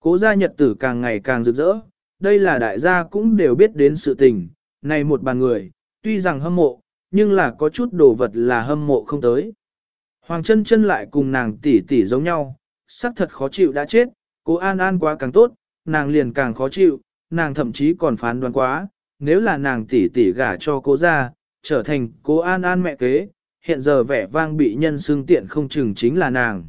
Cố gia nhật tử càng ngày càng rực rỡ, đây là đại gia cũng đều biết đến sự tình, này một bàn người, tuy rằng hâm mộ, nhưng là có chút đồ vật là hâm mộ không tới. Hoàng chân chân lại cùng nàng tỷ tỷ giống nhau, sắc thật khó chịu đã chết, cố an an quá càng tốt, nàng liền càng khó chịu, nàng thậm chí còn phán đoán quá, nếu là nàng tỷ tỷ gả cho cố gia, trở thành cố an an mẹ kế, hiện giờ vẻ vang bị nhân xương tiện không chừng chính là nàng.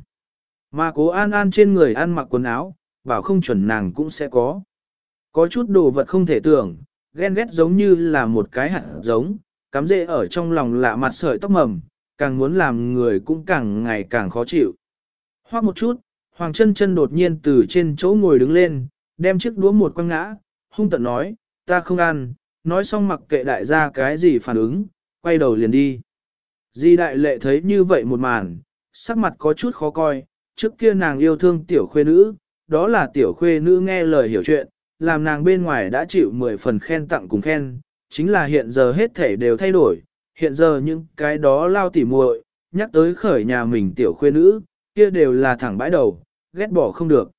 Mà cố an an trên người ăn mặc quần áo, bảo không chuẩn nàng cũng sẽ có. Có chút đồ vật không thể tưởng, ghen ghét giống như là một cái hạt giống, cắm rễ ở trong lòng lạ mặt sợi tóc mầm, càng muốn làm người cũng càng ngày càng khó chịu. Hoặc một chút, Hoàng chân chân đột nhiên từ trên chỗ ngồi đứng lên, đem chiếc đũa một quăng ngã, hung tận nói, ta không ăn, nói xong mặc kệ đại gia cái gì phản ứng, quay đầu liền đi. Di đại lệ thấy như vậy một màn, sắc mặt có chút khó coi, trước kia nàng yêu thương tiểu khuê nữ, đó là tiểu khuê nữ nghe lời hiểu chuyện, làm nàng bên ngoài đã chịu 10 phần khen tặng cùng khen, chính là hiện giờ hết thể đều thay đổi, hiện giờ những cái đó lao tỉ muội, nhắc tới khởi nhà mình tiểu khuê nữ, kia đều là thẳng bãi đầu, ghét bỏ không được.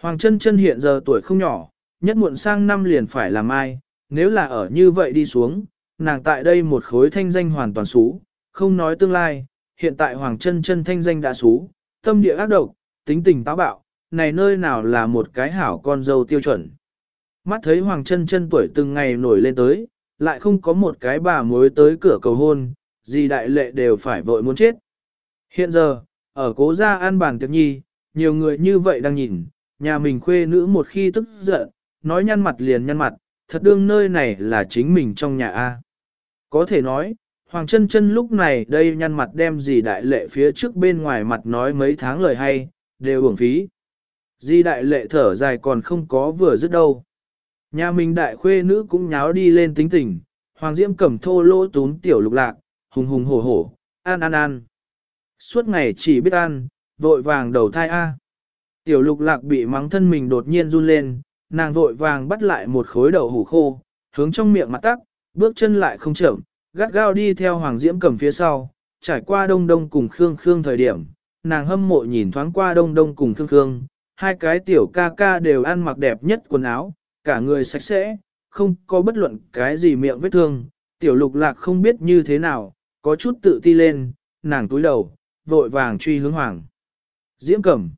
Hoàng chân chân hiện giờ tuổi không nhỏ, nhất muộn sang năm liền phải làm ai, nếu là ở như vậy đi xuống, nàng tại đây một khối thanh danh hoàn toàn xú, không nói tương lai, hiện tại Hoàng chân chân thanh danh đã xú, tâm địa ác độc, tính tình táo bạo, này nơi nào là một cái hảo con dâu tiêu chuẩn. Mắt thấy Hoàng chân chân tuổi từng ngày nổi lên tới, lại không có một cái bà mối tới cửa cầu hôn, gì đại lệ đều phải vội muốn chết. Hiện giờ, ở cố gia an bàn tiệc nhi, nhiều người như vậy đang nhìn, nhà mình khuê nữ một khi tức giận, nói nhăn mặt liền nhăn mặt, thật đương nơi này là chính mình trong nhà A. Có thể nói, Hoàng chân chân lúc này đây nhăn mặt đem gì đại lệ phía trước bên ngoài mặt nói mấy tháng lời hay, đều uổng phí. Di đại lệ thở dài còn không có vừa dứt đâu. Nhà mình đại khuê nữ cũng nháo đi lên tính tình, Hoàng Diễm cầm thô lỗ tún tiểu lục lạc, hùng hùng hổ hổ, ăn ăn ăn. Suốt ngày chỉ biết ăn, vội vàng đầu thai A. Tiểu lục lạc bị mắng thân mình đột nhiên run lên, nàng vội vàng bắt lại một khối đậu hủ khô, hướng trong miệng mặt tắc, bước chân lại không chậm, gắt gao đi theo Hoàng Diễm cầm phía sau, trải qua đông đông cùng Khương Khương thời điểm, nàng hâm mộ nhìn thoáng qua đông đông cùng Khương Khương, hai cái tiểu ca ca đều ăn mặc đẹp nhất quần áo, cả người sạch sẽ, không có bất luận cái gì miệng vết thương, tiểu lục lạc không biết như thế nào, có chút tự ti lên, nàng túi đầu, vội vàng truy hướng hoàng. Diễm Cẩm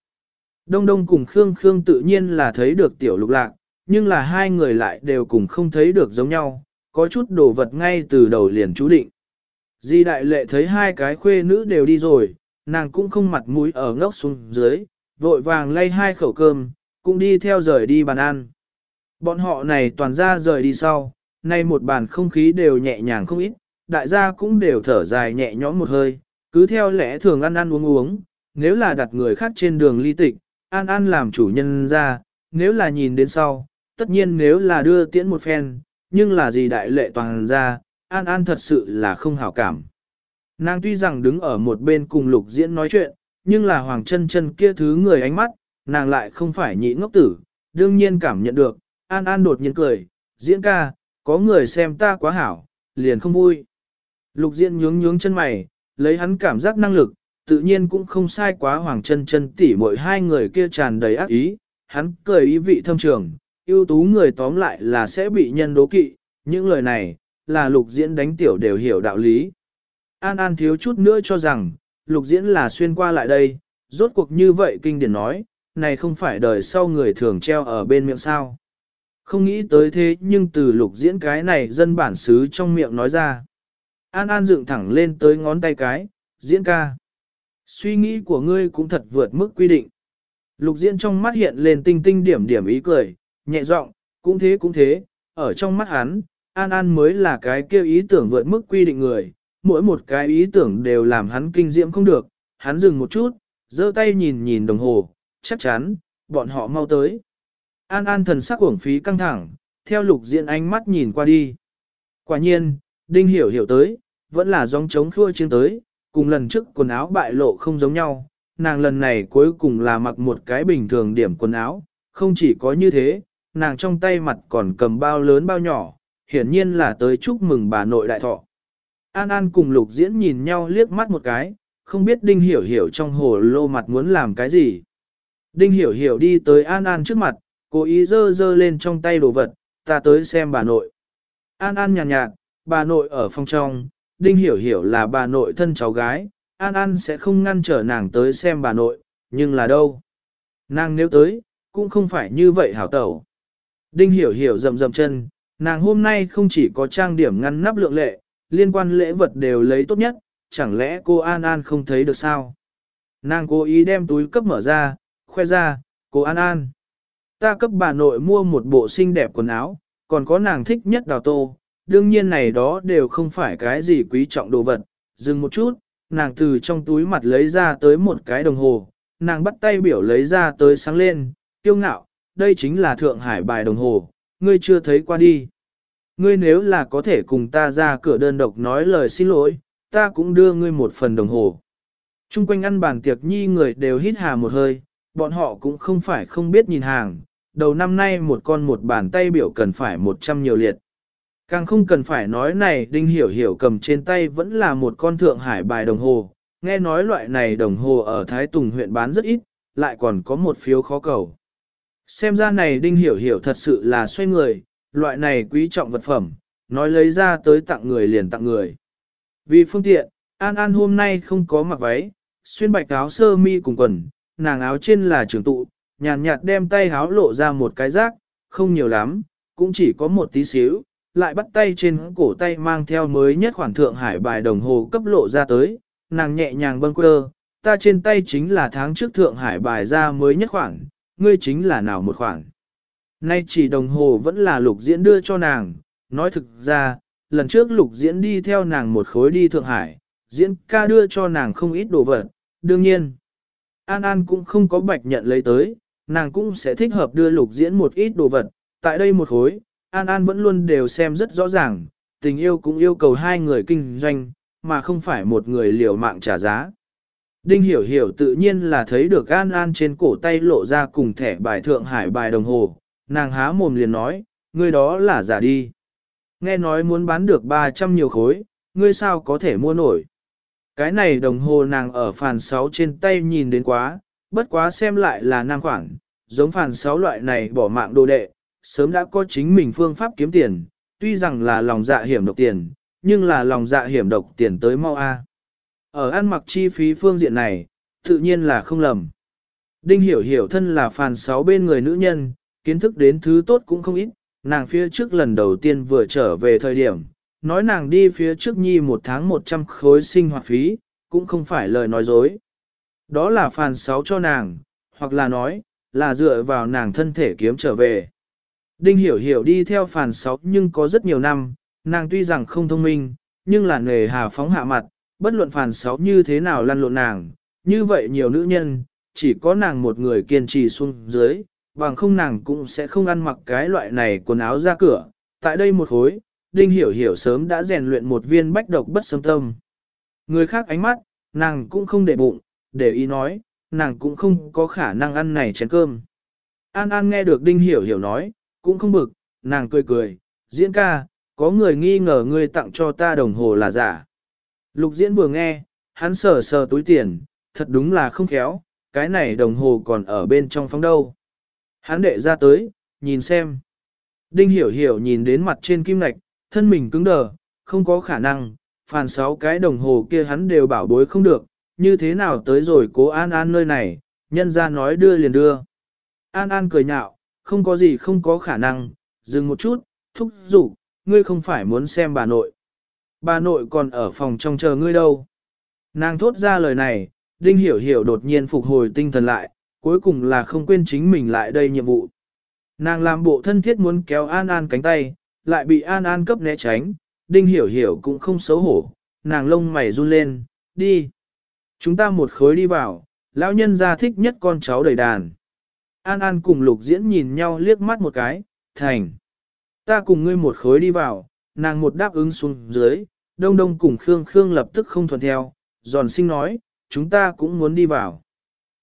Đông Đông cùng Khương Khương tự nhiên là thấy được tiểu lục lạc, nhưng là hai người lại đều cùng không thấy được giống nhau, có chút đồ vật ngay từ đầu liền chú định. Di đại lệ thấy hai cái khuê nữ đều đi rồi, nàng cũng không mặt mũi ở ngốc xuống dưới, vội vàng lay hai khẩu cơm, cũng đi theo rời đi bàn ăn. Bọn họ này toàn ra rời đi sau, nay một bàn không khí đều nhẹ nhàng không ít, đại gia cũng đều thở dài nhẹ nhõm một hơi, cứ theo lẽ thường ăn ăn uống uống, nếu là đặt người khác trên đường ly tịch, ăn ăn làm chủ nhân ra, nếu là nhìn đến sau, tất nhiên nếu là đưa tiễn một phen, nhưng là gì đại lệ toàn ra, an an thật sự là không hảo cảm. Nàng tuy rằng đứng ở một bên cùng lục diễn nói chuyện, nhưng là hoàng chân chân kia thứ người ánh mắt, nàng lại không phải nhị ngốc tử, đương nhiên cảm nhận được, an an đột nhiên cười, diễn ca, có người xem ta quá hảo, liền không vui. Lục diễn nhướng nhướng chân mày, lấy hắn cảm giác năng lực, tự nhiên cũng không sai quá hoàng chân chân tỉ mỗi hai người kia tràn đầy ác ý, hắn cười ý vị thâm trường, ưu tú người tóm lại là sẽ bị nhân đố kỵ, những lời này, là lục diễn đánh tiểu đều hiểu đạo lý. An An thiếu chút nữa cho rằng, lục diễn là xuyên qua lại đây, rốt cuộc như vậy kinh điển nói, này không phải đời sau người thường treo ở bên miệng sao. Không nghĩ tới thế nhưng từ lục diễn cái này dân bản xứ trong miệng nói ra. An An dựng thẳng lên tới ngón tay cái, diễn ca. Suy nghĩ của ngươi cũng thật vượt mức quy định. Lục diễn trong mắt hiện lên tinh tinh điểm điểm ý cười, nhẹ giọng, cũng thế cũng thế, ở trong mắt hắn, An An mới là cái kêu ý tưởng vượt mức quy định người, mỗi một cái ý tưởng đều làm hắn kinh diễm không được, hắn dừng một chút, giơ tay nhìn nhìn đồng hồ, chắc chắn, bọn họ mau tới. An An thần sắc uổng phí căng thẳng, theo lục diện ánh mắt nhìn qua đi. Quả nhiên, Đinh hiểu hiểu tới, vẫn là dòng trống khua chiến tới, cùng lần trước quần áo bại lộ không giống nhau, nàng lần này cuối cùng là mặc một cái bình thường điểm quần áo, không chỉ có như thế, nàng trong tay mặt còn cầm bao lớn bao nhỏ, hiển nhiên là tới chúc mừng bà nội đại thọ. An An cùng lục diễn nhìn nhau liếc mắt một cái, không biết đinh hiểu hiểu trong hồ lô mặt muốn làm cái gì. Đinh hiểu hiểu đi tới An An trước mặt, cố ý dơ dơ lên trong tay đồ vật, ta tới xem bà nội. An An nhàn nhạt, nhạt, bà nội ở phòng trong, Đinh hiểu hiểu là bà nội thân cháu gái, An An sẽ không ngăn trở nàng tới xem bà nội, nhưng là đâu? Nàng nếu tới, cũng không phải như vậy hảo tẩu. Đinh hiểu hiểu rầm rầm chân, nàng hôm nay không chỉ có trang điểm ngăn nắp lượng lệ, liên quan lễ vật đều lấy tốt nhất, chẳng lẽ cô An An không thấy được sao? Nàng cố ý đem túi cấp mở ra, khoe ra, cô An An. Ta cấp bà nội mua một bộ xinh đẹp quần áo, còn có nàng thích nhất đào tô, đương nhiên này đó đều không phải cái gì quý trọng đồ vật. Dừng một chút, nàng từ trong túi mặt lấy ra tới một cái đồng hồ, nàng bắt tay biểu lấy ra tới sáng lên, tiêu ngạo, đây chính là Thượng Hải bài đồng hồ, ngươi chưa thấy qua đi. Ngươi nếu là có thể cùng ta ra cửa đơn độc nói lời xin lỗi, ta cũng đưa ngươi một phần đồng hồ. Trung quanh ăn bàn tiệc nhi người đều hít hà một hơi, bọn họ cũng không phải không biết nhìn hàng, đầu năm nay một con một bàn tay biểu cần phải một trăm nhiều liệt. Càng không cần phải nói này Đinh Hiểu Hiểu cầm trên tay vẫn là một con Thượng Hải bài đồng hồ, nghe nói loại này đồng hồ ở Thái Tùng huyện bán rất ít, lại còn có một phiếu khó cầu. Xem ra này Đinh Hiểu Hiểu thật sự là xoay người, loại này quý trọng vật phẩm, nói lấy ra tới tặng người liền tặng người. Vì phương tiện, An An hôm nay không có mặc váy, xuyên bạch áo sơ mi cùng quần, nàng áo trên là trường tụ, nhàn nhạt, đem tay áo lộ ra một cái rác, không nhiều lắm, cũng chỉ có một tí xíu, lại bắt tay trên cổ tay mang theo mới nhất khoản thượng hải bài đồng hồ cấp lộ ra tới, nàng nhẹ nhàng bâng quơ, ta trên tay chính là tháng trước thượng hải bài ra mới nhất khoản, ngươi chính là nào một khoản. Nay chỉ đồng hồ vẫn là lục diễn đưa cho nàng, nói thực ra, lần trước lục diễn đi theo nàng một khối đi Thượng Hải, diễn ca đưa cho nàng không ít đồ vật, đương nhiên. An An cũng không có bạch nhận lấy tới, nàng cũng sẽ thích hợp đưa lục diễn một ít đồ vật, tại đây một khối, An An vẫn luôn đều xem rất rõ ràng, tình yêu cũng yêu cầu hai người kinh doanh, mà không phải một người liều mạng trả giá. Đinh hiểu hiểu tự nhiên là thấy được An An trên cổ tay lộ ra cùng thẻ bài Thượng Hải bài đồng hồ, nàng há mồm liền nói, ngươi đó là giả đi. Nghe nói muốn bán được 300 nhiều khối, ngươi sao có thể mua nổi. Cái này đồng hồ nàng ở phàn 6 trên tay nhìn đến quá, bất quá xem lại là nam khoản, giống phàn 6 loại này bỏ mạng đồ đệ, sớm đã có chính mình phương pháp kiếm tiền, tuy rằng là lòng dạ hiểm độc tiền, nhưng là lòng dạ hiểm độc tiền tới mau A. Ở ăn mặc chi phí phương diện này, tự nhiên là không lầm. Đinh hiểu hiểu thân là phàn 6 bên người nữ nhân, kiến thức đến thứ tốt cũng không ít, nàng phía trước lần đầu tiên vừa trở về thời điểm, nói nàng đi phía trước nhi một tháng 100 khối sinh hoạt phí, cũng không phải lời nói dối. Đó là phàn sáu cho nàng, hoặc là nói, là dựa vào nàng thân thể kiếm trở về. Đinh hiểu hiểu đi theo phàn sáu nhưng có rất nhiều năm, nàng tuy rằng không thông minh, nhưng là nghề hà phóng hạ mặt, bất luận phàn sáu như thế nào lăn lộn nàng, như vậy nhiều nữ nhân, chỉ có nàng một người kiên trì xuống dưới, bằng không nàng cũng sẽ không ăn mặc cái loại này quần áo ra cửa. Tại đây một hối, Đinh Hiểu Hiểu sớm đã rèn luyện một viên bách độc bất xâm tâm. Người khác ánh mắt, nàng cũng không để bụng, để ý nói, nàng cũng không có khả năng ăn này chén cơm. An An nghe được Đinh Hiểu Hiểu nói, cũng không bực, nàng cười cười, diễn ca, có người nghi ngờ ngươi tặng cho ta đồng hồ là giả. Lục diễn vừa nghe, hắn sờ sờ túi tiền, thật đúng là không khéo, cái này đồng hồ còn ở bên trong phóng đâu. Hắn đệ ra tới, nhìn xem. Đinh hiểu hiểu nhìn đến mặt trên kim lạch, thân mình cứng đờ, không có khả năng, phàn sáu cái đồng hồ kia hắn đều bảo bối không được, như thế nào tới rồi cố An An nơi này, nhân ra nói đưa liền đưa. An An cười nhạo, không có gì không có khả năng, dừng một chút, thúc giục, ngươi không phải muốn xem bà nội. Bà nội còn ở phòng trong chờ ngươi đâu. Nàng thốt ra lời này, Đinh Hiểu Hiểu đột nhiên phục hồi tinh thần lại, cuối cùng là không quên chính mình lại đây nhiệm vụ. Nàng làm bộ thân thiết muốn kéo An An cánh tay, lại bị An An cấp né tránh, Đinh Hiểu Hiểu cũng không xấu hổ, nàng lông mày run lên, đi. Chúng ta một khối đi vào, lão nhân gia thích nhất con cháu đầy đàn. An An cùng Lục Diễn nhìn nhau liếc mắt một cái, thành. Ta cùng ngươi một khối đi vào, nàng một đáp ứng xuống dưới, Đông Đông cùng Khương Khương lập tức không thuận theo, giòn sinh nói, chúng ta cũng muốn đi vào.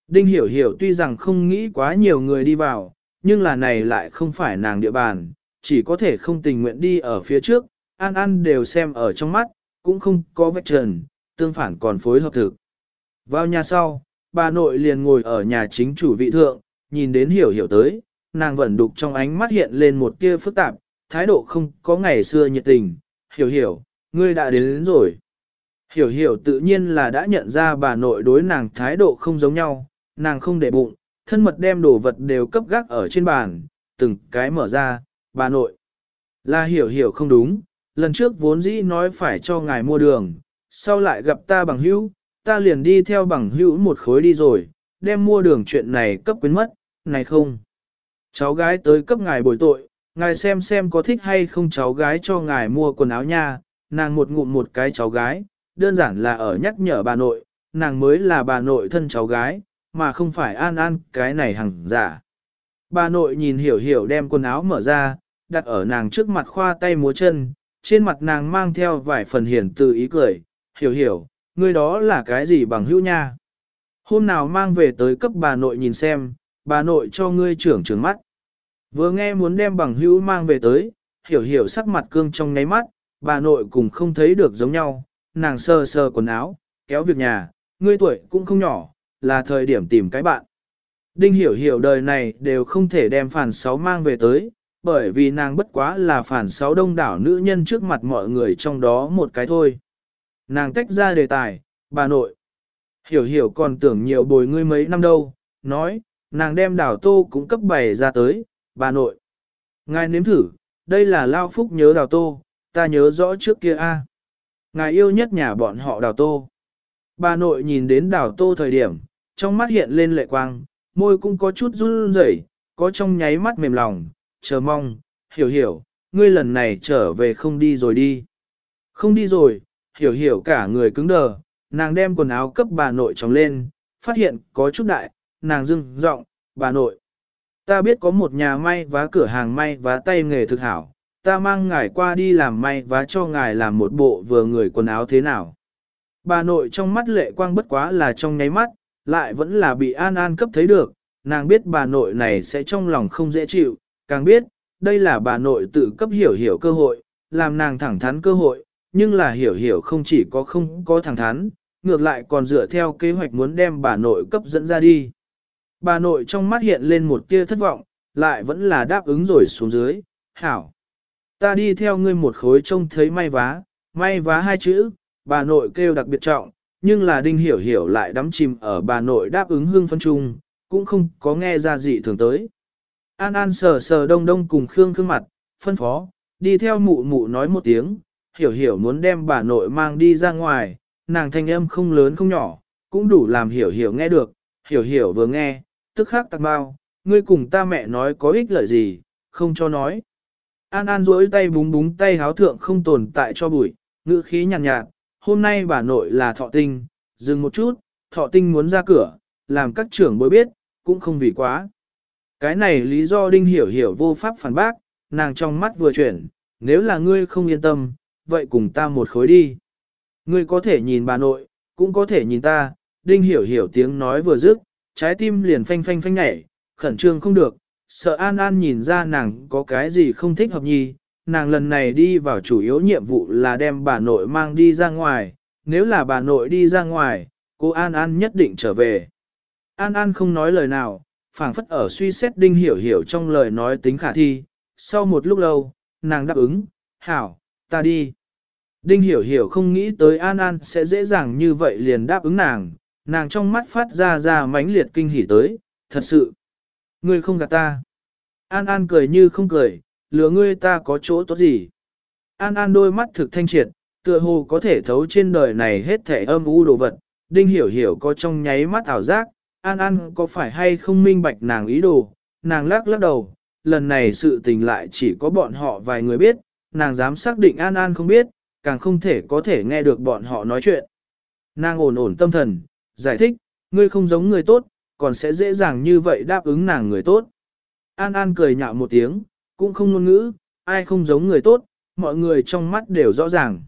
Đinh hiểu hiểu tuy rằng không nghĩ quá nhiều người đi vào, nhưng là này lại không phải nàng địa bàn, chỉ có thể không tình nguyện đi ở phía trước, an an đều xem ở trong mắt, cũng không có vết trần, tương phản còn phối hợp thực. Vào nhà sau, bà nội liền ngồi ở nhà chính chủ vị thượng, nhìn đến hiểu hiểu tới, nàng vẫn đục trong ánh mắt hiện lên một tia phức tạp, thái độ không có ngày xưa nhiệt tình, hiểu hiểu, ngươi đã đến, đến rồi. Hiểu hiểu tự nhiên là đã nhận ra bà nội đối nàng thái độ không giống nhau, nàng không để bụng, thân mật đem đồ vật đều cấp gác ở trên bàn, từng cái mở ra, bà nội. Là hiểu hiểu không đúng, lần trước vốn dĩ nói phải cho ngài mua đường, sau lại gặp ta bằng hữu, ta liền đi theo bằng hữu một khối đi rồi, đem mua đường chuyện này cấp quyến mất, này không. Cháu gái tới cấp ngài bồi tội, ngài xem xem có thích hay không cháu gái cho ngài mua quần áo nha, nàng một ngụm một cái cháu gái, đơn giản là ở nhắc nhở bà nội, nàng mới là bà nội thân cháu gái, mà không phải an an cái này hằng giả. Bà nội nhìn hiểu hiểu đem quần áo mở ra, đặt ở nàng trước mặt khoa tay múa chân, trên mặt nàng mang theo vài phần hiển từ ý cười, hiểu hiểu, ngươi đó là cái gì bằng hữu nha. Hôm nào mang về tới cấp bà nội nhìn xem, bà nội cho ngươi trưởng trưởng mắt. Vừa nghe muốn đem bằng hữu mang về tới, hiểu hiểu sắc mặt cương trong ngáy mắt, bà nội cũng không thấy được giống nhau, nàng sơ sơ quần áo, kéo việc nhà, ngươi tuổi cũng không nhỏ, là thời điểm tìm cái bạn. Đinh hiểu hiểu đời này đều không thể đem phản sáu mang về tới, bởi vì nàng bất quá là phản sáu đông đảo nữ nhân trước mặt mọi người trong đó một cái thôi. Nàng tách ra đề tài, bà nội. Hiểu hiểu còn tưởng nhiều bồi ngươi mấy năm đâu, nói, nàng đem đảo tô cũng cấp bày ra tới, bà nội. Ngài nếm thử, đây là lao phúc nhớ đào tô, ta nhớ rõ trước kia a. Ngài yêu nhất nhà bọn họ đào tô. Bà nội nhìn đến đào tô thời điểm, trong mắt hiện lên lệ quang, môi cũng có chút run rẩy, có trong nháy mắt mềm lòng, chờ mong, hiểu hiểu, ngươi lần này trở về không đi rồi đi. Không đi rồi, hiểu hiểu cả người cứng đờ, nàng đem quần áo cấp bà nội tròng lên, phát hiện có chút đại, nàng dưng giọng, bà nội. Ta biết có một nhà may vá cửa hàng may vá tay nghề thực hảo, ta mang ngài qua đi làm may vá cho ngài làm một bộ vừa người quần áo thế nào. Bà nội trong mắt lệ quang bất quá là trong nháy mắt, lại vẫn là bị An An cấp thấy được, nàng biết bà nội này sẽ trong lòng không dễ chịu, càng biết, đây là bà nội tự cấp hiểu hiểu cơ hội, làm nàng thẳng thắn cơ hội, nhưng là hiểu hiểu không chỉ có không có thẳng thắn, ngược lại còn dựa theo kế hoạch muốn đem bà nội cấp dẫn ra đi. Bà nội trong mắt hiện lên một tia thất vọng, lại vẫn là đáp ứng rồi xuống dưới, hảo. Ta đi theo ngươi một khối trông thấy may vá, may vá hai chữ, bà nội kêu đặc biệt trọng, nhưng là đinh hiểu hiểu lại đắm chìm ở bà nội đáp ứng hương phân trung, cũng không có nghe ra gì thường tới. An An sờ sờ đông đông cùng Khương Khương mặt, phân phó, đi theo mụ mụ nói một tiếng, hiểu hiểu muốn đem bà nội mang đi ra ngoài, nàng thanh âm không lớn không nhỏ, cũng đủ làm hiểu hiểu nghe được, hiểu hiểu vừa nghe, tức khắc tạc bao, ngươi cùng ta mẹ nói có ích lợi gì, không cho nói. An An duỗi tay búng búng tay háo thượng không tồn tại cho bụi, ngữ khí nhàn nhạt, nhạt, hôm nay bà nội là thọ tinh, dừng một chút, thọ tinh muốn ra cửa, làm các trưởng bối biết, cũng không vì quá. Cái này lý do đinh hiểu hiểu vô pháp phản bác, nàng trong mắt vừa chuyển, nếu là ngươi không yên tâm, vậy cùng ta một khối đi. Ngươi có thể nhìn bà nội, cũng có thể nhìn ta, đinh hiểu hiểu tiếng nói vừa dứt, trái tim liền phanh phanh phanh nhảy, khẩn trương không được, sợ An An nhìn ra nàng có cái gì không thích hợp nhi, nàng lần này đi vào chủ yếu nhiệm vụ là đem bà nội mang đi ra ngoài, nếu là bà nội đi ra ngoài, cô An An nhất định trở về. An An không nói lời nào, phảng phất ở suy xét đinh hiểu hiểu trong lời nói tính khả thi, sau một lúc lâu, nàng đáp ứng, hảo, ta đi. Đinh hiểu hiểu không nghĩ tới An An sẽ dễ dàng như vậy liền đáp ứng nàng, nàng trong mắt phát ra ra mãnh liệt kinh hỉ tới, thật sự. Ngươi không gạt ta. An An cười như không cười, lừa ngươi ta có chỗ tốt gì. An An đôi mắt thực thanh triệt, tựa hồ có thể thấu trên đời này hết thể âm u đồ vật, đinh hiểu hiểu có trong nháy mắt ảo giác, An An có phải hay không minh bạch nàng ý đồ, nàng lắc lắc đầu, lần này sự tình lại chỉ có bọn họ vài người biết, nàng dám xác định An An không biết, càng không thể có thể nghe được bọn họ nói chuyện. Nàng ổn ổn tâm thần, giải thích, ngươi không giống người tốt, còn sẽ dễ dàng như vậy đáp ứng nàng người tốt. An An cười nhạo một tiếng, cũng không ngôn ngữ, ai không giống người tốt, mọi người trong mắt đều rõ ràng.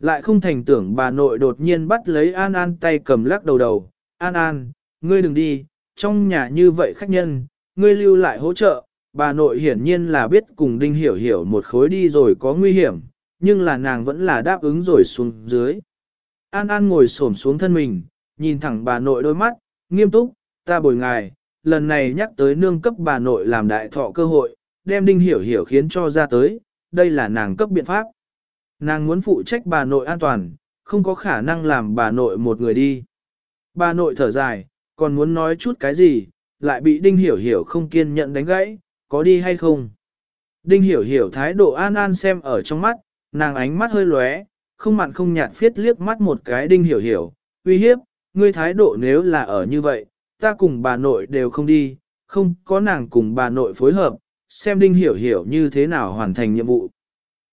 Lại không thành tưởng bà nội đột nhiên bắt lấy An An tay cầm lắc đầu đầu, An An, ngươi đừng đi, trong nhà như vậy khách nhân, ngươi lưu lại hỗ trợ, bà nội hiển nhiên là biết cùng đinh hiểu hiểu một khối đi rồi có nguy hiểm, nhưng là nàng vẫn là đáp ứng rồi xuống dưới. An An ngồi xổm xuống thân mình, nhìn thẳng bà nội đôi mắt, nghiêm túc, ta bồi ngài, lần này nhắc tới nương cấp bà nội làm đại thọ cơ hội, đem đinh hiểu hiểu khiến cho ra tới, đây là nàng cấp biện pháp. Nàng muốn phụ trách bà nội an toàn, không có khả năng làm bà nội một người đi. Bà nội thở dài, còn muốn nói chút cái gì, lại bị đinh hiểu hiểu không kiên nhẫn đánh gãy, có đi hay không. Đinh hiểu hiểu thái độ an an xem ở trong mắt, nàng ánh mắt hơi lóe, không mặn không nhạt phiết liếc mắt một cái đinh hiểu hiểu, uy hiếp, ngươi thái độ nếu là ở như vậy, ta cùng bà nội đều không đi, không có nàng cùng bà nội phối hợp, xem đinh hiểu hiểu như thế nào hoàn thành nhiệm vụ.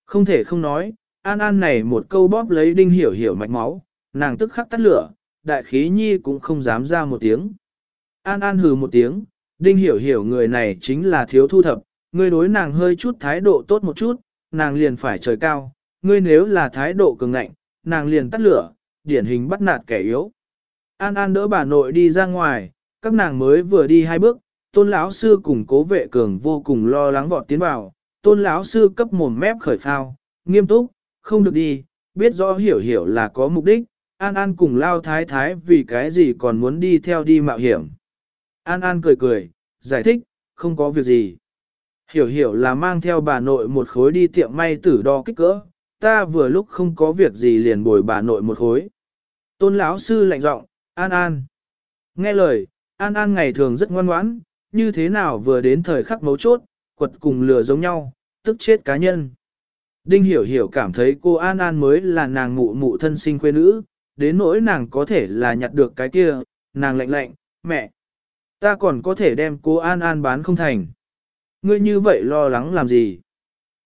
Không thể không nói, an an này một câu bóp lấy đinh hiểu hiểu mạch máu, nàng tức khắc tắt lửa, đại khí nhi cũng không dám ra một tiếng. An an hừ một tiếng, đinh hiểu hiểu người này chính là thiếu thu thập, ngươi đối nàng hơi chút thái độ tốt một chút, nàng liền phải trời cao, ngươi nếu là thái độ cường ngạnh, nàng liền tắt lửa, điển hình bắt nạt kẻ yếu. An An đỡ bà nội đi ra ngoài, các nàng mới vừa đi hai bước, tôn lão sư cùng cố vệ cường vô cùng lo lắng vọt tiến vào, tôn lão sư cấp mồm mép khởi phao, nghiêm túc, không được đi, biết rõ hiểu hiểu là có mục đích, An An cùng lao thái thái vì cái gì còn muốn đi theo đi mạo hiểm. An An cười cười, giải thích, không có việc gì. Hiểu hiểu là mang theo bà nội một khối đi tiệm may tử đo kích cỡ, ta vừa lúc không có việc gì liền bồi bà nội một khối. Tôn lão sư lạnh giọng, An An. Nghe lời, An An ngày thường rất ngoan ngoãn, như thế nào vừa đến thời khắc mấu chốt, quật cùng lừa giống nhau, tức chết cá nhân. Đinh hiểu hiểu cảm thấy cô An An mới là nàng mụ mụ thân sinh quê nữ, đến nỗi nàng có thể là nhặt được cái kia, nàng lạnh lạnh, mẹ. Ta còn có thể đem cô An An bán không thành. Ngươi như vậy lo lắng làm gì?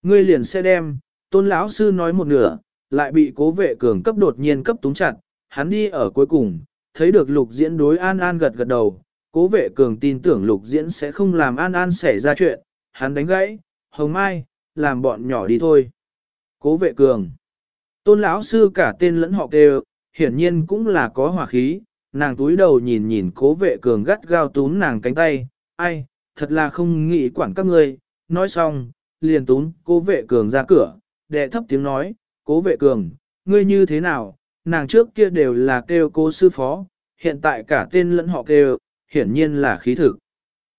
Ngươi liền sẽ đem, tôn lão sư nói một nửa, lại bị cố vệ cường cấp đột nhiên cấp túng chặt, hắn đi ở cuối cùng, thấy được lục diễn đối An An gật gật đầu, cố vệ cường tin tưởng lục diễn sẽ không làm An An xảy ra chuyện, hắn đánh gãy, hồng mai, làm bọn nhỏ đi thôi. Cố vệ cường, tôn lão sư cả tên lẫn họ kêu, hiển nhiên cũng là có hỏa khí, nàng túi đầu nhìn nhìn cố vệ cường gắt gao túm nàng cánh tay, ai, thật là không nghĩ quản các ngươi, nói xong, liền túm cố vệ cường ra cửa, đệ thấp tiếng nói, cố vệ cường, ngươi như thế nào, nàng trước kia đều là kêu cố sư phó, hiện tại cả tên lẫn họ kêu, hiển nhiên là khí thực.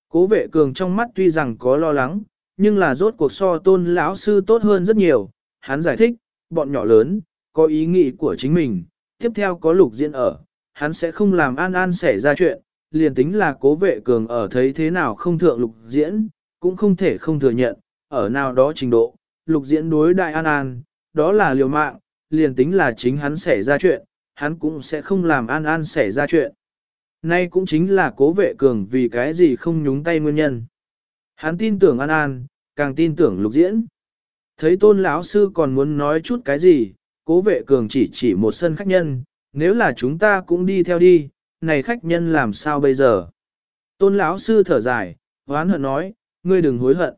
Cố vệ cường trong mắt tuy rằng có lo lắng, nhưng là rốt cuộc so tôn lão sư tốt hơn rất nhiều, hắn giải thích, bọn nhỏ lớn, có ý nghĩ của chính mình, tiếp theo có lục diễn ở, hắn sẽ không làm an an xảy ra chuyện, liền tính là cố vệ cường ở thấy thế nào không thượng lục diễn, cũng không thể không thừa nhận, ở nào đó trình độ, lục diễn đối đại an an, đó là liều mạng, liền tính là chính hắn xảy ra chuyện, hắn cũng sẽ không làm an an xảy ra chuyện. Nay cũng chính là cố vệ cường vì cái gì không nhúng tay nguyên nhân. Hắn tin tưởng an an, càng tin tưởng lục diễn. Thấy tôn lão sư còn muốn nói chút cái gì, cố vệ cường chỉ chỉ một sân khách nhân, nếu là chúng ta cũng đi theo đi, này khách nhân làm sao bây giờ? Tôn lão sư thở dài, hoán hận nói, ngươi đừng hối hận.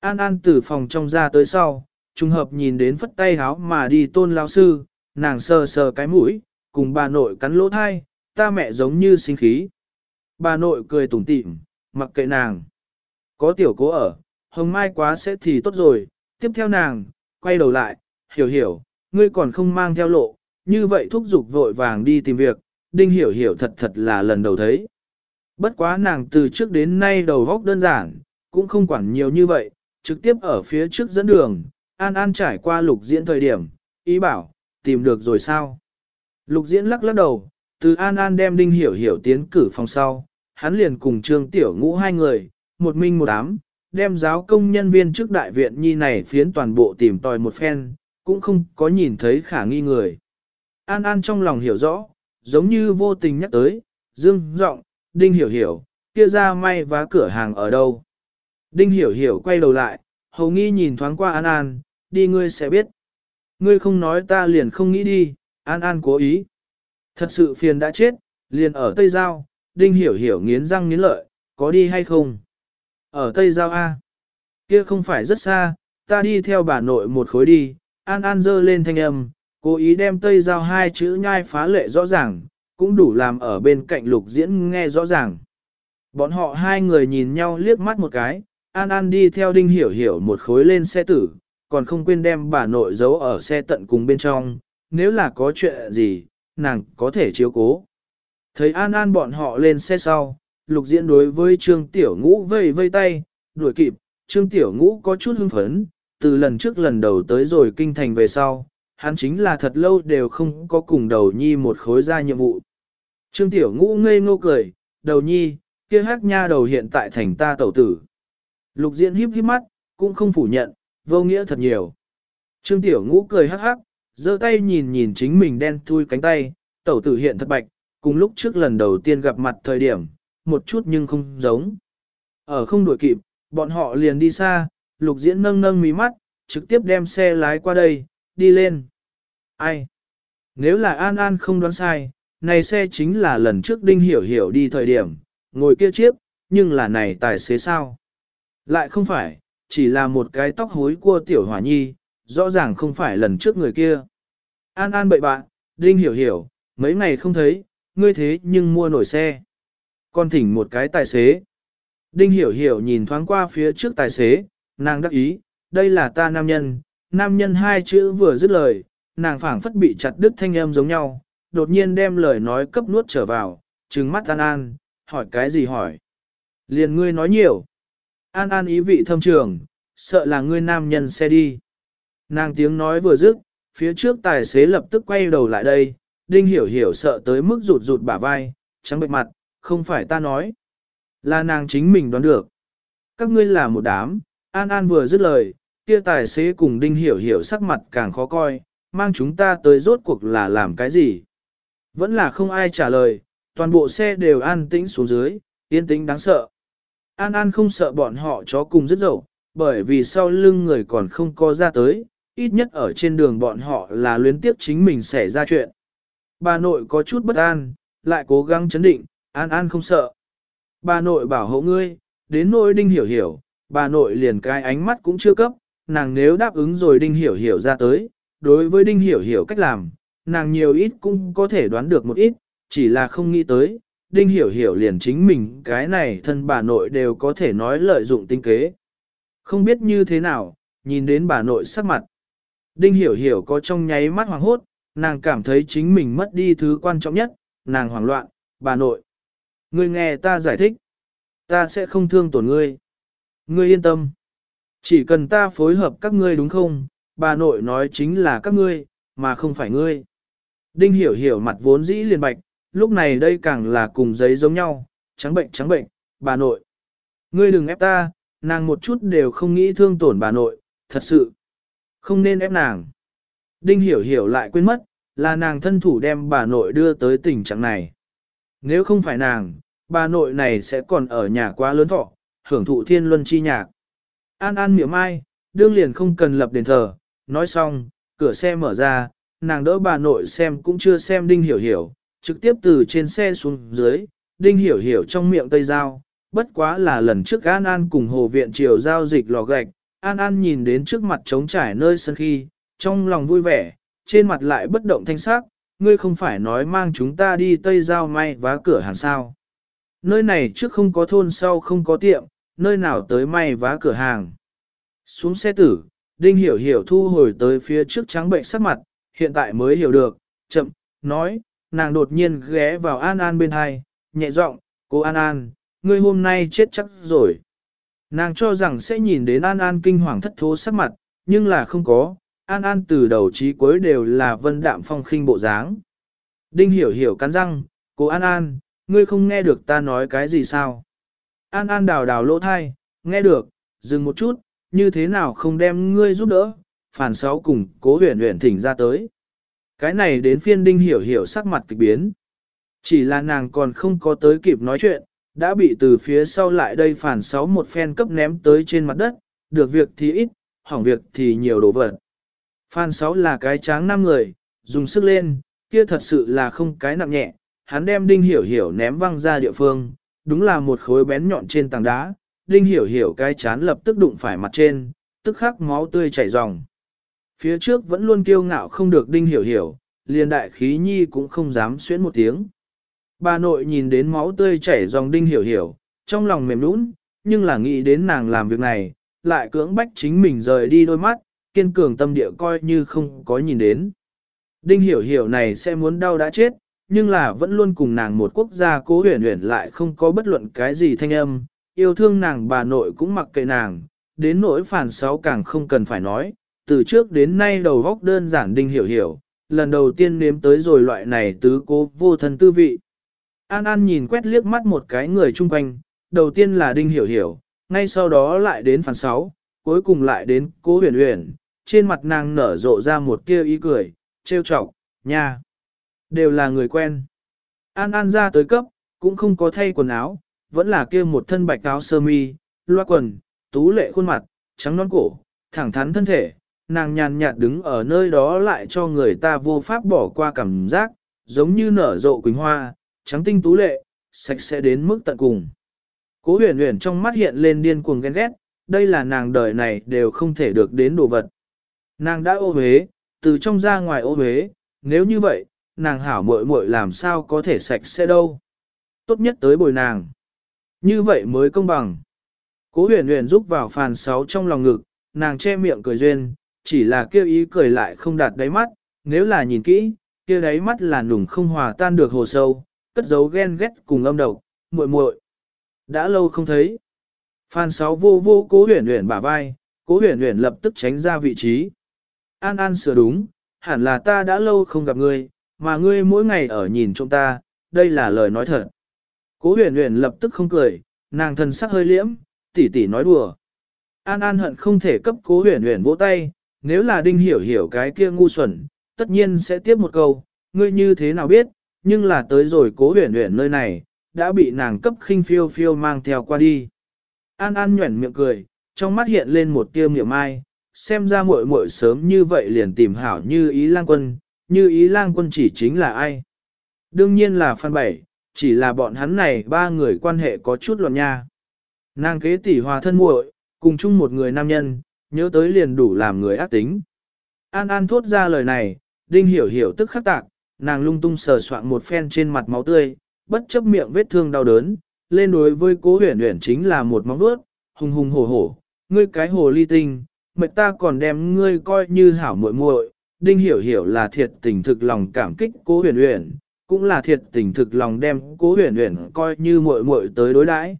An An từ phòng trong ra tới sau, trùng hợp nhìn đến phất tay háo mà đi tôn lão sư, nàng sờ sờ cái mũi, cùng bà nội cắn lỗ thai, ta mẹ giống như sinh khí. Bà nội cười tủm tỉm, mặc kệ nàng. Có tiểu cố ở, hồng mai quá sẽ thì tốt rồi, tiếp theo nàng, quay đầu lại, hiểu hiểu, ngươi còn không mang theo lộ, như vậy thúc giục vội vàng đi tìm việc, đinh hiểu hiểu thật thật là lần đầu thấy. Bất quá nàng từ trước đến nay đầu góc đơn giản, cũng không quản nhiều như vậy, trực tiếp ở phía trước dẫn đường, An An trải qua lục diễn thời điểm, ý bảo, tìm được rồi sao. Lục diễn lắc lắc đầu, từ An An đem đinh hiểu hiểu tiến cử phòng sau, hắn liền cùng trương tiểu ngũ hai người, một minh một ám, đem giáo công nhân viên trước đại viện nhi này phiến toàn bộ tìm tòi một phen, cũng không có nhìn thấy khả nghi người. An An trong lòng hiểu rõ, giống như vô tình nhắc tới, dương giọng đinh hiểu hiểu, kia ra may vá cửa hàng ở đâu. Đinh hiểu hiểu quay đầu lại, hầu nghi nhìn thoáng qua An An, đi ngươi sẽ biết. Ngươi không nói ta liền không nghĩ đi, An An cố ý. Thật sự phiền đã chết, liền ở Tây Giao, Đinh hiểu hiểu nghiến răng nghiến lợi, có đi hay không? Ở Tây Giao A. Kia không phải rất xa, ta đi theo bà nội một khối đi, An An dơ lên thanh âm, cố ý đem Tây Giao hai chữ nhai phá lệ rõ ràng, cũng đủ làm ở bên cạnh lục diễn nghe rõ ràng. Bọn họ hai người nhìn nhau liếc mắt một cái, An An đi theo Đinh Hiểu Hiểu một khối lên xe tử, còn không quên đem bà nội giấu ở xe tận cùng bên trong, nếu là có chuyện gì, nàng có thể chiếu cố. Thấy An An bọn họ lên xe sau, lục diễn đối với Trương Tiểu Ngũ vây vây tay, đuổi kịp, Trương Tiểu Ngũ có chút hưng phấn, từ lần trước lần đầu tới rồi kinh thành về sau, hắn chính là thật lâu đều không có cùng đầu nhi một khối ra nhiệm vụ. Trương Tiểu Ngũ ngây ngô cười, đầu nhi, kia hắc nha đầu hiện tại thành ta tẩu tử. Lục diễn híp híp mắt, cũng không phủ nhận, vô nghĩa thật nhiều. Trương Tiểu Ngũ cười hắc hắc, giơ tay nhìn nhìn chính mình đen thui cánh tay, tẩu tử hiện thật bạch, cùng lúc trước lần đầu tiên gặp mặt thời điểm, một chút nhưng không giống. Ở không đuổi kịp, bọn họ liền đi xa, lục diễn nâng nâng mí mắt, trực tiếp đem xe lái qua đây, đi lên. Ai? Nếu là An An không đoán sai, này xe chính là lần trước Đinh Hiểu Hiểu đi thời điểm, ngồi kia chiếc, nhưng là này tài xế sao? Lại không phải, chỉ là một cái tóc hối cua tiểu hỏa nhi, rõ ràng không phải lần trước người kia. An An bậy bạn, Đinh Hiểu Hiểu, mấy ngày không thấy, ngươi thế nhưng mua nổi xe. Con thỉnh một cái tài xế. Đinh Hiểu Hiểu nhìn thoáng qua phía trước tài xế, nàng đắc ý, đây là ta nam nhân, nam nhân hai chữ vừa dứt lời, nàng phảng phất bị chặt đứt thanh âm giống nhau, đột nhiên đem lời nói cấp nuốt trở vào, trừng mắt An An, hỏi cái gì hỏi. Liền ngươi nói nhiều. An An ý vị thâm trường, sợ là ngươi nam nhân xe đi. Nàng tiếng nói vừa dứt, phía trước tài xế lập tức quay đầu lại đây, Đinh Hiểu Hiểu sợ tới mức rụt rụt bả vai, trắng bệch mặt, không phải ta nói. Là nàng chính mình đoán được. Các ngươi là một đám, An An vừa dứt lời, kia tài xế cùng Đinh Hiểu Hiểu sắc mặt càng khó coi, mang chúng ta tới rốt cuộc là làm cái gì. Vẫn là không ai trả lời, toàn bộ xe đều an tĩnh xuống dưới, yên tĩnh đáng sợ. An An không sợ bọn họ chó cùng rất dậu, bởi vì sau lưng người còn không có ra tới, ít nhất ở trên đường bọn họ là luyến tiếp chính mình xảy ra chuyện. Bà nội có chút bất an, lại cố gắng chấn định, An An không sợ. Bà nội bảo hộ ngươi, đến nỗi đinh hiểu hiểu, bà nội liền cái ánh mắt cũng chưa cấp, nàng nếu đáp ứng rồi đinh hiểu hiểu ra tới, đối với đinh hiểu hiểu cách làm, nàng nhiều ít cũng có thể đoán được một ít, chỉ là không nghĩ tới, đinh hiểu hiểu liền chính mình cái này thân bà nội đều có thể nói lợi dụng tinh kế. Không biết như thế nào, nhìn đến bà nội sắc mặt. Đinh hiểu hiểu có trong nháy mắt hoàng hốt, nàng cảm thấy chính mình mất đi thứ quan trọng nhất, nàng hoảng loạn, bà nội. Ngươi nghe ta giải thích. Ta sẽ không thương tổn ngươi. Ngươi yên tâm. Chỉ cần ta phối hợp các ngươi đúng không, bà nội nói chính là các ngươi, mà không phải ngươi. Đinh hiểu hiểu mặt vốn dĩ liền bạch, lúc này đây càng là cùng giấy giống nhau, trắng bệnh trắng bệnh, bà nội. Ngươi đừng ép ta, nàng một chút đều không nghĩ thương tổn bà nội, thật sự. Không nên ép nàng. Đinh hiểu hiểu lại quên mất, là nàng thân thủ đem bà nội đưa tới tình trạng này. Nếu không phải nàng, bà nội này sẽ còn ở nhà quá lớn thọ, hưởng thụ thiên luân chi nhạc. An An miệng mai, đương liền không cần lập đền thờ, nói xong, cửa xe mở ra, nàng đỡ bà nội xem cũng chưa xem Đinh Hiểu Hiểu, trực tiếp từ trên xe xuống dưới, Đinh Hiểu Hiểu trong miệng tây dao, bất quá là lần trước An An cùng Hồ Viện Triều giao dịch lò gạch, An An nhìn đến trước mặt trống trải nơi sân khi, trong lòng vui vẻ, trên mặt lại bất động thanh sắc, ngươi không phải nói mang chúng ta đi tây giao may vá cửa hàng sao. Nơi này trước không có thôn sau không có tiệm, nơi nào tới may vá cửa hàng. Xuống xe tử, Đinh Hiểu Hiểu thu hồi tới phía trước trắng bệnh sắc mặt, hiện tại mới hiểu được, chậm, nói, nàng đột nhiên ghé vào An An bên hai, nhẹ giọng, cô An An, ngươi hôm nay chết chắc rồi. Nàng cho rằng sẽ nhìn đến An An kinh hoàng thất thố sắc mặt, nhưng là không có, An An từ đầu chí cuối đều là vân đạm phong khinh bộ dáng. Đinh hiểu hiểu cắn răng, cô An An, ngươi không nghe được ta nói cái gì sao? An An đào đào lỗ thai, nghe được, dừng một chút, như thế nào không đem ngươi giúp đỡ, phản sáu cùng cố huyền huyền thỉnh ra tới. Cái này đến phiên đinh hiểu hiểu sắc mặt kịch biến. Chỉ là nàng còn không có tới kịp nói chuyện, đã bị từ phía sau lại đây phản sáu một phen cấp ném tới trên mặt đất, được việc thì ít, hỏng việc thì nhiều đồ vật. Phan sáu là cái tráng năm người, dùng sức lên, kia thật sự là không cái nặng nhẹ, hắn đem đinh hiểu hiểu ném văng ra địa phương, đúng là một khối bén nhọn trên tảng đá, đinh hiểu hiểu cái chán lập tức đụng phải mặt trên, tức khắc máu tươi chảy ròng. Phía trước vẫn luôn kiêu ngạo không được đinh hiểu hiểu, liền đại khí nhi cũng không dám xuyến một tiếng. Bà nội nhìn đến máu tươi chảy dòng đinh hiểu hiểu, trong lòng mềm nũng, nhưng là nghĩ đến nàng làm việc này, lại cưỡng bách chính mình rời đi đôi mắt, kiên cường tâm địa coi như không có nhìn đến. Đinh hiểu hiểu này sẽ muốn đau đã chết, nhưng là vẫn luôn cùng nàng một quốc gia cố huyền huyền lại không có bất luận cái gì thanh âm, yêu thương nàng bà nội cũng mặc kệ nàng, đến nỗi phản sáu càng không cần phải nói, từ trước đến nay đầu góc đơn giản đinh hiểu hiểu, lần đầu tiên nếm tới rồi loại này tứ cố vô thân tư vị. An An nhìn quét liếc mắt một cái người chung quanh, đầu tiên là đinh hiểu hiểu, ngay sau đó lại đến phản sáu, cuối cùng lại đến cố huyền huyền, trên mặt nàng nở rộ ra một tia ý cười, trêu chọc, nha. Đều là người quen. An An ra tới cấp, cũng không có thay quần áo, vẫn là kia một thân bạch áo sơ mi, loa quần, tú lệ khuôn mặt, trắng non cổ, thẳng thắn thân thể, nàng nhàn nhạt đứng ở nơi đó lại cho người ta vô pháp bỏ qua cảm giác, giống như nở rộ quỳnh hoa, trắng tinh tú lệ, sạch sẽ đến mức tận cùng. Cố huyền huyền trong mắt hiện lên điên cuồng ghen ghét, đây là nàng đời này đều không thể được đến đồ vật. Nàng đã ô huế, từ trong ra ngoài ô huế, nếu như vậy, nàng hảo muội muội làm sao có thể sạch sẽ đâu. Tốt nhất tới bồi nàng. Như vậy mới công bằng. Cố huyền huyền rúc vào phàn sáu trong lòng ngực, nàng che miệng cười duyên, chỉ là kêu ý cười lại không đạt đáy mắt, nếu là nhìn kỹ, kia đáy mắt là nùng không hòa tan được hồ sâu, cất giấu ghen ghét cùng âm độc, muội muội. Đã lâu không thấy. Phan sáu vô vô cố huyền huyền bả vai, cố huyền huyền lập tức tránh ra vị trí. An An sửa đúng, hẳn là ta đã lâu không gặp ngươi, mà ngươi mỗi ngày ở nhìn trong ta, đây là lời nói thật. Cố huyền huyền lập tức không cười, nàng thần sắc hơi liễm, tỉ tỉ nói đùa. An An hận không thể cấp cố huyền huyền vỗ tay, nếu là đinh hiểu hiểu cái kia ngu xuẩn, tất nhiên sẽ tiếp một câu, ngươi như thế nào biết, nhưng là tới rồi cố huyền huyền nơi này, đã bị nàng cấp khinh phiêu phiêu mang theo qua đi. An An nhuẩn miệng cười, trong mắt hiện lên một tia miệng mai, xem ra muội muội sớm như vậy liền tìm hảo như ý lang quân, như ý lang quân chỉ chính là ai. Đương nhiên là Phan Bảy, chỉ là bọn hắn này ba người quan hệ có chút loạn nha. Nàng kế tỷ hòa thân muội, cùng chung một người nam nhân, nhớ tới liền đủ làm người ác tính. An An thốt ra lời này, Đinh Hiểu Hiểu tức khắc tạc, nàng lung tung sờ soạn một phen trên mặt máu tươi, bất chấp miệng vết thương đau đớn, lên đối với cố huyền huyền chính là một móng vuốt, hùng hùng hổ hổ, ngươi cái hồ ly tinh, mệt ta còn đem ngươi coi như hảo muội muội. Đinh hiểu hiểu là thiệt tình thực lòng cảm kích cố huyền huyền, cũng là thiệt tình thực lòng đem cố huyền huyền coi như muội muội tới đối đãi.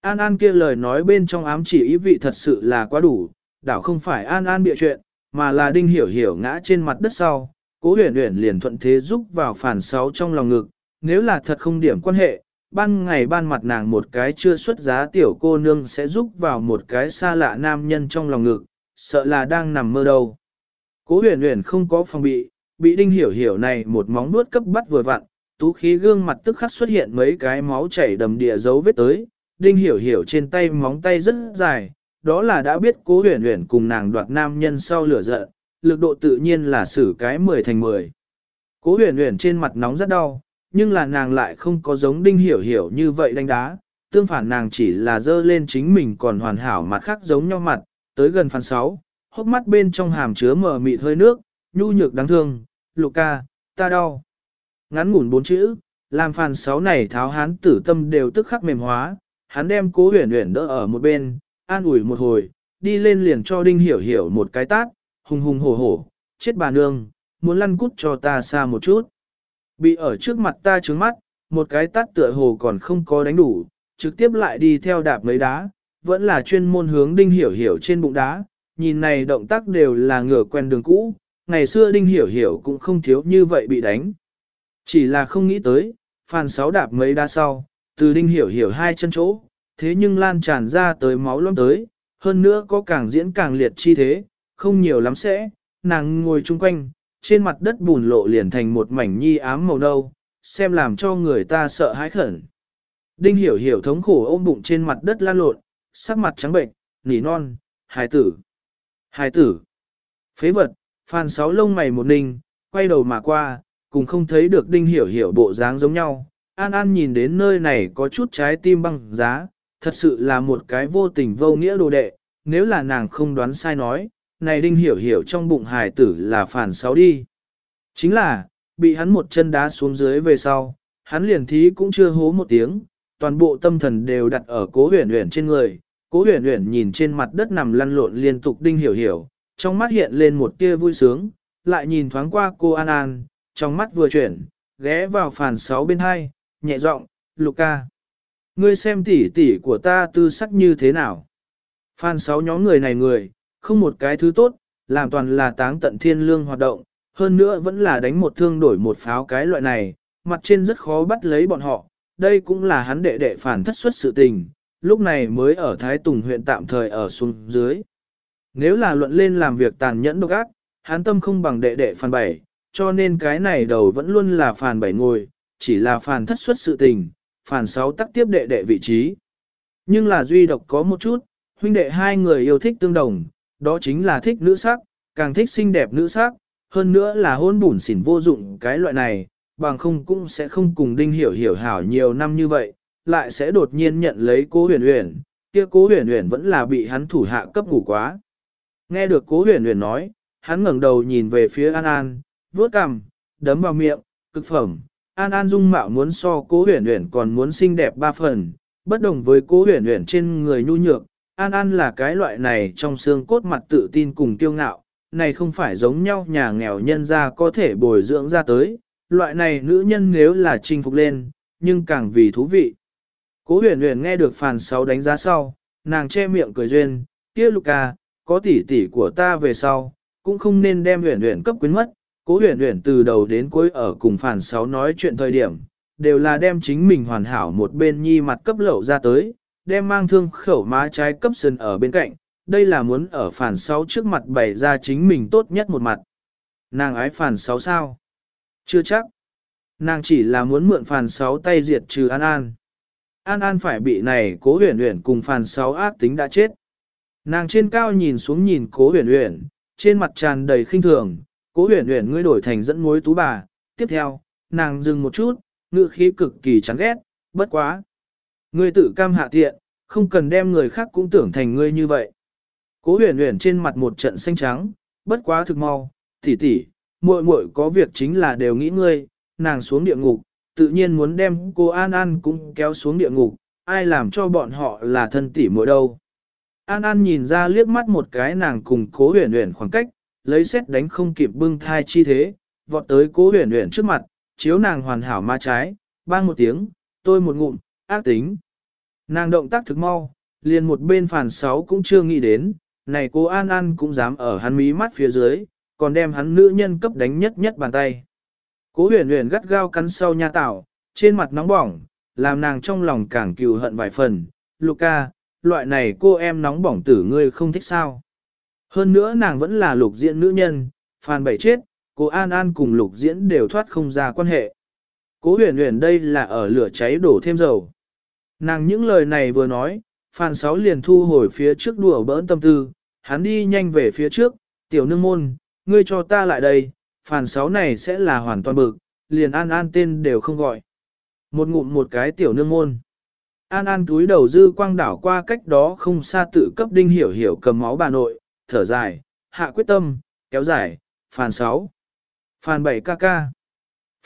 An An kia lời nói bên trong ám chỉ ý vị thật sự là quá đủ, đảo không phải An An bịa chuyện, mà là Đinh Hiểu Hiểu ngã trên mặt đất sau, cố huyền huyền liền thuận thế giúp vào phản sáu trong lòng ngực, nếu là thật không điểm quan hệ, ban ngày ban mặt nàng một cái chưa xuất giá tiểu cô nương sẽ giúp vào một cái xa lạ nam nhân trong lòng ngực, sợ là đang nằm mơ đâu. Cố huyền huyền không có phòng bị, bị đinh hiểu hiểu này một móng nuốt cấp bắt vừa vặn, tú khí gương mặt tức khắc xuất hiện mấy cái máu chảy đầm địa dấu vết tới, đinh hiểu hiểu trên tay móng tay rất dài, đó là đã biết cố huyền huyền cùng nàng đoạt nam nhân sau lửa giận, lực độ tự nhiên là xử cái 10 thành 10. Cố huyền huyền trên mặt nóng rất đau, nhưng là nàng lại không có giống đinh hiểu hiểu như vậy đánh đá, tương phản nàng chỉ là dơ lên chính mình còn hoàn hảo mặt khác giống nhau mặt, tới gần phản sáu, hốc mắt bên trong hàm chứa mờ mịt hơi nước, nhu nhược đáng thương, Luca, ta đau. Ngắn ngủn bốn chữ, làm phản sáu này tháo hán tử tâm đều tức khắc mềm hóa, hắn đem cố huyền huyền đỡ ở một bên, an ủi một hồi, đi lên liền cho đinh hiểu hiểu một cái tát, hùng hùng hổ hổ, chết bà nương, muốn lăn cút cho ta xa một chút. Bị ở trước mặt ta trướng mắt, một cái tát tựa hồ còn không có đánh đủ, trực tiếp lại đi theo đạp mấy đá, vẫn là chuyên môn hướng đinh hiểu hiểu trên bụng đá, nhìn này động tác đều là ngửa quen đường cũ, ngày xưa đinh hiểu hiểu cũng không thiếu như vậy bị đánh. Chỉ là không nghĩ tới, phàn sáu đạp mấy đá sau, từ đinh hiểu hiểu hai chân chỗ, thế nhưng lan tràn ra tới máu lõm tới, hơn nữa có càng diễn càng liệt chi thế, không nhiều lắm sẽ, nàng ngồi chung quanh, trên mặt đất bùn lộ liền thành một mảnh nhi ám màu nâu, xem làm cho người ta sợ hãi khẩn. Đinh hiểu hiểu thống khổ ôm bụng trên mặt đất lan lộn, sắc mặt trắng bệnh, nỉ non, hài tử, hài tử, phế vật, phan sáu lông mày một ninh, quay đầu mà qua, cùng không thấy được đinh hiểu hiểu bộ dáng giống nhau. An An nhìn đến nơi này có chút trái tim băng giá, thật sự là một cái vô tình vô nghĩa đồ đệ, nếu là nàng không đoán sai nói, này đinh hiểu hiểu trong bụng hài tử là phản sáu đi. Chính là, bị hắn một chân đá xuống dưới về sau, hắn liền thí cũng chưa hố một tiếng, toàn bộ tâm thần đều đặt ở cố huyền huyền trên người. Cố huyền huyền nhìn trên mặt đất nằm lăn lộn liên tục đinh hiểu hiểu, trong mắt hiện lên một tia vui sướng, lại nhìn thoáng qua cô An An, trong mắt vừa chuyển, ghé vào phản sáu bên hai, nhẹ giọng, Luca. Ngươi xem tỉ tỉ của ta tư sắc như thế nào. Phan sáu nhóm người này người, không một cái thứ tốt, làm toàn là táng tận thiên lương hoạt động, hơn nữa vẫn là đánh một thương đổi một pháo cái loại này, mặt trên rất khó bắt lấy bọn họ, đây cũng là hắn đệ đệ phản thất xuất sự tình, lúc này mới ở Thái Tùng huyện tạm thời ở xuống dưới. Nếu là luận lên làm việc tàn nhẫn độc ác, hắn tâm không bằng đệ đệ phản bảy, cho nên cái này đầu vẫn luôn là phản bảy ngồi, chỉ là phản thất xuất sự tình, phản sáu tắc tiếp đệ đệ vị trí. Nhưng là duy độc có một chút, huynh đệ hai người yêu thích tương đồng, đó chính là thích nữ sắc, càng thích xinh đẹp nữ sắc, hơn nữa là hôn bùn xỉn vô dụng cái loại này, bằng không cũng sẽ không cùng đinh hiểu hiểu hảo nhiều năm như vậy, lại sẽ đột nhiên nhận lấy cố huyền huyền, kia cố huyền huyền vẫn là bị hắn thủ hạ cấp ngủ quá. Nghe được cố huyền huyền nói, hắn ngẩng đầu nhìn về phía An An, vuốt cằm, đấm vào miệng, cực phẩm. An An dung mạo muốn so cố huyền huyền còn muốn xinh đẹp ba phần, bất đồng với cố huyền huyền trên người nhu nhược, An An là cái loại này trong xương cốt mặt tự tin cùng kiêu ngạo, này không phải giống nhau nhà nghèo nhân ra có thể bồi dưỡng ra tới, loại này nữ nhân nếu là chinh phục lên, nhưng càng vì thú vị. Cố huyền huyền nghe được phàn sáu đánh giá sau, nàng che miệng cười duyên, kia Luca, à, có tỷ tỷ của ta về sau, cũng không nên đem huyền huyền cấp quyến mất. Cố huyền huyền từ đầu đến cuối ở cùng phàn sáu nói chuyện thời điểm, đều là đem chính mình hoàn hảo một bên nhi mặt cấp lậu ra tới, đem mang thương khẩu má trái cấp sân ở bên cạnh, đây là muốn ở phản sáu trước mặt bày ra chính mình tốt nhất một mặt. Nàng ái phản sáu sao? Chưa chắc. Nàng chỉ là muốn mượn phản sáu tay diệt trừ An An. An An phải bị này cố huyền huyền cùng phản sáu ác tính đã chết. Nàng trên cao nhìn xuống nhìn cố huyền huyền, trên mặt tràn đầy khinh thường, cố huyền huyền ngươi đổi thành dẫn mối tú bà. Tiếp theo, nàng dừng một chút, ngựa khí cực kỳ chán ghét, bất quá. Ngươi tự cam hạ tiện, không cần đem người khác cũng tưởng thành ngươi như vậy. Cố huyền huyền trên mặt một trận xanh trắng, bất quá thực mau, tỷ tỷ, muội muội có việc chính là đều nghĩ ngươi, nàng xuống địa ngục, tự nhiên muốn đem cô An An cũng kéo xuống địa ngục, ai làm cho bọn họ là thân tỷ muội đâu. An An nhìn ra liếc mắt một cái nàng cùng cố huyền huyền khoảng cách, lấy xét đánh không kịp bưng thai chi thế, vọt tới cố huyền huyền trước mặt, chiếu nàng hoàn hảo ma trái, bang một tiếng, tôi một ngụm, ác tính. Nàng động tác thực mau, liền một bên phản sáu cũng chưa nghĩ đến, này cô An An cũng dám ở hắn mí mắt phía dưới, còn đem hắn nữ nhân cấp đánh nhất nhất bàn tay. Cố huyền huyền gắt gao cắn sau nha tạo, trên mặt nóng bỏng, làm nàng trong lòng càng cừu hận vài phần. Luca, loại này cô em nóng bỏng tử ngươi không thích sao. Hơn nữa nàng vẫn là lục diễn nữ nhân, phàn bảy chết, cô An An cùng lục diễn đều thoát không ra quan hệ. Cố huyền huyền đây là ở lửa cháy đổ thêm dầu. Nàng những lời này vừa nói, Phan Sáu liền thu hồi phía trước đùa bỡn tâm tư, hắn đi nhanh về phía trước, tiểu nương môn, ngươi cho ta lại đây, Phan Sáu này sẽ là hoàn toàn bực, liền an an tên đều không gọi. Một ngụm một cái tiểu nương môn. An an túi đầu dư quang đảo qua cách đó không xa tự cấp đinh hiểu hiểu cầm máu bà nội, thở dài, hạ quyết tâm, kéo dài, Phan Sáu. Phan Bảy ca ca.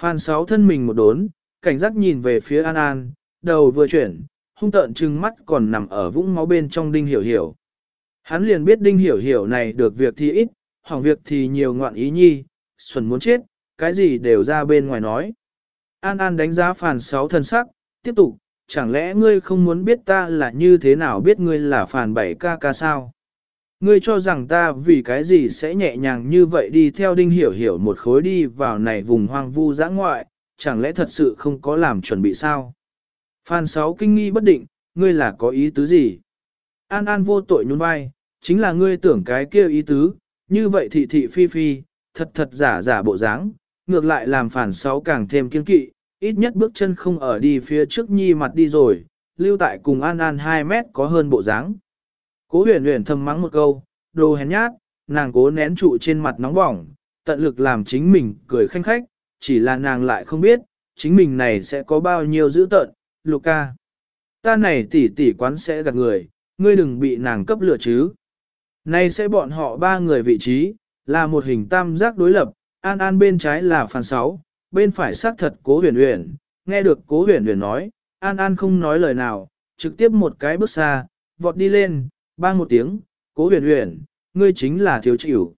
Phan Sáu thân mình một đốn, cảnh giác nhìn về phía An An, đầu vừa chuyển, hung tợn trừng mắt còn nằm ở vũng máu bên trong đinh hiểu hiểu. Hắn liền biết đinh hiểu hiểu này được việc thì ít, hỏng việc thì nhiều ngoạn ý nhi, xuẩn muốn chết, cái gì đều ra bên ngoài nói. An An đánh giá phản sáu thân sắc, tiếp tục, chẳng lẽ ngươi không muốn biết ta là như thế nào biết ngươi là phản bảy ca ca sao? Ngươi cho rằng ta vì cái gì sẽ nhẹ nhàng như vậy đi theo đinh hiểu hiểu một khối đi vào này vùng hoang vu dã ngoại, chẳng lẽ thật sự không có làm chuẩn bị sao? Phan Sáu kinh nghi bất định, ngươi là có ý tứ gì? An An vô tội nhún vai, chính là ngươi tưởng cái kia ý tứ, như vậy thị thị phi phi, thật thật giả giả bộ dáng, ngược lại làm phản Sáu càng thêm kiên kỵ, ít nhất bước chân không ở đi phía trước nhi mặt đi rồi, lưu tại cùng An An 2 mét có hơn bộ dáng. Cố huyền huyền thầm mắng một câu, đồ hèn nhát, nàng cố nén trụ trên mặt nóng bỏng, tận lực làm chính mình cười khanh khách, chỉ là nàng lại không biết, chính mình này sẽ có bao nhiêu dữ tận, Luca. Ta này tỷ tỷ quán sẽ gạt người, ngươi đừng bị nàng cấp lửa chứ. Nay sẽ bọn họ ba người vị trí, là một hình tam giác đối lập, an an bên trái là phản sáu, bên phải xác thật cố huyền huyền, nghe được cố huyền huyền nói, an an không nói lời nào, trực tiếp một cái bước xa, vọt đi lên, bang một tiếng, cố huyền huyền, ngươi chính là thiếu chịu.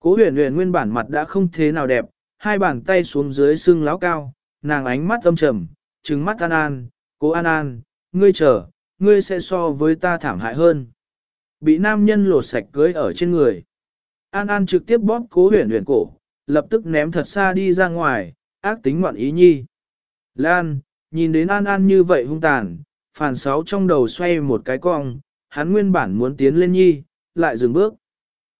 Cố huyền huyền nguyên bản mặt đã không thế nào đẹp, hai bàn tay xuống dưới xương láo cao, nàng ánh mắt âm trầm, trừng mắt An An, cố An An, ngươi chờ, ngươi sẽ so với ta thảm hại hơn. Bị nam nhân lột sạch cưới ở trên người. An An trực tiếp bóp cố huyền huyền cổ, lập tức ném thật xa đi ra ngoài, ác tính ngoạn ý nhi. Lan, nhìn đến An An như vậy hung tàn, phản sáu trong đầu xoay một cái cong, hắn nguyên bản muốn tiến lên nhi, lại dừng bước.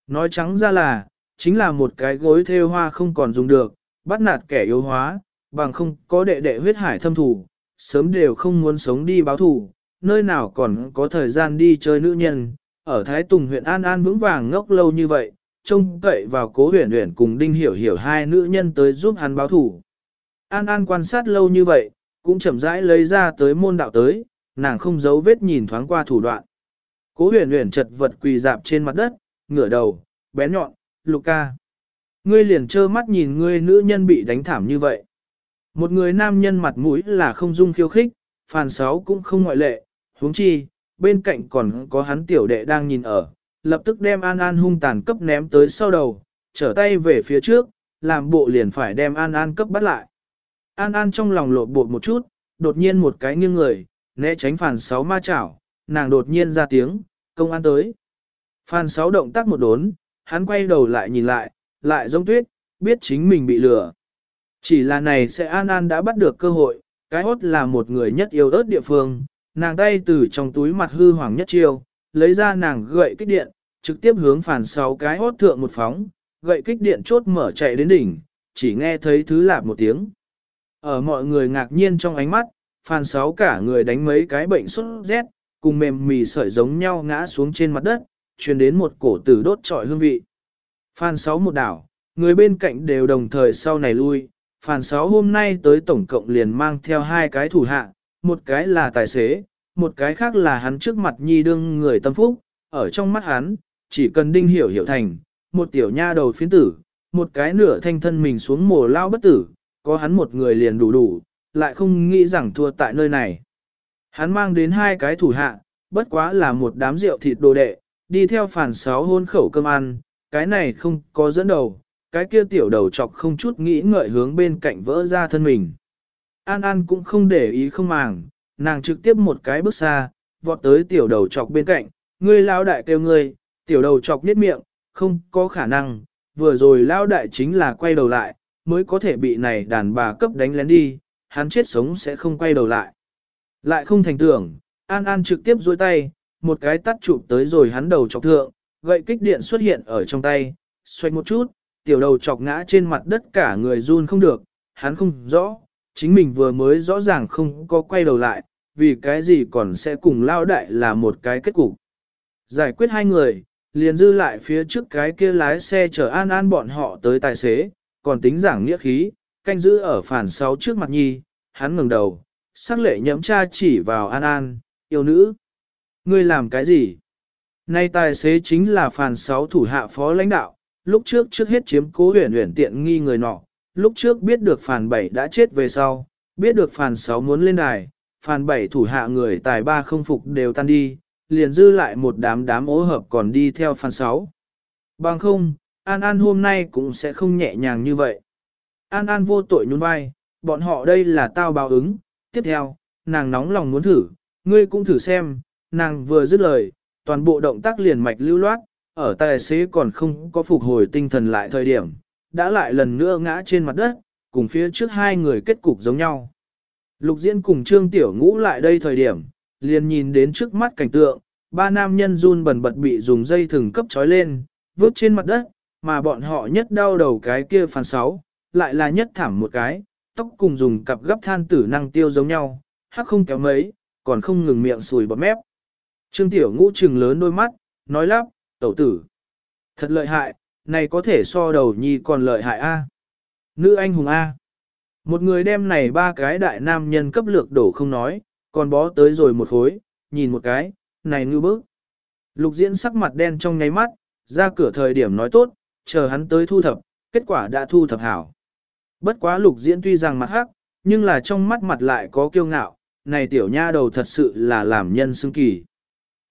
Nói trắng ra là, chính là một cái gối thêu hoa không còn dùng được, bắt nạt kẻ yếu hóa, bằng không có đệ đệ huyết hải thâm thủ, sớm đều không muốn sống đi báo thủ, nơi nào còn có thời gian đi chơi nữ nhân, ở Thái Tùng huyện An An vững vàng ngốc lâu như vậy, trông cậy vào cố huyền huyền cùng đinh hiểu hiểu hai nữ nhân tới giúp hắn báo thủ. An An quan sát lâu như vậy, cũng chậm rãi lấy ra tới môn đạo tới, nàng không giấu vết nhìn thoáng qua thủ đoạn. Cố huyền huyền chật vật quỳ dạp trên mặt đất, ngửa đầu, bé nhọn, Luca. Ngươi liền trơ mắt nhìn ngươi nữ nhân bị đánh thảm như vậy. Một người nam nhân mặt mũi là không dung khiêu khích, phàn sáu cũng không ngoại lệ, huống chi, bên cạnh còn có hắn tiểu đệ đang nhìn ở, lập tức đem An An hung tàn cấp ném tới sau đầu, trở tay về phía trước, làm bộ liền phải đem An An cấp bắt lại. An An trong lòng lột bột một chút, đột nhiên một cái nghiêng người, né tránh phản sáu ma chảo, nàng đột nhiên ra tiếng, công an tới. Phan sáu động tác một đốn, hắn quay đầu lại nhìn lại, lại giống tuyết, biết chính mình bị lừa. Chỉ là này sẽ An An đã bắt được cơ hội, cái hốt là một người nhất yêu ớt địa phương, nàng tay từ trong túi mặt hư hoàng nhất chiêu, lấy ra nàng gậy kích điện, trực tiếp hướng phản sáu cái hốt thượng một phóng, gậy kích điện chốt mở chạy đến đỉnh, chỉ nghe thấy thứ lạp một tiếng. Ở mọi người ngạc nhiên trong ánh mắt, phàn sáu cả người đánh mấy cái bệnh sốt rét, cùng mềm mì sợi giống nhau ngã xuống trên mặt đất, truyền đến một cổ tử đốt trọi hương vị. Phan sáu một đảo, người bên cạnh đều đồng thời sau này lui, Phản sáu hôm nay tới tổng cộng liền mang theo hai cái thủ hạ, một cái là tài xế, một cái khác là hắn trước mặt nhi đương người tâm phúc, ở trong mắt hắn, chỉ cần đinh hiểu hiểu thành, một tiểu nha đầu phiến tử, một cái nửa thanh thân mình xuống mồ lao bất tử, có hắn một người liền đủ đủ, lại không nghĩ rằng thua tại nơi này. Hắn mang đến hai cái thủ hạ, bất quá là một đám rượu thịt đồ đệ, đi theo phản sáu hôn khẩu cơm ăn, cái này không có dẫn đầu, cái kia tiểu đầu chọc không chút nghĩ ngợi hướng bên cạnh vỡ ra thân mình. An An cũng không để ý không màng, nàng trực tiếp một cái bước xa, vọt tới tiểu đầu chọc bên cạnh, ngươi lao đại kêu ngươi, tiểu đầu chọc niết miệng, không có khả năng, vừa rồi lao đại chính là quay đầu lại, mới có thể bị này đàn bà cấp đánh lén đi, hắn chết sống sẽ không quay đầu lại. Lại không thành tưởng, An An trực tiếp dôi tay, một cái tắt chụp tới rồi hắn đầu chọc thượng, gậy kích điện xuất hiện ở trong tay, xoay một chút, tiểu đầu chọc ngã trên mặt đất cả người run không được, hắn không rõ, chính mình vừa mới rõ ràng không có quay đầu lại, vì cái gì còn sẽ cùng lao đại là một cái kết cục. Giải quyết hai người, liền dư lại phía trước cái kia lái xe chở An An bọn họ tới tài xế, còn tính giảng nghĩa khí, canh giữ ở phản sáu trước mặt nhi, hắn ngừng đầu, sắc lệ nhẫm cha chỉ vào An An, yêu nữ. Ngươi làm cái gì? Nay tài xế chính là phản sáu thủ hạ phó lãnh đạo, lúc trước trước hết chiếm cố huyền huyền tiện nghi người nọ, lúc trước biết được phàn bảy đã chết về sau, biết được phàn sáu muốn lên đài, phàn bảy thủ hạ người tài ba không phục đều tan đi, liền dư lại một đám đám ố hợp còn đi theo phàn sáu. Bằng không, An An hôm nay cũng sẽ không nhẹ nhàng như vậy. An An vô tội nhún vai, bọn họ đây là tao báo ứng. Tiếp theo, nàng nóng lòng muốn thử, ngươi cũng thử xem, nàng vừa dứt lời, toàn bộ động tác liền mạch lưu loát, ở tài xế còn không có phục hồi tinh thần lại thời điểm, đã lại lần nữa ngã trên mặt đất, cùng phía trước hai người kết cục giống nhau. Lục Diễn cùng Trương Tiểu Ngũ lại đây thời điểm, liền nhìn đến trước mắt cảnh tượng, ba nam nhân run bần bật bị dùng dây thừng cấp trói lên, vứt trên mặt đất, mà bọn họ nhất đau đầu cái kia phản sáu, lại là nhất thảm một cái, tóc cùng dùng cặp gấp than tử năng tiêu giống nhau, hắc không kéo mấy, còn không ngừng miệng sùi bọt mép. Trương Tiểu Ngũ trừng lớn đôi mắt, nói lắp, tẩu tử. Thật lợi hại, này có thể so đầu nhi còn lợi hại A. Nữ anh hùng A. Một người đem này ba cái đại nam nhân cấp lược đổ không nói, còn bó tới rồi một khối, nhìn một cái, này ngư bức. Lục diễn sắc mặt đen trong nháy mắt, ra cửa thời điểm nói tốt, chờ hắn tới thu thập, kết quả đã thu thập hảo. Bất quá lục diễn tuy rằng mặt hắc, nhưng là trong mắt mặt lại có kiêu ngạo, này tiểu nha đầu thật sự là làm nhân xưng kỳ.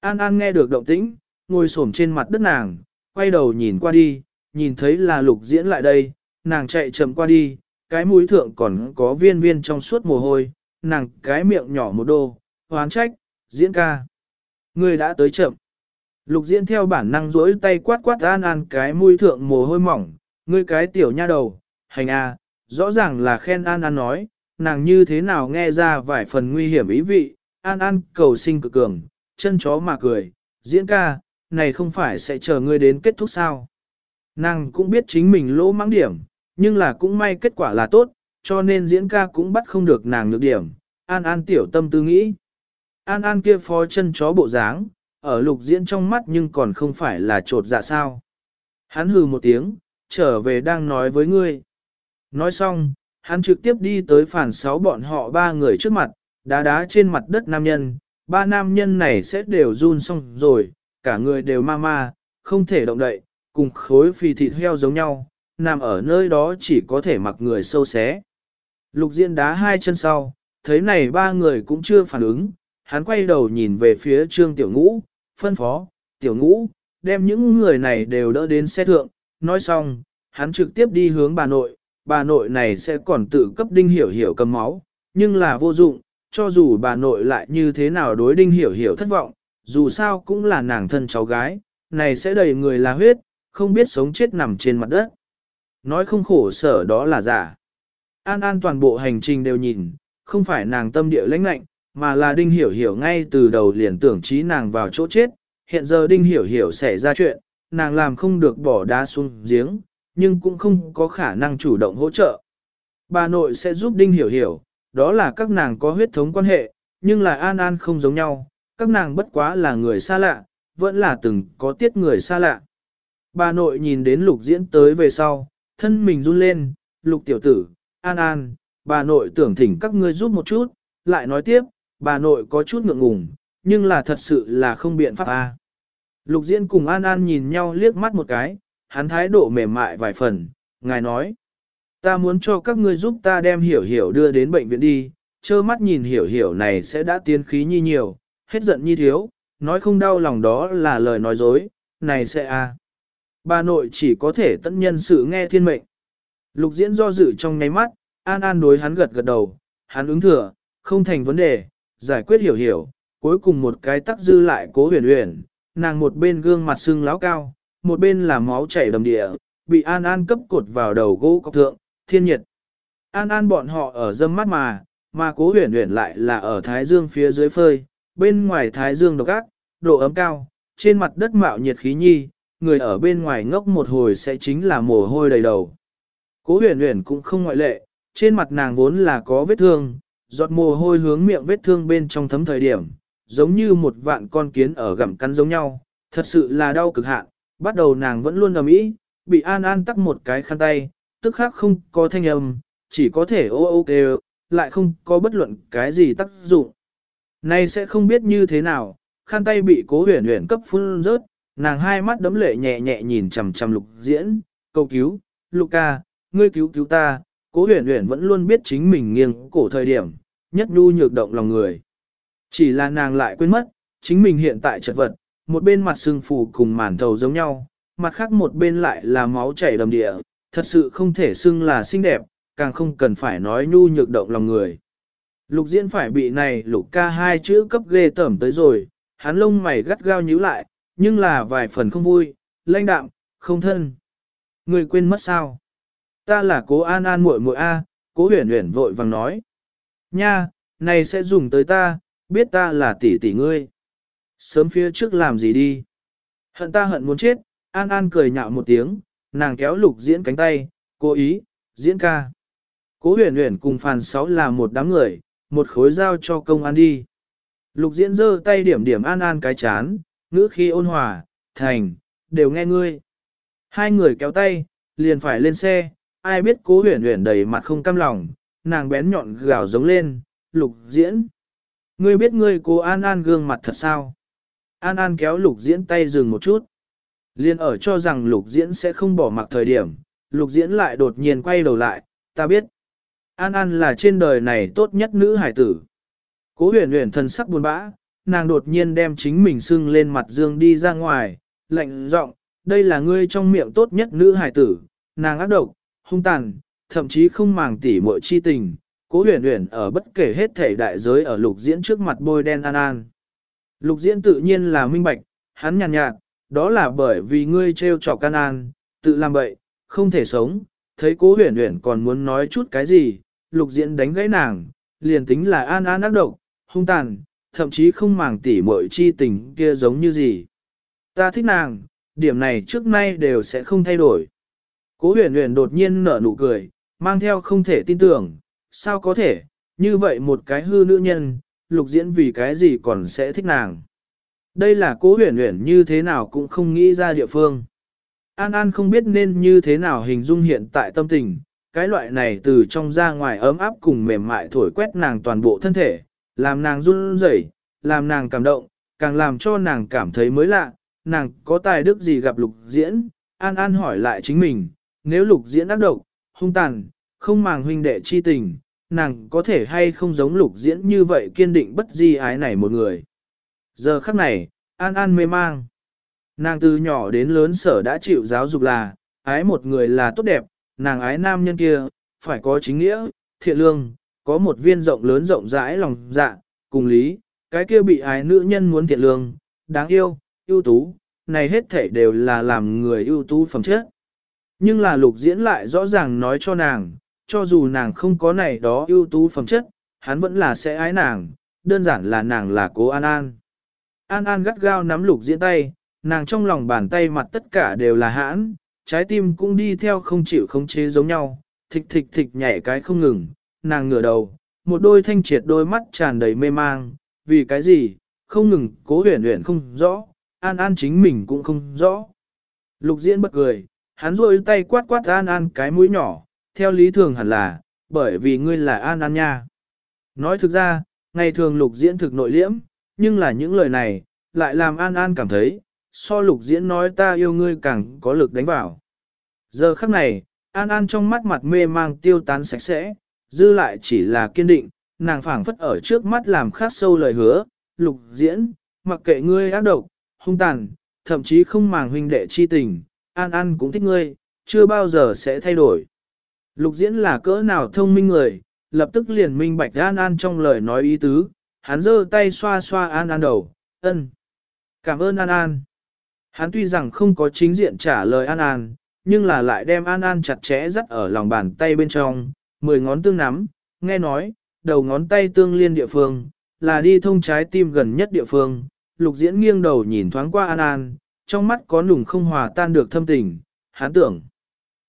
An An nghe được động tĩnh, ngồi xổm trên mặt đất nàng, quay đầu nhìn qua đi, nhìn thấy là lục diễn lại đây, nàng chạy chậm qua đi, cái mũi thượng còn có viên viên trong suốt mồ hôi, nàng cái miệng nhỏ một đô, hoán trách, diễn ca. Người đã tới chậm. Lục diễn theo bản năng rỗi tay quát quát an an cái mũi thượng mồ hôi mỏng, ngươi cái tiểu nha đầu, hành a, rõ ràng là khen an an nói, nàng như thế nào nghe ra vài phần nguy hiểm ý vị, an an cầu sinh cực cường, chân chó mà cười, diễn ca, này không phải sẽ chờ ngươi đến kết thúc sao. Nàng cũng biết chính mình lỗ mắng điểm, nhưng là cũng may kết quả là tốt, cho nên diễn ca cũng bắt không được nàng nhược điểm, an an tiểu tâm tư nghĩ. An an kia phó chân chó bộ dáng, ở lục diễn trong mắt nhưng còn không phải là trột dạ sao. Hắn hừ một tiếng, trở về đang nói với ngươi. Nói xong, hắn trực tiếp đi tới phản sáu bọn họ ba người trước mặt, đá đá trên mặt đất nam nhân, ba nam nhân này sẽ đều run xong rồi, cả người đều ma ma, không thể động đậy, cùng khối phì thịt heo giống nhau, nằm ở nơi đó chỉ có thể mặc người sâu xé. Lục diện đá hai chân sau, thấy này ba người cũng chưa phản ứng, hắn quay đầu nhìn về phía trương tiểu ngũ, phân phó, tiểu ngũ, đem những người này đều đỡ đến xe thượng, nói xong, hắn trực tiếp đi hướng bà nội, bà nội này sẽ còn tự cấp đinh hiểu hiểu cầm máu, nhưng là vô dụng, cho dù bà nội lại như thế nào đối đinh hiểu hiểu thất vọng, dù sao cũng là nàng thân cháu gái, này sẽ đầy người là huyết, không biết sống chết nằm trên mặt đất. Nói không khổ sở đó là giả. An An toàn bộ hành trình đều nhìn, không phải nàng tâm địa lãnh lạnh, mà là Đinh Hiểu Hiểu ngay từ đầu liền tưởng trí nàng vào chỗ chết. Hiện giờ Đinh Hiểu Hiểu xảy ra chuyện, nàng làm không được bỏ đá xuống giếng, nhưng cũng không có khả năng chủ động hỗ trợ. Bà nội sẽ giúp Đinh Hiểu Hiểu, đó là các nàng có huyết thống quan hệ, nhưng là An An không giống nhau, các nàng bất quá là người xa lạ, vẫn là từng có tiết người xa lạ. Bà nội nhìn đến lục diễn tới về sau, thân mình run lên, lục tiểu tử, An An, bà nội tưởng thỉnh các ngươi giúp một chút, lại nói tiếp, bà nội có chút ngượng ngùng, nhưng là thật sự là không biện pháp a. Lục diễn cùng An An nhìn nhau liếc mắt một cái, hắn thái độ mềm mại vài phần, ngài nói. Ta muốn cho các ngươi giúp ta đem hiểu hiểu đưa đến bệnh viện đi, trơ mắt nhìn hiểu hiểu này sẽ đã tiến khí nhi nhiều, hết giận nhi thiếu, nói không đau lòng đó là lời nói dối, này sẽ a. À. Bà nội chỉ có thể tận nhân sự nghe thiên mệnh. Lục diễn do dự trong nháy mắt, an an đối hắn gật gật đầu, hắn ứng thừa, không thành vấn đề, giải quyết hiểu hiểu, cuối cùng một cái tắc dư lại cố huyền huyền, nàng một bên gương mặt sưng láo cao, một bên là máu chảy đầm địa, bị an an cấp cột vào đầu gỗ cọc thượng, thiên nhiệt. An an bọn họ ở dâm mắt mà, mà cố huyền huyền lại là ở thái dương phía dưới phơi, bên ngoài thái dương độc ác, độ ấm cao, trên mặt đất mạo nhiệt khí nhi, người ở bên ngoài ngốc một hồi sẽ chính là mồ hôi đầy đầu. Cố huyền huyền cũng không ngoại lệ, trên mặt nàng vốn là có vết thương, giọt mồ hôi hướng miệng vết thương bên trong thấm thời điểm, giống như một vạn con kiến ở gặm cắn giống nhau, thật sự là đau cực hạn, bắt đầu nàng vẫn luôn ầm ĩ, bị An An tắc một cái khăn tay, tức khác không có thanh âm, chỉ có thể ô ô kêu, lại không có bất luận cái gì tác dụng. Nay sẽ không biết như thế nào, khăn tay bị cố huyền huyền cấp phun rớt, nàng hai mắt đấm lệ nhẹ nhẹ nhìn chằm chằm lục diễn, cầu cứu, Luca, ngươi cứu cứu ta, cố huyền huyền vẫn luôn biết chính mình nghiêng cổ thời điểm, nhất nhu nhược động lòng người. Chỉ là nàng lại quên mất, chính mình hiện tại chật vật, một bên mặt sưng phù cùng màn thầu giống nhau, mặt khác một bên lại là máu chảy đầm địa, thật sự không thể xưng là xinh đẹp, càng không cần phải nói nhu nhược động lòng người. Lục diễn phải bị này lục ca hai chữ cấp ghê tởm tới rồi, hắn lông mày gắt gao nhíu lại, nhưng là vài phần không vui, lãnh đạm, không thân. Người quên mất sao? Ta là cố an an muội muội A, cố huyền huyền vội vàng nói. Nha, này sẽ dùng tới ta, biết ta là tỷ tỷ ngươi. Sớm phía trước làm gì đi? Hận ta hận muốn chết, an an cười nhạo một tiếng, nàng kéo lục diễn cánh tay, cố ý, diễn ca. Cố huyền huyền cùng phàn sáu là một đám người, một khối giao cho công an đi. Lục diễn giơ tay điểm điểm an an cái chán, ngữ khi ôn hòa, thành, đều nghe ngươi. Hai người kéo tay, liền phải lên xe, ai biết cố huyền huyền đầy mặt không cam lòng, nàng bén nhọn gào giống lên, lục diễn. Ngươi biết ngươi cố An An gương mặt thật sao? An An kéo lục diễn tay dừng một chút. Liên ở cho rằng lục diễn sẽ không bỏ mặc thời điểm, lục diễn lại đột nhiên quay đầu lại, ta biết. An An là trên đời này tốt nhất nữ hải tử. Cố huyền huyền thần sắc buồn bã, nàng đột nhiên đem chính mình sưng lên mặt dương đi ra ngoài, lạnh giọng, đây là ngươi trong miệng tốt nhất nữ hải tử, nàng ác độc, hung tàn, thậm chí không màng tỉ muội chi tình, cố huyền huyền ở bất kể hết thể đại giới ở lục diễn trước mặt bôi đen an an. Lục diễn tự nhiên là minh bạch, hắn nhàn nhạt, nhạt, đó là bởi vì ngươi trêu chọc can an, tự làm bậy, không thể sống, thấy cố huyền huyền còn muốn nói chút cái gì, lục diễn đánh gãy nàng, liền tính là an an ác độc, hung tàn, thậm chí không màng tỉ muội chi tình kia giống như gì. Ta thích nàng, điểm này trước nay đều sẽ không thay đổi. Cố huyền huyền đột nhiên nở nụ cười, mang theo không thể tin tưởng, sao có thể, như vậy một cái hư nữ nhân, lục diễn vì cái gì còn sẽ thích nàng. Đây là cố huyền huyền như thế nào cũng không nghĩ ra địa phương. An An không biết nên như thế nào hình dung hiện tại tâm tình, cái loại này từ trong ra ngoài ấm áp cùng mềm mại thổi quét nàng toàn bộ thân thể, làm nàng run rẩy, làm nàng cảm động, càng làm cho nàng cảm thấy mới lạ, nàng có tài đức gì gặp lục diễn, An An hỏi lại chính mình, nếu lục diễn ác độc, hung tàn, không màng huynh đệ chi tình, nàng có thể hay không giống lục diễn như vậy kiên định bất di ái này một người. Giờ khắc này, An An mê mang. Nàng từ nhỏ đến lớn sở đã chịu giáo dục là, ái một người là tốt đẹp, nàng ái nam nhân kia, phải có chính nghĩa, thiện lương, có một viên rộng lớn rộng rãi lòng dạ, cùng lý, cái kia bị ái nữ nhân muốn thiện lương, đáng yêu, ưu tú, này hết thể đều là làm người ưu tú phẩm chất. Nhưng là lục diễn lại rõ ràng nói cho nàng, cho dù nàng không có này đó ưu tú phẩm chất, hắn vẫn là sẽ ái nàng, đơn giản là nàng là cố An An. An An gắt gao nắm lục diễn tay, nàng trong lòng bàn tay mặt tất cả đều là hãn, trái tim cũng đi theo không chịu khống chế giống nhau, thịch thịch thịch nhảy cái không ngừng, nàng ngửa đầu, một đôi thanh triệt đôi mắt tràn đầy mê mang, vì cái gì, không ngừng cố huyền huyền không rõ, An An chính mình cũng không rõ. Lục diễn bật cười, hắn rôi tay quát quát An An cái mũi nhỏ, theo lý thường hẳn là, bởi vì ngươi là An An nha. Nói thực ra, ngày thường lục diễn thực nội liễm, nhưng là những lời này, lại làm An An cảm thấy, so lục diễn nói ta yêu ngươi càng có lực đánh vào. Giờ khắc này, An An trong mắt mặt mê mang tiêu tán sạch sẽ, dư lại chỉ là kiên định, nàng phảng phất ở trước mắt làm khác sâu lời hứa, lục diễn, mặc kệ ngươi ác độc, hung tàn, thậm chí không màng huynh đệ chi tình, An An cũng thích ngươi, chưa bao giờ sẽ thay đổi. Lục diễn là cỡ nào thông minh người, lập tức liền minh bạch An An trong lời nói ý tứ, hắn giơ tay xoa xoa An An đầu, ân. Cảm ơn An An. Hắn tuy rằng không có chính diện trả lời An An, nhưng là lại đem An An chặt chẽ dắt ở lòng bàn tay bên trong, mười ngón tương nắm, nghe nói, đầu ngón tay tương liên địa phương, là đi thông trái tim gần nhất địa phương. Lục diễn nghiêng đầu nhìn thoáng qua An An, trong mắt có nùng không hòa tan được thâm tình, hắn tưởng.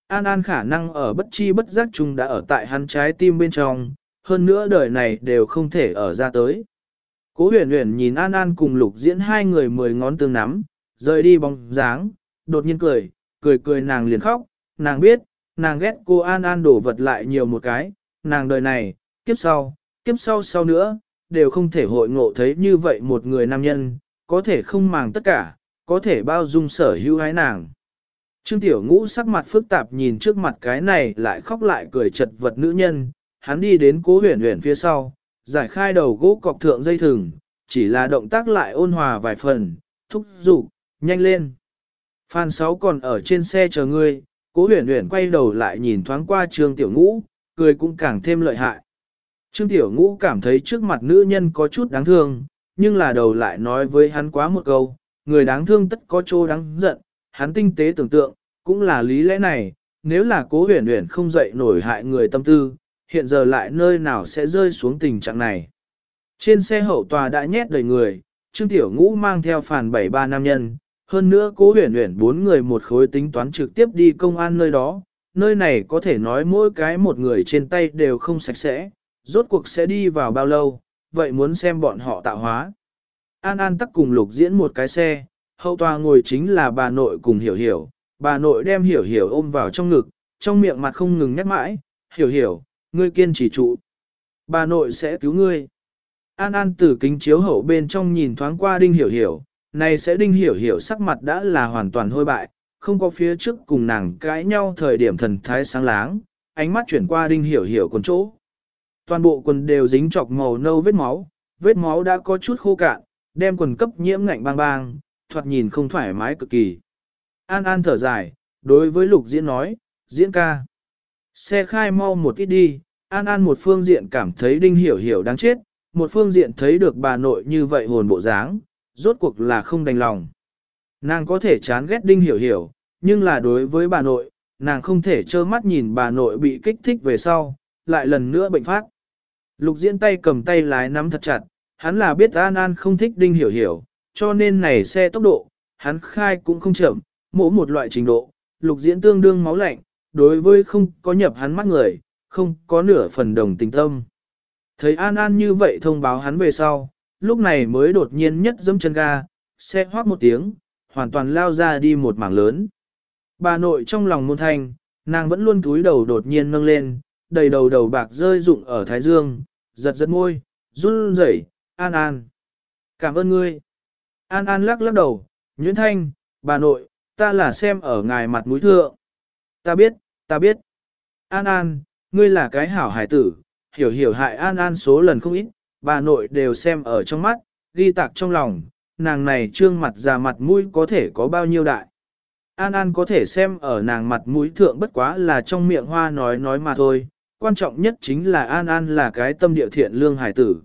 An An khả năng ở bất chi bất giác chung đã ở tại hắn trái tim bên trong, hơn nữa đời này đều không thể ở ra tới. Cố huyền huyền nhìn An An cùng lục diễn hai người mười ngón tương nắm, rời đi bóng dáng, đột nhiên cười, cười cười nàng liền khóc, nàng biết, nàng ghét cô An An đổ vật lại nhiều một cái, nàng đời này, kiếp sau, kiếp sau sau nữa, đều không thể hội ngộ thấy như vậy một người nam nhân, có thể không màng tất cả, có thể bao dung sở hữu ái nàng. Trương Tiểu Ngũ sắc mặt phức tạp nhìn trước mặt cái này lại khóc lại cười chật vật nữ nhân, hắn đi đến cố huyền huyền phía sau, giải khai đầu gỗ cọc thượng dây thừng, chỉ là động tác lại ôn hòa vài phần, thúc giục, nhanh lên. Phan Sáu còn ở trên xe chờ ngươi, cố huyền huyền quay đầu lại nhìn thoáng qua Trương Tiểu Ngũ, cười cũng càng thêm lợi hại. Trương Tiểu Ngũ cảm thấy trước mặt nữ nhân có chút đáng thương, nhưng là đầu lại nói với hắn quá một câu, người đáng thương tất có chỗ đáng giận, hắn tinh tế tưởng tượng, cũng là lý lẽ này, nếu là cố huyền huyền không dậy nổi hại người tâm tư, hiện giờ lại nơi nào sẽ rơi xuống tình trạng này. Trên xe hậu tòa đã nhét đầy người, Trương Tiểu Ngũ mang theo phản bảy ba nam nhân, hơn nữa cố huyền huyền bốn người một khối tính toán trực tiếp đi công an nơi đó, nơi này có thể nói mỗi cái một người trên tay đều không sạch sẽ, rốt cuộc sẽ đi vào bao lâu, vậy muốn xem bọn họ tạo hóa. An An tắc cùng lục diễn một cái xe, hậu tòa ngồi chính là bà nội cùng hiểu hiểu, bà nội đem hiểu hiểu ôm vào trong ngực, trong miệng mặt không ngừng nhắc mãi, hiểu hiểu, ngươi kiên trì trụ. Bà nội sẽ cứu ngươi. An An từ kính chiếu hậu bên trong nhìn thoáng qua đinh hiểu hiểu, này sẽ đinh hiểu hiểu sắc mặt đã là hoàn toàn hôi bại, không có phía trước cùng nàng cãi nhau thời điểm thần thái sáng láng, ánh mắt chuyển qua đinh hiểu hiểu quần chỗ. Toàn bộ quần đều dính chọc màu nâu vết máu, vết máu đã có chút khô cạn, đem quần cấp nhiễm ngạnh bang bang, thoạt nhìn không thoải mái cực kỳ. An An thở dài, đối với lục diễn nói, diễn ca. Xe khai mau một ít đi, An An một phương diện cảm thấy Đinh Hiểu Hiểu đáng chết, một phương diện thấy được bà nội như vậy hồn bộ dáng, rốt cuộc là không đành lòng. Nàng có thể chán ghét Đinh Hiểu Hiểu, nhưng là đối với bà nội, nàng không thể trơ mắt nhìn bà nội bị kích thích về sau, lại lần nữa bệnh phát. Lục diễn tay cầm tay lái nắm thật chặt, hắn là biết An An không thích Đinh Hiểu Hiểu, cho nên này xe tốc độ, hắn khai cũng không chậm, mỗi một loại trình độ, lục diễn tương đương máu lạnh, đối với không có nhập hắn mắt người, không có nửa phần đồng tình tâm. Thấy An An như vậy thông báo hắn về sau, lúc này mới đột nhiên nhất dâm chân ga, xe hoác một tiếng, hoàn toàn lao ra đi một mảng lớn. Bà nội trong lòng môn thanh, nàng vẫn luôn cúi đầu đột nhiên nâng lên, đầy đầu đầu bạc rơi rụng ở thái dương, giật giật môi, run rẩy, An An. Cảm ơn ngươi. An An lắc lắc đầu, Nguyễn Thanh, bà nội, ta là xem ở ngài mặt mũi thượng. Ta biết, ta biết. An An, ngươi là cái hảo hải tử, hiểu hiểu hại An An số lần không ít, bà nội đều xem ở trong mắt, ghi tạc trong lòng, nàng này trương mặt già mặt mũi có thể có bao nhiêu đại. An An có thể xem ở nàng mặt mũi thượng bất quá là trong miệng hoa nói nói mà thôi, quan trọng nhất chính là An An là cái tâm địa thiện lương hải tử.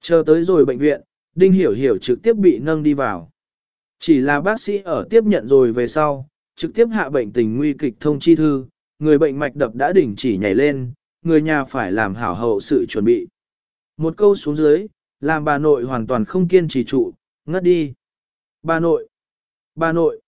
Chờ tới rồi bệnh viện, Đinh Hiểu Hiểu trực tiếp bị nâng đi vào. Chỉ là bác sĩ ở tiếp nhận rồi về sau, trực tiếp hạ bệnh tình nguy kịch thông chi thư, người bệnh mạch đập đã đỉnh chỉ nhảy lên, người nhà phải làm hảo hậu sự chuẩn bị. Một câu xuống dưới, làm bà nội hoàn toàn không kiên trì trụ, ngất đi. Bà nội, bà nội,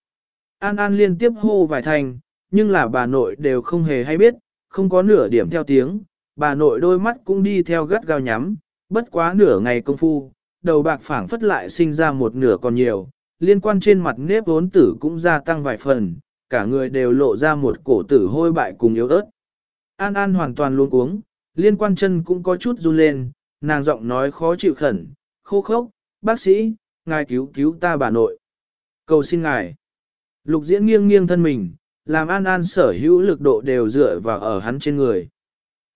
An An liên tiếp hô vài thành, nhưng là bà nội đều không hề hay biết, không có nửa điểm theo tiếng, bà nội đôi mắt cũng đi theo gắt gao nhắm, bất quá nửa ngày công phu, đầu bạc phảng phất lại sinh ra một nửa còn nhiều, liên quan trên mặt nếp vốn tử cũng gia tăng vài phần, cả người đều lộ ra một cổ tử hôi bại cùng yếu ớt. An An hoàn toàn luôn uống, liên quan chân cũng có chút run lên, nàng giọng nói khó chịu khẩn, khô khốc, bác sĩ, ngài cứu cứu ta bà nội. Cầu xin ngài. Lục diễn nghiêng nghiêng thân mình, làm An An sở hữu lực độ đều dựa vào ở hắn trên người.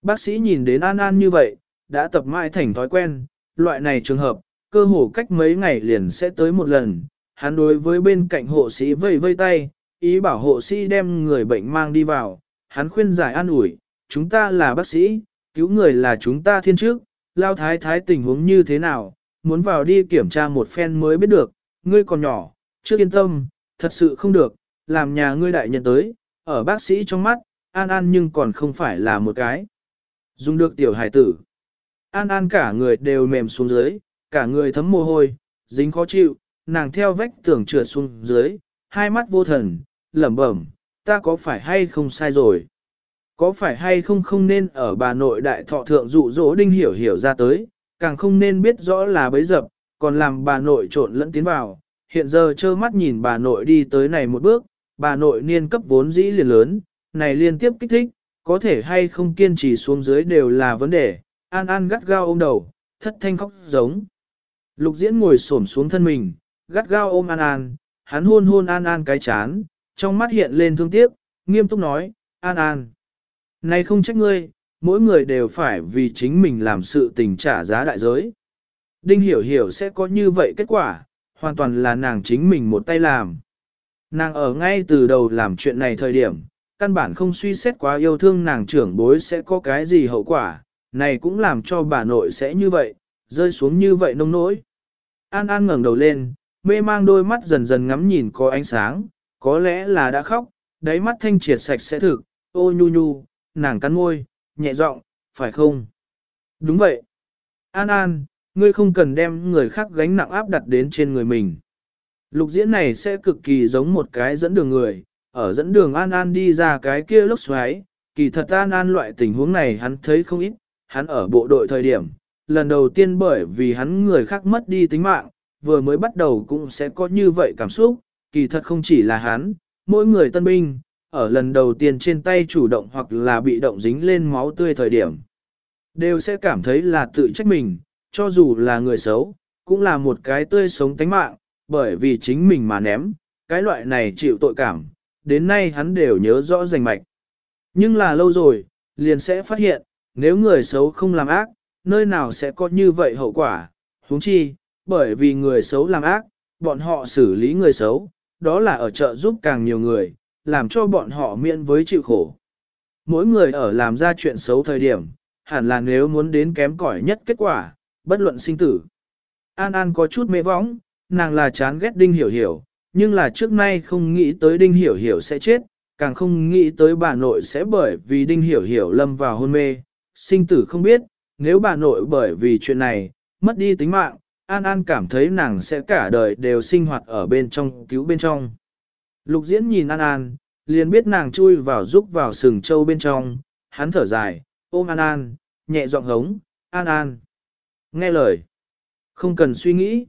Bác sĩ nhìn đến An An như vậy, đã tập mãi thành thói quen, loại này trường hợp, cơ hồ cách mấy ngày liền sẽ tới một lần. Hắn đối với bên cạnh hộ sĩ vây vây tay, ý bảo hộ sĩ đem người bệnh mang đi vào. Hắn khuyên giải an ủi, chúng ta là bác sĩ, cứu người là chúng ta thiên trước, lao thái thái tình huống như thế nào, muốn vào đi kiểm tra một phen mới biết được, ngươi còn nhỏ, chưa yên tâm, thật sự không được, làm nhà ngươi đại nhận tới, ở bác sĩ trong mắt, An An nhưng còn không phải là một cái. Dùng được tiểu hải tử. An An cả người đều mềm xuống dưới, cả người thấm mồ hôi, dính khó chịu, nàng theo vách tường trượt xuống dưới, hai mắt vô thần, lẩm bẩm, ta có phải hay không sai rồi? Có phải hay không không nên ở bà nội đại thọ thượng dụ dỗ đinh hiểu hiểu ra tới, càng không nên biết rõ là bấy dập, còn làm bà nội trộn lẫn tiến vào. Hiện giờ trơ mắt nhìn bà nội đi tới này một bước, bà nội niên cấp vốn dĩ liền lớn, này liên tiếp kích thích, có thể hay không kiên trì xuống dưới đều là vấn đề, an an gắt gao ôm đầu, thất thanh khóc giống. Lục diễn ngồi xổm xuống thân mình, gắt gao ôm an an, hắn hôn hôn an an cái chán, trong mắt hiện lên thương tiếc, nghiêm túc nói, an an. Này không trách ngươi, mỗi người đều phải vì chính mình làm sự tình trả giá đại giới. Đinh hiểu hiểu sẽ có như vậy kết quả, hoàn toàn là nàng chính mình một tay làm. Nàng ở ngay từ đầu làm chuyện này thời điểm, căn bản không suy xét quá yêu thương nàng trưởng bối sẽ có cái gì hậu quả, này cũng làm cho bà nội sẽ như vậy, rơi xuống như vậy nông nỗi. An An ngẩng đầu lên, mê mang đôi mắt dần dần ngắm nhìn có ánh sáng, có lẽ là đã khóc, đáy mắt thanh triệt sạch sẽ thực, ô nhu nhu, nàng cắn môi, nhẹ giọng, phải không? Đúng vậy. An An, ngươi không cần đem người khác gánh nặng áp đặt đến trên người mình. Lục diễn này sẽ cực kỳ giống một cái dẫn đường người, ở dẫn đường An An đi ra cái kia lúc xoáy, kỳ thật An An loại tình huống này hắn thấy không ít, hắn ở bộ đội thời điểm, lần đầu tiên bởi vì hắn người khác mất đi tính mạng, vừa mới bắt đầu cũng sẽ có như vậy cảm xúc, kỳ thật không chỉ là hắn, mỗi người tân binh, ở lần đầu tiên trên tay chủ động hoặc là bị động dính lên máu tươi thời điểm, đều sẽ cảm thấy là tự trách mình, cho dù là người xấu, cũng là một cái tươi sống tánh mạng, bởi vì chính mình mà ném, cái loại này chịu tội cảm, đến nay hắn đều nhớ rõ rành mạch. Nhưng là lâu rồi, liền sẽ phát hiện, nếu người xấu không làm ác, nơi nào sẽ có như vậy hậu quả, huống chi, bởi vì người xấu làm ác, bọn họ xử lý người xấu, đó là ở trợ giúp càng nhiều người, làm cho bọn họ miễn với chịu khổ. mỗi người ở làm ra chuyện xấu thời điểm, hẳn là nếu muốn đến kém cỏi nhất kết quả, bất luận sinh tử. An An có chút mê võng, nàng là chán ghét Đinh Hiểu Hiểu, nhưng là trước nay không nghĩ tới Đinh Hiểu Hiểu sẽ chết, càng không nghĩ tới bà nội sẽ bởi vì Đinh Hiểu Hiểu lâm vào hôn mê, sinh tử không biết, nếu bà nội bởi vì chuyện này, mất đi tính mạng, An An cảm thấy nàng sẽ cả đời đều sinh hoạt ở bên trong cứu bên trong. Lục diễn nhìn An An, liền biết nàng chui vào giúp vào sừng trâu bên trong, hắn thở dài, ôm An An, nhẹ giọng hống, An An. Nghe lời, không cần suy nghĩ.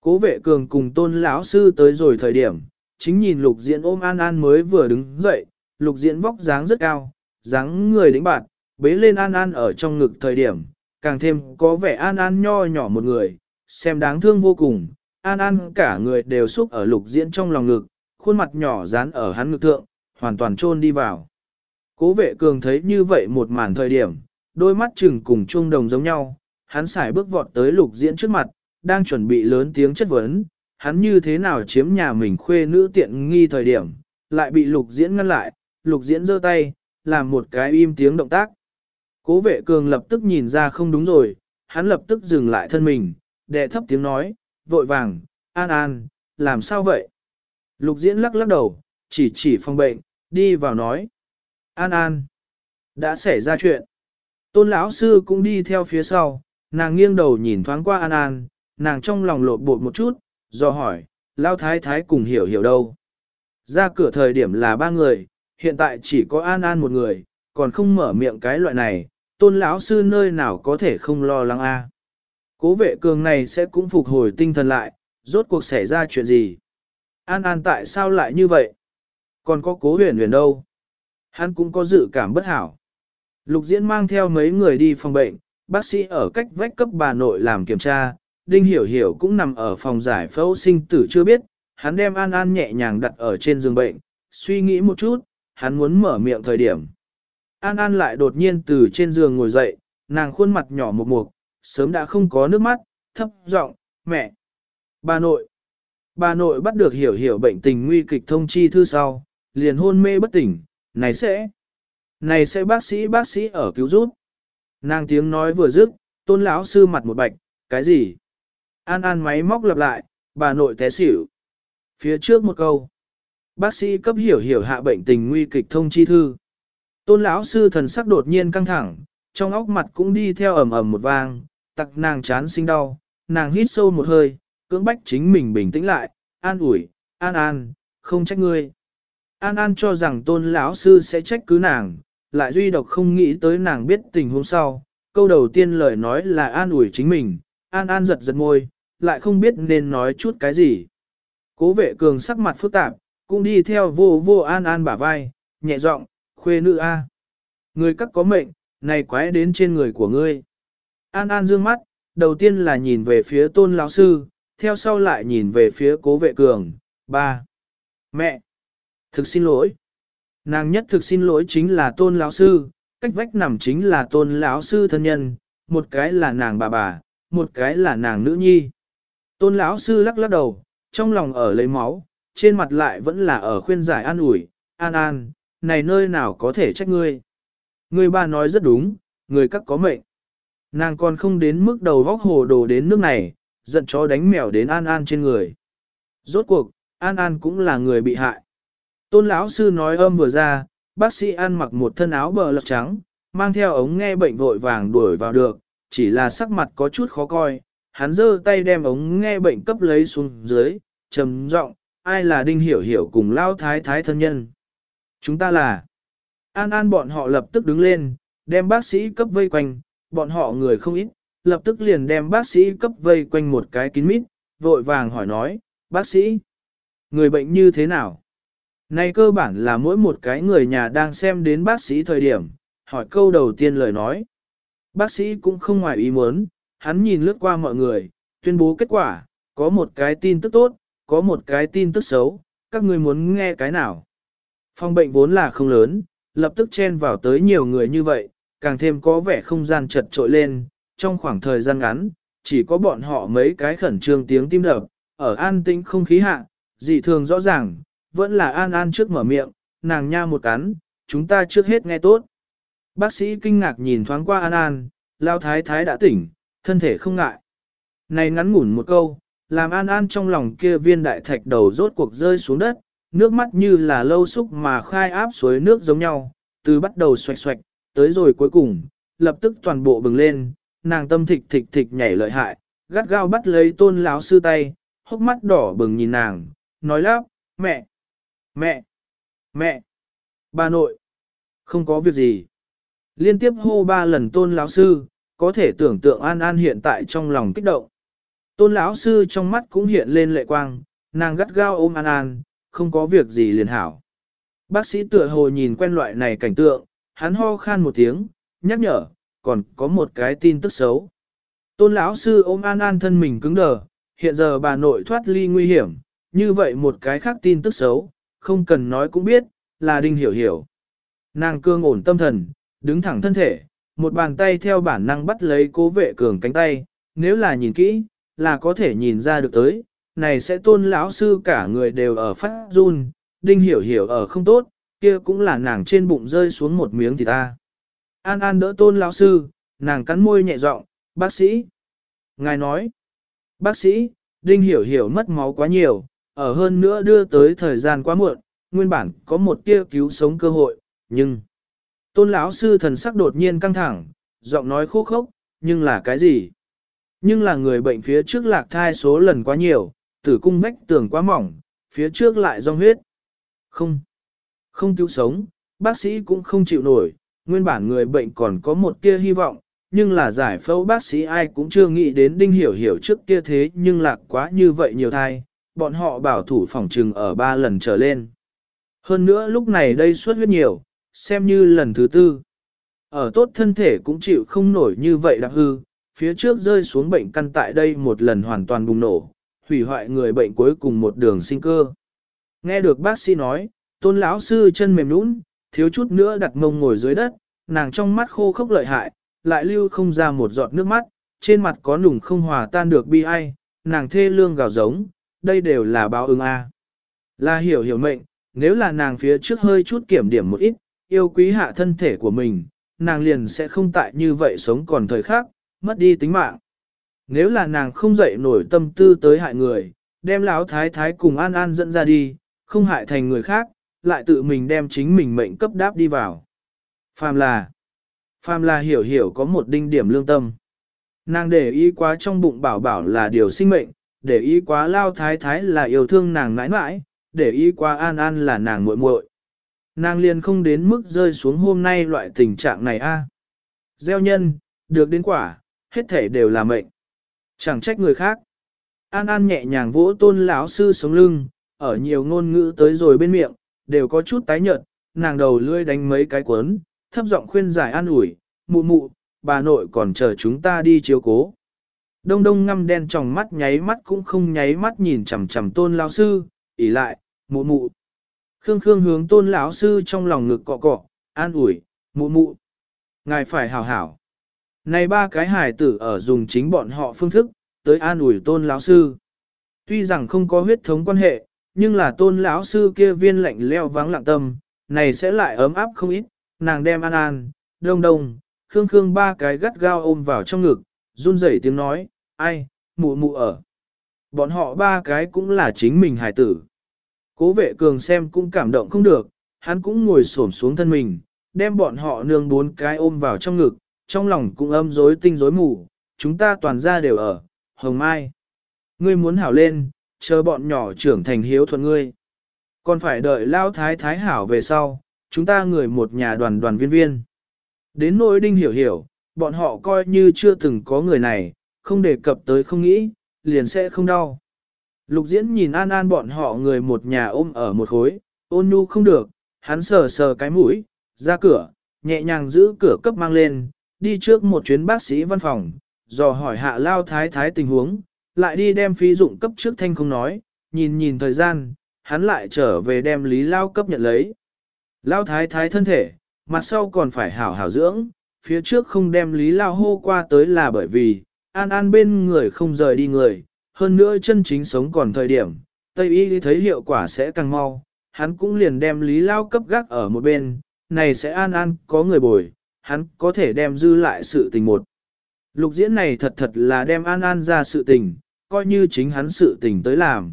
Cố vệ cường cùng tôn lão sư tới rồi thời điểm, chính nhìn lục diễn ôm An An mới vừa đứng dậy, lục diễn vóc dáng rất cao, dáng người đĩnh bạt, bế lên An An ở trong ngực thời điểm, càng thêm có vẻ An An nho nhỏ một người, xem đáng thương vô cùng, An An cả người đều xúc ở lục diễn trong lòng ngực, khuôn mặt nhỏ dán ở hắn ngực thượng, hoàn toàn chôn đi vào. Cố vệ cường thấy như vậy một màn thời điểm, đôi mắt chừng cùng chuông đồng giống nhau, hắn xài bước vọt tới lục diễn trước mặt, đang chuẩn bị lớn tiếng chất vấn, hắn như thế nào chiếm nhà mình khuê nữ tiện nghi thời điểm, lại bị lục diễn ngăn lại, lục diễn giơ tay, làm một cái im tiếng động tác. Cố vệ cường lập tức nhìn ra không đúng rồi, hắn lập tức dừng lại thân mình, đệ thấp tiếng nói, vội vàng, an an, làm sao vậy? Lục diễn lắc lắc đầu, chỉ chỉ phòng bệnh, đi vào nói. An an, đã xảy ra chuyện. Tôn lão sư cũng đi theo phía sau, nàng nghiêng đầu nhìn thoáng qua an an, nàng trong lòng lột bột một chút, do hỏi, lao thái thái cùng hiểu hiểu đâu. Ra cửa thời điểm là ba người, hiện tại chỉ có an an một người, còn không mở miệng cái loại này, tôn lão sư nơi nào có thể không lo lắng a. Cố vệ cường này sẽ cũng phục hồi tinh thần lại, rốt cuộc xảy ra chuyện gì. An An tại sao lại như vậy? Còn có cố huyền huyền đâu? Hắn cũng có dự cảm bất hảo. Lục diễn mang theo mấy người đi phòng bệnh, bác sĩ ở cách vách cấp bà nội làm kiểm tra, Đinh Hiểu Hiểu cũng nằm ở phòng giải phẫu sinh tử chưa biết, hắn đem An An nhẹ nhàng đặt ở trên giường bệnh, suy nghĩ một chút, hắn muốn mở miệng thời điểm. An An lại đột nhiên từ trên giường ngồi dậy, nàng khuôn mặt nhỏ một mục, sớm đã không có nước mắt, thấp giọng, mẹ, bà nội. Bà nội bắt được hiểu hiểu bệnh tình nguy kịch thông chi thư sau, liền hôn mê bất tỉnh, này sẽ, này sẽ bác sĩ bác sĩ ở cứu giúp. Nàng tiếng nói vừa dứt, tôn lão sư mặt một bạch, cái gì? An An máy móc lặp lại, bà nội té xỉu. Phía trước một câu. Bác sĩ cấp hiểu hiểu hạ bệnh tình nguy kịch thông chi thư. Tôn lão sư thần sắc đột nhiên căng thẳng, trong óc mặt cũng đi theo ầm ầm một vang, tặc nàng chán sinh đau, nàng hít sâu một hơi, cưỡng bách chính mình bình tĩnh lại, an ủi, an an, không trách ngươi. An an cho rằng tôn lão sư sẽ trách cứ nàng, lại duy độc không nghĩ tới nàng biết tình huống sau. Câu đầu tiên lời nói là an ủi chính mình, an an giật giật môi, lại không biết nên nói chút cái gì. Cố vệ cường sắc mặt phức tạp, cũng đi theo vô vô an an bả vai, nhẹ giọng, khuê nữ a. Người các có mệnh, này quái đến trên người của ngươi. An an dương mắt, đầu tiên là nhìn về phía tôn lão sư, theo sau lại nhìn về phía cố vệ cường, ba. Mẹ! Thực xin lỗi. Nàng nhất thực xin lỗi chính là tôn lão sư, cách vách nằm chính là tôn lão sư thân nhân, một cái là nàng bà bà, một cái là nàng nữ nhi. Tôn lão sư lắc lắc đầu, trong lòng ở lấy máu, trên mặt lại vẫn là ở khuyên giải an ủi, an an, này nơi nào có thể trách ngươi. Người ba nói rất đúng, người các có mệnh. Nàng còn không đến mức đầu vóc hồ đồ đến nước này, giận chó đánh mèo đến An An trên người. Rốt cuộc, An An cũng là người bị hại. Tôn lão sư nói âm vừa ra, bác sĩ an mặc một thân áo bờ lật trắng, mang theo ống nghe bệnh vội vàng đuổi vào được, chỉ là sắc mặt có chút khó coi. Hắn giơ tay đem ống nghe bệnh cấp lấy xuống dưới, trầm giọng, ai là đinh hiểu hiểu cùng lao thái thái thân nhân. Chúng ta là. An An bọn họ lập tức đứng lên, đem bác sĩ cấp vây quanh, bọn họ người không ít, lập tức liền đem bác sĩ cấp vây quanh một cái kín mít, vội vàng hỏi nói, bác sĩ, người bệnh như thế nào? Này cơ bản là mỗi một cái người nhà đang xem đến bác sĩ thời điểm, hỏi câu đầu tiên lời nói. Bác sĩ cũng không ngoài ý muốn, hắn nhìn lướt qua mọi người, tuyên bố kết quả, có một cái tin tức tốt, có một cái tin tức xấu, các người muốn nghe cái nào. Phòng bệnh vốn là không lớn, lập tức chen vào tới nhiều người như vậy, càng thêm có vẻ không gian chật trội lên, trong khoảng thời gian ngắn, chỉ có bọn họ mấy cái khẩn trương tiếng tim đập, ở an tĩnh không khí hạ, dị thường rõ ràng, vẫn là an an trước mở miệng, nàng nha một cắn, chúng ta trước hết nghe tốt. Bác sĩ kinh ngạc nhìn thoáng qua An An, lao thái thái đã tỉnh, thân thể không ngại. Này ngắn ngủn một câu, làm An An trong lòng kia viên đại thạch đầu rốt cuộc rơi xuống đất, nước mắt như là lâu xúc mà khai áp suối nước giống nhau, từ bắt đầu xoạch xoạch, tới rồi cuối cùng, lập tức toàn bộ bừng lên, nàng tâm thịch thịch thịch nhảy lợi hại, gắt gao bắt lấy tôn lão sư tay, hốc mắt đỏ bừng nhìn nàng, nói lắp, mẹ, mẹ, mẹ, bà nội, không có việc gì. Liên tiếp hô ba lần tôn lão sư, có thể tưởng tượng An An hiện tại trong lòng kích động. Tôn lão sư trong mắt cũng hiện lên lệ quang, nàng gắt gao ôm An An, không có việc gì liền hảo. Bác sĩ tựa hồ nhìn quen loại này cảnh tượng, hắn ho khan một tiếng, nhắc nhở, còn có một cái tin tức xấu. Tôn lão sư ôm An An thân mình cứng đờ, hiện giờ bà nội thoát ly nguy hiểm, như vậy một cái khác tin tức xấu, không cần nói cũng biết, là Đinh Hiểu Hiểu. Nàng cương ổn tâm thần, đứng thẳng thân thể, một bàn tay theo bản năng bắt lấy cố vệ cường cánh tay, nếu là nhìn kỹ, là có thể nhìn ra được tới, này sẽ tôn lão sư cả người đều ở phát run, Đinh Hiểu Hiểu ở không tốt, kia cũng là nàng trên bụng rơi xuống một miếng thì ta. An An đỡ tôn lão sư, nàng cắn môi nhẹ giọng, bác sĩ. Ngài nói, bác sĩ, Đinh Hiểu Hiểu mất máu quá nhiều, ở hơn nữa đưa tới thời gian quá muộn, nguyên bản có một tia cứu sống cơ hội, nhưng... Tôn lão sư thần sắc đột nhiên căng thẳng, giọng nói khô khốc, nhưng là cái gì? Nhưng là người bệnh phía trước lạc thai số lần quá nhiều, tử cung vách tường quá mỏng, phía trước lại do huyết. Không, không cứu sống, bác sĩ cũng không chịu nổi, nguyên bản người bệnh còn có một tia hy vọng, nhưng là giải phẫu bác sĩ ai cũng chưa nghĩ đến đinh hiểu hiểu trước kia thế nhưng lạc quá như vậy nhiều thai, bọn họ bảo thủ phòng trừng ở ba lần trở lên. Hơn nữa lúc này đây suốt huyết nhiều, xem như lần thứ tư. Ở tốt thân thể cũng chịu không nổi như vậy đặc hư, phía trước rơi xuống bệnh căn tại đây một lần hoàn toàn bùng nổ, hủy hoại người bệnh cuối cùng một đường sinh cơ. Nghe được bác sĩ nói, tôn lão sư chân mềm nũng, thiếu chút nữa đặt mông ngồi dưới đất, nàng trong mắt khô khốc lợi hại, lại lưu không ra một giọt nước mắt, trên mặt có nùng không hòa tan được bi ai, nàng thê lương gào giống, đây đều là báo ứng A. Là hiểu hiểu mệnh, nếu là nàng phía trước hơi chút kiểm điểm một ít, yêu quý hạ thân thể của mình, nàng liền sẽ không tại như vậy sống còn thời khác, mất đi tính mạng. Nếu là nàng không dậy nổi tâm tư tới hại người, đem lão thái thái cùng an an dẫn ra đi, không hại thành người khác, lại tự mình đem chính mình mệnh cấp đáp đi vào. Phàm là, phàm là hiểu hiểu có một đinh điểm lương tâm. Nàng để ý quá trong bụng bảo bảo là điều sinh mệnh, để ý quá lao thái thái là yêu thương nàng mãi mãi, để ý quá an an là nàng muội muội. Nàng liền không đến mức rơi xuống hôm nay loại tình trạng này a. Gieo nhân, được đến quả, hết thể đều là mệnh. Chẳng trách người khác. An An nhẹ nhàng vỗ tôn lão sư sống lưng, ở nhiều ngôn ngữ tới rồi bên miệng, đều có chút tái nhợt, nàng đầu lươi đánh mấy cái cuốn, thấp giọng khuyên giải an ủi, mụ mụ, bà nội còn chờ chúng ta đi chiếu cố. Đông đông ngăm đen trong mắt nháy mắt cũng không nháy mắt nhìn chằm chằm tôn lão sư, ỉ lại, mụ mụ. Khương Khương hướng tôn lão sư trong lòng ngực cọ cọ, an ủi, mụ mụ. Ngài phải hảo hảo. Này ba cái hài tử ở dùng chính bọn họ phương thức, tới an ủi tôn lão sư. Tuy rằng không có huyết thống quan hệ, nhưng là tôn lão sư kia viên lạnh leo vắng lặng tâm, này sẽ lại ấm áp không ít, nàng đem an an, đông đông, khương khương ba cái gắt gao ôm vào trong ngực, run rẩy tiếng nói, ai, mụ mụ ở. Bọn họ ba cái cũng là chính mình hài tử. Cố vệ cường xem cũng cảm động không được, hắn cũng ngồi xổm xuống thân mình, đem bọn họ nương bốn cái ôm vào trong ngực, trong lòng cũng âm rối tinh rối mù, chúng ta toàn ra đều ở, hồng mai. Ngươi muốn hảo lên, chờ bọn nhỏ trưởng thành hiếu thuận ngươi. Còn phải đợi lao thái thái hảo về sau, chúng ta người một nhà đoàn đoàn viên viên. Đến nỗi đinh hiểu hiểu, bọn họ coi như chưa từng có người này, không đề cập tới không nghĩ, liền sẽ không đau. Lục diễn nhìn an an bọn họ người một nhà ôm ở một khối, ôn nhu không được, hắn sờ sờ cái mũi, ra cửa, nhẹ nhàng giữ cửa cấp mang lên, đi trước một chuyến bác sĩ văn phòng, dò hỏi hạ lao thái thái tình huống, lại đi đem phí dụng cấp trước thanh không nói, nhìn nhìn thời gian, hắn lại trở về đem lý lao cấp nhận lấy. Lao thái thái thân thể, mặt sau còn phải hảo hảo dưỡng, phía trước không đem lý lao hô qua tới là bởi vì, an an bên người không rời đi người, hơn nữa chân chính sống còn thời điểm, Tây Y thấy hiệu quả sẽ càng mau, hắn cũng liền đem lý lao cấp gác ở một bên, này sẽ an an có người bồi, hắn có thể đem dư lại sự tình một. Lục diễn này thật thật là đem an an ra sự tình, coi như chính hắn sự tình tới làm.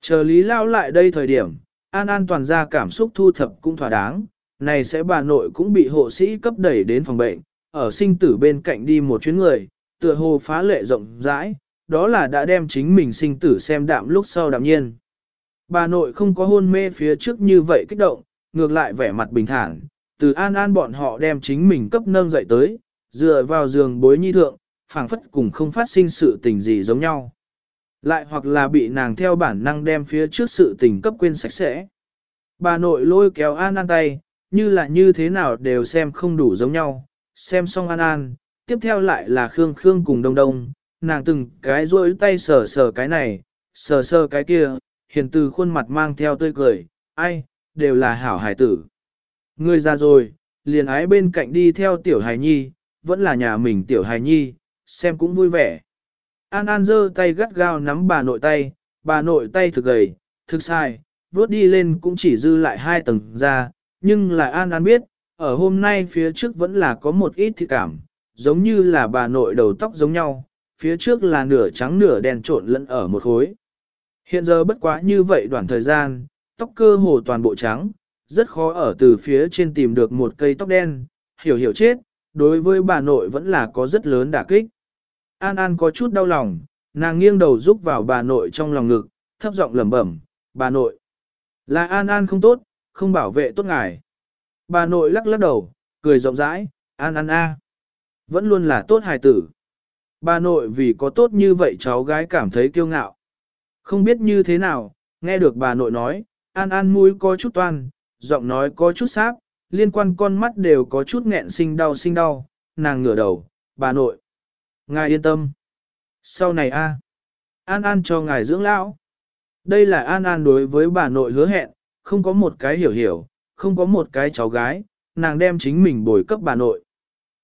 Chờ lý lao lại đây thời điểm, an an toàn ra cảm xúc thu thập cũng thỏa đáng, này sẽ bà nội cũng bị hộ sĩ cấp đẩy đến phòng bệnh, ở sinh tử bên cạnh đi một chuyến người, tựa hồ phá lệ rộng rãi, đó là đã đem chính mình sinh tử xem đạm lúc sau đạm nhiên. Bà nội không có hôn mê phía trước như vậy kích động, ngược lại vẻ mặt bình thản, từ an an bọn họ đem chính mình cấp nâng dậy tới, dựa vào giường bối nhi thượng, phảng phất cùng không phát sinh sự tình gì giống nhau. Lại hoặc là bị nàng theo bản năng đem phía trước sự tình cấp quên sạch sẽ. Bà nội lôi kéo an an tay, như là như thế nào đều xem không đủ giống nhau, xem xong an an, tiếp theo lại là Khương Khương cùng Đông Đông, nàng từng cái rôi tay sờ sờ cái này, sờ sờ cái kia, hiền từ khuôn mặt mang theo tươi cười, ai, đều là hảo hải tử. Người ra rồi, liền ái bên cạnh đi theo tiểu hài nhi, vẫn là nhà mình tiểu hài nhi, xem cũng vui vẻ. An An giơ tay gắt gao nắm bà nội tay, bà nội tay thực gầy, thực sai, vuốt đi lên cũng chỉ dư lại hai tầng da, nhưng là An An biết, ở hôm nay phía trước vẫn là có một ít thị cảm, giống như là bà nội đầu tóc giống nhau, phía trước là nửa trắng nửa đen trộn lẫn ở một khối. Hiện giờ bất quá như vậy đoạn thời gian, tóc cơ hồ toàn bộ trắng, rất khó ở từ phía trên tìm được một cây tóc đen, hiểu hiểu chết, đối với bà nội vẫn là có rất lớn đả kích. An An có chút đau lòng, nàng nghiêng đầu giúp vào bà nội trong lòng ngực, thấp giọng lẩm bẩm, bà nội. Là An An không tốt, không bảo vệ tốt ngài. Bà nội lắc lắc đầu, cười rộng rãi, An An a, Vẫn luôn là tốt hài tử. Bà nội vì có tốt như vậy cháu gái cảm thấy kiêu ngạo. Không biết như thế nào, nghe được bà nội nói, An An mũi có chút toan, giọng nói có chút sáp, liên quan con mắt đều có chút nghẹn sinh đau sinh đau, nàng ngửa đầu, bà nội. Ngài yên tâm. Sau này a, An An cho ngài dưỡng lão. Đây là An An đối với bà nội hứa hẹn, không có một cái hiểu hiểu, không có một cái cháu gái, nàng đem chính mình bồi cấp bà nội.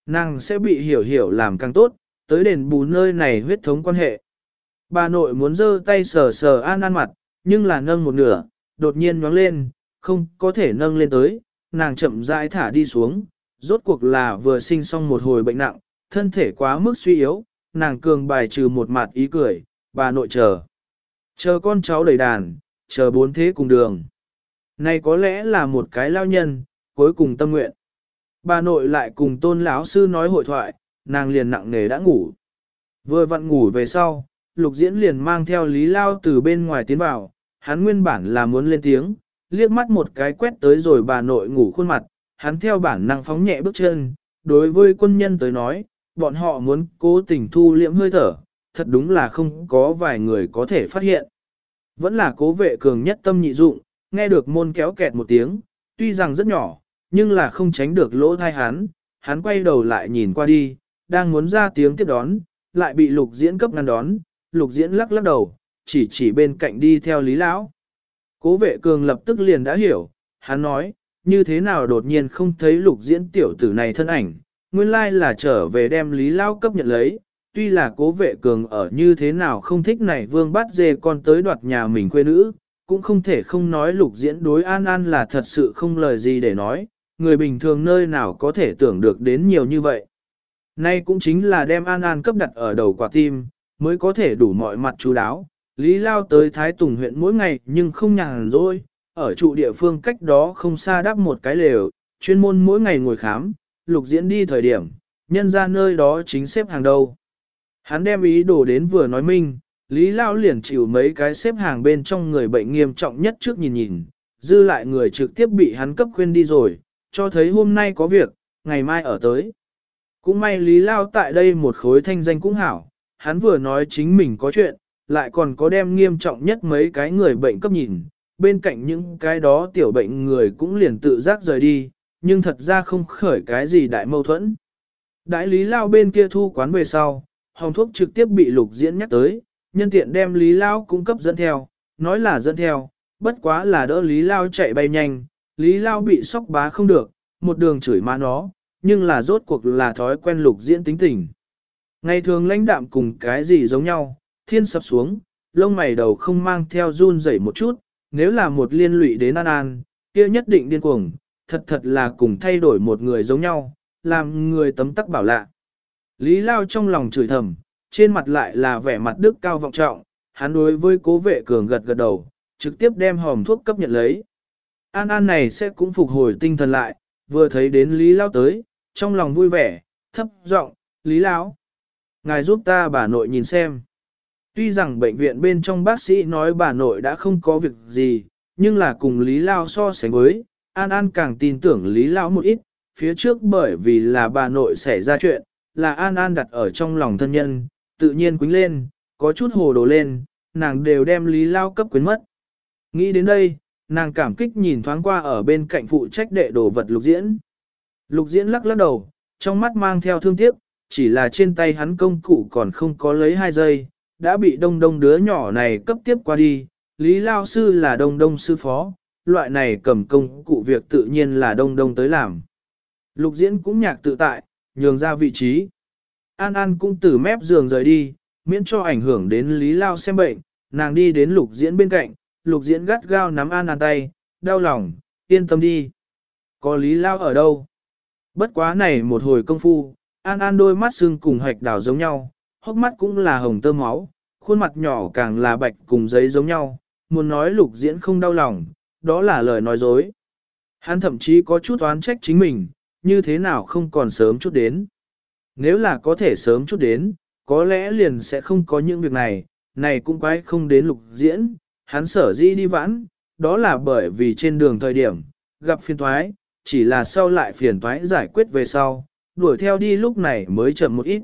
Nàng sẽ bị hiểu hiểu làm càng tốt, tới đền bù nơi này huyết thống quan hệ. Bà nội muốn giơ tay sờ sờ An An mặt, nhưng là nâng một nửa, đột nhiên nhoáng lên, không có thể nâng lên tới, nàng chậm rãi thả đi xuống, rốt cuộc là vừa sinh xong một hồi bệnh nặng, thân thể quá mức suy yếu, nàng cường bài trừ một mặt ý cười, bà nội chờ. Chờ con cháu đầy đàn, chờ bốn thế cùng đường. Này có lẽ là một cái lao nhân, cuối cùng tâm nguyện. Bà nội lại cùng tôn lão sư nói hội thoại, nàng liền nặng nề đã ngủ. Vừa vặn ngủ về sau, lục diễn liền mang theo lý lao từ bên ngoài tiến vào, hắn nguyên bản là muốn lên tiếng, liếc mắt một cái quét tới rồi bà nội ngủ khuôn mặt, hắn theo bản năng phóng nhẹ bước chân, đối với quân nhân tới nói, bọn họ muốn cố tình thu liễm hơi thở, thật đúng là không có vài người có thể phát hiện. Vẫn là cố vệ cường nhất tâm nhị dụng, nghe được môn kéo kẹt một tiếng, tuy rằng rất nhỏ, nhưng là không tránh được lỗ thai hắn, hắn quay đầu lại nhìn qua đi, đang muốn ra tiếng tiếp đón, lại bị lục diễn cấp ngăn đón, lục diễn lắc lắc đầu, chỉ chỉ bên cạnh đi theo lý lão. Cố vệ cường lập tức liền đã hiểu, hắn nói, như thế nào đột nhiên không thấy lục diễn tiểu tử này thân ảnh, nguyên lai là trở về đem lý lão cấp nhận lấy, tuy là cố vệ cường ở như thế nào không thích này vương bắt dê con tới đoạt nhà mình quê nữ, cũng không thể không nói lục diễn đối an an là thật sự không lời gì để nói, người bình thường nơi nào có thể tưởng được đến nhiều như vậy. Nay cũng chính là đem an an cấp đặt ở đầu quả tim, mới có thể đủ mọi mặt chú đáo. Lý lao tới Thái Tùng huyện mỗi ngày nhưng không nhàn rỗi, ở trụ địa phương cách đó không xa đắp một cái lều, chuyên môn mỗi ngày ngồi khám, lục diễn đi thời điểm, nhân ra nơi đó chính xếp hàng đầu. Hắn đem ý đồ đến vừa nói minh, Lý Lao liền chịu mấy cái xếp hàng bên trong người bệnh nghiêm trọng nhất trước nhìn nhìn, dư lại người trực tiếp bị hắn cấp khuyên đi rồi, cho thấy hôm nay có việc, ngày mai ở tới. Cũng may Lý Lao tại đây một khối thanh danh cũng hảo, hắn vừa nói chính mình có chuyện, lại còn có đem nghiêm trọng nhất mấy cái người bệnh cấp nhìn, bên cạnh những cái đó tiểu bệnh người cũng liền tự giác rời đi, nhưng thật ra không khởi cái gì đại mâu thuẫn. Đại Lý Lao bên kia thu quán về sau, hồng thuốc trực tiếp bị lục diễn nhắc tới, nhân tiện đem Lý Lao cung cấp dẫn theo, nói là dẫn theo, bất quá là đỡ Lý Lao chạy bay nhanh, Lý Lao bị sóc bá không được, một đường chửi má nó, nhưng là rốt cuộc là thói quen lục diễn tính tình. Ngày thường lãnh đạm cùng cái gì giống nhau, thiên sập xuống, lông mày đầu không mang theo run rẩy một chút, nếu là một liên lụy đến An An, kia nhất định điên cuồng, thật thật là cùng thay đổi một người giống nhau, làm người tấm tắc bảo lạ. Lý Lao trong lòng chửi thầm, trên mặt lại là vẻ mặt đức cao vọng trọng, hắn đối với cố vệ cường gật gật đầu, trực tiếp đem hòm thuốc cấp nhận lấy. An An này sẽ cũng phục hồi tinh thần lại, vừa thấy đến Lý Lao tới, trong lòng vui vẻ, thấp giọng, Lý Lão, ngài giúp ta bà nội nhìn xem. Tuy rằng bệnh viện bên trong bác sĩ nói bà nội đã không có việc gì, nhưng là cùng Lý Lao so sánh với, An An càng tin tưởng Lý Lão một ít, phía trước bởi vì là bà nội xảy ra chuyện, là An An đặt ở trong lòng thân nhân, tự nhiên quính lên, có chút hồ đồ lên, nàng đều đem Lý Lao cấp quyến mất. Nghĩ đến đây, nàng cảm kích nhìn thoáng qua ở bên cạnh phụ trách đệ đồ vật lục diễn. Lục diễn lắc lắc đầu, trong mắt mang theo thương tiếc, chỉ là trên tay hắn công cụ còn không có lấy hai giây, đã bị đông đông đứa nhỏ này cấp tiếp qua đi. Lý Lao Sư là đông đông sư phó, loại này cầm công cụ việc tự nhiên là đông đông tới làm. Lục diễn cũng nhạc tự tại, nhường ra vị trí. An An cũng từ mép giường rời đi, miễn cho ảnh hưởng đến Lý Lao xem bệnh, nàng đi đến lục diễn bên cạnh, lục diễn gắt gao nắm An An tay, đau lòng, yên tâm đi. Có Lý Lao ở đâu? Bất quá này một hồi công phu, An An đôi mắt sưng cùng hạch đảo giống nhau, hốc mắt cũng là hồng tơ máu, khuôn mặt nhỏ càng là bạch cùng giấy giống nhau, muốn nói lục diễn không đau lòng, đó là lời nói dối. Hắn thậm chí có chút oán trách chính mình, như thế nào không còn sớm chút đến. Nếu là có thể sớm chút đến, có lẽ liền sẽ không có những việc này, này cũng quái không đến lục diễn, hắn sở di đi vãn, đó là bởi vì trên đường thời điểm, gặp phiền toái, chỉ là sau lại phiền toái giải quyết về sau, đuổi theo đi lúc này mới chậm một ít.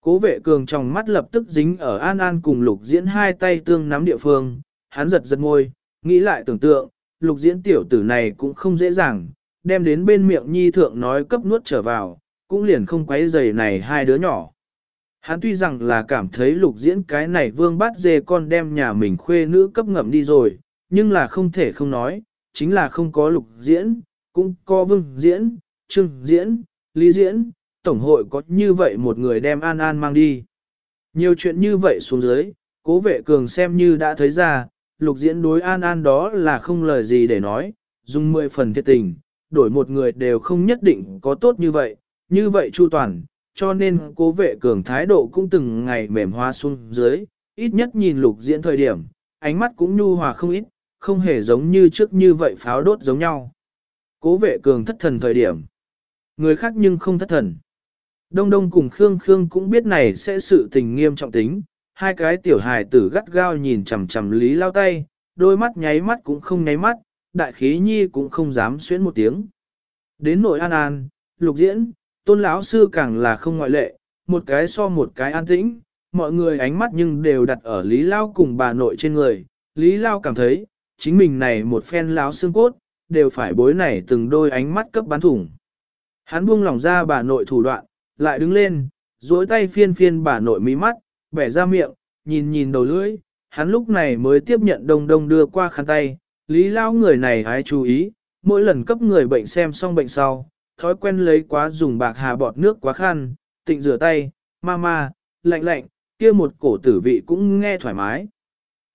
Cố vệ cường trong mắt lập tức dính ở An An cùng lục diễn hai tay tương nắm địa phương, hắn giật giật môi, nghĩ lại tưởng tượng, lục diễn tiểu tử này cũng không dễ dàng, đem đến bên miệng nhi thượng nói cấp nuốt trở vào, cũng liền không quấy giày này hai đứa nhỏ. Hắn tuy rằng là cảm thấy lục diễn cái này vương bát dê con đem nhà mình khuê nữ cấp ngậm đi rồi, nhưng là không thể không nói, chính là không có lục diễn, cũng có vương diễn, trương diễn, lý diễn, tổng hội có như vậy một người đem An An mang đi. Nhiều chuyện như vậy xuống dưới, cố vệ cường xem như đã thấy ra, lục diễn đối An An đó là không lời gì để nói, dùng 10 phần thiệt tình, đổi một người đều không nhất định có tốt như vậy, như vậy chu toàn, cho nên cố vệ cường thái độ cũng từng ngày mềm hoa xuống dưới, ít nhất nhìn lục diễn thời điểm, ánh mắt cũng nhu hòa không ít, không hề giống như trước như vậy pháo đốt giống nhau. Cố vệ cường thất thần thời điểm, người khác nhưng không thất thần. Đông Đông cùng Khương Khương cũng biết này sẽ sự tình nghiêm trọng tính, hai cái tiểu hài tử gắt gao nhìn chằm chằm Lý Lao tay, đôi mắt nháy mắt cũng không nháy mắt, đại khí nhi cũng không dám xuyến một tiếng. Đến nội an an, lục diễn, tôn lão sư càng là không ngoại lệ, một cái so một cái an tĩnh, mọi người ánh mắt nhưng đều đặt ở Lý Lao cùng bà nội trên người. Lý Lao cảm thấy, chính mình này một phen láo xương cốt, đều phải bối này từng đôi ánh mắt cấp bán thủng. Hắn buông lỏng ra bà nội thủ đoạn, lại đứng lên, duỗi tay phiên phiên bà nội mí mắt, bẻ ra miệng, nhìn nhìn đầu lưỡi, hắn lúc này mới tiếp nhận đông đông đưa qua khăn tay, lý lao người này hãy chú ý, mỗi lần cấp người bệnh xem xong bệnh sau, thói quen lấy quá dùng bạc hà bọt nước quá khăn, tịnh rửa tay, ma ma, lạnh lạnh, kia một cổ tử vị cũng nghe thoải mái.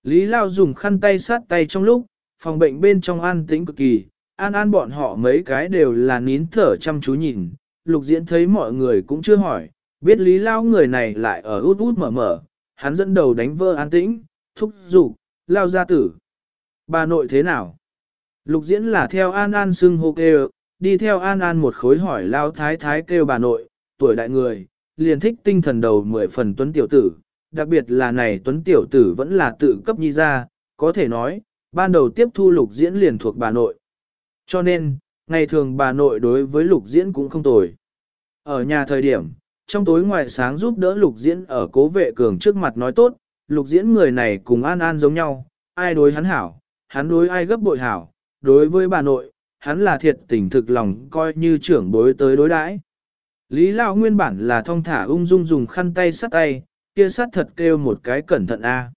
Lý Lao dùng khăn tay sát tay trong lúc, phòng bệnh bên trong an tĩnh cực kỳ, an an bọn họ mấy cái đều là nín thở chăm chú nhìn, lục diễn thấy mọi người cũng chưa hỏi, biết Lý Lao người này lại ở út út mở mở, hắn dẫn đầu đánh vơ an tĩnh, thúc giục, lao ra tử. Bà nội thế nào? Lục diễn là theo An An xưng hô kêu, đi theo An An một khối hỏi lao thái thái kêu bà nội, tuổi đại người, liền thích tinh thần đầu mười phần tuấn tiểu tử, đặc biệt là này tuấn tiểu tử vẫn là tự cấp nhi ra, có thể nói, ban đầu tiếp thu lục diễn liền thuộc bà nội. Cho nên, ngày thường bà nội đối với lục diễn cũng không tồi. Ở nhà thời điểm, trong tối ngoài sáng giúp đỡ lục diễn ở cố vệ cường trước mặt nói tốt, lục diễn người này cùng an an giống nhau, ai đối hắn hảo, hắn đối ai gấp bội hảo, đối với bà nội, hắn là thiệt tình thực lòng coi như trưởng bối tới đối đãi. Lý Lão nguyên bản là thong thả ung dung dùng khăn tay sắt tay, kia sắt thật kêu một cái cẩn thận a.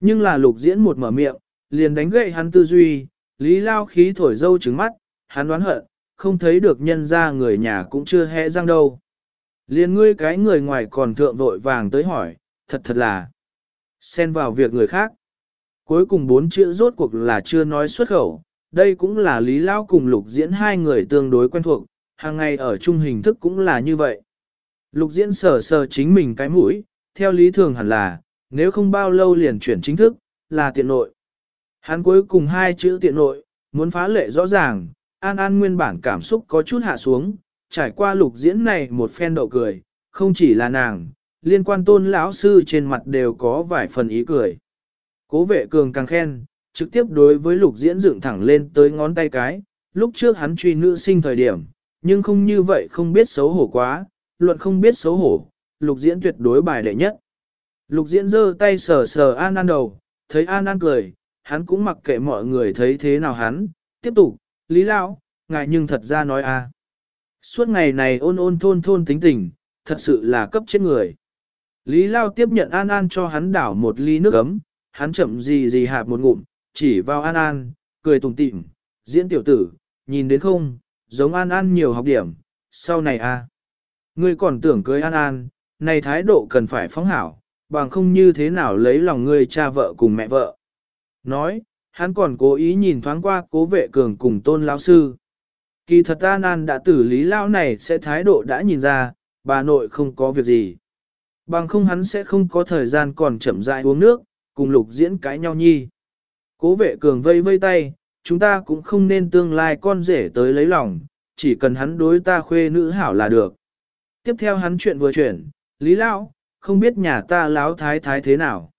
Nhưng là lục diễn một mở miệng, liền đánh gậy hắn tư duy, Lý Lao khí thổi dâu trứng mắt, hắn đoán hận, không thấy được nhân ra người nhà cũng chưa hẽ răng đâu. Liền ngươi cái người ngoài còn thượng vội vàng tới hỏi, thật thật là, xen vào việc người khác. Cuối cùng bốn chữ rốt cuộc là chưa nói xuất khẩu, đây cũng là Lý Lao cùng Lục Diễn hai người tương đối quen thuộc, hàng ngày ở chung hình thức cũng là như vậy. Lục Diễn sờ sờ chính mình cái mũi, theo lý thường hẳn là, nếu không bao lâu liền chuyển chính thức, là tiện nội. Hắn cuối cùng hai chữ tiện nội, muốn phá lệ rõ ràng, An An nguyên bản cảm xúc có chút hạ xuống, trải qua lục diễn này một phen đậu cười, không chỉ là nàng, liên quan tôn lão sư trên mặt đều có vài phần ý cười. Cố vệ cường càng khen, trực tiếp đối với lục diễn dựng thẳng lên tới ngón tay cái, lúc trước hắn truy nữ sinh thời điểm, nhưng không như vậy không biết xấu hổ quá, luận không biết xấu hổ, lục diễn tuyệt đối bài đệ nhất. Lục diễn giơ tay sờ sờ An An đầu, thấy An An cười, hắn cũng mặc kệ mọi người thấy thế nào hắn, tiếp tục, Lý Lão, ngài nhưng thật ra nói a Suốt ngày này ôn ôn thôn thôn tính tình, thật sự là cấp chết người. Lý Lao tiếp nhận An An cho hắn đảo một ly nước ấm, hắn chậm gì gì hạp một ngụm, chỉ vào An An, cười tùng tịm, diễn tiểu tử, nhìn đến không, giống An An nhiều học điểm, sau này a Ngươi còn tưởng cưới An An, này thái độ cần phải phóng hảo, bằng không như thế nào lấy lòng ngươi cha vợ cùng mẹ vợ. Nói, hắn còn cố ý nhìn thoáng qua cố vệ cường cùng tôn lão sư. Kỳ thật An An đã tử lý lao này sẽ thái độ đã nhìn ra, bà nội không có việc gì. Bằng không hắn sẽ không có thời gian còn chậm rãi uống nước, cùng lục diễn cãi nhau nhi. Cố vệ cường vây vây tay, chúng ta cũng không nên tương lai con rể tới lấy lòng, chỉ cần hắn đối ta khuê nữ hảo là được. Tiếp theo hắn chuyện vừa chuyển, Lý Lao, không biết nhà ta láo thái thái thế nào.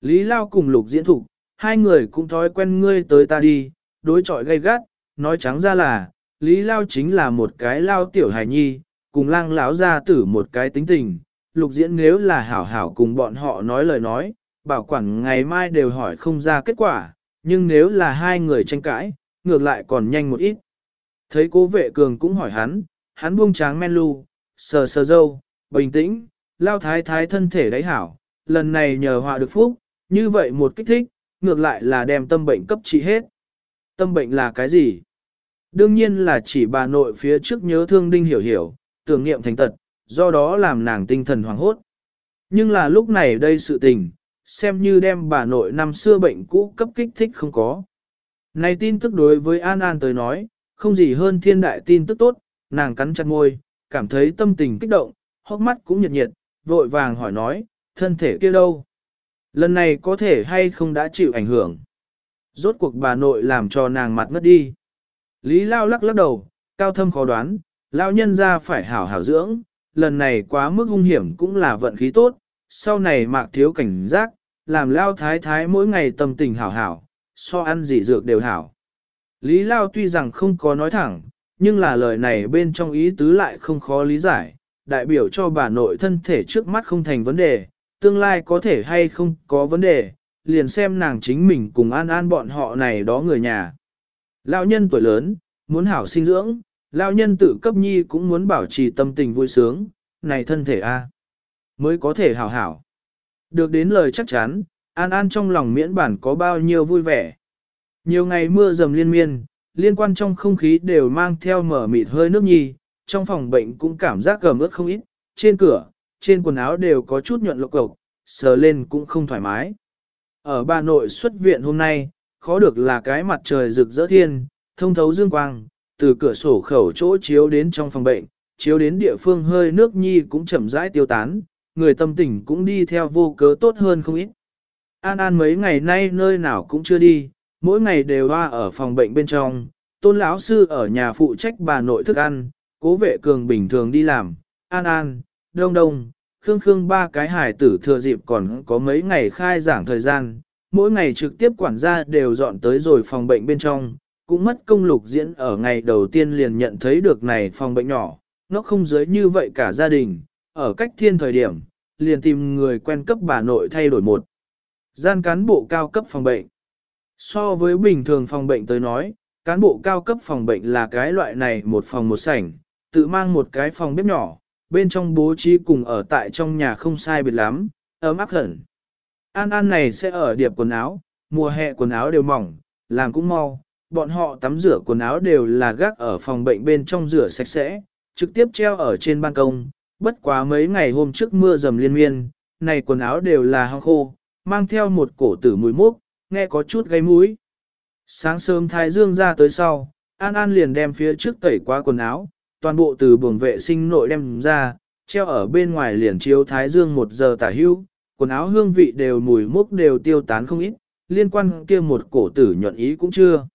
Lý Lao cùng lục diễn thục, hai người cũng thói quen ngươi tới ta đi, đối chọi gay gắt, nói trắng ra là, Lý Lao chính là một cái lao tiểu hài nhi, cùng lang lão ra tử một cái tính tình, lục diễn nếu là hảo hảo cùng bọn họ nói lời nói, bảo quản ngày mai đều hỏi không ra kết quả, nhưng nếu là hai người tranh cãi, ngược lại còn nhanh một ít. Thấy cố vệ cường cũng hỏi hắn, hắn buông tráng men lu, sờ sờ dâu, bình tĩnh, lao thái thái thân thể đáy hảo, lần này nhờ họa được phúc, như vậy một kích thích, ngược lại là đem tâm bệnh cấp trị hết. Tâm bệnh là cái gì? Đương nhiên là chỉ bà nội phía trước nhớ thương đinh hiểu hiểu, tưởng niệm thành tật, do đó làm nàng tinh thần hoảng hốt. Nhưng là lúc này đây sự tình, xem như đem bà nội năm xưa bệnh cũ cấp kích thích không có. Này tin tức đối với An An tới nói, không gì hơn thiên đại tin tức tốt, nàng cắn chặt môi, cảm thấy tâm tình kích động, hốc mắt cũng nhiệt nhiệt, vội vàng hỏi nói, thân thể kia đâu? Lần này có thể hay không đã chịu ảnh hưởng? Rốt cuộc bà nội làm cho nàng mặt ngất đi. Lý Lao lắc lắc đầu, cao thâm khó đoán, Lao nhân ra phải hảo hảo dưỡng, lần này quá mức hung hiểm cũng là vận khí tốt, sau này mạc thiếu cảnh giác, làm Lao thái thái mỗi ngày tâm tình hảo hảo, so ăn gì dược đều hảo. Lý Lao tuy rằng không có nói thẳng, nhưng là lời này bên trong ý tứ lại không khó lý giải, đại biểu cho bà nội thân thể trước mắt không thành vấn đề, tương lai có thể hay không có vấn đề, liền xem nàng chính mình cùng an an bọn họ này đó người nhà. Lão nhân tuổi lớn, muốn hảo sinh dưỡng, lão nhân tự cấp nhi cũng muốn bảo trì tâm tình vui sướng, này thân thể a mới có thể hảo hảo. Được đến lời chắc chắn, An An trong lòng miễn bản có bao nhiêu vui vẻ. Nhiều ngày mưa dầm liên miên, liên quan trong không khí đều mang theo mở mịt hơi nước nhi, trong phòng bệnh cũng cảm giác gầm ướt không ít, trên cửa, trên quần áo đều có chút nhuận lộc cộc, sờ lên cũng không thoải mái. Ở bà nội xuất viện hôm nay, khó được là cái mặt trời rực rỡ thiên, thông thấu dương quang, từ cửa sổ khẩu chỗ chiếu đến trong phòng bệnh, chiếu đến địa phương hơi nước nhi cũng chậm rãi tiêu tán, người tâm tình cũng đi theo vô cớ tốt hơn không ít. An An mấy ngày nay nơi nào cũng chưa đi, mỗi ngày đều hoa ở phòng bệnh bên trong, tôn lão sư ở nhà phụ trách bà nội thức ăn, cố vệ cường bình thường đi làm, An An, Đông Đông, Khương Khương ba cái hải tử thừa dịp còn có mấy ngày khai giảng thời gian, mỗi ngày trực tiếp quản gia đều dọn tới rồi phòng bệnh bên trong, cũng mất công lục diễn ở ngày đầu tiên liền nhận thấy được này phòng bệnh nhỏ, nó không dưới như vậy cả gia đình, ở cách thiên thời điểm, liền tìm người quen cấp bà nội thay đổi một gian cán bộ cao cấp phòng bệnh. So với bình thường phòng bệnh tới nói, cán bộ cao cấp phòng bệnh là cái loại này một phòng một sảnh, tự mang một cái phòng bếp nhỏ, bên trong bố trí cùng ở tại trong nhà không sai biệt lắm, ấm áp hẳn. An An này sẽ ở điệp quần áo, mùa hè quần áo đều mỏng, làm cũng mau, bọn họ tắm rửa quần áo đều là gác ở phòng bệnh bên trong rửa sạch sẽ, trực tiếp treo ở trên ban công, bất quá mấy ngày hôm trước mưa dầm liên miên, này quần áo đều là hong khô, mang theo một cổ tử mùi mốc, nghe có chút gây mũi. Sáng sớm Thái Dương ra tới sau, An An liền đem phía trước tẩy qua quần áo, toàn bộ từ buồng vệ sinh nội đem ra, treo ở bên ngoài liền chiếu Thái Dương một giờ tả hưu, quần áo hương vị đều mùi mốc đều tiêu tán không ít, liên quan kia một cổ tử nhuận ý cũng chưa.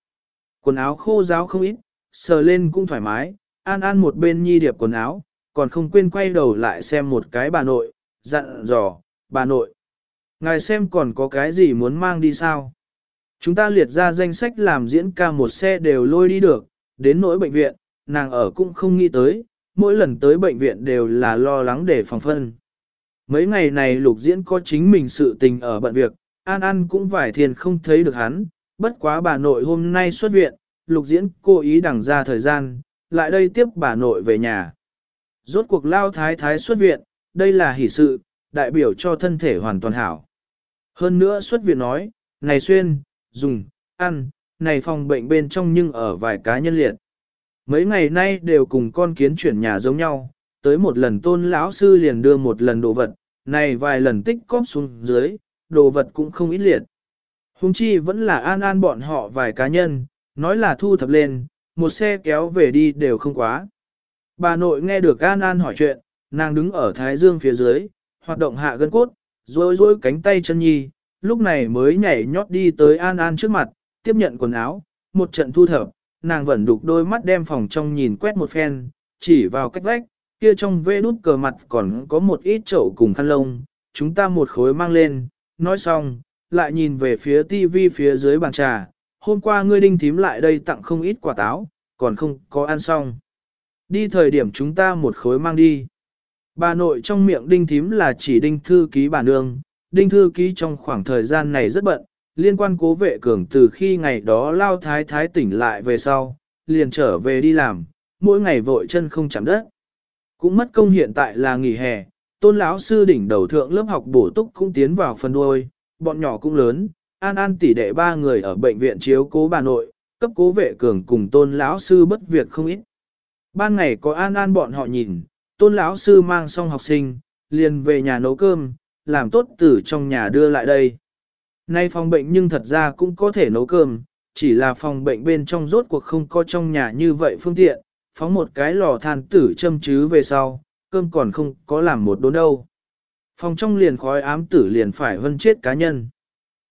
Quần áo khô ráo không ít, sờ lên cũng thoải mái, An An một bên nhi điệp quần áo, còn không quên quay đầu lại xem một cái bà nội, dặn dò, bà nội. Ngài xem còn có cái gì muốn mang đi sao? Chúng ta liệt ra danh sách làm diễn ca một xe đều lôi đi được, đến nỗi bệnh viện, nàng ở cũng không nghĩ tới, mỗi lần tới bệnh viện đều là lo lắng để phòng phân. Mấy ngày này lục diễn có chính mình sự tình ở bận việc, An An cũng vải thiền không thấy được hắn, bất quá bà nội hôm nay xuất viện, lục diễn cố ý đẳng ra thời gian, lại đây tiếp bà nội về nhà. Rốt cuộc lao thái thái xuất viện, đây là hỷ sự, đại biểu cho thân thể hoàn toàn hảo. Hơn nữa xuất viện nói, này xuyên, dùng, ăn, này phòng bệnh bên trong nhưng ở vài cá nhân liệt. Mấy ngày nay đều cùng con kiến chuyển nhà giống nhau, tới một lần tôn lão sư liền đưa một lần đồ vật, này vài lần tích cóp xuống dưới, đồ vật cũng không ít liệt. Hùng chi vẫn là an an bọn họ vài cá nhân, nói là thu thập lên, một xe kéo về đi đều không quá. Bà nội nghe được an an hỏi chuyện, nàng đứng ở thái dương phía dưới, hoạt động hạ gân cốt, rối rối cánh tay chân nhi, lúc này mới nhảy nhót đi tới an an trước mặt, tiếp nhận quần áo, một trận thu thập, nàng vẫn đục đôi mắt đem phòng trong nhìn quét một phen, chỉ vào cách vách, kia trong vê đút cờ mặt còn có một ít chậu cùng khăn lông, chúng ta một khối mang lên, nói xong, lại nhìn về phía tivi phía dưới bàn trà, hôm qua ngươi đinh thím lại đây tặng không ít quả táo, còn không có ăn xong. Đi thời điểm chúng ta một khối mang đi. Bà nội trong miệng đinh thím là chỉ đinh thư ký bà nương, đinh thư ký trong khoảng thời gian này rất bận, liên quan cố vệ cường từ khi ngày đó lao thái thái tỉnh lại về sau, liền trở về đi làm, mỗi ngày vội chân không chạm đất. Cũng mất công hiện tại là nghỉ hè, tôn lão sư đỉnh đầu thượng lớp học bổ túc cũng tiến vào phần đuôi, bọn nhỏ cũng lớn, an an tỷ đệ ba người ở bệnh viện chiếu cố bà nội, cấp cố vệ cường cùng tôn lão sư bất việc không ít. Ban ngày có an an bọn họ nhìn, tôn lão sư mang xong học sinh, liền về nhà nấu cơm, làm tốt từ trong nhà đưa lại đây. Nay phòng bệnh nhưng thật ra cũng có thể nấu cơm, chỉ là phòng bệnh bên trong rốt cuộc không có trong nhà như vậy phương tiện, phóng một cái lò than tử châm chứ về sau, cơm còn không có làm một đốn đâu. Phòng trong liền khói ám tử liền phải hơn chết cá nhân.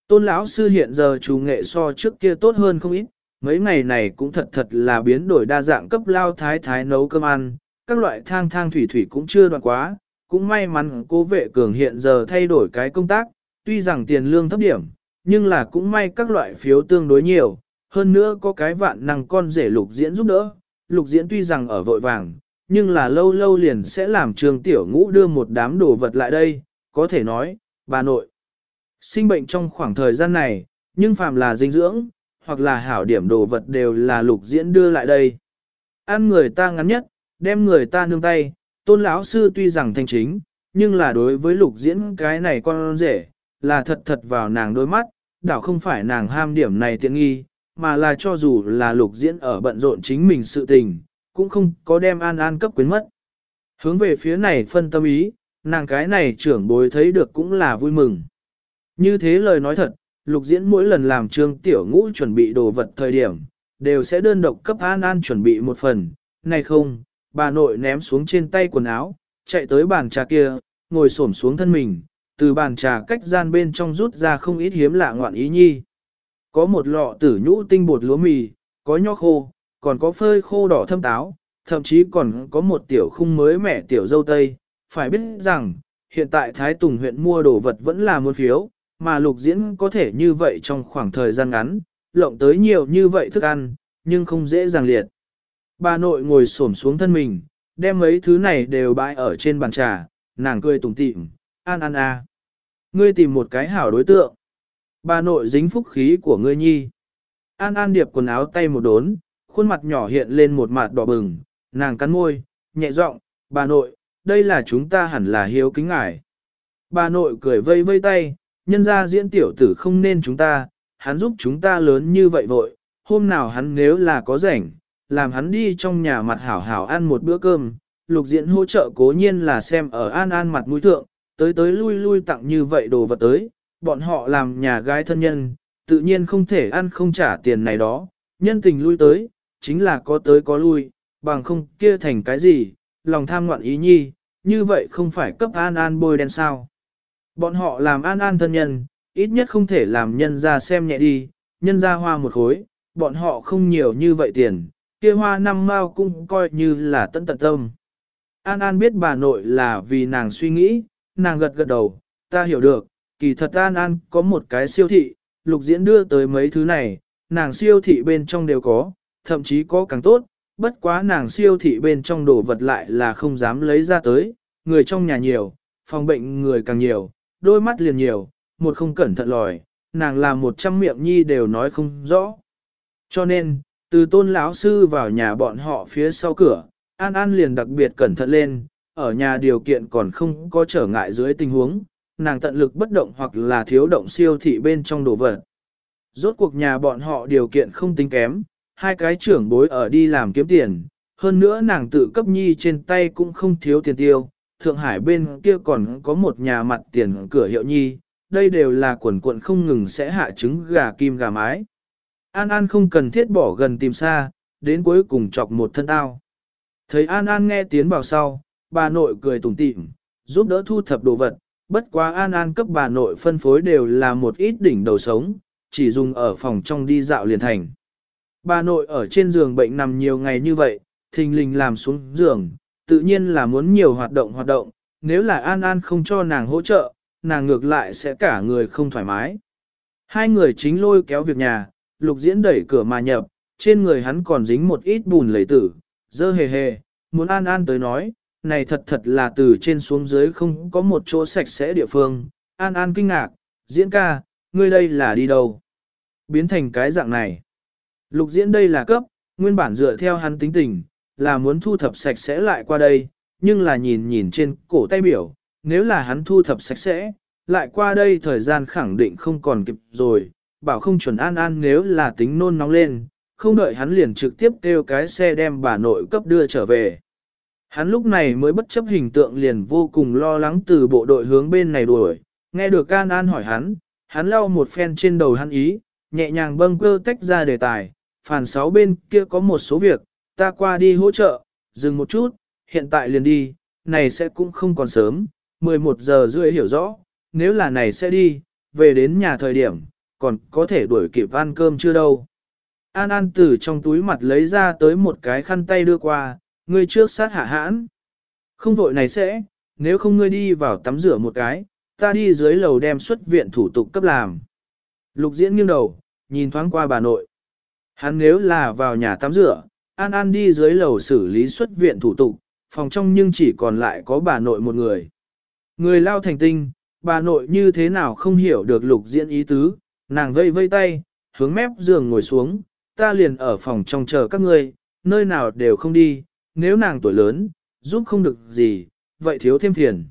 Tôn lão sư hiện giờ chủ nghệ so trước kia tốt hơn không ít, mấy ngày này cũng thật thật là biến đổi đa dạng cấp lao thái thái nấu cơm ăn, các loại thang thang thủy thủy cũng chưa đoạn quá, cũng may mắn cố vệ cường hiện giờ thay đổi cái công tác, tuy rằng tiền lương thấp điểm, nhưng là cũng may các loại phiếu tương đối nhiều, hơn nữa có cái vạn năng con rể lục diễn giúp đỡ, lục diễn tuy rằng ở vội vàng, nhưng là lâu lâu liền sẽ làm trường tiểu ngũ đưa một đám đồ vật lại đây, có thể nói, bà nội. Sinh bệnh trong khoảng thời gian này, nhưng phàm là dinh dưỡng, hoặc là hảo điểm đồ vật đều là lục diễn đưa lại đây. Ăn người ta ngắn nhất, đem người ta nương tay, tôn lão sư tuy rằng thanh chính, nhưng là đối với lục diễn cái này con rể, là thật thật vào nàng đôi mắt, đảo không phải nàng ham điểm này tiện nghi, mà là cho dù là lục diễn ở bận rộn chính mình sự tình, cũng không có đem an an cấp quyến mất. Hướng về phía này phân tâm ý, nàng cái này trưởng bối thấy được cũng là vui mừng. Như thế lời nói thật, lục diễn mỗi lần làm trương tiểu ngũ chuẩn bị đồ vật thời điểm, đều sẽ đơn độc cấp an an chuẩn bị một phần, này không, bà nội ném xuống trên tay quần áo, chạy tới bàn trà kia, ngồi xổm xuống thân mình, từ bàn trà cách gian bên trong rút ra không ít hiếm lạ ngoạn ý nhi. Có một lọ tử nhũ tinh bột lúa mì, có nho khô, còn có phơi khô đỏ thâm táo, thậm chí còn có một tiểu khung mới mẻ tiểu dâu tây. Phải biết rằng, hiện tại Thái Tùng huyện mua đồ vật vẫn là muôn phiếu, mà lục diễn có thể như vậy trong khoảng thời gian ngắn, lộng tới nhiều như vậy thức ăn, nhưng không dễ dàng liệt. Bà nội ngồi xổm xuống thân mình, đem mấy thứ này đều bãi ở trên bàn trà, nàng cười tủm tỉm, an an a. Ngươi tìm một cái hảo đối tượng. Bà nội dính phúc khí của ngươi nhi. An an điệp quần áo tay một đốn, khuôn mặt nhỏ hiện lên một mặt đỏ bừng, nàng cắn môi, nhẹ giọng, bà nội, đây là chúng ta hẳn là hiếu kính ngài. Bà nội cười vây vây tay, nhân ra diễn tiểu tử không nên chúng ta, hắn giúp chúng ta lớn như vậy vội, hôm nào hắn nếu là có rảnh, làm hắn đi trong nhà mặt hảo hảo ăn một bữa cơm, lục diễn hỗ trợ cố nhiên là xem ở an an mặt mũi thượng, tới tới lui lui tặng như vậy đồ vật tới, bọn họ làm nhà gái thân nhân, tự nhiên không thể ăn không trả tiền này đó, nhân tình lui tới, chính là có tới có lui, bằng không kia thành cái gì, lòng tham ngoạn ý nhi, như vậy không phải cấp an an bôi đen sao. Bọn họ làm an an thân nhân, ít nhất không thể làm nhân ra xem nhẹ đi, nhân ra hoa một khối, bọn họ không nhiều như vậy tiền, kia hoa năm mao cũng coi như là tận tận tâm. An An biết bà nội là vì nàng suy nghĩ, nàng gật gật đầu, ta hiểu được, kỳ thật An An có một cái siêu thị, lục diễn đưa tới mấy thứ này, nàng siêu thị bên trong đều có, thậm chí có càng tốt, bất quá nàng siêu thị bên trong đồ vật lại là không dám lấy ra tới, người trong nhà nhiều, phòng bệnh người càng nhiều, đôi mắt liền nhiều, một không cẩn thận lòi, nàng làm một trăm miệng nhi đều nói không rõ. Cho nên, từ tôn lão sư vào nhà bọn họ phía sau cửa, An An liền đặc biệt cẩn thận lên, ở nhà điều kiện còn không có trở ngại dưới tình huống, nàng tận lực bất động hoặc là thiếu động siêu thị bên trong đồ vật. Rốt cuộc nhà bọn họ điều kiện không tính kém, hai cái trưởng bối ở đi làm kiếm tiền, hơn nữa nàng tự cấp nhi trên tay cũng không thiếu tiền tiêu, Thượng Hải bên kia còn có một nhà mặt tiền cửa hiệu nhi, đây đều là quần quận không ngừng sẽ hạ trứng gà kim gà mái. An An không cần thiết bỏ gần tìm xa, đến cuối cùng chọc một thân tao. Thấy An An nghe tiếng vào sau, bà nội cười tủm tỉm, giúp đỡ thu thập đồ vật, bất quá An An cấp bà nội phân phối đều là một ít đỉnh đầu sống, chỉ dùng ở phòng trong đi dạo liền thành. Bà nội ở trên giường bệnh nằm nhiều ngày như vậy, thình lình làm xuống giường, tự nhiên là muốn nhiều hoạt động hoạt động, nếu là An An không cho nàng hỗ trợ, nàng ngược lại sẽ cả người không thoải mái. Hai người chính lôi kéo việc nhà, lục diễn đẩy cửa mà nhập, trên người hắn còn dính một ít bùn lầy tử, dơ hề hề, muốn An An tới nói, này thật thật là từ trên xuống dưới không có một chỗ sạch sẽ địa phương. An An kinh ngạc, diễn ca, ngươi đây là đi đâu? Biến thành cái dạng này. Lục diễn đây là cấp, nguyên bản dựa theo hắn tính tình, là muốn thu thập sạch sẽ lại qua đây, nhưng là nhìn nhìn trên cổ tay biểu, nếu là hắn thu thập sạch sẽ, lại qua đây thời gian khẳng định không còn kịp rồi, bảo không chuẩn an an nếu là tính nôn nóng lên, không đợi hắn liền trực tiếp kêu cái xe đem bà nội cấp đưa trở về. Hắn lúc này mới bất chấp hình tượng liền vô cùng lo lắng từ bộ đội hướng bên này đuổi, nghe được An An hỏi hắn, hắn lau một phen trên đầu hắn ý, nhẹ nhàng bâng cơ tách ra đề tài, phản sáu bên kia có một số việc, ta qua đi hỗ trợ, dừng một chút, hiện tại liền đi, này sẽ cũng không còn sớm, 11 giờ rưỡi hiểu rõ, nếu là này sẽ đi, về đến nhà thời điểm, còn có thể đuổi kịp ăn cơm chưa đâu. An An từ trong túi mặt lấy ra tới một cái khăn tay đưa qua, ngươi trước sát hạ hãn. Không vội này sẽ, nếu không ngươi đi vào tắm rửa một cái, ta đi dưới lầu đem xuất viện thủ tục cấp làm. Lục diễn nghiêng đầu, nhìn thoáng qua bà nội. Hắn nếu là vào nhà tắm rửa, An An đi dưới lầu xử lý xuất viện thủ tục, phòng trong nhưng chỉ còn lại có bà nội một người. Người lao thành tinh, bà nội như thế nào không hiểu được lục diễn ý tứ, nàng vây vây tay, hướng mép giường ngồi xuống, ta liền ở phòng trong chờ các ngươi, nơi nào đều không đi, nếu nàng tuổi lớn, giúp không được gì, vậy thiếu thêm phiền.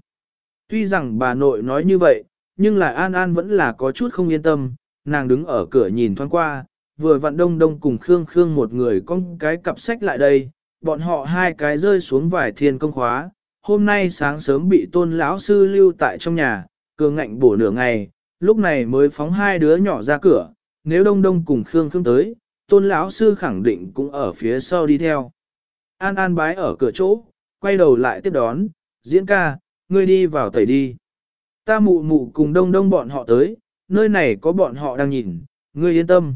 Tuy rằng bà nội nói như vậy, nhưng lại An An vẫn là có chút không yên tâm, nàng đứng ở cửa nhìn thoáng qua, vừa vặn đông đông cùng Khương Khương một người con cái cặp sách lại đây, bọn họ hai cái rơi xuống vài thiên công khóa, hôm nay sáng sớm bị tôn lão sư lưu tại trong nhà, cường ngạnh bổ nửa ngày, lúc này mới phóng hai đứa nhỏ ra cửa, nếu đông đông cùng Khương Khương tới, tôn lão sư khẳng định cũng ở phía sau đi theo. An An bái ở cửa chỗ, quay đầu lại tiếp đón, diễn ca, ngươi đi vào tẩy đi. Ta mụ mụ cùng đông đông bọn họ tới, nơi này có bọn họ đang nhìn, ngươi yên tâm.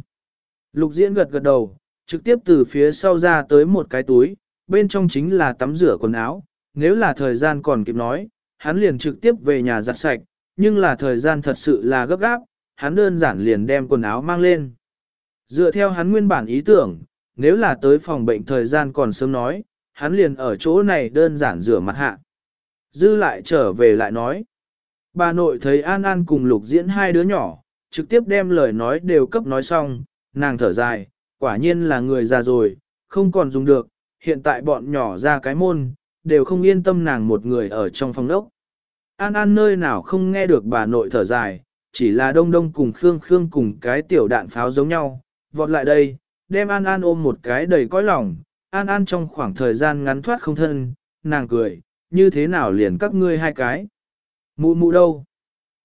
Lục diễn gật gật đầu, trực tiếp từ phía sau ra tới một cái túi, bên trong chính là tắm rửa quần áo, nếu là thời gian còn kịp nói, hắn liền trực tiếp về nhà giặt sạch, nhưng là thời gian thật sự là gấp gáp, hắn đơn giản liền đem quần áo mang lên. Dựa theo hắn nguyên bản ý tưởng, nếu là tới phòng bệnh thời gian còn sớm nói, hắn liền ở chỗ này đơn giản rửa mặt hạ. Dư lại trở về lại nói. Bà nội thấy An An cùng lục diễn hai đứa nhỏ, trực tiếp đem lời nói đều cấp nói xong, nàng thở dài, quả nhiên là người già rồi, không còn dùng được, hiện tại bọn nhỏ ra cái môn, đều không yên tâm nàng một người ở trong phòng đốc. An An nơi nào không nghe được bà nội thở dài, chỉ là đông đông cùng Khương Khương cùng cái tiểu đạn pháo giống nhau, vọt lại đây, đem An An ôm một cái đầy cõi lòng, An An trong khoảng thời gian ngắn thoát không thân, nàng cười, như thế nào liền các ngươi hai cái. Mụ mụ đâu?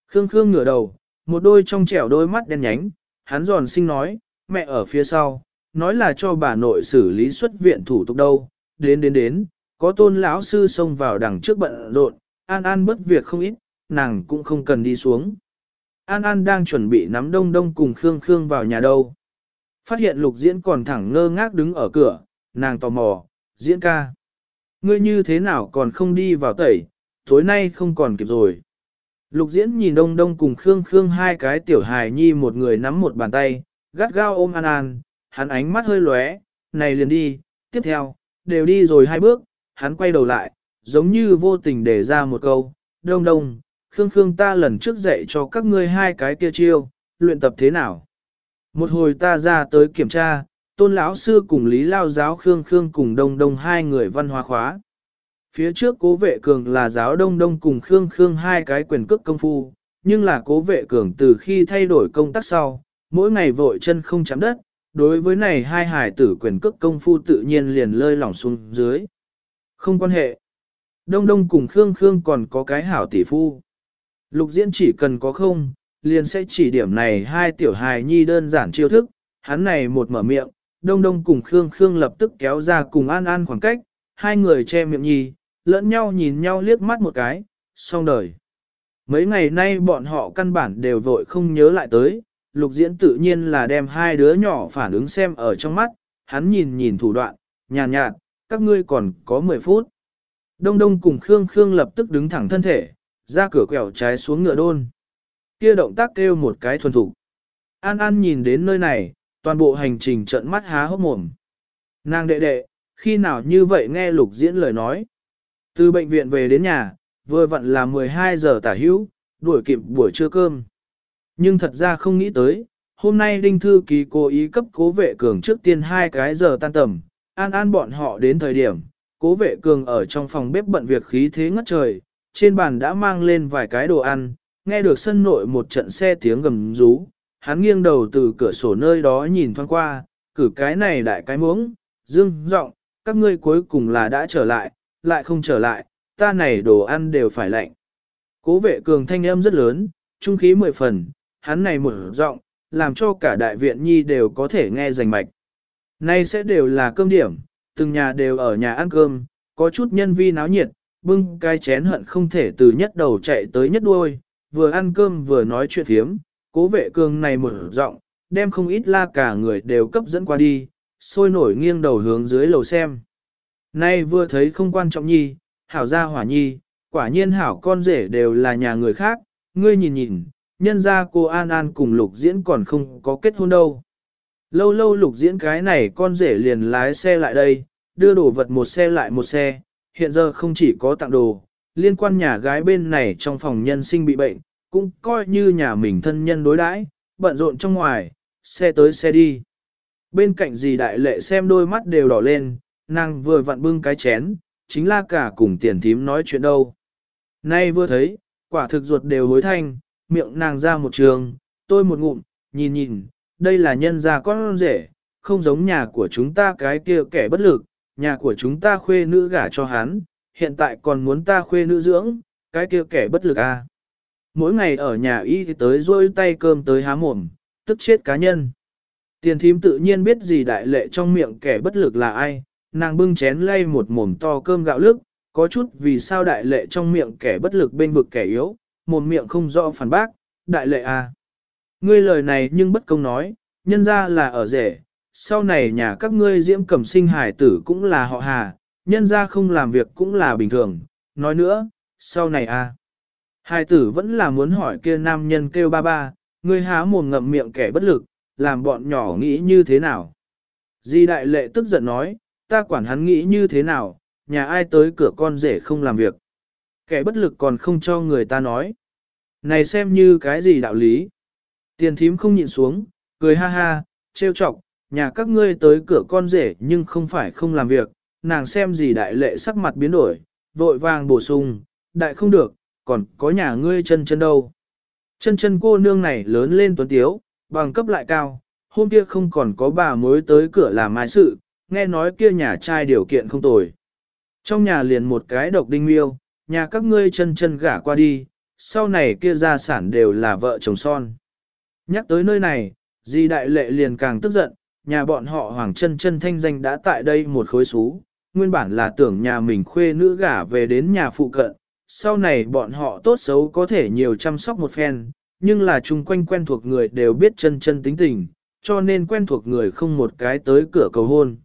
Khương Khương ngửa đầu, một đôi trong trẻo đôi mắt đen nhánh, hắn giòn sinh nói, mẹ ở phía sau, nói là cho bà nội xử lý xuất viện thủ tục đâu, đến đến đến, có tôn lão sư xông vào đằng trước bận rộn, An An bất việc không ít, nàng cũng không cần đi xuống. An An đang chuẩn bị nắm đông đông cùng Khương Khương vào nhà đâu. Phát hiện lục diễn còn thẳng ngơ ngác đứng ở cửa, nàng tò mò, diễn ca. Ngươi như thế nào còn không đi vào tẩy, tối nay không còn kịp rồi. Lục diễn nhìn đông đông cùng Khương Khương hai cái tiểu hài nhi một người nắm một bàn tay, gắt gao ôm An An, hắn ánh mắt hơi lóe, này liền đi, tiếp theo, đều đi rồi hai bước, hắn quay đầu lại, giống như vô tình để ra một câu, đông đông, Khương Khương ta lần trước dạy cho các ngươi hai cái kia chiêu, luyện tập thế nào. Một hồi ta ra tới kiểm tra, tôn lão sư cùng Lý Lao giáo Khương Khương cùng đông đông hai người văn hóa khóa. Phía trước cố vệ cường là giáo đông đông cùng Khương Khương hai cái quyền cước công phu, nhưng là cố vệ cường từ khi thay đổi công tác sau, mỗi ngày vội chân không chạm đất, đối với này hai hải tử quyền cước công phu tự nhiên liền lơi lỏng xuống dưới. Không quan hệ. Đông đông cùng Khương Khương còn có cái hảo tỷ phu. Lục diễn chỉ cần có không, liền sẽ chỉ điểm này hai tiểu hài nhi đơn giản chiêu thức, hắn này một mở miệng, đông đông cùng Khương Khương lập tức kéo ra cùng an an khoảng cách, hai người che miệng nhi, lẫn nhau nhìn nhau liếc mắt một cái, xong đời. Mấy ngày nay bọn họ căn bản đều vội không nhớ lại tới, lục diễn tự nhiên là đem hai đứa nhỏ phản ứng xem ở trong mắt, hắn nhìn nhìn thủ đoạn, nhàn nhạt, nhạt, các ngươi còn có 10 phút. Đông đông cùng Khương Khương lập tức đứng thẳng thân thể, ra cửa quẹo trái xuống ngựa đôn. Kia động tác kêu một cái thuần thủ. An An nhìn đến nơi này, toàn bộ hành trình trận mắt há hốc mồm. Nàng đệ đệ, khi nào như vậy nghe lục diễn lời nói. Từ bệnh viện về đến nhà, vừa vặn là 12 giờ tả hữu, đuổi kịp buổi trưa cơm. Nhưng thật ra không nghĩ tới, hôm nay Đinh Thư Ký cố ý cấp cố vệ cường trước tiên hai cái giờ tan tầm, an an bọn họ đến thời điểm, cố vệ cường ở trong phòng bếp bận việc khí thế ngất trời, trên bàn đã mang lên vài cái đồ ăn, nghe được sân nội một trận xe tiếng gầm rú, hắn nghiêng đầu từ cửa sổ nơi đó nhìn thoáng qua, cử cái này đại cái muống, dương giọng các ngươi cuối cùng là đã trở lại, lại không trở lại, ta này đồ ăn đều phải lạnh. Cố vệ cường thanh âm rất lớn, trung khí mười phần, hắn này một giọng, làm cho cả đại viện nhi đều có thể nghe rành mạch. Nay sẽ đều là cơm điểm, từng nhà đều ở nhà ăn cơm, có chút nhân vi náo nhiệt, bưng cái chén hận không thể từ nhất đầu chạy tới nhất đuôi, vừa ăn cơm vừa nói chuyện thiếm, cố vệ cường này mở rộng, đem không ít la cả người đều cấp dẫn qua đi, sôi nổi nghiêng đầu hướng dưới lầu xem. Nay vừa thấy không quan trọng nhi, hảo gia hỏa nhi, quả nhiên hảo con rể đều là nhà người khác, ngươi nhìn nhìn, nhân ra cô An An cùng lục diễn còn không có kết hôn đâu. Lâu lâu lục diễn cái này con rể liền lái xe lại đây, đưa đồ vật một xe lại một xe, hiện giờ không chỉ có tặng đồ, liên quan nhà gái bên này trong phòng nhân sinh bị bệnh, cũng coi như nhà mình thân nhân đối đãi, bận rộn trong ngoài, xe tới xe đi. Bên cạnh gì đại lệ xem đôi mắt đều đỏ lên, nàng vừa vặn bưng cái chén, chính là cả cùng tiền thím nói chuyện đâu. Nay vừa thấy, quả thực ruột đều hối thanh, miệng nàng ra một trường, tôi một ngụm, nhìn nhìn, đây là nhân gia con rể, không giống nhà của chúng ta cái kia kẻ bất lực, nhà của chúng ta khuê nữ gả cho hắn, hiện tại còn muốn ta khuê nữ dưỡng, cái kia kẻ bất lực à. Mỗi ngày ở nhà y thì tới rôi tay cơm tới há mồm, tức chết cá nhân. Tiền thím tự nhiên biết gì đại lệ trong miệng kẻ bất lực là ai, nàng bưng chén lay một mồm to cơm gạo lức, có chút vì sao đại lệ trong miệng kẻ bất lực bên vực kẻ yếu, mồm miệng không rõ phản bác, đại lệ à. Ngươi lời này nhưng bất công nói, nhân ra là ở rể, sau này nhà các ngươi diễm cẩm sinh hải tử cũng là họ hà, nhân ra không làm việc cũng là bình thường, nói nữa, sau này à. hai tử vẫn là muốn hỏi kia nam nhân kêu ba ba, Người há mồm ngậm miệng kẻ bất lực, làm bọn nhỏ nghĩ như thế nào. Di đại lệ tức giận nói, ta quản hắn nghĩ như thế nào, nhà ai tới cửa con rể không làm việc. Kẻ bất lực còn không cho người ta nói. Này xem như cái gì đạo lý. Tiền thím không nhịn xuống, cười ha ha, trêu chọc, nhà các ngươi tới cửa con rể nhưng không phải không làm việc, nàng xem gì đại lệ sắc mặt biến đổi, vội vàng bổ sung, đại không được, còn có nhà ngươi chân chân đâu. Chân chân cô nương này lớn lên tuấn tiếu, bằng cấp lại cao, hôm kia không còn có bà mối tới cửa làm mai sự, nghe nói kia nhà trai điều kiện không tồi. Trong nhà liền một cái độc đinh miêu, nhà các ngươi chân chân gả qua đi, sau này kia gia sản đều là vợ chồng son. Nhắc tới nơi này, Di đại lệ liền càng tức giận, nhà bọn họ Hoàng chân chân thanh danh đã tại đây một khối xú, nguyên bản là tưởng nhà mình khuê nữ gả về đến nhà phụ cận, sau này bọn họ tốt xấu có thể nhiều chăm sóc một phen, nhưng là chung quanh quen thuộc người đều biết chân chân tính tình, cho nên quen thuộc người không một cái tới cửa cầu hôn.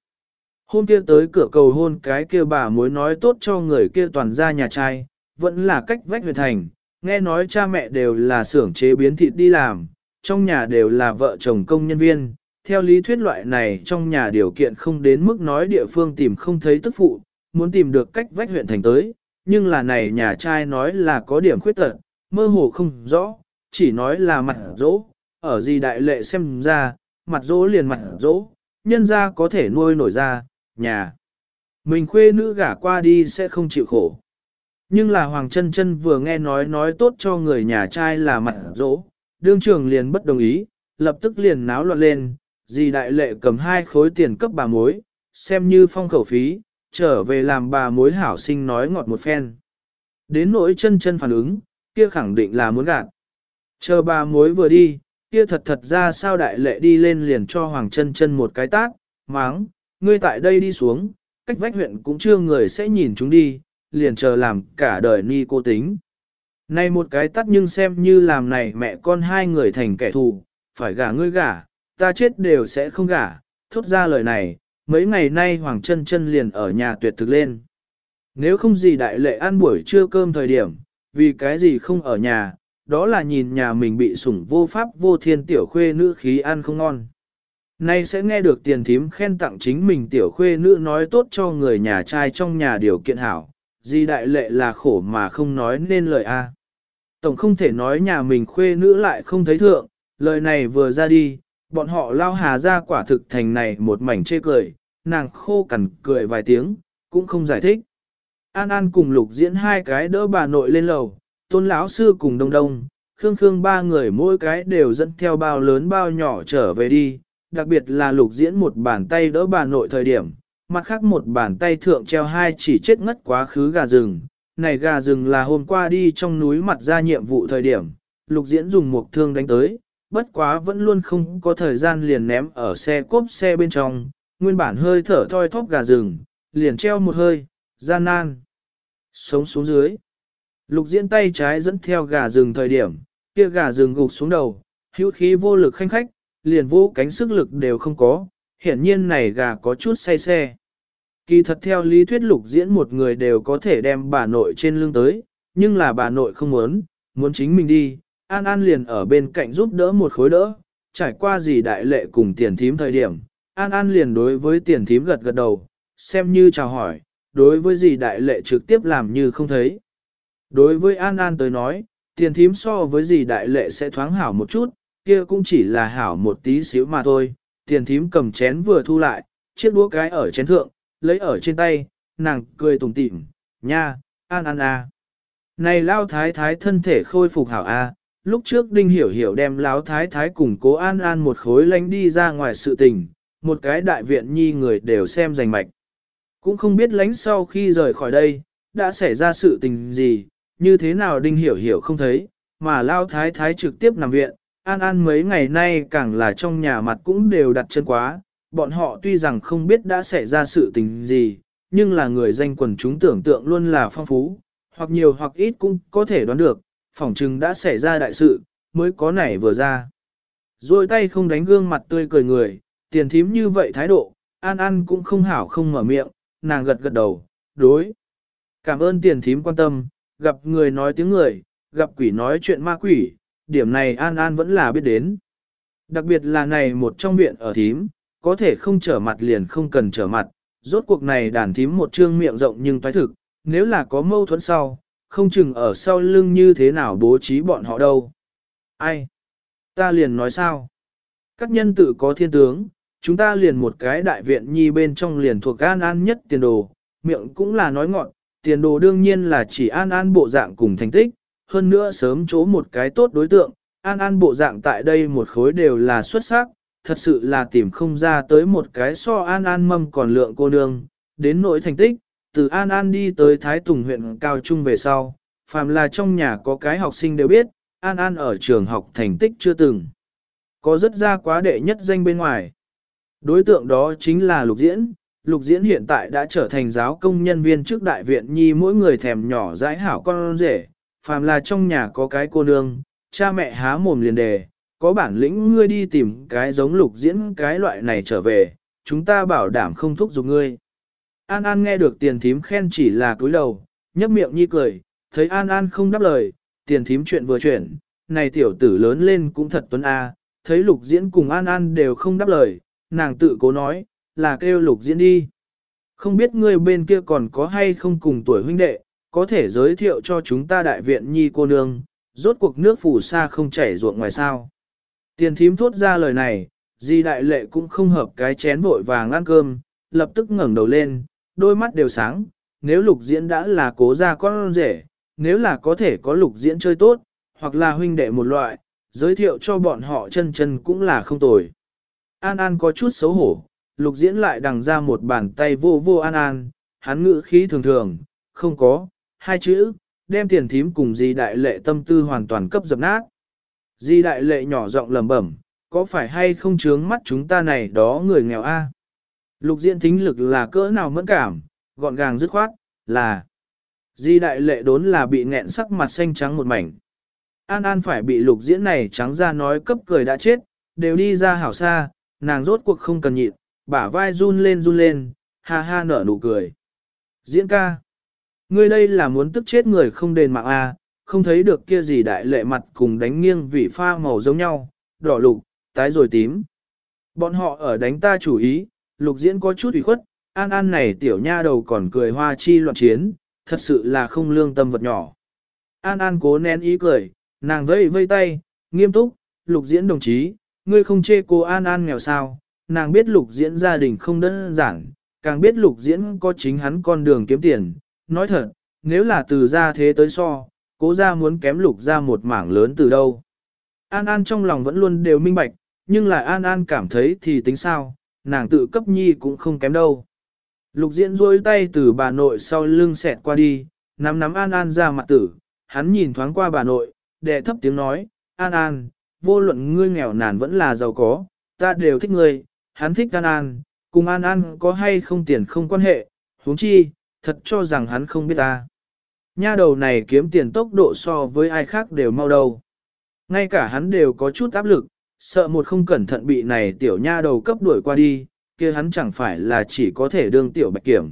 Hôm kia tới cửa cầu hôn cái kia bà mối nói tốt cho người kia toàn ra nhà trai, vẫn là cách vách huyện thành, nghe nói cha mẹ đều là xưởng chế biến thịt đi làm, trong nhà đều là vợ chồng công nhân viên. Theo lý thuyết loại này trong nhà điều kiện không đến mức nói địa phương tìm không thấy tức phụ, muốn tìm được cách vách huyện thành tới, nhưng là này nhà trai nói là có điểm khuyết tật, mơ hồ không rõ, chỉ nói là mặt dỗ, ở gì đại lệ xem ra, mặt dỗ liền mặt dỗ, nhân ra có thể nuôi nổi ra, nhà. Mình khuê nữ gả qua đi sẽ không chịu khổ. Nhưng là Hoàng chân chân vừa nghe nói nói tốt cho người nhà trai là mặt dỗ, đương trường liền bất đồng ý, lập tức liền náo loạn lên, dì đại lệ cầm hai khối tiền cấp bà mối, xem như phong khẩu phí, trở về làm bà mối hảo sinh nói ngọt một phen. Đến nỗi chân chân phản ứng, kia khẳng định là muốn gạt. Chờ bà mối vừa đi, kia thật thật ra sao đại lệ đi lên liền cho Hoàng chân chân một cái tát, máng, ngươi tại đây đi xuống, cách vách huyện cũng chưa người sẽ nhìn chúng đi, liền chờ làm cả đời ni cô tính. Này một cái tắt nhưng xem như làm này mẹ con hai người thành kẻ thù, phải gả ngươi gả, ta chết đều sẽ không gả, thốt ra lời này, mấy ngày nay Hoàng Trân Trân liền ở nhà tuyệt thực lên. Nếu không gì đại lệ ăn buổi trưa cơm thời điểm, vì cái gì không ở nhà, đó là nhìn nhà mình bị sủng vô pháp vô thiên tiểu khuê nữ khí ăn không ngon. Nay sẽ nghe được tiền thím khen tặng chính mình tiểu khuê nữ nói tốt cho người nhà trai trong nhà điều kiện hảo, gì đại lệ là khổ mà không nói nên lời a. Tổng không thể nói nhà mình khuê nữ lại không thấy thượng, lời này vừa ra đi, bọn họ lao hà ra quả thực thành này một mảnh chê cười, nàng khô cằn cười vài tiếng, cũng không giải thích. An An cùng lục diễn hai cái đỡ bà nội lên lầu, tôn lão sư cùng đông đông, khương khương ba người mỗi cái đều dẫn theo bao lớn bao nhỏ trở về đi, đặc biệt là lục diễn một bàn tay đỡ bà nội thời điểm, mặt khác một bàn tay thượng treo hai chỉ chết ngất quá khứ gà rừng. Này gà rừng là hôm qua đi trong núi mặt ra nhiệm vụ thời điểm, lục diễn dùng một thương đánh tới, bất quá vẫn luôn không có thời gian liền ném ở xe cốp xe bên trong, nguyên bản hơi thở thoi thóp gà rừng, liền treo một hơi, gian nan. Sống xuống dưới. Lục diễn tay trái dẫn theo gà rừng thời điểm, kia gà rừng gục xuống đầu, hữu khí vô lực khanh khách, liền vô cánh sức lực đều không có, hiển nhiên này gà có chút say xe. Kỳ thật theo lý thuyết lục diễn một người đều có thể đem bà nội trên lưng tới, nhưng là bà nội không muốn, muốn chính mình đi, An An liền ở bên cạnh giúp đỡ một khối đỡ, trải qua gì đại lệ cùng tiền thím thời điểm, An An liền đối với tiền thím gật gật đầu, xem như chào hỏi, đối với gì đại lệ trực tiếp làm như không thấy. Đối với An An tới nói, tiền thím so với gì đại lệ sẽ thoáng hảo một chút, kia cũng chỉ là hảo một tí xíu mà thôi, tiền thím cầm chén vừa thu lại, chiếc đũa cái ở chén thượng, lấy ở trên tay, nàng cười tủm tỉm, nha, an an à. Này lao thái thái thân thể khôi phục hảo a, lúc trước đinh hiểu hiểu đem lão thái thái cùng cố an an một khối lánh đi ra ngoài sự tình, một cái đại viện nhi người đều xem rành mạch. Cũng không biết lánh sau khi rời khỏi đây, đã xảy ra sự tình gì, như thế nào đinh hiểu hiểu không thấy, mà Lão thái thái trực tiếp nằm viện, An An mấy ngày nay càng là trong nhà mặt cũng đều đặt chân quá, bọn họ tuy rằng không biết đã xảy ra sự tình gì, nhưng là người danh quần chúng tưởng tượng luôn là phong phú, hoặc nhiều hoặc ít cũng có thể đoán được, phỏng chừng đã xảy ra đại sự, mới có nảy vừa ra. Rồi tay không đánh gương mặt tươi cười người, tiền thím như vậy thái độ, An An cũng không hảo không mở miệng, nàng gật gật đầu, đối. Cảm ơn tiền thím quan tâm, gặp người nói tiếng người, gặp quỷ nói chuyện ma quỷ, điểm này An An vẫn là biết đến. Đặc biệt là này một trong viện ở thím, có thể không trở mặt liền không cần trở mặt, rốt cuộc này đàn thím một trương miệng rộng nhưng toái thực, nếu là có mâu thuẫn sau, không chừng ở sau lưng như thế nào bố trí bọn họ đâu. Ai? Ta liền nói sao? Các nhân tự có thiên tướng, chúng ta liền một cái đại viện nhi bên trong liền thuộc an an nhất tiền đồ, miệng cũng là nói ngọn, tiền đồ đương nhiên là chỉ an an bộ dạng cùng thành tích, hơn nữa sớm chỗ một cái tốt đối tượng, an an bộ dạng tại đây một khối đều là xuất sắc, thật sự là tìm không ra tới một cái so an an mâm còn lượng cô nương, đến nỗi thành tích, từ an an đi tới Thái Tùng huyện Cao Trung về sau, phàm là trong nhà có cái học sinh đều biết, an an ở trường học thành tích chưa từng. Có rất ra quá đệ nhất danh bên ngoài. Đối tượng đó chính là lục diễn. Lục diễn hiện tại đã trở thành giáo công nhân viên trước đại viện nhi mỗi người thèm nhỏ dãi hảo con rể, phàm là trong nhà có cái cô nương, cha mẹ há mồm liền đề, có bản lĩnh ngươi đi tìm cái giống lục diễn cái loại này trở về, chúng ta bảo đảm không thúc giục ngươi. An An nghe được tiền thím khen chỉ là cúi đầu, nhấp miệng nhi cười, thấy An An không đáp lời, tiền thím chuyện vừa chuyển, này tiểu tử lớn lên cũng thật tuấn a, thấy lục diễn cùng An An đều không đáp lời, nàng tự cố nói, là kêu lục diễn đi. Không biết ngươi bên kia còn có hay không cùng tuổi huynh đệ, có thể giới thiệu cho chúng ta đại viện nhi cô nương, rốt cuộc nước phủ xa không chảy ruộng ngoài sao. Tiền thím thốt ra lời này, di đại lệ cũng không hợp cái chén vội vàng ăn cơm, lập tức ngẩng đầu lên, đôi mắt đều sáng, nếu lục diễn đã là cố ra con rể, nếu là có thể có lục diễn chơi tốt, hoặc là huynh đệ một loại, giới thiệu cho bọn họ chân chân cũng là không tồi. An An có chút xấu hổ, lục diễn lại đằng ra một bàn tay vô vô An An, hắn ngữ khí thường thường, không có, hai chữ, đem tiền thím cùng di đại lệ tâm tư hoàn toàn cấp dập nát. Di đại lệ nhỏ giọng lẩm bẩm, có phải hay không chướng mắt chúng ta này đó người nghèo a? Lục diễn thính lực là cỡ nào mẫn cảm, gọn gàng dứt khoát, là Di đại lệ đốn là bị nghẹn sắc mặt xanh trắng một mảnh. An An phải bị lục diễn này trắng ra nói cấp cười đã chết, đều đi ra hảo xa, nàng rốt cuộc không cần nhịn, bả vai run lên run lên, ha ha nở nụ cười. Diễn ca, ngươi đây là muốn tức chết người không đền mạng a, à, không thấy được kia gì đại lệ mặt cùng đánh nghiêng vị pha màu giống nhau, đỏ lục, tái rồi tím. Bọn họ ở đánh ta chủ ý, lục diễn có chút ủy khuất, an an này tiểu nha đầu còn cười hoa chi loạn chiến, thật sự là không lương tâm vật nhỏ. An an cố nén ý cười, nàng vây vây tay, nghiêm túc, lục diễn đồng chí, ngươi không chê cô an an nghèo sao, nàng biết lục diễn gia đình không đơn giản, càng biết lục diễn có chính hắn con đường kiếm tiền. Nói thật, nếu là từ gia thế tới so, cố gia muốn kém lục ra một mảng lớn từ đâu. An An trong lòng vẫn luôn đều minh bạch, nhưng lại An An cảm thấy thì tính sao, nàng tự cấp nhi cũng không kém đâu. Lục diễn rôi tay từ bà nội sau lưng xẹt qua đi, nắm nắm An An ra mặt tử, hắn nhìn thoáng qua bà nội, đệ thấp tiếng nói, An An, vô luận ngươi nghèo nàn vẫn là giàu có, ta đều thích ngươi, hắn thích An An, cùng An An có hay không tiền không quan hệ, huống chi, thật cho rằng hắn không biết ta. Nha đầu này kiếm tiền tốc độ so với ai khác đều mau đầu, Ngay cả hắn đều có chút áp lực, sợ một không cẩn thận bị này tiểu nha đầu cấp đuổi qua đi, kia hắn chẳng phải là chỉ có thể đương tiểu bạch kiểm.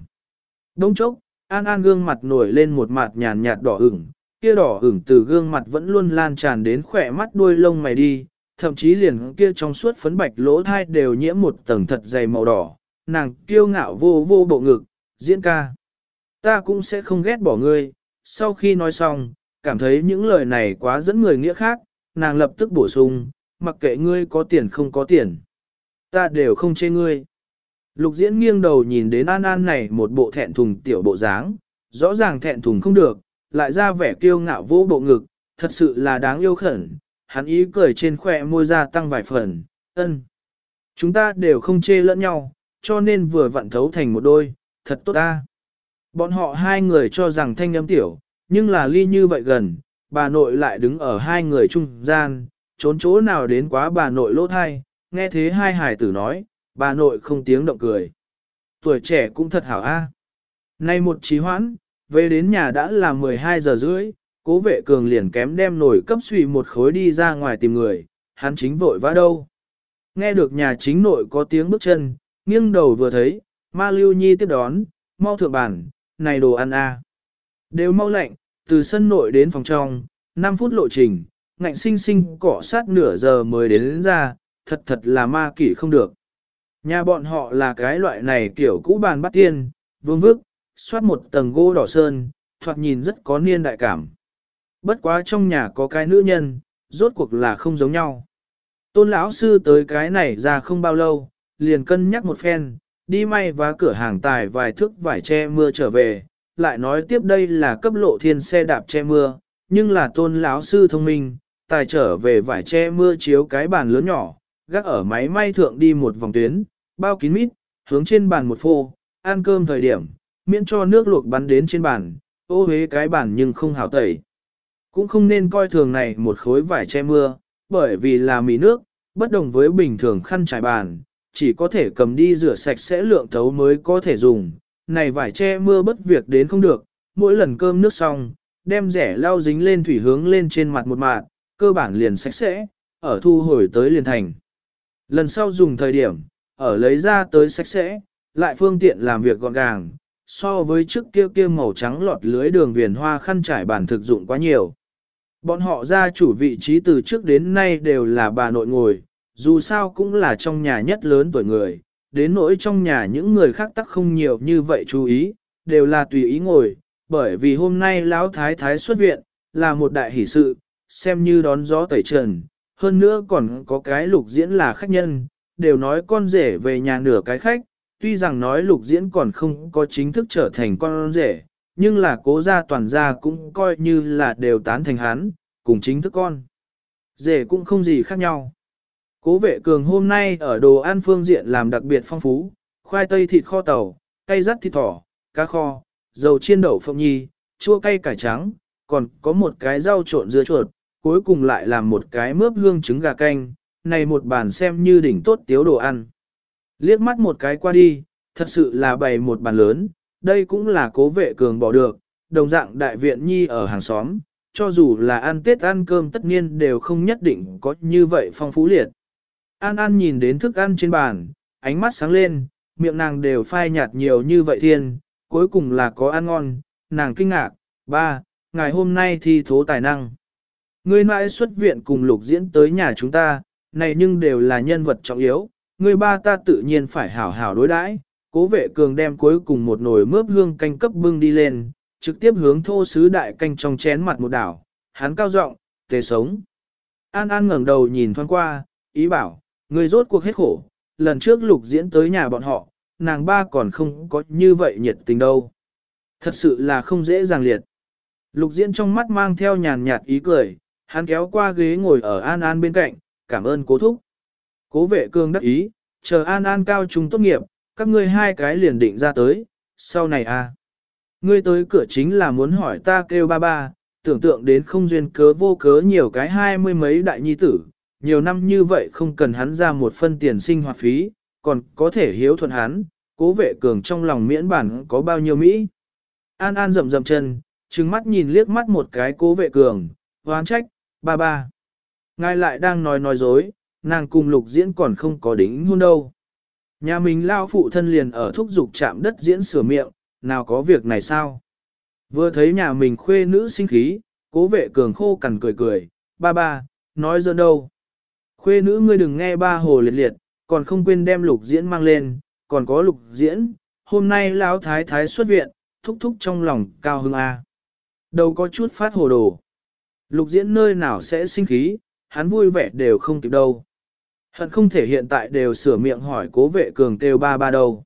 Đông chốc, An An gương mặt nổi lên một mặt nhàn nhạt đỏ ửng, kia đỏ ửng từ gương mặt vẫn luôn lan tràn đến khỏe mắt đuôi lông mày đi, thậm chí liền kia trong suốt phấn bạch lỗ thai đều nhiễm một tầng thật dày màu đỏ, nàng kiêu ngạo vô vô bộ ngực, diễn ca. Ta cũng sẽ không ghét bỏ ngươi, sau khi nói xong, cảm thấy những lời này quá dẫn người nghĩa khác, nàng lập tức bổ sung, mặc kệ ngươi có tiền không có tiền. Ta đều không chê ngươi. Lục diễn nghiêng đầu nhìn đến An An này một bộ thẹn thùng tiểu bộ dáng, rõ ràng thẹn thùng không được, lại ra vẻ kiêu ngạo vỗ bộ ngực, thật sự là đáng yêu khẩn, hắn ý cười trên khỏe môi ra tăng vài phần, ân. Chúng ta đều không chê lẫn nhau, cho nên vừa vặn thấu thành một đôi, thật tốt ta. Bọn họ hai người cho rằng thanh âm tiểu, nhưng là ly như vậy gần, bà nội lại đứng ở hai người trung gian, trốn chỗ nào đến quá bà nội lỗ thai, nghe thế hai hải tử nói, bà nội không tiếng động cười. Tuổi trẻ cũng thật hảo a. Nay một trí hoãn, về đến nhà đã là 12 giờ rưỡi, cố vệ cường liền kém đem nổi cấp suy một khối đi ra ngoài tìm người, hắn chính vội vã đâu. Nghe được nhà chính nội có tiếng bước chân, nghiêng đầu vừa thấy, ma lưu nhi tiếp đón, mau thượng bản, này đồ ăn a. Đều mau lạnh, từ sân nội đến phòng trong, 5 phút lộ trình, ngạnh sinh sinh cỏ sát nửa giờ mới đến, đến ra, thật thật là ma kỷ không được. Nhà bọn họ là cái loại này kiểu cũ bàn bắt tiên, vương vức, xoát một tầng gỗ đỏ sơn, thoạt nhìn rất có niên đại cảm. Bất quá trong nhà có cái nữ nhân, rốt cuộc là không giống nhau. Tôn lão sư tới cái này ra không bao lâu, liền cân nhắc một phen, đi may vá cửa hàng tài vài thước vải che mưa trở về, lại nói tiếp đây là cấp lộ thiên xe đạp che mưa, nhưng là tôn lão sư thông minh, tài trở về vải che mưa chiếu cái bàn lớn nhỏ, gác ở máy may thượng đi một vòng tuyến, bao kín mít, hướng trên bàn một phô, ăn cơm thời điểm, miễn cho nước luộc bắn đến trên bàn, ô hế cái bàn nhưng không hảo tẩy. Cũng không nên coi thường này một khối vải che mưa, bởi vì là mì nước, Bất đồng với bình thường khăn trải bàn, chỉ có thể cầm đi rửa sạch sẽ lượng thấu mới có thể dùng. Này vải che mưa bất việc đến không được, mỗi lần cơm nước xong, đem rẻ lau dính lên thủy hướng lên trên mặt một mạt, cơ bản liền sạch sẽ, ở thu hồi tới liền thành. Lần sau dùng thời điểm, ở lấy ra tới sạch sẽ, lại phương tiện làm việc gọn gàng, so với trước kia kia màu trắng lọt lưới đường viền hoa khăn trải bản thực dụng quá nhiều. Bọn họ ra chủ vị trí từ trước đến nay đều là bà nội ngồi, dù sao cũng là trong nhà nhất lớn tuổi người, đến nỗi trong nhà những người khác tắc không nhiều như vậy chú ý, đều là tùy ý ngồi, bởi vì hôm nay lão thái thái xuất viện, là một đại hỷ sự, xem như đón gió tẩy trần, hơn nữa còn có cái lục diễn là khách nhân, đều nói con rể về nhà nửa cái khách, tuy rằng nói lục diễn còn không có chính thức trở thành con rể, nhưng là cố gia toàn gia cũng coi như là đều tán thành hắn, cùng chính thức con. Rể cũng không gì khác nhau. Cố vệ cường hôm nay ở đồ ăn phương diện làm đặc biệt phong phú, khoai tây thịt kho tàu, cây rắt thịt thỏ, cá kho, dầu chiên đậu phộng nhi, chua cay cải trắng, còn có một cái rau trộn dưa chuột, cuối cùng lại làm một cái mướp hương trứng gà canh, này một bàn xem như đỉnh tốt tiếu đồ ăn. Liếc mắt một cái qua đi, thật sự là bày một bàn lớn, đây cũng là cố vệ cường bỏ được, đồng dạng đại viện nhi ở hàng xóm, cho dù là ăn tết ăn cơm tất nhiên đều không nhất định có như vậy phong phú liệt. An An nhìn đến thức ăn trên bàn, ánh mắt sáng lên, miệng nàng đều phai nhạt nhiều như vậy thiên, cuối cùng là có ăn ngon, nàng kinh ngạc, ba, ngày hôm nay thi thố tài năng. Ngươi mãi xuất viện cùng lục diễn tới nhà chúng ta, này nhưng đều là nhân vật trọng yếu, ngươi ba ta tự nhiên phải hảo hảo đối đãi. Cố vệ cường đem cuối cùng một nồi mướp hương canh cấp bưng đi lên, trực tiếp hướng thô sứ đại canh trong chén mặt một đảo, hắn cao giọng, tề sống. An An ngẩng đầu nhìn thoáng qua, ý bảo, ngươi rốt cuộc hết khổ, lần trước lục diễn tới nhà bọn họ, nàng ba còn không có như vậy nhiệt tình đâu. Thật sự là không dễ dàng liệt. Lục diễn trong mắt mang theo nhàn nhạt ý cười, hắn kéo qua ghế ngồi ở An An bên cạnh, cảm ơn cố thúc. Cố vệ cương đắc ý, chờ An An cao trung tốt nghiệp, các ngươi hai cái liền định ra tới, sau này à. Ngươi tới cửa chính là muốn hỏi ta kêu ba ba, tưởng tượng đến không duyên cớ vô cớ nhiều cái hai mươi mấy đại nhi tử, nhiều năm như vậy không cần hắn ra một phân tiền sinh hoạt phí, còn có thể hiếu thuận hắn, cố vệ cường trong lòng miễn bản có bao nhiêu Mỹ. An An rậm rậm chân, trừng mắt nhìn liếc mắt một cái cố vệ cường, hoán trách, ba ba. Ngài lại đang nói nói dối, nàng cùng lục diễn còn không có đính hôn đâu. Nhà mình lao phụ thân liền ở thúc dục chạm đất diễn sửa miệng, nào có việc này sao? Vừa thấy nhà mình khuê nữ sinh khí, cố vệ cường khô cằn cười cười, ba ba, nói dơ đâu. Khuê nữ ngươi đừng nghe ba hồ liệt liệt, còn không quên đem lục diễn mang lên, còn có lục diễn, hôm nay lão thái thái xuất viện, thúc thúc trong lòng cao hưng A. À. Đâu có chút phát hồ đồ. Lục diễn nơi nào sẽ sinh khí, hắn vui vẻ đều không kịp đâu. Hận không thể hiện tại đều sửa miệng hỏi cố vệ cường kêu ba ba đâu.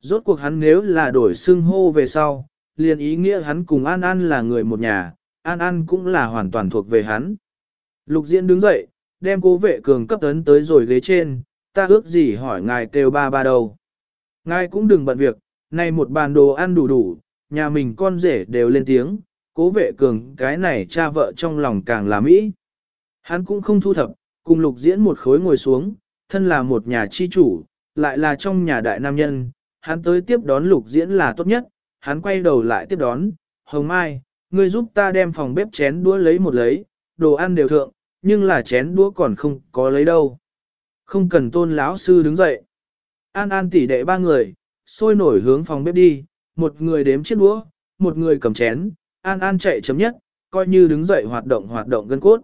Rốt cuộc hắn nếu là đổi xưng hô về sau, liền ý nghĩa hắn cùng An An là người một nhà, An An cũng là hoàn toàn thuộc về hắn. Lục diễn đứng dậy, đem cố vệ cường cấp tấn tới rồi ghế trên, ta ước gì hỏi ngài kêu ba ba đâu. Ngài cũng đừng bận việc, nay một bàn đồ ăn đủ đủ, nhà mình con rể đều lên tiếng, cố vệ cường cái này cha vợ trong lòng càng là mỹ. Hắn cũng không thu thập, cùng lục diễn một khối ngồi xuống, thân là một nhà chi chủ, lại là trong nhà đại nam nhân, hắn tới tiếp đón lục diễn là tốt nhất, hắn quay đầu lại tiếp đón, hồng mai, ngươi giúp ta đem phòng bếp chén đũa lấy một lấy, đồ ăn đều thượng, nhưng là chén đũa còn không có lấy đâu. Không cần tôn lão sư đứng dậy. An an tỉ đệ ba người, sôi nổi hướng phòng bếp đi, một người đếm chiếc đũa, một người cầm chén, an an chạy chấm nhất, coi như đứng dậy hoạt động hoạt động gân cốt.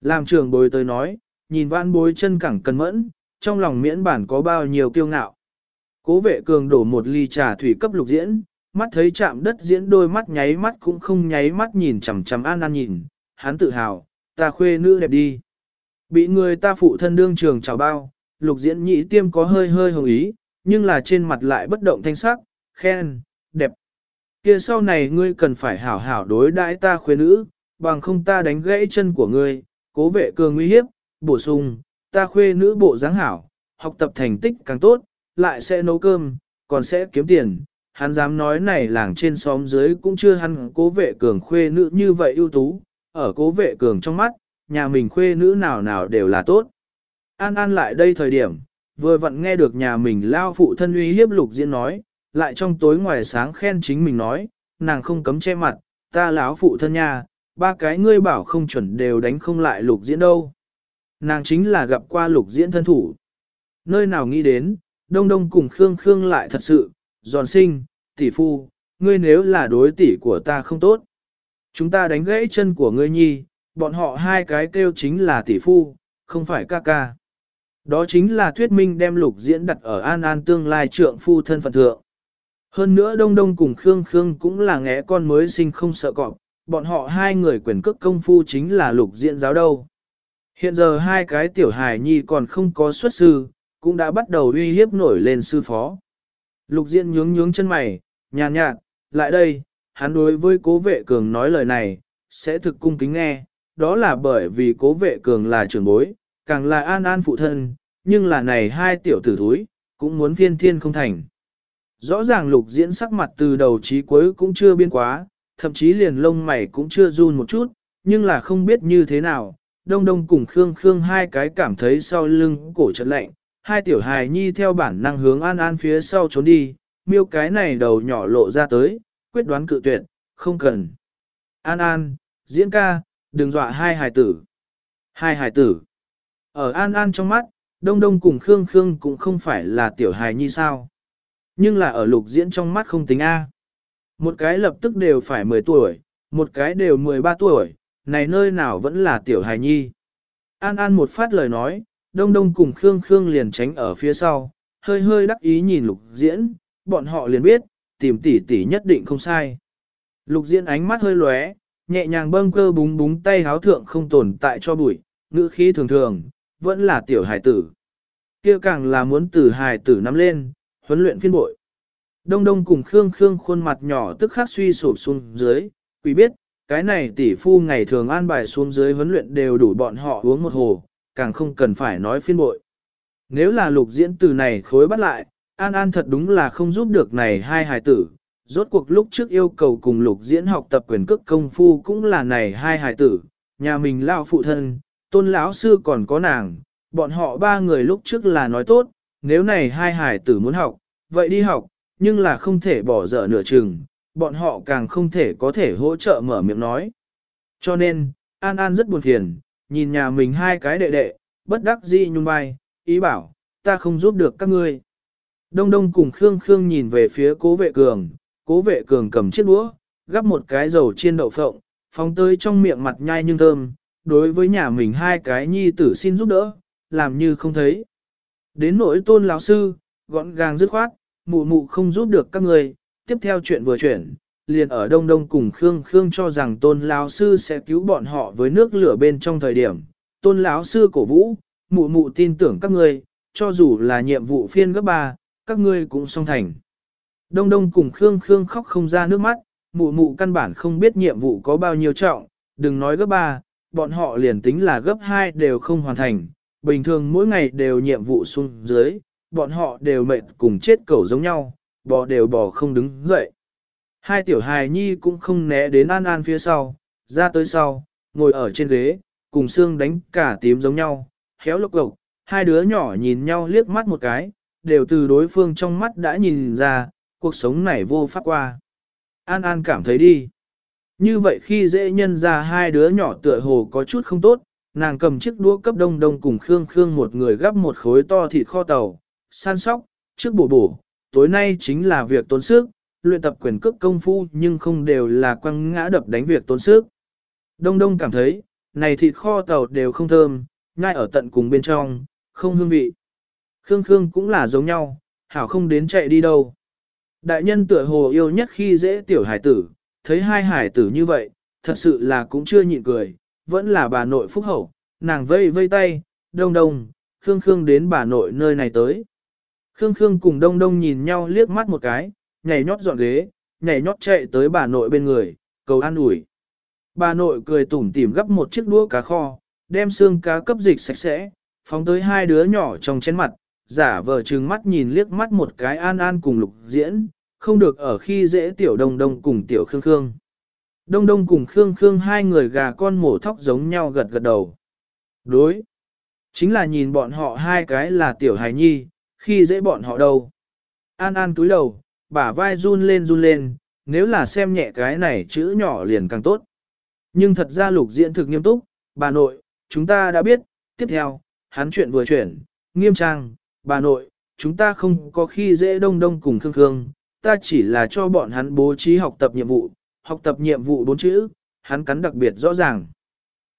Làm trường bối tới nói, nhìn vãn bối chân cẳng cân mẫn, trong lòng miễn bản có bao nhiêu kiêu ngạo. Cố vệ cường đổ một ly trà thủy cấp lục diễn, mắt thấy chạm đất diễn đôi mắt nháy mắt cũng không nháy mắt nhìn chằm chằm an an nhìn, hắn tự hào, ta khuê nữ đẹp đi. Bị người ta phụ thân đương trường chào bao, lục diễn nhị tiêm có hơi hơi hồng ý, nhưng là trên mặt lại bất động thanh sắc, khen, đẹp kia sau này ngươi cần phải hảo hảo đối đãi ta khuê nữ, bằng không ta đánh gãy chân của ngươi, cố vệ cường nguy hiếp, bổ sung, ta khuê nữ bộ dáng hảo, học tập thành tích càng tốt, lại sẽ nấu cơm, còn sẽ kiếm tiền. Hắn dám nói này làng trên xóm dưới cũng chưa hắn cố vệ cường khuê nữ như vậy ưu tú, ở cố vệ cường trong mắt, nhà mình khuê nữ nào nào đều là tốt. An An lại đây thời điểm, vừa vặn nghe được nhà mình lao phụ thân uy hiếp lục diễn nói, lại trong tối ngoài sáng khen chính mình nói, nàng không cấm che mặt, ta láo phụ thân nha, ba cái ngươi bảo không chuẩn đều đánh không lại lục diễn đâu. Nàng chính là gặp qua lục diễn thân thủ. Nơi nào nghĩ đến, đông đông cùng Khương Khương lại thật sự, giòn sinh, tỷ phu, ngươi nếu là đối tỷ của ta không tốt. Chúng ta đánh gãy chân của ngươi nhi, bọn họ hai cái kêu chính là tỷ phu, không phải ca ca. Đó chính là thuyết minh đem lục diễn đặt ở an an tương lai trượng phu thân phận thượng. Hơn nữa Đông Đông cùng Khương Khương cũng là ngẽ con mới sinh không sợ cọp, bọn họ hai người quyền cước công phu chính là lục diện giáo đâu. Hiện giờ hai cái tiểu hài nhi còn không có xuất sư, cũng đã bắt đầu uy hiếp nổi lên sư phó. Lục diện nhướng nhướng chân mày, nhàn nhạt, lại đây, hắn đối với cố vệ cường nói lời này, sẽ thực cung kính nghe, đó là bởi vì cố vệ cường là trưởng bối, càng là an an phụ thân, nhưng là này hai tiểu tử thúi, cũng muốn phiên thiên không thành. Rõ ràng lục diễn sắc mặt từ đầu chí cuối cũng chưa biên quá, thậm chí liền lông mày cũng chưa run một chút, nhưng là không biết như thế nào, đông đông cùng Khương Khương hai cái cảm thấy sau lưng cổ chật lạnh, hai tiểu hài nhi theo bản năng hướng an an phía sau trốn đi, miêu cái này đầu nhỏ lộ ra tới, quyết đoán cự tuyệt, không cần. An an, diễn ca, đừng dọa hai hài tử. Hai hài tử. Ở an an trong mắt, đông đông cùng Khương Khương cũng không phải là tiểu hài nhi sao. Nhưng là ở lục diễn trong mắt không tính A. Một cái lập tức đều phải 10 tuổi, một cái đều 13 tuổi, này nơi nào vẫn là tiểu hài nhi. An An một phát lời nói, đông đông cùng Khương Khương liền tránh ở phía sau, hơi hơi đắc ý nhìn lục diễn, bọn họ liền biết, tìm tỷ tỷ nhất định không sai. Lục diễn ánh mắt hơi lóe, nhẹ nhàng bâng cơ búng búng tay háo thượng không tồn tại cho bụi, ngữ khí thường thường, vẫn là tiểu hài tử. kia càng là muốn từ hài tử nắm lên, huấn luyện phiên bội. Đông đông cùng Khương Khương khuôn mặt nhỏ tức khắc suy sụp xuống dưới, quý biết, cái này tỷ phu ngày thường an bài xuống dưới huấn luyện đều đủ bọn họ uống một hồ, càng không cần phải nói phiên bội. Nếu là lục diễn từ này khối bắt lại, An An thật đúng là không giúp được này hai hài tử. Rốt cuộc lúc trước yêu cầu cùng lục diễn học tập quyền cước công phu cũng là này hai hài tử, nhà mình lao phụ thân, tôn lão sư còn có nàng, bọn họ ba người lúc trước là nói tốt, nếu này hai hải tử muốn học, vậy đi học, nhưng là không thể bỏ dở nửa chừng, bọn họ càng không thể có thể hỗ trợ mở miệng nói. Cho nên, An An rất buồn phiền, nhìn nhà mình hai cái đệ đệ, bất đắc dĩ nhung vai, ý bảo, ta không giúp được các ngươi. Đông Đông cùng Khương Khương nhìn về phía cố vệ cường, cố vệ cường cầm chiếc đũa, gắp một cái dầu chiên đậu phộng, phóng tới trong miệng mặt nhai nhưng thơm, đối với nhà mình hai cái nhi tử xin giúp đỡ, làm như không thấy. Đến nỗi tôn lão sư, gọn gàng dứt khoát, mụ mụ không giúp được các người, tiếp theo chuyện vừa chuyển, liền ở Đông Đông cùng Khương Khương cho rằng tôn lão sư sẽ cứu bọn họ với nước lửa bên trong thời điểm. Tôn lão sư cổ vũ, mụ mụ tin tưởng các người cho dù là nhiệm vụ phiên gấp ba, các ngươi cũng song thành. Đông Đông cùng Khương Khương khóc không ra nước mắt, mụ mụ căn bản không biết nhiệm vụ có bao nhiêu trọng, đừng nói gấp ba, bọn họ liền tính là gấp hai đều không hoàn thành, bình thường mỗi ngày đều nhiệm vụ xuống dưới, bọn họ đều mệt cùng chết cẩu giống nhau, bò đều bò không đứng dậy. Hai tiểu hài nhi cũng không né đến an an phía sau, ra tới sau, ngồi ở trên ghế, cùng xương đánh cả tím giống nhau, khéo lộc lộc, hai đứa nhỏ nhìn nhau liếc mắt một cái, đều từ đối phương trong mắt đã nhìn ra, cuộc sống này vô pháp qua. An An cảm thấy đi. Như vậy khi dễ nhân ra hai đứa nhỏ tựa hồ có chút không tốt, nàng cầm chiếc đũa cấp đông đông cùng Khương Khương một người gắp một khối to thịt kho tàu, san sóc, trước bổ bổ, tối nay chính là việc tốn sức, luyện tập quyền cước công phu nhưng không đều là quăng ngã đập đánh việc tốn sức. Đông đông cảm thấy, này thịt kho tàu đều không thơm, ngay ở tận cùng bên trong, không hương vị. Khương Khương cũng là giống nhau, hảo không đến chạy đi đâu. Đại nhân tựa hồ yêu nhất khi dễ tiểu hải tử, thấy hai hải tử như vậy, thật sự là cũng chưa nhịn cười, vẫn là bà nội phúc hậu, nàng vây vây tay, đông đông, Khương Khương đến bà nội nơi này tới. Khương Khương cùng đông đông nhìn nhau liếc mắt một cái, nhảy nhót dọn ghế, nhảy nhót chạy tới bà nội bên người, cầu an ủi. Bà nội cười tủm tỉm gấp một chiếc đũa cá kho, đem xương cá cấp dịch sạch sẽ, phóng tới hai đứa nhỏ trong chén mặt, giả vờ trừng mắt nhìn liếc mắt một cái an an cùng lục diễn, không được ở khi dễ tiểu đông đông cùng tiểu khương khương. Đông đông cùng khương khương hai người gà con mổ thóc giống nhau gật gật đầu. Đối. Chính là nhìn bọn họ hai cái là tiểu hài nhi, khi dễ bọn họ đâu. An An túi đầu, bả vai run lên run lên, nếu là xem nhẹ cái này chữ nhỏ liền càng tốt. Nhưng thật ra lục diễn thực nghiêm túc, bà nội, chúng ta đã biết, tiếp theo, hắn chuyện vừa chuyển, nghiêm trang, bà nội, chúng ta không có khi dễ đông đông cùng khương khương, ta chỉ là cho bọn hắn bố trí học tập nhiệm vụ, học tập nhiệm vụ bốn chữ, hắn cắn đặc biệt rõ ràng.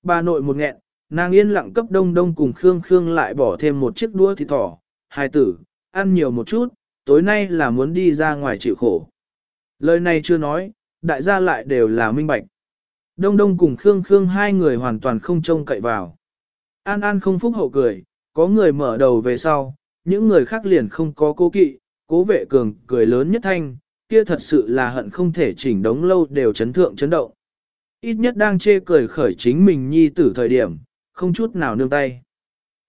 Bà nội một nghẹn, nàng yên lặng cấp đông đông cùng khương khương lại bỏ thêm một chiếc đũa thịt thỏ, hai tử, ăn nhiều một chút, tối nay là muốn đi ra ngoài chịu khổ. Lời này chưa nói, đại gia lại đều là minh bạch. Đông đông cùng Khương Khương hai người hoàn toàn không trông cậy vào. An An không phúc hậu cười, có người mở đầu về sau, những người khác liền không có cố kỵ, cố vệ cường cười lớn nhất thanh, kia thật sự là hận không thể chỉnh đống lâu đều chấn thượng chấn động. Ít nhất đang chê cười khởi chính mình nhi tử thời điểm, không chút nào nương tay.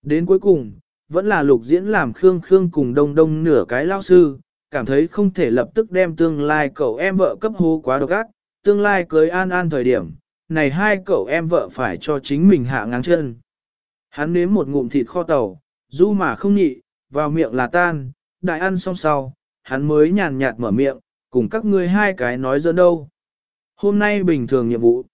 Đến cuối cùng, vẫn là lục diễn làm Khương Khương cùng đông đông nửa cái lao sư, cảm thấy không thể lập tức đem tương lai cậu em vợ cấp hô quá độc ác, tương lai cưới an an thời điểm, này hai cậu em vợ phải cho chính mình hạ ngang chân. Hắn nếm một ngụm thịt kho tàu, du mà không nhị, vào miệng là tan, đại ăn xong sau, hắn mới nhàn nhạt mở miệng, cùng các ngươi hai cái nói giỡn đâu. Hôm nay bình thường nhiệm vụ.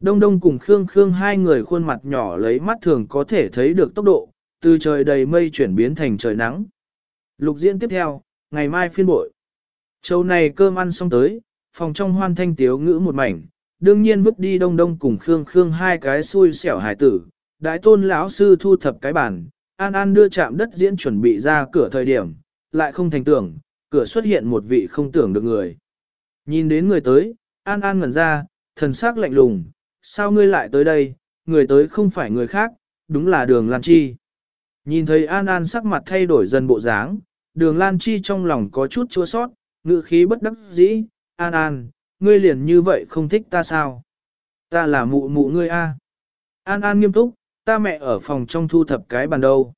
Đông Đông cùng Khương Khương hai người khuôn mặt nhỏ lấy mắt thường có thể thấy được tốc độ, từ trời đầy mây chuyển biến thành trời nắng. Lục diễn tiếp theo, ngày mai phiên bội. Châu này cơm ăn xong tới, phòng trong hoan thanh tiếu ngữ một mảnh, đương nhiên vứt đi đông đông cùng khương khương hai cái xui xẻo hải tử. Đại tôn lão sư thu thập cái bản, An An đưa chạm đất diễn chuẩn bị ra cửa thời điểm, lại không thành tưởng, cửa xuất hiện một vị không tưởng được người. Nhìn đến người tới, An An ngẩn ra, thần sắc lạnh lùng, sao ngươi lại tới đây, người tới không phải người khác, đúng là đường Lan Chi. Nhìn thấy An An sắc mặt thay đổi dần bộ dáng, đường Lan Chi trong lòng có chút chua sót, ngự khí bất đắc dĩ, An An, ngươi liền như vậy không thích ta sao? Ta là mụ mụ ngươi a. An An nghiêm túc, ta mẹ ở phòng trong thu thập cái bàn đâu.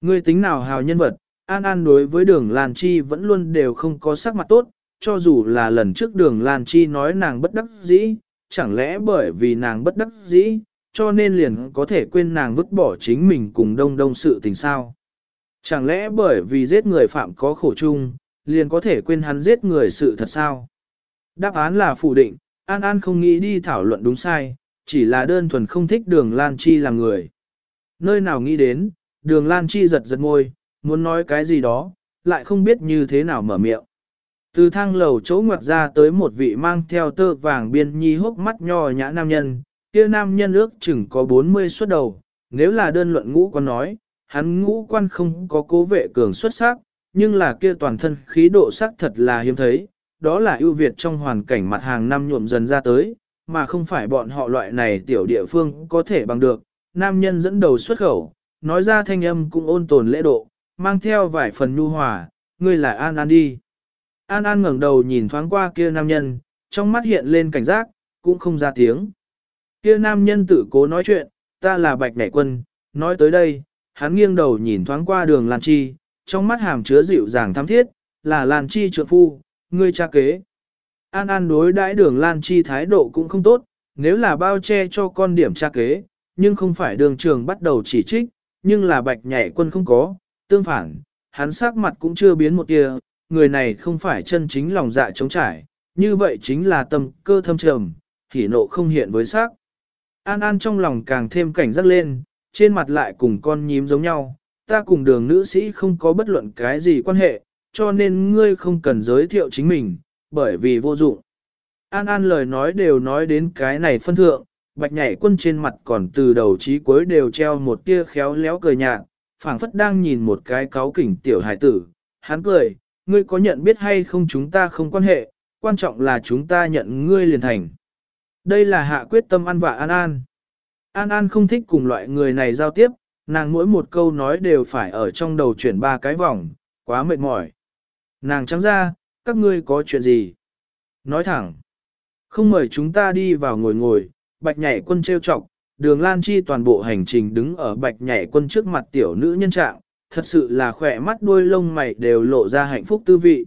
Ngươi tính nào hào nhân vật, An An đối với đường Lan Chi vẫn luôn đều không có sắc mặt tốt, cho dù là lần trước đường Lan Chi nói nàng bất đắc dĩ, chẳng lẽ bởi vì nàng bất đắc dĩ, cho nên liền có thể quên nàng vứt bỏ chính mình cùng đông đông sự tình sao. Chẳng lẽ bởi vì giết người phạm có khổ chung, liền có thể quên hắn giết người sự thật sao? Đáp án là phủ định, An An không nghĩ đi thảo luận đúng sai, chỉ là đơn thuần không thích đường Lan Chi làm người. Nơi nào nghĩ đến, đường Lan Chi giật giật ngôi, muốn nói cái gì đó, lại không biết như thế nào mở miệng. Từ thang lầu chỗ ngoặt ra tới một vị mang theo tơ vàng biên nhi hốc mắt nho nhã nam nhân, kia nam nhân ước chừng có 40 xuất đầu, nếu là đơn luận ngũ quan nói, hắn ngũ quan không có cố vệ cường xuất sắc, nhưng là kia toàn thân khí độ sắc thật là hiếm thấy, đó là ưu việt trong hoàn cảnh mặt hàng năm nhuộm dần ra tới, mà không phải bọn họ loại này tiểu địa phương có thể bằng được. Nam nhân dẫn đầu xuất khẩu, nói ra thanh âm cũng ôn tồn lễ độ, mang theo vài phần nhu hòa, ngươi là An An đi. An An ngẩng đầu nhìn thoáng qua kia nam nhân, trong mắt hiện lên cảnh giác, cũng không ra tiếng. Kia nam nhân tự cố nói chuyện, ta là Bạch Nhảy Quân, nói tới đây, hắn nghiêng đầu nhìn thoáng qua đường Lan Chi, trong mắt hàm chứa dịu dàng thắm thiết, là Lan Chi trượng phu, ngươi cha kế. An An đối đãi đường Lan Chi thái độ cũng không tốt, nếu là bao che cho con điểm cha kế, nhưng không phải đường trường bắt đầu chỉ trích, nhưng là bạch nhảy quân không có, tương phản, hắn sắc mặt cũng chưa biến một tia, người này không phải chân chính lòng dạ chống trải, như vậy chính là tâm cơ thâm trầm, hỉ nộ không hiện với sắc. An An trong lòng càng thêm cảnh giác lên, trên mặt lại cùng con nhím giống nhau, ta cùng đường nữ sĩ không có bất luận cái gì quan hệ, cho nên ngươi không cần giới thiệu chính mình, bởi vì vô dụng. An An lời nói đều nói đến cái này phân thượng, bạch nhảy quân trên mặt còn từ đầu chí cuối đều treo một tia khéo léo cười nhạt, phảng phất đang nhìn một cái cáo kỉnh tiểu hải tử. Hắn cười, ngươi có nhận biết hay không chúng ta không quan hệ, quan trọng là chúng ta nhận ngươi liền thành. Đây là hạ quyết tâm ăn vạ An An. An An không thích cùng loại người này giao tiếp, nàng mỗi một câu nói đều phải ở trong đầu chuyển ba cái vòng, quá mệt mỏi. Nàng trắng ra, các ngươi có chuyện gì? Nói thẳng. Không mời chúng ta đi vào ngồi ngồi, bạch nhảy quân trêu chọc, đường Lan Chi toàn bộ hành trình đứng ở bạch nhảy quân trước mặt tiểu nữ nhân trạng, thật sự là khỏe mắt đuôi lông mày đều lộ ra hạnh phúc tư vị.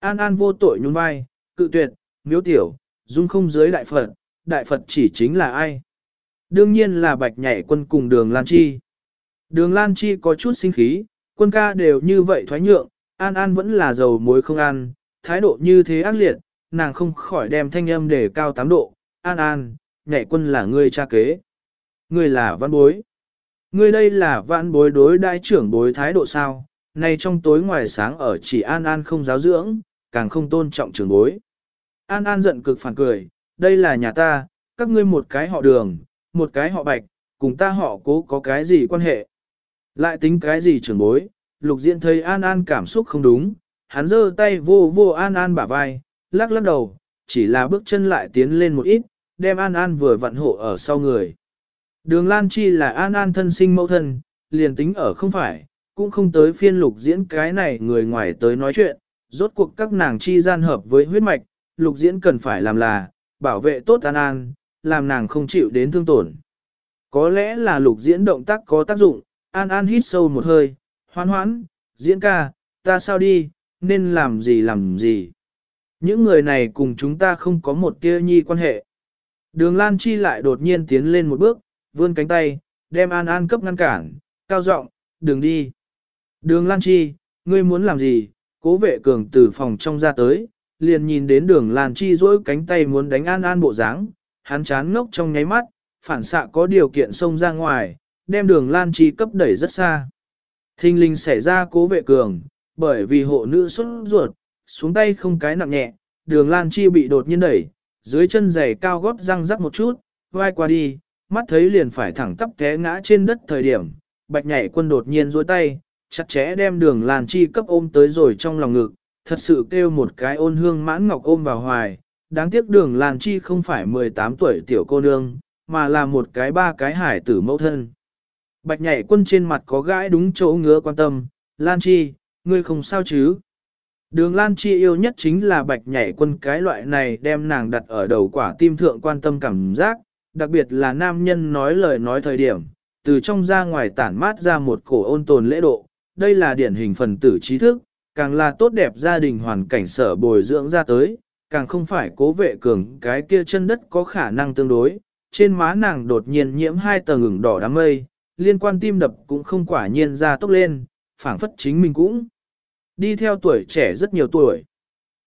An An vô tội nhún vai, cự tuyệt, miếu tiểu, dung không dưới đại Phật, đại Phật chỉ chính là ai? Đương nhiên là bạch nhảy quân cùng đường Lan Chi. Đường Lan Chi có chút sinh khí, quân ca đều như vậy thoái nhượng, An An vẫn là dầu muối không ăn, thái độ như thế ác liệt, nàng không khỏi đem thanh âm để cao 8 độ. An An, nhảy quân là ngươi cha kế. Ngươi là văn bối. Ngươi đây là văn bối đối đại trưởng bối thái độ sao, này trong tối ngoài sáng ở chỉ An An không giáo dưỡng, càng không tôn trọng trưởng bối. An An giận cực phản cười, đây là nhà ta, các ngươi một cái họ đường, một cái họ bạch, cùng ta họ cố có cái gì quan hệ. Lại tính cái gì trưởng bối, lục diện thấy An An cảm xúc không đúng, hắn giơ tay vô vô An An bả vai, lắc lắc đầu, chỉ là bước chân lại tiến lên một ít, đem An An vừa vặn hộ ở sau người. Đường Lan Chi là An An thân sinh mẫu thân, liền tính ở không phải, cũng không tới phiên lục diễn cái này người ngoài tới nói chuyện, rốt cuộc các nàng chi gian hợp với huyết mạch, lục diễn cần phải làm là, bảo vệ tốt An An, làm nàng không chịu đến thương tổn. Có lẽ là lục diễn động tác có tác dụng, An An hít sâu một hơi, hoan hoãn, diễn ca, ta sao đi, nên làm gì làm gì. Những người này cùng chúng ta không có một tia nhi quan hệ. Đường Lan Chi lại đột nhiên tiến lên một bước, vươn cánh tay, đem An An cấp ngăn cản, cao giọng, đừng đi. Đường Lan Chi, ngươi muốn làm gì? Cố vệ cường từ phòng trong ra tới, liền nhìn đến đường Lan Chi duỗi cánh tay muốn đánh An An bộ dáng, hắn chán ngốc trong nháy mắt, phản xạ có điều kiện xông ra ngoài, đem đường Lan Chi cấp đẩy rất xa. Thinh linh xảy ra cố vệ cường, bởi vì hộ nữ xuất ruột, xuống tay không cái nặng nhẹ, đường Lan Chi bị đột nhiên đẩy, dưới chân giày cao gót răng rắc một chút, vai qua đi, mắt thấy liền phải thẳng tắp té ngã trên đất thời điểm, bạch nhảy quân đột nhiên dối tay, chặt chẽ đem đường Lan Chi cấp ôm tới rồi trong lòng ngực, thật sự kêu một cái ôn hương mãn ngọc ôm vào hoài, đáng tiếc đường Lan Chi không phải 18 tuổi tiểu cô nương, mà là một cái ba cái hải tử mẫu thân. Bạch nhảy quân trên mặt có gãi đúng chỗ ngứa quan tâm, Lan Chi, ngươi không sao chứ? Đường Lan Chi yêu nhất chính là bạch nhảy quân cái loại này đem nàng đặt ở đầu quả tim thượng quan tâm cảm giác, đặc biệt là nam nhân nói lời nói thời điểm, từ trong ra ngoài tản mát ra một cổ ôn tồn lễ độ, đây là điển hình phần tử trí thức, càng là tốt đẹp gia đình hoàn cảnh sở bồi dưỡng ra tới, càng không phải cố vệ cường cái kia chân đất có khả năng tương đối, trên má nàng đột nhiên nhiễm hai tầng ửng đỏ đám mây, liên quan tim đập cũng không quả nhiên ra tốc lên, phảng phất chính mình cũng đi theo tuổi trẻ rất nhiều tuổi.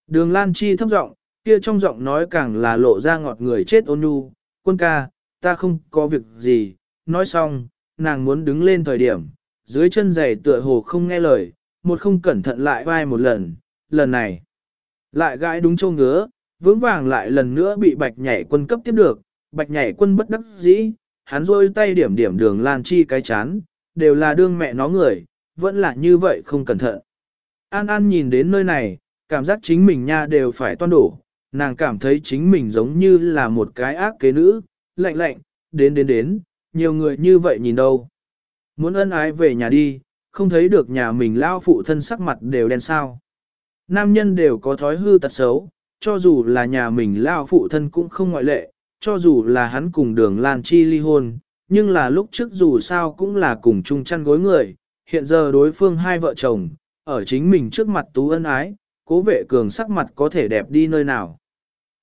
Đường Lan Chi thấp giọng, kia trong giọng nói càng là lộ ra ngọt người chết ôn nhu, quân ca, ta không có việc gì, nói xong, nàng muốn đứng lên thời điểm, dưới chân giày tựa hồ không nghe lời, một không cẩn thận lại vai một lần, lần này, lại gãi đúng châu ngứa, vững vàng lại lần nữa bị bạch nhảy quân cấp tiếp được, bạch nhảy quân bất đắc dĩ, hắn rôi tay điểm điểm đường Lan Chi cái chán, đều là đương mẹ nó người, vẫn là như vậy không cẩn thận. An An nhìn đến nơi này, cảm giác chính mình nha đều phải toan đổ, nàng cảm thấy chính mình giống như là một cái ác kế nữ, lạnh lạnh, đến đến đến, nhiều người như vậy nhìn đâu. Muốn ân ái về nhà đi, không thấy được nhà mình lao phụ thân sắc mặt đều đen sao. Nam nhân đều có thói hư tật xấu, cho dù là nhà mình lao phụ thân cũng không ngoại lệ, cho dù là hắn cùng đường Lan Chi ly hôn, nhưng là lúc trước dù sao cũng là cùng chung chăn gối người, hiện giờ đối phương hai vợ chồng, ở chính mình trước mặt tú ân ái, cố vệ cường sắc mặt có thể đẹp đi nơi nào.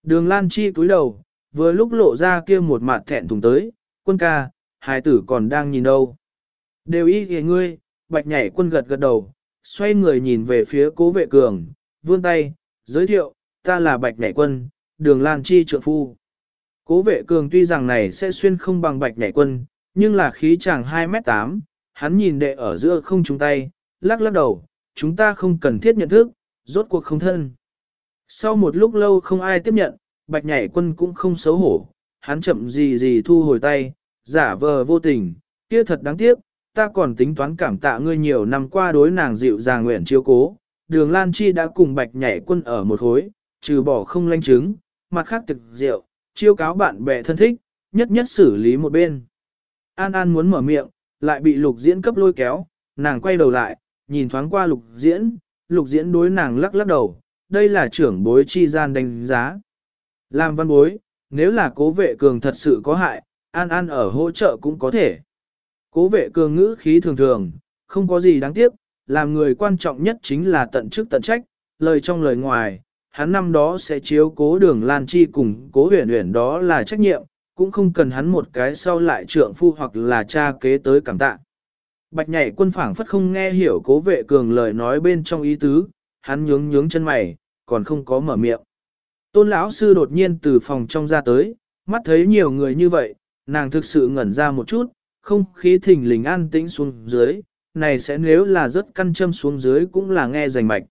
Đường Lan Chi cúi đầu, vừa lúc lộ ra kia một mặt thẹn thùng tới, quân ca, hài tử còn đang nhìn đâu. Đều y kìa ngươi, bạch nhảy quân gật gật đầu, xoay người nhìn về phía cố vệ cường, vươn tay, giới thiệu, ta là bạch nhảy quân, đường Lan Chi trượng phu. Cố vệ cường tuy rằng này sẽ xuyên không bằng bạch nhảy quân, nhưng là khí chàng 2m8, hắn nhìn đệ ở giữa không chúng tay, lắc lắc đầu, chúng ta không cần thiết nhận thức, rốt cuộc không thân. Sau một lúc lâu không ai tiếp nhận, bạch nhảy quân cũng không xấu hổ, hắn chậm gì gì thu hồi tay, giả vờ vô tình, kia thật đáng tiếc, ta còn tính toán cảm tạ ngươi nhiều năm qua đối nàng dịu dàng nguyện chiếu cố. Đường Lan Chi đã cùng bạch nhảy quân ở một hối, trừ bỏ không lanh chứng, mặt khác thực rượu, chiêu cáo bạn bè thân thích, nhất nhất xử lý một bên. An An muốn mở miệng, lại bị lục diễn cấp lôi kéo, nàng quay đầu lại, nhìn thoáng qua lục diễn, lục diễn đối nàng lắc lắc đầu, đây là trưởng bối chi gian đánh giá. Làm văn bối, nếu là cố vệ cường thật sự có hại, An An ở hỗ trợ cũng có thể. Cố vệ cường ngữ khí thường thường, không có gì đáng tiếc, làm người quan trọng nhất chính là tận chức tận trách, lời trong lời ngoài, hắn năm đó sẽ chiếu cố đường Lan Chi cùng cố huyền huyền đó là trách nhiệm, cũng không cần hắn một cái sau lại trượng phu hoặc là cha kế tới cảm tạ. Bạch nhảy quân phảng phất không nghe hiểu cố vệ cường lời nói bên trong ý tứ, hắn nhướng nhướng chân mày, còn không có mở miệng. Tôn lão sư đột nhiên từ phòng trong ra tới, mắt thấy nhiều người như vậy, nàng thực sự ngẩn ra một chút, không khí thỉnh lình an tĩnh xuống dưới, này sẽ nếu là rất căn châm xuống dưới cũng là nghe rành mạch.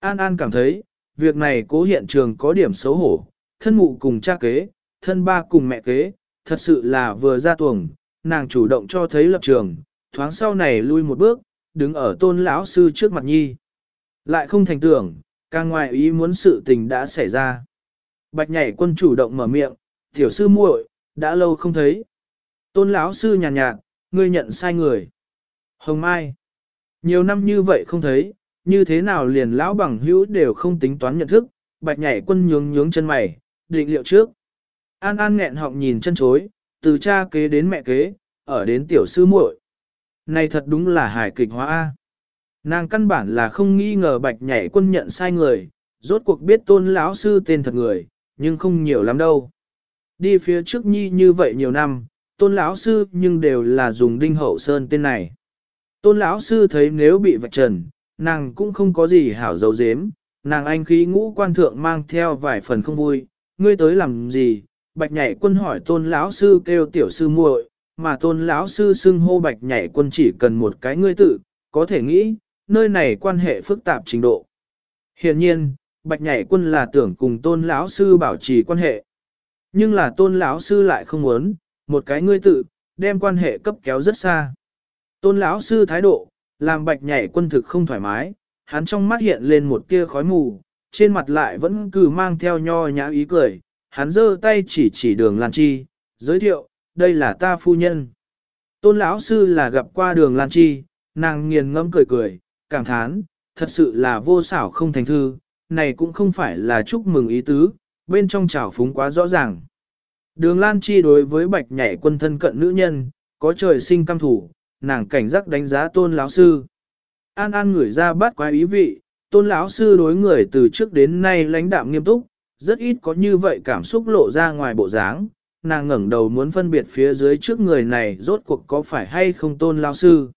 An An cảm thấy, việc này cố hiện trường có điểm xấu hổ, thân mụ cùng cha kế, thân ba cùng mẹ kế, thật sự là vừa ra tuồng, nàng chủ động cho thấy lập trường, thoáng sau này lui một bước, đứng ở tôn lão sư trước mặt nhi. Lại không thành tưởng, càng ngoài ý muốn sự tình đã xảy ra. Bạch nhảy quân chủ động mở miệng, tiểu sư muội, đã lâu không thấy. Tôn lão sư nhàn nhạt, nhạt, ngươi nhận sai người. Hồng Mai, nhiều năm như vậy không thấy, như thế nào liền lão bằng hữu đều không tính toán nhận thức, bạch nhảy quân nhướng nhướng chân mày, định liệu trước. An An nghẹn họng nhìn chân chối, từ cha kế đến mẹ kế, ở đến tiểu sư muội. Này thật đúng là hài kịch hóa A. Nàng căn bản là không nghi ngờ bạch nhảy quân nhận sai người, rốt cuộc biết tôn lão sư tên thật người, nhưng không nhiều lắm đâu. Đi phía trước nhi như vậy nhiều năm, tôn lão sư nhưng đều là dùng đinh hậu sơn tên này. Tôn lão sư thấy nếu bị vạch trần, nàng cũng không có gì hảo dấu dếm, nàng anh khí ngũ quan thượng mang theo vài phần không vui, ngươi tới làm gì? Bạch nhảy quân hỏi tôn lão sư kêu tiểu sư muội, mà tôn lão sư xưng hô bạch nhảy quân chỉ cần một cái ngươi tự, có thể nghĩ, nơi này quan hệ phức tạp trình độ. Hiện nhiên, bạch nhảy quân là tưởng cùng tôn lão sư bảo trì quan hệ. Nhưng là tôn lão sư lại không muốn, một cái ngươi tự, đem quan hệ cấp kéo rất xa. Tôn lão sư thái độ, làm bạch nhảy quân thực không thoải mái, hắn trong mắt hiện lên một tia khói mù, trên mặt lại vẫn cứ mang theo nho nhã ý cười, hắn giơ tay chỉ chỉ đường Lan Chi, giới thiệu, đây là ta phu nhân. Tôn lão sư là gặp qua đường Lan Chi, nàng nghiền ngẫm cười cười, cảm thán, thật sự là vô xảo không thành thư, này cũng không phải là chúc mừng ý tứ, bên trong trào phúng quá rõ ràng. Đường Lan Chi đối với bạch nhảy quân thân cận nữ nhân, có trời sinh cam thủ, nàng cảnh giác đánh giá tôn lão sư. An An ngửi ra bát quái ý vị, tôn lão sư đối người từ trước đến nay lãnh đạm nghiêm túc, rất ít có như vậy cảm xúc lộ ra ngoài bộ dáng. Nàng ngẩng đầu muốn phân biệt phía dưới trước người này rốt cuộc có phải hay không tôn lão sư.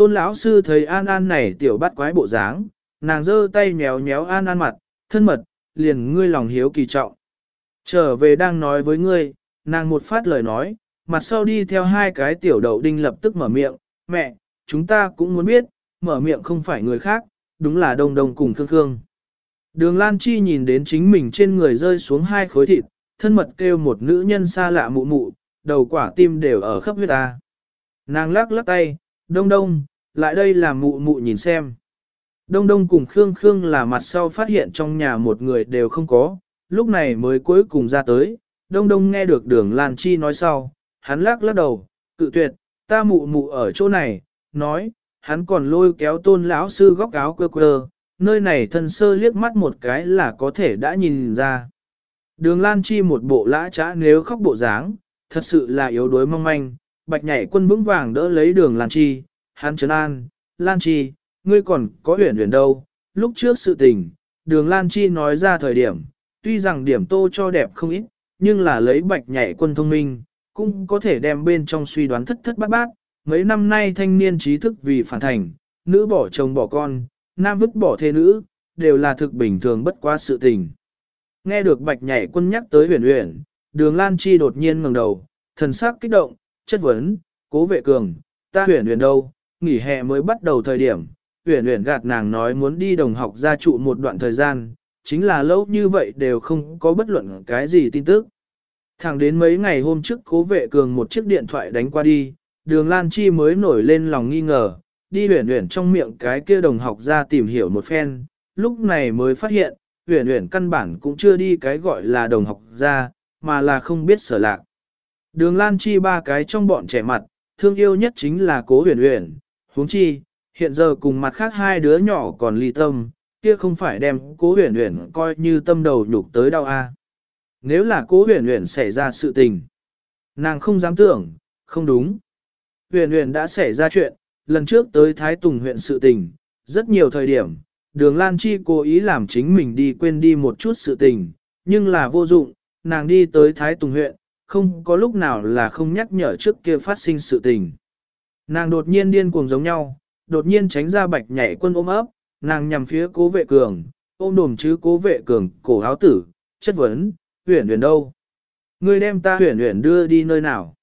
Tôn lão sư thấy An An này tiểu bắt quái bộ dáng, nàng giơ tay nhéo nhéo An An mặt, thân mật, liền ngươi lòng hiếu kỳ trọng. Trở về đang nói với ngươi, nàng một phát lời nói, mặt sau đi theo hai cái tiểu đậu đinh lập tức mở miệng, mẹ, chúng ta cũng muốn biết, mở miệng không phải người khác, đúng là đông đông cùng khương khương. Đường Lan Chi nhìn đến chính mình trên người rơi xuống hai khối thịt, thân mật kêu một nữ nhân xa lạ mụ mụ, đầu quả tim đều ở khắp huyết ta. Nàng lắc lắc tay, đông đông, lại đây là mụ mụ nhìn xem. Đông đông cùng Khương Khương là mặt sau phát hiện trong nhà một người đều không có, lúc này mới cuối cùng ra tới. Đông đông nghe được đường Lan Chi nói sau, hắn lắc lắc đầu, cự tuyệt, ta mụ mụ ở chỗ này, nói, hắn còn lôi kéo tôn lão sư góc áo quơ quơ, nơi này thân sơ liếc mắt một cái là có thể đã nhìn ra. Đường Lan Chi một bộ lã trá nếu khóc bộ dáng, thật sự là yếu đuối mong manh, bạch nhảy quân vững vàng đỡ lấy đường Lan Chi, hắn trấn an, Lan Chi, ngươi còn có huyền huyền đâu, lúc trước sự tình, đường Lan Chi nói ra thời điểm, tuy rằng điểm tô cho đẹp không ít, nhưng là lấy bạch nhảy quân thông minh, cũng có thể đem bên trong suy đoán thất thất bát bát, mấy năm nay thanh niên trí thức vì phản thành, nữ bỏ chồng bỏ con, nam vứt bỏ thê nữ, đều là thực bình thường bất quá sự tình. Nghe được bạch nhảy quân nhắc tới huyền huyền, đường Lan Chi đột nhiên ngẩng đầu, thần sắc kích động, chất vấn, cố vệ cường, ta huyền huyền đâu, nghỉ hè mới bắt đầu thời điểm, uyển uyển gạt nàng nói muốn đi đồng học gia trụ một đoạn thời gian, chính là lâu như vậy đều không có bất luận cái gì tin tức. Thẳng đến mấy ngày hôm trước cố vệ cường một chiếc điện thoại đánh qua đi, đường Lan Chi mới nổi lên lòng nghi ngờ, đi uyển uyển trong miệng cái kia đồng học ra tìm hiểu một phen, lúc này mới phát hiện, uyển uyển căn bản cũng chưa đi cái gọi là đồng học ra, mà là không biết sở lạc. Đường Lan Chi ba cái trong bọn trẻ mặt, thương yêu nhất chính là cố uyển uyển huống chi, hiện giờ cùng mặt khác hai đứa nhỏ còn ly tâm, kia không phải đem cố huyền huyền coi như tâm đầu nhục tới đau a. Nếu là cố huyền huyền xảy ra sự tình, nàng không dám tưởng, không đúng. Huyền huyền đã xảy ra chuyện, lần trước tới Thái Tùng huyện sự tình, rất nhiều thời điểm, đường Lan Chi cố ý làm chính mình đi quên đi một chút sự tình, nhưng là vô dụng, nàng đi tới Thái Tùng huyện, không có lúc nào là không nhắc nhở trước kia phát sinh sự tình. Nàng đột nhiên điên cuồng giống nhau, đột nhiên tránh ra bạch nhảy quân ôm ấp, nàng nhằm phía cố vệ cường, ôm đồm chứ cố vệ cường, cổ áo tử, chất vấn, huyển huyển đâu? người đem ta huyển huyển đưa đi nơi nào?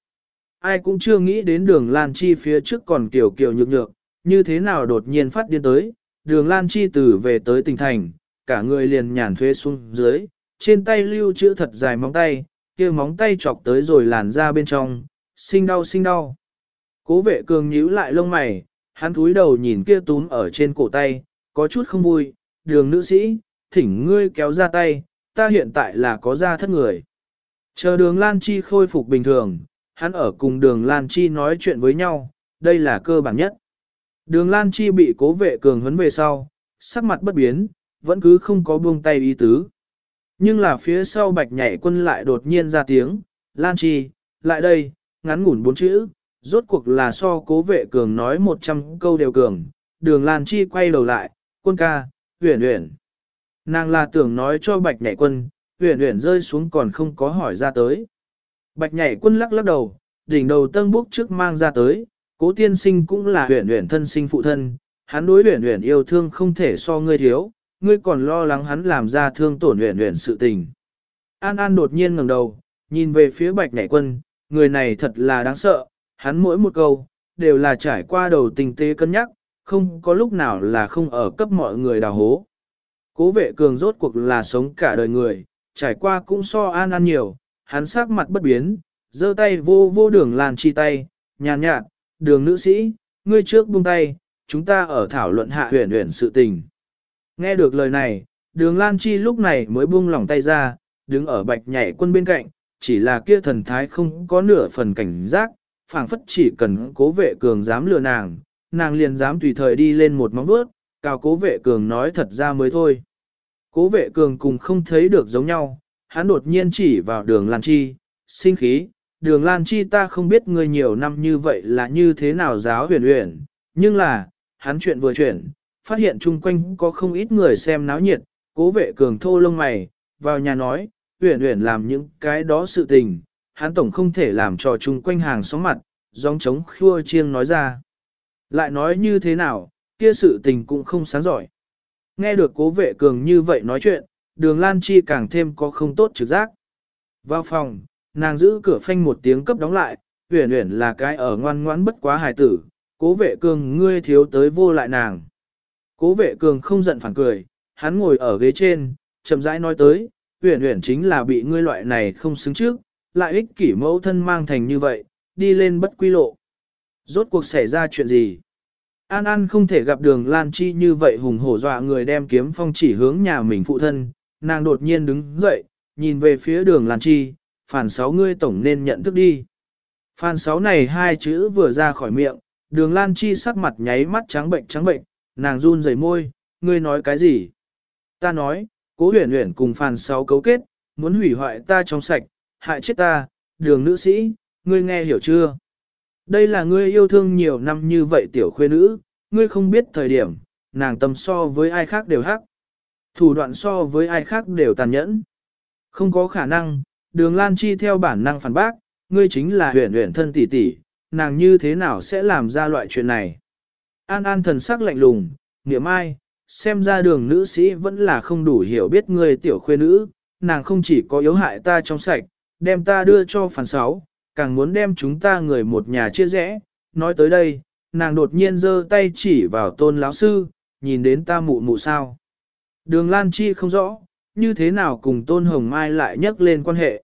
Ai cũng chưa nghĩ đến đường Lan Chi phía trước còn kiểu kiểu nhược nhược, như thế nào đột nhiên phát điên tới, đường Lan Chi từ về tới tỉnh thành, cả người liền nhàn thuê xuống dưới, trên tay lưu chữ thật dài móng tay, kia móng tay chọc tới rồi làn ra bên trong, sinh đau sinh đau. Cố vệ cường nhíu lại lông mày, hắn cúi đầu nhìn kia túm ở trên cổ tay, có chút không vui, đường nữ sĩ, thỉnh ngươi kéo ra tay, ta hiện tại là có ra thất người. Chờ đường Lan Chi khôi phục bình thường, hắn ở cùng đường Lan Chi nói chuyện với nhau, đây là cơ bản nhất. Đường Lan Chi bị cố vệ cường huấn về sau, sắc mặt bất biến, vẫn cứ không có buông tay ý tứ. Nhưng là phía sau bạch nhảy quân lại đột nhiên ra tiếng, Lan Chi, lại đây, ngắn ngủn bốn chữ, rốt cuộc là so cố vệ cường nói 100 câu đều cường, đường Lan Chi quay đầu lại, quân ca, huyền huyền. Nàng là tưởng nói cho bạch nhảy quân, huyền huyền rơi xuống còn không có hỏi ra tới. Bạch nhảy quân lắc lắc đầu, đỉnh đầu tân búc trước mang ra tới, cố tiên sinh cũng là huyền huyền thân sinh phụ thân, hắn đối huyền huyền yêu thương không thể so ngươi thiếu, ngươi còn lo lắng hắn làm ra thương tổn huyền huyền sự tình. An An đột nhiên ngẩng đầu, nhìn về phía bạch nhảy quân, người này thật là đáng sợ, hắn mỗi một câu, đều là trải qua đầu tình tế cân nhắc, không có lúc nào là không ở cấp mọi người đào hố. Cố vệ cường rốt cuộc là sống cả đời người, trải qua cũng so an an nhiều, hắn sắc mặt bất biến, giơ tay vô vô đường làn chi tay, nhàn nhạt, đường nữ sĩ, ngươi trước buông tay, chúng ta ở thảo luận hạ huyền huyền sự tình. Nghe được lời này, đường Lan Chi lúc này mới buông lỏng tay ra, đứng ở bạch nhảy quân bên cạnh, chỉ là kia thần thái không có nửa phần cảnh giác, phảng phất chỉ cần cố vệ cường dám lừa nàng, nàng liền dám tùy thời đi lên một móng bước, cao cố vệ cường nói thật ra mới thôi. Cố vệ cường cùng không thấy được giống nhau, hắn đột nhiên chỉ vào đường Lan Chi, sinh khí, đường Lan Chi ta không biết người nhiều năm như vậy là như thế nào giáo huyền huyền, nhưng là, hắn chuyện vừa chuyển, phát hiện chung quanh có không ít người xem náo nhiệt, cố vệ cường thô lông mày, vào nhà nói, huyền huyền làm những cái đó sự tình, hắn tổng không thể làm cho chung quanh hàng xóm mặt, gióng trống khua chiêng nói ra. Lại nói như thế nào, kia sự tình cũng không sáng giỏi. Nghe được cố vệ cường như vậy nói chuyện, đường Lan Chi càng thêm có không tốt trực giác. Vào phòng, nàng giữ cửa phanh một tiếng cấp đóng lại, huyền huyền là cái ở ngoan ngoãn bất quá hài tử, cố vệ cường ngươi thiếu tới vô lại nàng. Cố vệ cường không giận phản cười, hắn ngồi ở ghế trên, chậm rãi nói tới, huyền huyền chính là bị ngươi loại này không xứng trước, lại ích kỷ mẫu thân mang thành như vậy, đi lên bất quy lộ. Rốt cuộc xảy ra chuyện gì? An An không thể gặp đường Lan Chi như vậy hùng hổ dọa người đem kiếm phong chỉ hướng nhà mình phụ thân, nàng đột nhiên đứng dậy, nhìn về phía đường Lan Chi, phản sáu ngươi tổng nên nhận thức đi. Phản sáu này hai chữ vừa ra khỏi miệng, đường Lan Chi sắc mặt nháy mắt trắng bệnh trắng bệnh, nàng run rẩy môi, ngươi nói cái gì? Ta nói, cố huyền huyền cùng phản sáu cấu kết, muốn hủy hoại ta trong sạch, hại chết ta, đường nữ sĩ, ngươi nghe hiểu chưa? Đây là ngươi yêu thương nhiều năm như vậy tiểu khuê nữ, ngươi không biết thời điểm, nàng tâm so với ai khác đều hắc. Thủ đoạn so với ai khác đều tàn nhẫn. Không có khả năng, đường Lan Chi theo bản năng phản bác, ngươi chính là huyền huyền thân tỷ tỷ, nàng như thế nào sẽ làm ra loại chuyện này. An An thần sắc lạnh lùng, niệm ai, xem ra đường nữ sĩ vẫn là không đủ hiểu biết ngươi tiểu khuê nữ, nàng không chỉ có yếu hại ta trong sạch, đem ta đưa cho phản sáu, càng muốn đem chúng ta người một nhà chia rẽ. Nói tới đây, nàng đột nhiên giơ tay chỉ vào tôn lão sư, nhìn đến ta mụ mụ sao. Đường Lan Chi không rõ, như thế nào cùng tôn hồng mai lại nhắc lên quan hệ.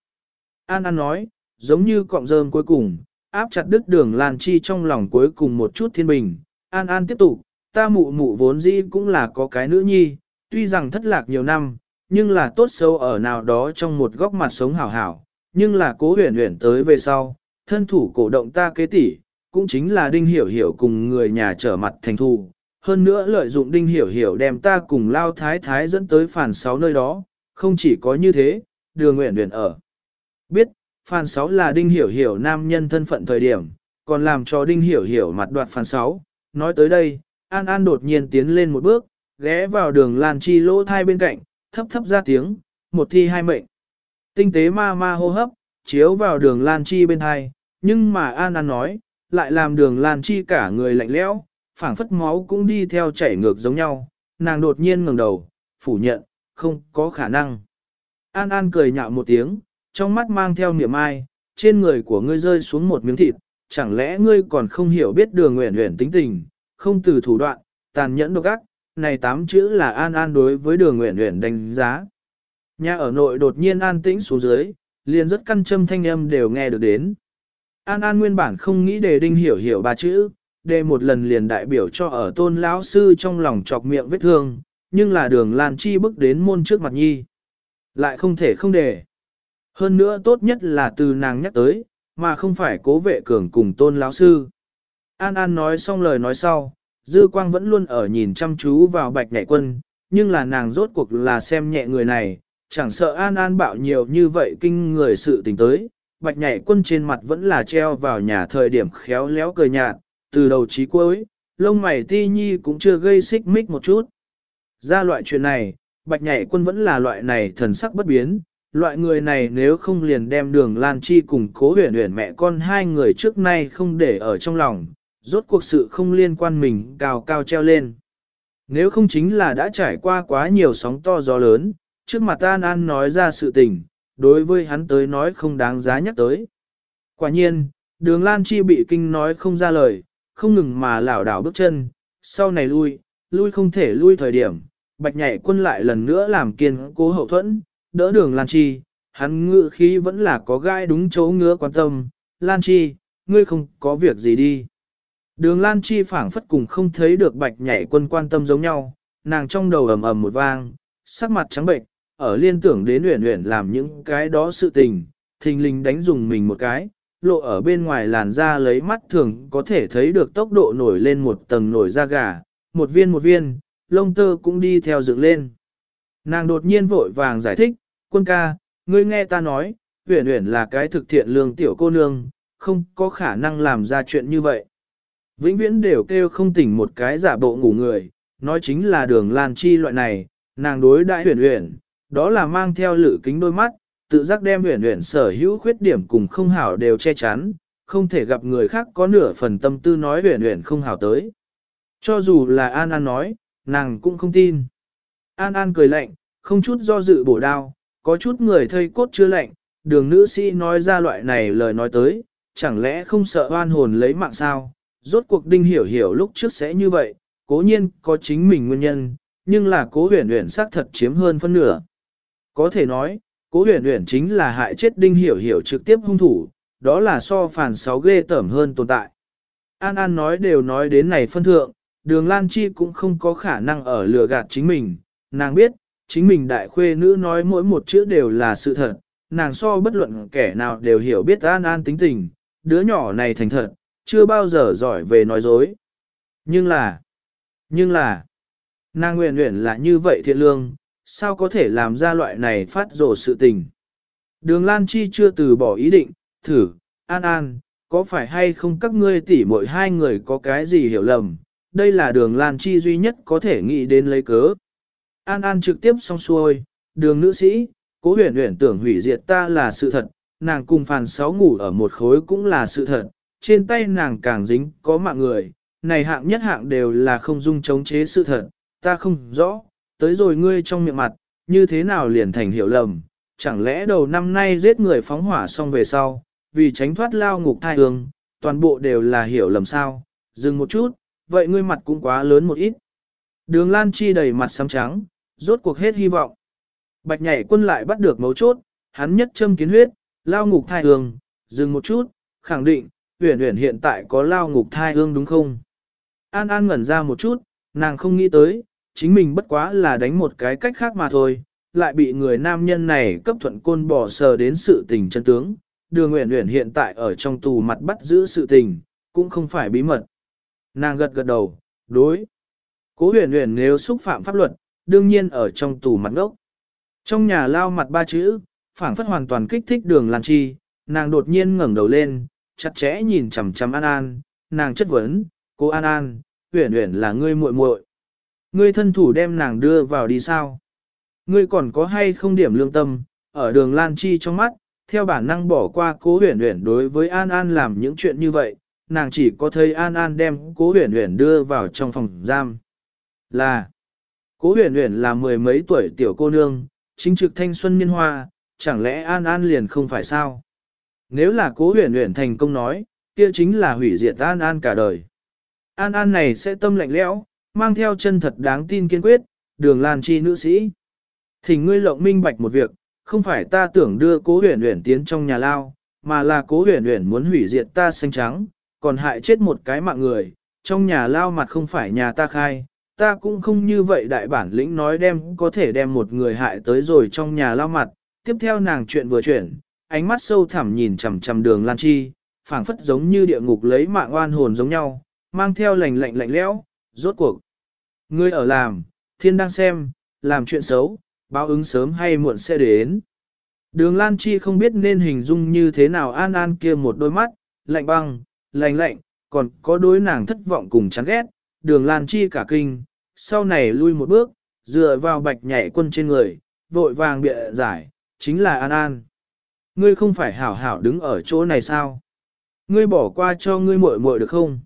An An nói, giống như cọng rơm cuối cùng, áp chặt đứt đường Lan Chi trong lòng cuối cùng một chút thiên bình. An An tiếp tục, ta mụ mụ vốn dĩ cũng là có cái nữ nhi, tuy rằng thất lạc nhiều năm, nhưng là tốt xấu ở nào đó trong một góc mặt sống hảo hảo, nhưng là cố huyền huyền tới về sau, thân thủ cổ động ta kế tỷ, cũng chính là đinh hiểu hiểu cùng người nhà trở mặt thành thù. Hơn nữa lợi dụng đinh hiểu hiểu đem ta cùng lao thái thái dẫn tới phản sáu nơi đó, không chỉ có như thế, đường nguyện nguyện ở. Biết, phản sáu là đinh hiểu hiểu nam nhân thân phận thời điểm, còn làm cho đinh hiểu hiểu mặt đoạt phản sáu. Nói tới đây, An An đột nhiên tiến lên một bước, ghé vào đường Lan Chi lỗ thai bên cạnh, thấp thấp ra tiếng, một thi hai mệnh. Tinh tế ma ma hô hấp, chiếu vào đường Lan Chi bên hai, nhưng mà An An nói, lại làm đường Lan Chi cả người lạnh lẽo, phảng phất máu cũng đi theo chảy ngược giống nhau, nàng đột nhiên ngẩng đầu, phủ nhận, không có khả năng. An An cười nhạo một tiếng, trong mắt mang theo niềm ai, trên người của ngươi rơi xuống một miếng thịt, chẳng lẽ ngươi còn không hiểu biết đường nguyện nguyện tính tình, không từ thủ đoạn, tàn nhẫn độc ác, này tám chữ là An An đối với đường nguyện nguyện đánh giá. Nhà ở nội đột nhiên an tĩnh xuống dưới, liền rất căn châm thanh âm đều nghe được đến. An An nguyên bản không nghĩ đề đinh hiểu hiểu ba chữ, đề một lần liền đại biểu cho ở tôn lão sư trong lòng chọc miệng vết thương, nhưng là đường Lan Chi bước đến môn trước mặt nhi. Lại không thể không đề. Hơn nữa tốt nhất là từ nàng nhắc tới, mà không phải cố vệ cường cùng tôn lão sư. An An nói xong lời nói sau, Dư Quang vẫn luôn ở nhìn chăm chú vào bạch nhảy quân, nhưng là nàng rốt cuộc là xem nhẹ người này, chẳng sợ An An bạo nhiều như vậy kinh người sự tình tới. Bạch nhảy quân trên mặt vẫn là treo vào nhà thời điểm khéo léo cười nhạt, từ đầu chí cuối, lông mày ti nhi cũng chưa gây xích mích một chút. Ra loại chuyện này, bạch nhảy quân vẫn là loại này thần sắc bất biến, loại người này nếu không liền đem đường Lan Chi cùng cố huyền huyền mẹ con hai người trước nay không để ở trong lòng, rốt cuộc sự không liên quan mình cao cao treo lên. Nếu không chính là đã trải qua quá nhiều sóng to gió lớn, trước mặt An An nói ra sự tình, đối với hắn tới nói không đáng giá nhắc tới. Quả nhiên, đường Lan Chi bị kinh nói không ra lời, không ngừng mà lảo đảo bước chân, sau này lui, lui không thể lui thời điểm, bạch nhảy quân lại lần nữa làm kiên cố hậu thuẫn, đỡ đường Lan Chi, hắn ngự khí vẫn là có gai đúng chỗ ngứa quan tâm, Lan Chi, ngươi không có việc gì đi. Đường Lan Chi phảng phất cùng không thấy được bạch nhảy quân quan tâm giống nhau, nàng trong đầu ầm ầm một vang, sắc mặt trắng bệnh, ở liên tưởng đến uyển uyển làm những cái đó sự tình, thình lình đánh dùng mình một cái, lộ ở bên ngoài làn da lấy mắt thường có thể thấy được tốc độ nổi lên một tầng nổi da gà, một viên một viên, lông tơ cũng đi theo dựng lên. Nàng đột nhiên vội vàng giải thích, quân ca, ngươi nghe ta nói, uyển uyển là cái thực thiện lương tiểu cô nương, không có khả năng làm ra chuyện như vậy. Vĩnh viễn đều kêu không tỉnh một cái giả bộ ngủ người, nói chính là đường lan chi loại này, nàng đối đại uyển uyển, đó là mang theo lự kính đôi mắt, tự giác đem huyền huyền sở hữu khuyết điểm cùng không hảo đều che chắn, không thể gặp người khác có nửa phần tâm tư nói huyền huyền không hảo tới. Cho dù là An An nói, nàng cũng không tin. An An cười lạnh, không chút do dự bổ đao, có chút người thây cốt chưa lạnh, đường nữ sĩ nói ra loại này lời nói tới, chẳng lẽ không sợ oan hồn lấy mạng sao, rốt cuộc đinh hiểu hiểu lúc trước sẽ như vậy, cố nhiên có chính mình nguyên nhân, nhưng là cố huyền huyền xác thật chiếm hơn phân nửa. Có thể nói, cố huyền huyền chính là hại chết đinh hiểu hiểu trực tiếp hung thủ, đó là so phản sáu ghê tởm hơn tồn tại. An An nói đều nói đến này phân thượng, đường Lan Chi cũng không có khả năng ở lừa gạt chính mình, nàng biết, chính mình đại khuê nữ nói mỗi một chữ đều là sự thật, nàng so bất luận kẻ nào đều hiểu biết An An tính tình, đứa nhỏ này thành thật, chưa bao giờ giỏi về nói dối. Nhưng là, nhưng là, nàng nguyện nguyện là như vậy thiện lương, sao có thể làm ra loại này phát rồ sự tình. Đường Lan Chi chưa từ bỏ ý định, thử, an an, có phải hay không các ngươi tỉ mỗi hai người có cái gì hiểu lầm, đây là đường Lan Chi duy nhất có thể nghĩ đến lấy cớ. An An trực tiếp xong xuôi, đường nữ sĩ, cố huyền huyền tưởng hủy diệt ta là sự thật, nàng cùng phàn sáu ngủ ở một khối cũng là sự thật, trên tay nàng càng dính có mạng người, này hạng nhất hạng đều là không dung chống chế sự thật, ta không rõ, tới rồi ngươi trong miệng mặt, như thế nào liền thành hiểu lầm, chẳng lẽ đầu năm nay giết người phóng hỏa xong về sau, vì tránh thoát lao ngục thai hương, toàn bộ đều là hiểu lầm sao, dừng một chút, vậy ngươi mặt cũng quá lớn một ít. Đường Lan Chi đầy mặt xám trắng, rốt cuộc hết hy vọng. Bạch nhảy quân lại bắt được mấu chốt, hắn nhất châm kiến huyết, lao ngục thai hương, dừng một chút, khẳng định, huyền huyền hiện tại có lao ngục thai hương đúng không? An An ngẩn ra một chút, nàng không nghĩ tới, chính mình bất quá là đánh một cái cách khác mà thôi, lại bị người nam nhân này cấp thuận côn bỏ sờ đến sự tình chân tướng. Đường uyển uyển hiện tại ở trong tù mặt bắt giữ sự tình, cũng không phải bí mật. Nàng gật gật đầu, đối. Cố uyển uyển nếu xúc phạm pháp luật, đương nhiên ở trong tù mặt ngốc. Trong nhà lao mặt ba chữ, phảng phất hoàn toàn kích thích đường Lan Chi, nàng đột nhiên ngẩng đầu lên, chặt chẽ nhìn chằm chằm An An, nàng chất vấn, cô An An, uyển uyển là ngươi muội muội, Ngươi thân thủ đem nàng đưa vào đi sao? Ngươi còn có hay không điểm lương tâm, ở đường Lan Chi trong mắt, theo bản năng bỏ qua cố huyền huyền đối với An An làm những chuyện như vậy, nàng chỉ có thấy An An đem cố huyền huyền đưa vào trong phòng giam. Là, cố huyền huyền là mười mấy tuổi tiểu cô nương, chính trực thanh xuân niên hoa, chẳng lẽ An An liền không phải sao? Nếu là cố huyền huyền thành công nói, kia chính là hủy diệt An An cả đời. An An này sẽ tâm lạnh lẽo, mang theo chân thật đáng tin kiên quyết, đường lan chi nữ sĩ. Thỉnh ngươi lộng minh bạch một việc, không phải ta tưởng đưa cố huyền huyền tiến trong nhà lao, mà là cố huyền huyền muốn hủy diệt ta xanh trắng, còn hại chết một cái mạng người, trong nhà lao mặt không phải nhà ta khai, ta cũng không như vậy đại bản lĩnh nói đem có thể đem một người hại tới rồi trong nhà lao mặt, tiếp theo nàng chuyện vừa chuyển, ánh mắt sâu thẳm nhìn chằm chằm đường Lan Chi, phảng phất giống như địa ngục lấy mạng oan hồn giống nhau, mang theo lạnh lạnh lạnh lẽo, rốt cuộc. Ngươi ở làm, thiên đang xem, làm chuyện xấu, báo ứng sớm hay muộn sẽ đến. Đường Lan Chi không biết nên hình dung như thế nào an an kia một đôi mắt, lạnh băng, lạnh lạnh, còn có đối nàng thất vọng cùng chán ghét, đường Lan Chi cả kinh, sau này lui một bước, dựa vào bạch nhảy quân trên người, vội vàng bịa giải, chính là An An. Ngươi không phải hảo hảo đứng ở chỗ này sao? Ngươi bỏ qua cho ngươi muội muội được không?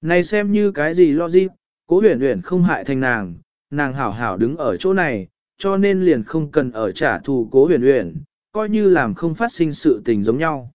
Này xem như cái gì lo gì, cố huyền huyền không hại thành nàng, nàng hảo hảo đứng ở chỗ này, cho nên liền không cần ở trả thù cố huyền huyền, coi như làm không phát sinh sự tình giống nhau.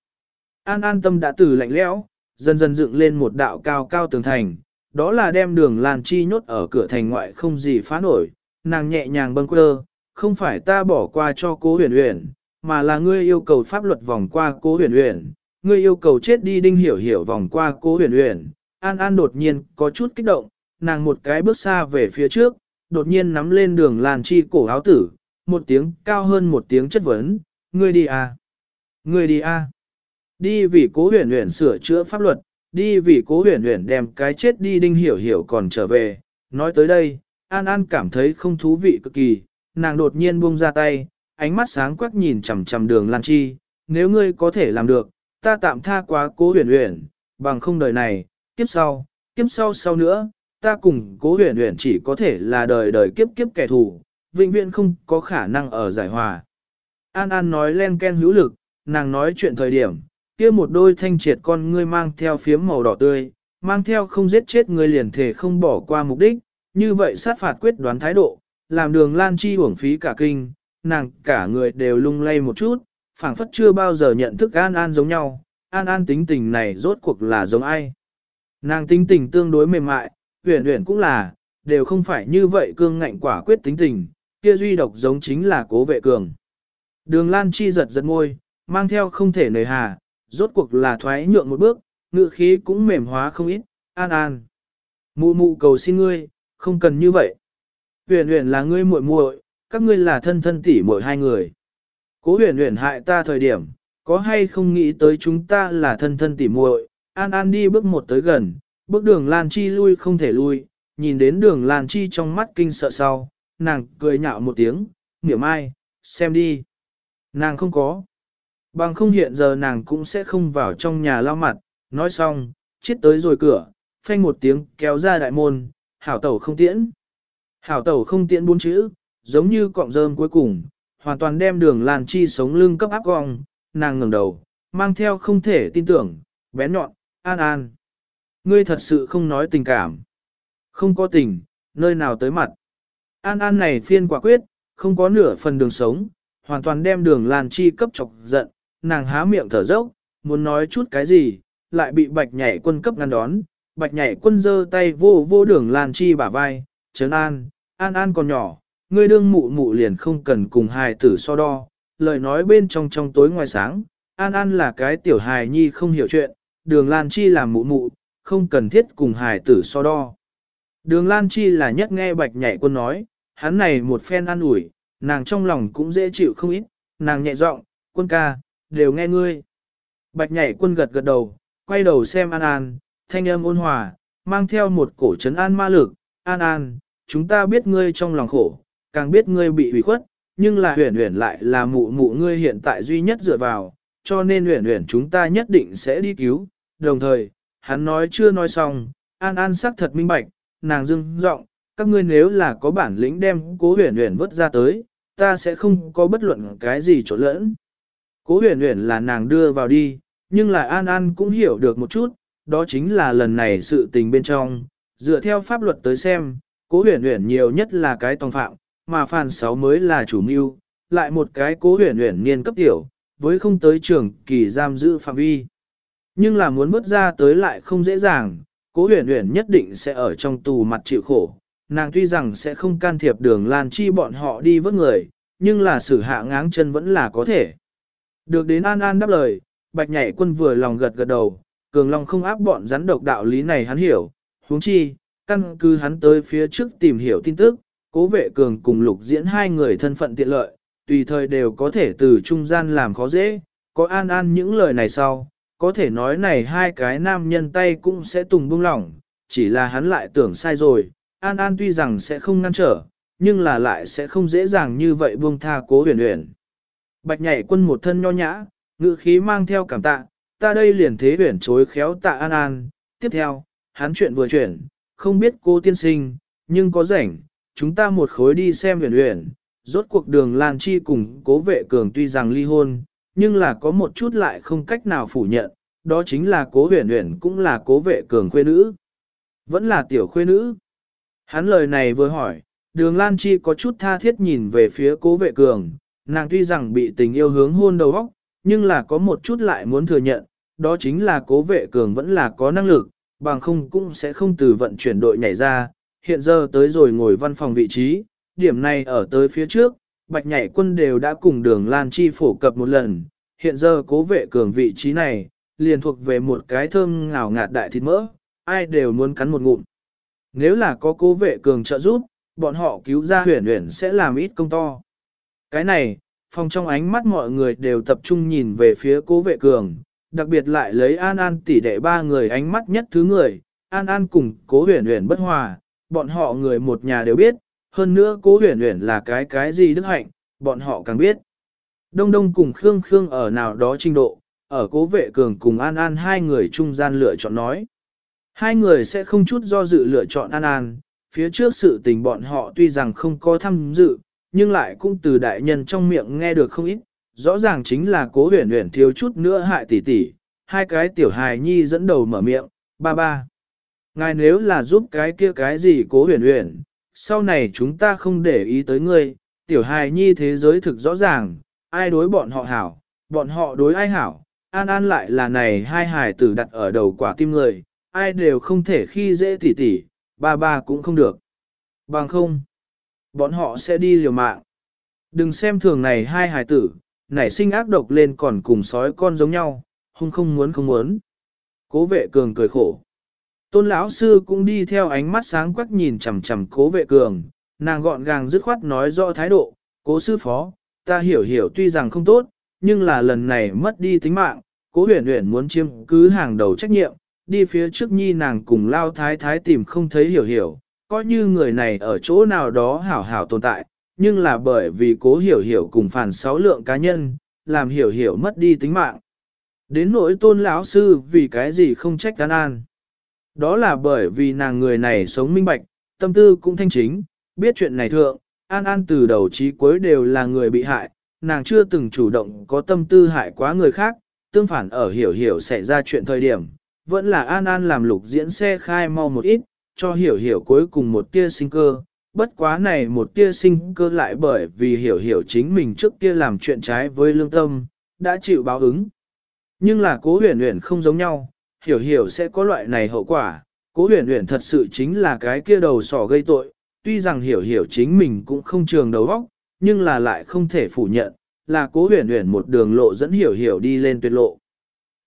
An an tâm đã từ lạnh lẽo, dần dần dựng lên một đạo cao cao tường thành, đó là đem đường Lan Chi nhốt ở cửa thành ngoại không gì phá nổi, nàng nhẹ nhàng bâng quơ, không phải ta bỏ qua cho cố huyền huyền, mà là ngươi yêu cầu pháp luật vòng qua cố huyền huyền, ngươi yêu cầu chết đi đinh hiểu hiểu vòng qua cố huyền huyền. An An đột nhiên có chút kích động, nàng một cái bước xa về phía trước, đột nhiên nắm lên đường Lan Chi cổ áo tử, một tiếng cao hơn một tiếng chất vấn, ngươi đi à, ngươi đi à. Đi vì cố huyền huyền sửa chữa pháp luật, đi vì cố huyền huyền đem cái chết đi đinh hiểu hiểu còn trở về. Nói tới đây, An An cảm thấy không thú vị cực kỳ, nàng đột nhiên buông ra tay, ánh mắt sáng quắc nhìn chằm chằm đường Lan Chi, nếu ngươi có thể làm được, ta tạm tha quá cố huyền huyền, bằng không đời này, kiếp sau, kiếp sau sau nữa, ta cùng cố huyền huyền chỉ có thể là đời đời kiếp kiếp kẻ thù, vĩnh viễn không có khả năng ở giải hòa. An An nói len ken hữu lực, nàng nói chuyện thời điểm, kia một đôi thanh triệt con ngươi mang theo phiếm màu đỏ tươi, mang theo không giết chết người liền thể không bỏ qua mục đích, như vậy sát phạt quyết đoán thái độ, làm đường lan chi uổng phí cả kinh, nàng cả người đều lung lay một chút, phảng phất chưa bao giờ nhận thức An An giống nhau, An An tính tình này rốt cuộc là giống ai. Nàng tính tình tương đối mềm mại, huyền huyền cũng là, đều không phải như vậy cương ngạnh quả quyết tính tình, kia duy độc giống chính là cố vệ cường. Đường Lan Chi giật giật ngôi, mang theo không thể nề hà, rốt cuộc là thoái nhượng một bước, ngự khí cũng mềm hóa không ít, an an. Mụ mụ cầu xin ngươi, không cần như vậy. Huyền huyền là ngươi muội muội, các ngươi là thân thân tỷ muội hai người. Cố huyền huyền hại ta thời điểm, có hay không nghĩ tới chúng ta là thân thân tỷ muội? An An đi bước một tới gần, bước đường Lan Chi lui không thể lui, nhìn đến đường Lan Chi trong mắt kinh sợ sau, nàng cười nhạo một tiếng, niệm ai, xem đi. Nàng không có. Bằng không hiện giờ nàng cũng sẽ không vào trong nhà lao mặt, nói xong, chết tới rồi cửa, phanh một tiếng kéo ra đại môn, hảo tẩu không tiễn. Hảo tẩu không tiễn bốn chữ, giống như cọng rơm cuối cùng, hoàn toàn đem đường Lan chi sống lưng cấp áp gong, nàng ngẩng đầu, mang theo không thể tin tưởng, bén nhọn, an an. Ngươi thật sự không nói tình cảm. Không có tình, nơi nào tới mặt. An an này phiên quả quyết, không có nửa phần đường sống, hoàn toàn đem đường Lan chi cấp chọc giận, nàng há miệng thở dốc, muốn nói chút cái gì, lại bị bạch nhảy quân cấp ngăn đón. Bạch nhảy quân giơ tay vô vô đường Lan Chi bả vai, trấn an, an an còn nhỏ, ngươi đương mụ mụ liền không cần cùng hài tử so đo, lời nói bên trong trong tối ngoài sáng, an an là cái tiểu hài nhi không hiểu chuyện, đường Lan Chi làm mụ mụ, không cần thiết cùng hài tử so đo. Đường Lan Chi là nhất nghe bạch nhảy quân nói, hắn này một phen an ủi, nàng trong lòng cũng dễ chịu không ít, nàng nhẹ giọng, quân ca, đều nghe ngươi. Bạch nhảy quân gật gật đầu, quay đầu xem An An, thanh âm ôn hòa, mang theo một cổ trấn an ma lực. An An, chúng ta biết ngươi trong lòng khổ, càng biết ngươi bị hủy khuất, nhưng là huyền huyền lại là mụ mụ ngươi hiện tại duy nhất dựa vào, cho nên huyền huyền chúng ta nhất định sẽ đi cứu. Đồng thời, hắn nói chưa nói xong, An An sắc thật minh bạch, nàng dưng giọng các ngươi nếu là có bản lĩnh đem cố huyền huyền vứt ra tới, ta sẽ không có bất luận cái gì chỗ lẫn. Cố huyền huyền là nàng đưa vào đi, nhưng là An An cũng hiểu được một chút, đó chính là lần này sự tình bên trong, dựa theo pháp luật tới xem, cố huyền huyền nhiều nhất là cái tòng phạm, mà phàn sáu mới là chủ mưu, lại một cái cố huyền huyền niên cấp tiểu, với không tới trường kỳ giam giữ phạm vi. Nhưng là muốn vớt ra tới lại không dễ dàng, cố huyền huyền nhất định sẽ ở trong tù mặt chịu khổ. Nàng tuy rằng sẽ không can thiệp đường Lan Chi bọn họ đi vớt người, nhưng là xử hạ ngáng chân vẫn là có thể. Được đến An An đáp lời, Bạch Nhảy quân vừa lòng gật gật đầu, Cường Long không áp bọn rắn độc đạo lý này hắn hiểu, huống chi, căn cứ hắn tới phía trước tìm hiểu tin tức, cố vệ Cường cùng lục diễn hai người thân phận tiện lợi, tùy thời đều có thể từ trung gian làm khó dễ, có An An những lời này sau, có thể nói này hai cái nam nhân tay cũng sẽ tùng buông lỏng, chỉ là hắn lại tưởng sai rồi, An An tuy rằng sẽ không ngăn trở, nhưng là lại sẽ không dễ dàng như vậy buông tha cố huyền huyền. Bạch nhảy quân một thân nho nhã, ngữ khí mang theo cảm tạ, ta đây liền thế huyền chối khéo tạ An An, tiếp theo, hắn chuyện vừa chuyển, không biết cô tiên sinh, nhưng có rảnh, chúng ta một khối đi xem huyền huyền, rốt cuộc đường Lan Chi cùng cố vệ cường tuy rằng ly hôn, nhưng là có một chút lại không cách nào phủ nhận, đó chính là cố huyền huyền cũng là cố vệ cường khuê nữ. Vẫn là tiểu khuê nữ. Hắn lời này vừa hỏi, đường Lan Chi có chút tha thiết nhìn về phía cố vệ cường, nàng tuy rằng bị tình yêu hướng hôn đầu óc, nhưng là có một chút lại muốn thừa nhận, đó chính là cố vệ cường vẫn là có năng lực, bằng không cũng sẽ không từ vận chuyển đội nhảy ra, hiện giờ tới rồi ngồi văn phòng vị trí, điểm này ở tới phía trước, bạch nhảy quân đều đã cùng đường Lan Chi phổ cập một lần, hiện giờ cố vệ cường vị trí này, liền thuộc về một cái thơm ngào ngạt đại thịt mỡ, ai đều muốn cắn một ngụm. Nếu là có cố vệ cường trợ giúp, bọn họ cứu ra huyền huyền sẽ làm ít công to. Cái này, phòng trong ánh mắt mọi người đều tập trung nhìn về phía cố vệ cường, đặc biệt lại lấy An An tỷ đệ ba người ánh mắt nhất thứ người, An An cùng cố huyền huyền bất hòa, bọn họ người một nhà đều biết, hơn nữa cố huyền huyền là cái cái gì đức hạnh, bọn họ càng biết. Đông Đông cùng Khương Khương ở nào đó trình độ, ở cố vệ cường cùng An An hai người trung gian lựa chọn nói. Hai người sẽ không chút do dự lựa chọn An An, phía trước sự tình bọn họ tuy rằng không có tham dự, nhưng lại cũng từ đại nhân trong miệng nghe được không ít, rõ ràng chính là cố huyền huyền thiếu chút nữa hại tỷ tỷ, hai cái tiểu hài nhi dẫn đầu mở miệng, ba ba. Ngài nếu là giúp cái kia cái gì cố huyền huyền, sau này chúng ta không để ý tới ngươi, tiểu hài nhi thế giới thực rõ ràng, ai đối bọn họ hảo, bọn họ đối ai hảo, an an lại là này hai hài tử đặt ở đầu quả tim người, ai đều không thể khi dễ tỉ tỉ, ba ba cũng không được. Bằng không, bọn họ sẽ đi liều mạng. Đừng xem thường này hai hài tử, nảy sinh ác độc lên còn cùng sói con giống nhau, hung không muốn không muốn. Cố vệ cường cười khổ. Tôn lão sư cũng đi theo ánh mắt sáng quắc nhìn chằm chằm cố vệ cường, nàng gọn gàng dứt khoát nói rõ thái độ, cố sư phó, ta hiểu hiểu tuy rằng không tốt, nhưng là lần này mất đi tính mạng, cố huyền huyền muốn chiếm cứ hàng đầu trách nhiệm, đi phía trước nhi nàng cùng lao thái thái tìm không thấy hiểu hiểu, coi như người này ở chỗ nào đó hảo hảo tồn tại, nhưng là bởi vì cố hiểu hiểu cùng phản sáu lượng cá nhân, làm hiểu hiểu mất đi tính mạng. Đến nỗi tôn lão sư vì cái gì không trách an an. Đó là bởi vì nàng người này sống minh bạch, tâm tư cũng thanh chính, biết chuyện này thượng, an an từ đầu chí cuối đều là người bị hại, nàng chưa từng chủ động có tâm tư hại quá người khác, tương phản ở hiểu hiểu xảy ra chuyện thời điểm, vẫn là an an làm lục diễn xe khai mau một ít, cho hiểu hiểu cuối cùng một tia sinh cơ, bất quá này một tia sinh cơ lại bởi vì hiểu hiểu chính mình trước kia làm chuyện trái với lương tâm, đã chịu báo ứng. Nhưng là cố huyền huyền không giống nhau, hiểu hiểu sẽ có loại này hậu quả, cố huyền huyền thật sự chính là cái kia đầu sỏ gây tội, tuy rằng hiểu hiểu chính mình cũng không trường đầu óc, nhưng là lại không thể phủ nhận, là cố huyền huyền một đường lộ dẫn hiểu hiểu đi lên tuyệt lộ.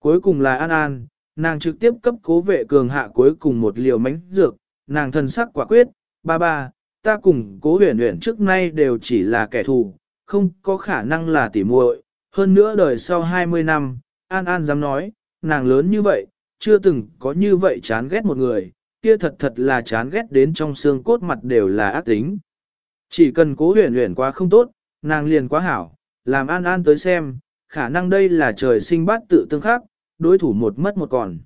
Cuối cùng là An An, nàng trực tiếp cấp cố vệ cường hạ cuối cùng một liều mánh dược, nàng thân sắc quả quyết, ba ba, ta cùng cố huyền huyền trước nay đều chỉ là kẻ thù, không có khả năng là tỉ muội. hơn nữa đời sau 20 năm, An An dám nói, nàng lớn như vậy, chưa từng có như vậy chán ghét một người, kia thật thật là chán ghét đến trong xương cốt mặt đều là ác tính. Chỉ cần cố huyền huyền quá không tốt, nàng liền quá hảo, làm An An tới xem, khả năng đây là trời sinh bát tự tương khắc, đối thủ một mất một còn.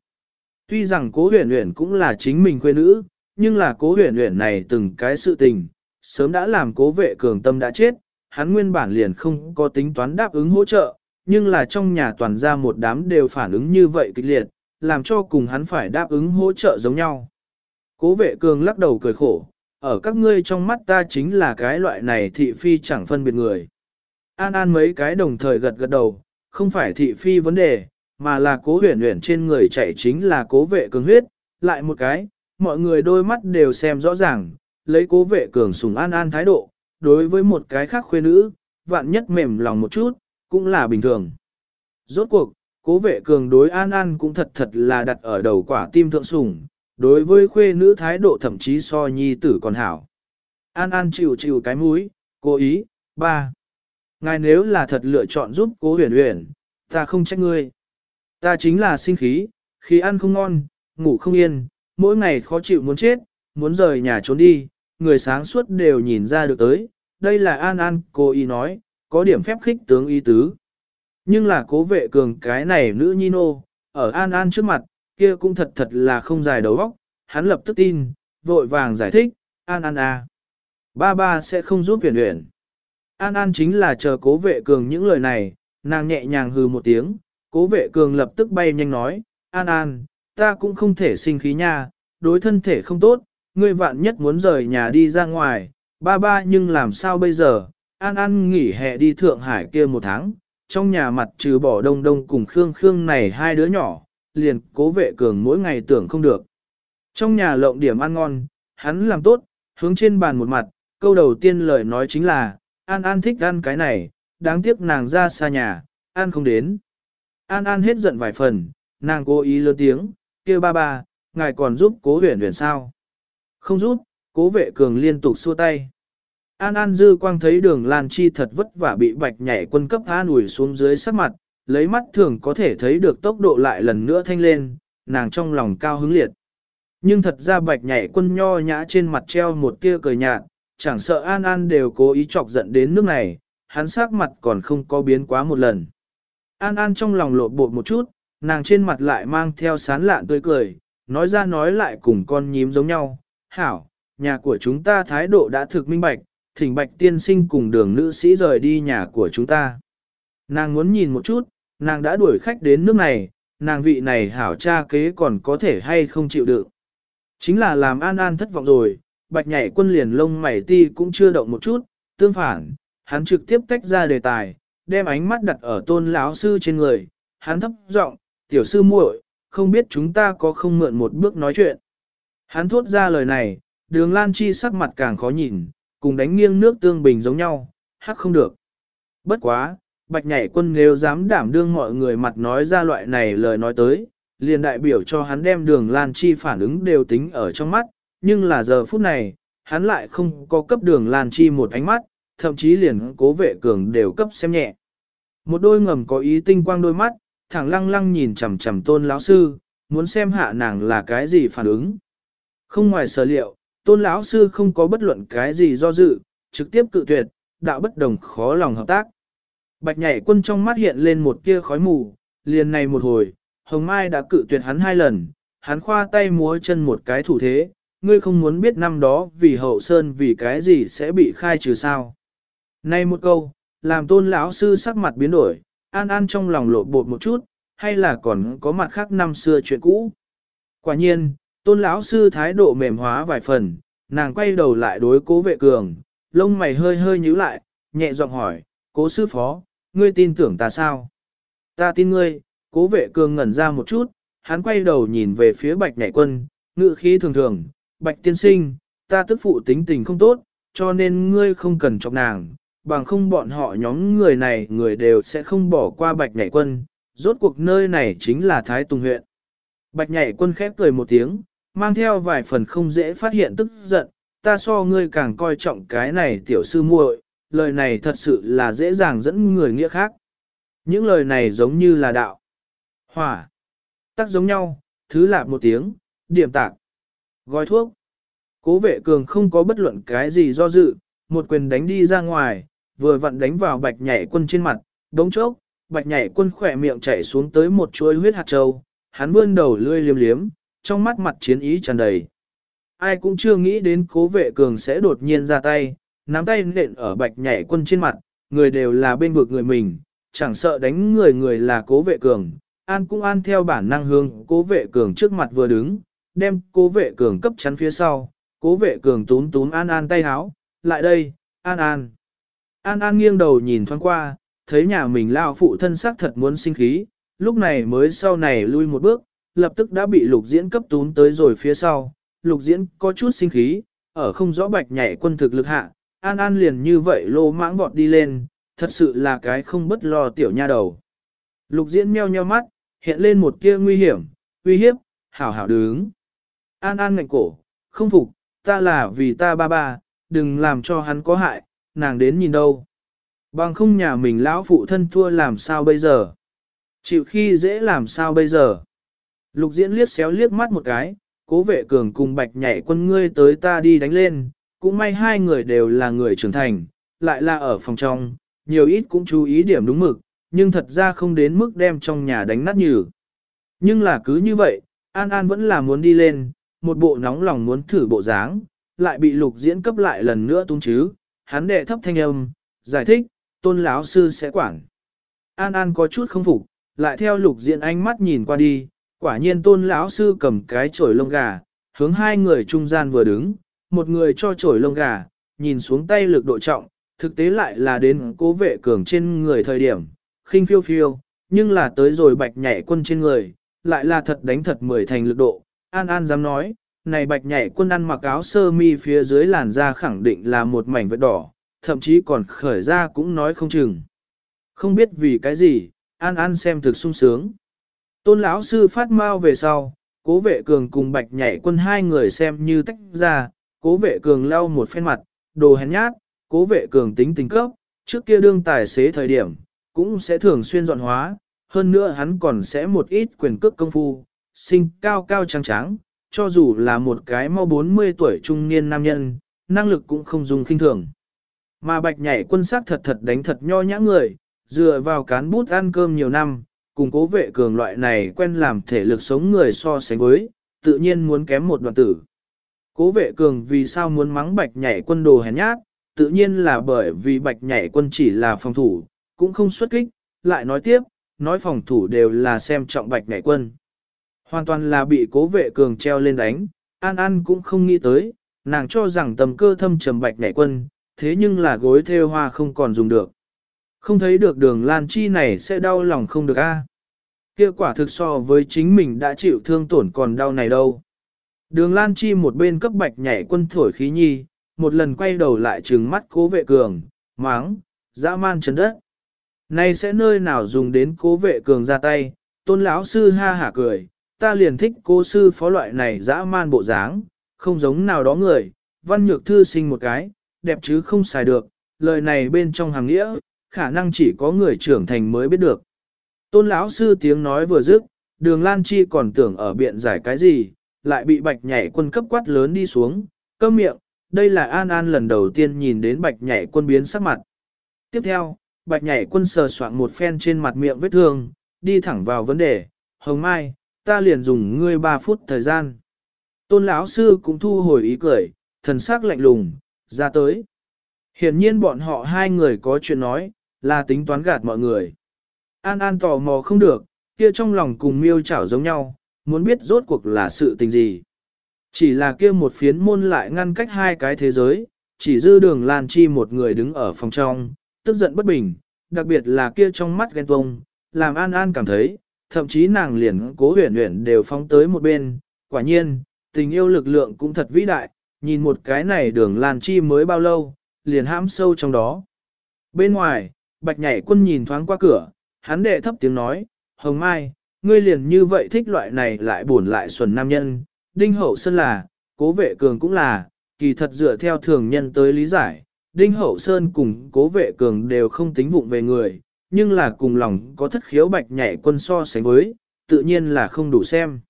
Tuy rằng cố huyền huyền cũng là chính mình quê nữ, nhưng là cố huyền huyền này từng cái sự tình, sớm đã làm cố vệ cường tâm đã chết, hắn nguyên bản liền không có tính toán đáp ứng hỗ trợ, nhưng là trong nhà toàn ra một đám đều phản ứng như vậy kịch liệt, làm cho cùng hắn phải đáp ứng hỗ trợ giống nhau. Cố vệ cường lắc đầu cười khổ, ở các ngươi trong mắt ta chính là cái loại này thị phi chẳng phân biệt người. An An mấy cái đồng thời gật gật đầu, không phải thị phi vấn đề, mà là cố huyền huyền trên người chạy chính là cố vệ cường huyết, lại một cái, mọi người đôi mắt đều xem rõ ràng, lấy cố vệ cường sùng An An thái độ, đối với một cái khác khuê nữ, vạn nhất mềm lòng một chút, cũng là bình thường. Rốt cuộc, cố vệ cường đối An An cũng thật thật là đặt ở đầu quả tim thượng sủng, đối với khuê nữ thái độ thậm chí so nhi tử còn hảo. An An chịu chịu cái mũi, cố ý, ba. Ngài nếu là thật lựa chọn giúp cố huyền huyền, ta không trách ngươi. Ta chính là sinh khí, khi ăn không ngon, ngủ không yên, mỗi ngày khó chịu muốn chết, muốn rời nhà trốn đi, người sáng suốt đều nhìn ra được tới. Đây là An An, cô ý nói, có điểm phép khích tướng y tứ. Nhưng là cố vệ cường cái này nữ nhi nô, ở An An trước mặt, kia cũng thật thật là không dài đầu óc, hắn lập tức tin, vội vàng giải thích, An An à. Ba ba sẽ không giúp huyền huyền. An An chính là chờ cố vệ cường những lời này, nàng nhẹ nhàng hừ một tiếng, cố vệ cường lập tức bay nhanh nói, An An, ta cũng không thể sinh khí nha, đối thân thể không tốt, ngươi vạn nhất muốn rời nhà đi ra ngoài, ba ba nhưng làm sao bây giờ, An An nghỉ hè đi Thượng Hải kia một tháng, trong nhà mặt trừ bỏ đông đông cùng Khương Khương này hai đứa nhỏ, liền cố vệ cường mỗi ngày tưởng không được. Trong nhà lộng điểm ăn ngon, hắn làm tốt, hướng trên bàn một mặt, câu đầu tiên lời nói chính là, An An thích ăn cái này, đáng tiếc nàng ra xa nhà, An không đến. An An hết giận vài phần, nàng cố ý lớn tiếng, kia ba ba, ngài còn giúp cố huyền huyền sao? Không giúp, cố vệ cường liên tục xua tay. An An dư quang thấy đường Lan Chi thật vất vả bị bạch nhảy quân cấp an ủi xuống dưới sắc mặt, lấy mắt thường có thể thấy được tốc độ lại lần nữa thanh lên, nàng trong lòng cao hứng liệt. Nhưng thật ra bạch nhảy quân nho nhã trên mặt treo một tia cười nhạt, chẳng sợ An An đều cố ý chọc giận đến nước này, hắn sắc mặt còn không có biến quá một lần. An An trong lòng lộ bột một chút, nàng trên mặt lại mang theo sán lạn tươi cười, nói ra nói lại cùng con nhím giống nhau. Hảo, nhà của chúng ta thái độ đã thực minh bạch, thỉnh bạch tiên sinh cùng đường nữ sĩ rời đi nhà của chúng ta. Nàng muốn nhìn một chút, nàng đã đuổi khách đến nước này, nàng vị này hảo cha kế còn có thể hay không chịu đựng. Chính là làm An An thất vọng rồi, bạch nhảy quân liền lông mày ti cũng chưa động một chút, tương phản, hắn trực tiếp tách ra đề tài, đem ánh mắt đặt ở tôn lão sư trên người, hắn thấp giọng, tiểu sư muội, không biết chúng ta có không mượn một bước nói chuyện. Hắn thốt ra lời này, đường lan chi sắc mặt càng khó nhìn, cùng đánh nghiêng nước tương bình giống nhau, hắc không được. Bất quá, bạch nhảy quân nếu dám đảm đương mọi người mặt nói ra loại này lời nói tới, liền đại biểu cho hắn đem đường lan chi phản ứng đều tính ở trong mắt, nhưng là giờ phút này, hắn lại không có cấp đường lan chi một ánh mắt, thậm chí liền cố vệ cường đều cấp xem nhẹ. Một đôi ngầm có ý tinh quang đôi mắt, thẳng lăng lăng nhìn chằm chằm tôn lão sư, muốn xem hạ nàng là cái gì phản ứng. Không ngoài sở liệu, tôn lão sư không có bất luận cái gì do dự, trực tiếp cự tuyệt, đạo bất đồng khó lòng hợp tác. Bạch nhảy quân trong mắt hiện lên một tia khói mù, liền này một hồi, Hồng Mai đã cự tuyệt hắn hai lần, hắn khoa tay múa chân một cái thủ thế, ngươi không muốn biết năm đó vì hậu sơn vì cái gì sẽ bị khai trừ sao. Nay một câu, làm tôn lão sư sắc mặt biến đổi, an an trong lòng lộ bột một chút, hay là còn có mặt khác năm xưa chuyện cũ. Quả nhiên, tôn lão sư thái độ mềm hóa vài phần, nàng quay đầu lại đối cố vệ cường, lông mày hơi hơi nhíu lại, nhẹ giọng hỏi, cố sư phó, ngươi tin tưởng ta sao? Ta tin ngươi, cố vệ cường ngẩn ra một chút, hắn quay đầu nhìn về phía bạch nhảy quân, ngự khí thường thường, bạch tiên sinh, ta tức phụ tính tình không tốt, cho nên ngươi không cần chọc nàng, bằng không bọn họ nhóm người này người đều sẽ không bỏ qua bạch nhảy quân, rốt cuộc nơi này chính là Thái Tùng huyện. Bạch nhảy quân khép cười một tiếng, mang theo vài phần không dễ phát hiện tức giận, ta so ngươi càng coi trọng cái này tiểu sư muội, lời này thật sự là dễ dàng dẫn người nghĩa khác. Những lời này giống như là đạo. Hỏa. Tắc giống nhau, thứ lạp một tiếng, điểm tạc. Gói thuốc. Cố vệ cường không có bất luận cái gì do dự, một quyền đánh đi ra ngoài, vừa vặn đánh vào bạch nhảy quân trên mặt, đống chốc, bạch nhảy quân khỏe miệng chảy xuống tới một chuỗi huyết hạt trâu, hắn vươn đầu lươi liếm liếm, trong mắt mặt chiến ý tràn đầy. Ai cũng chưa nghĩ đến cố vệ cường sẽ đột nhiên ra tay, nắm tay nện ở bạch nhảy quân trên mặt, người đều là bên vực người mình, chẳng sợ đánh người người là cố vệ cường, An cũng an theo bản năng hương, cố vệ cường trước mặt vừa đứng, đem cố vệ cường cấp chắn phía sau, cố vệ cường túm túm An An tay háo, lại đây, An An. An An nghiêng đầu nhìn thoáng qua, thấy nhà mình lao phụ thân sắc thật muốn sinh khí, lúc này mới sau này lui một bước, lập tức đã bị lục diễn cấp tún tới rồi phía sau, lục diễn có chút sinh khí, ở không rõ bạch nhảy quân thực lực hạ, An An liền như vậy lô mãng vọt đi lên, thật sự là cái không bất lo tiểu nha đầu. Lục diễn meo nheo mắt, hiện lên một tia nguy hiểm, uy hiếp, hảo hảo đứng. An An ngạnh cổ, không phục, ta là vì ta ba ba, đừng làm cho hắn có hại, nàng đến nhìn đâu. Bằng không nhà mình lão phụ thân thua làm sao bây giờ? Chịu khi dễ làm sao bây giờ? Lục diễn liếc xéo liếc mắt một cái, cố vệ cường cùng bạch nhảy quân ngươi tới ta đi đánh lên, cũng may hai người đều là người trưởng thành, lại là ở phòng trong, nhiều ít cũng chú ý điểm đúng mực, nhưng thật ra không đến mức đem trong nhà đánh nát nhừ. Nhưng là cứ như vậy, An An vẫn là muốn đi lên, một bộ nóng lòng muốn thử bộ dáng, lại bị lục diễn cấp lại lần nữa tung chứ, hắn đệ thấp thanh âm, giải thích, tôn lão sư sẽ quản. An An có chút không phục, lại theo lục diễn ánh mắt nhìn qua đi, quả nhiên tôn lão sư cầm cái chổi lông gà, hướng hai người trung gian vừa đứng, một người cho chổi lông gà, nhìn xuống tay lực độ trọng, thực tế lại là đến cố vệ cường trên người thời điểm, khinh phiêu phiêu, nhưng là tới rồi bạch nhảy quân trên người, lại là thật đánh thật mười thành lực độ. An An dám nói, này bạch nhảy quân ăn mặc áo sơ mi phía dưới làn da khẳng định là một mảnh vết đỏ, thậm chí còn khởi ra cũng nói không chừng. Không biết vì cái gì, An An xem thực sung sướng. Tôn lão sư phát mau về sau, cố vệ cường cùng bạch nhảy quân hai người xem như tách ra, cố vệ cường lau một phen mặt, đồ hèn nhát, cố vệ cường tính tình cấp, trước kia đương tài xế thời điểm, cũng sẽ thường xuyên dọn hóa, hơn nữa hắn còn sẽ một ít quyền cước công phu, sinh cao cao trắng trắng, cho dù là một cái mau 40 tuổi trung niên nam nhân, năng lực cũng không dùng khinh thường. Mà bạch nhảy quân sắc thật thật đánh thật nho nhã người, dựa vào cán bút ăn cơm nhiều năm, cùng cố vệ cường loại này quen làm thể lực sống người so sánh với, tự nhiên muốn kém một đoạn tử. Cố vệ cường vì sao muốn mắng bạch nhảy quân đồ hèn nhát, tự nhiên là bởi vì bạch nhảy quân chỉ là phòng thủ, cũng không xuất kích, lại nói tiếp, nói phòng thủ đều là xem trọng bạch nhảy quân. Hoàn toàn là bị cố vệ cường treo lên đánh, An An cũng không nghĩ tới, nàng cho rằng tầm cơ thâm trầm bạch nhảy quân, thế nhưng là gối theo hoa không còn dùng được. Không thấy được đường Lan Chi này sẽ đau lòng không được a. À? Kia quả thực so với chính mình đã chịu thương tổn còn đau này đâu. Đường Lan Chi một bên cấp bạch nhảy quân thổi khí nhi, một lần quay đầu lại trừng mắt cố vệ cường, máng, dã man chấn đất. Này sẽ nơi nào dùng đến cố vệ cường ra tay, tôn lão sư ha hả cười, ta liền thích cố sư phó loại này dã man bộ dáng, không giống nào đó người, văn nhược thư sinh một cái, đẹp chứ không xài được, lời này bên trong hàng nghĩa, khả năng chỉ có người trưởng thành mới biết được. Tôn lão sư tiếng nói vừa dứt, đường Lan Chi còn tưởng ở biện giải cái gì, lại bị bạch nhảy quân cấp quát lớn đi xuống, câm miệng, đây là An An lần đầu tiên nhìn đến bạch nhảy quân biến sắc mặt. Tiếp theo, bạch nhảy quân sờ soạn một phen trên mặt miệng vết thương, đi thẳng vào vấn đề, hồng mai, ta liền dùng ngươi 3 phút thời gian. Tôn lão sư cũng thu hồi ý cười, thần sắc lạnh lùng, ra tới. Hiển nhiên bọn họ hai người có chuyện nói, là tính toán gạt mọi người. An An tò mò không được, kia trong lòng cùng miêu chảo giống nhau, muốn biết rốt cuộc là sự tình gì. Chỉ là kia một phiến môn lại ngăn cách hai cái thế giới, chỉ dư đường Lan Chi một người đứng ở phòng trong, tức giận bất bình, đặc biệt là kia trong mắt ghen tuông, làm An An cảm thấy, thậm chí nàng liền cố huyền huyền đều phóng tới một bên, quả nhiên, tình yêu lực lượng cũng thật vĩ đại, nhìn một cái này đường Lan Chi mới bao lâu, liền hãm sâu trong đó. Bên ngoài, bạch nhảy quân nhìn thoáng qua cửa, hắn đệ thấp tiếng nói, Hồng Mai, ngươi liền như vậy thích loại này lại buồn lại xuẩn nam nhân, Đinh Hậu Sơn là, cố vệ cường cũng là, kỳ thật dựa theo thường nhân tới lý giải, Đinh Hậu Sơn cùng cố vệ cường đều không tính vụng về người, nhưng là cùng lòng có thất khiếu bạch nhảy quân so sánh với, tự nhiên là không đủ xem.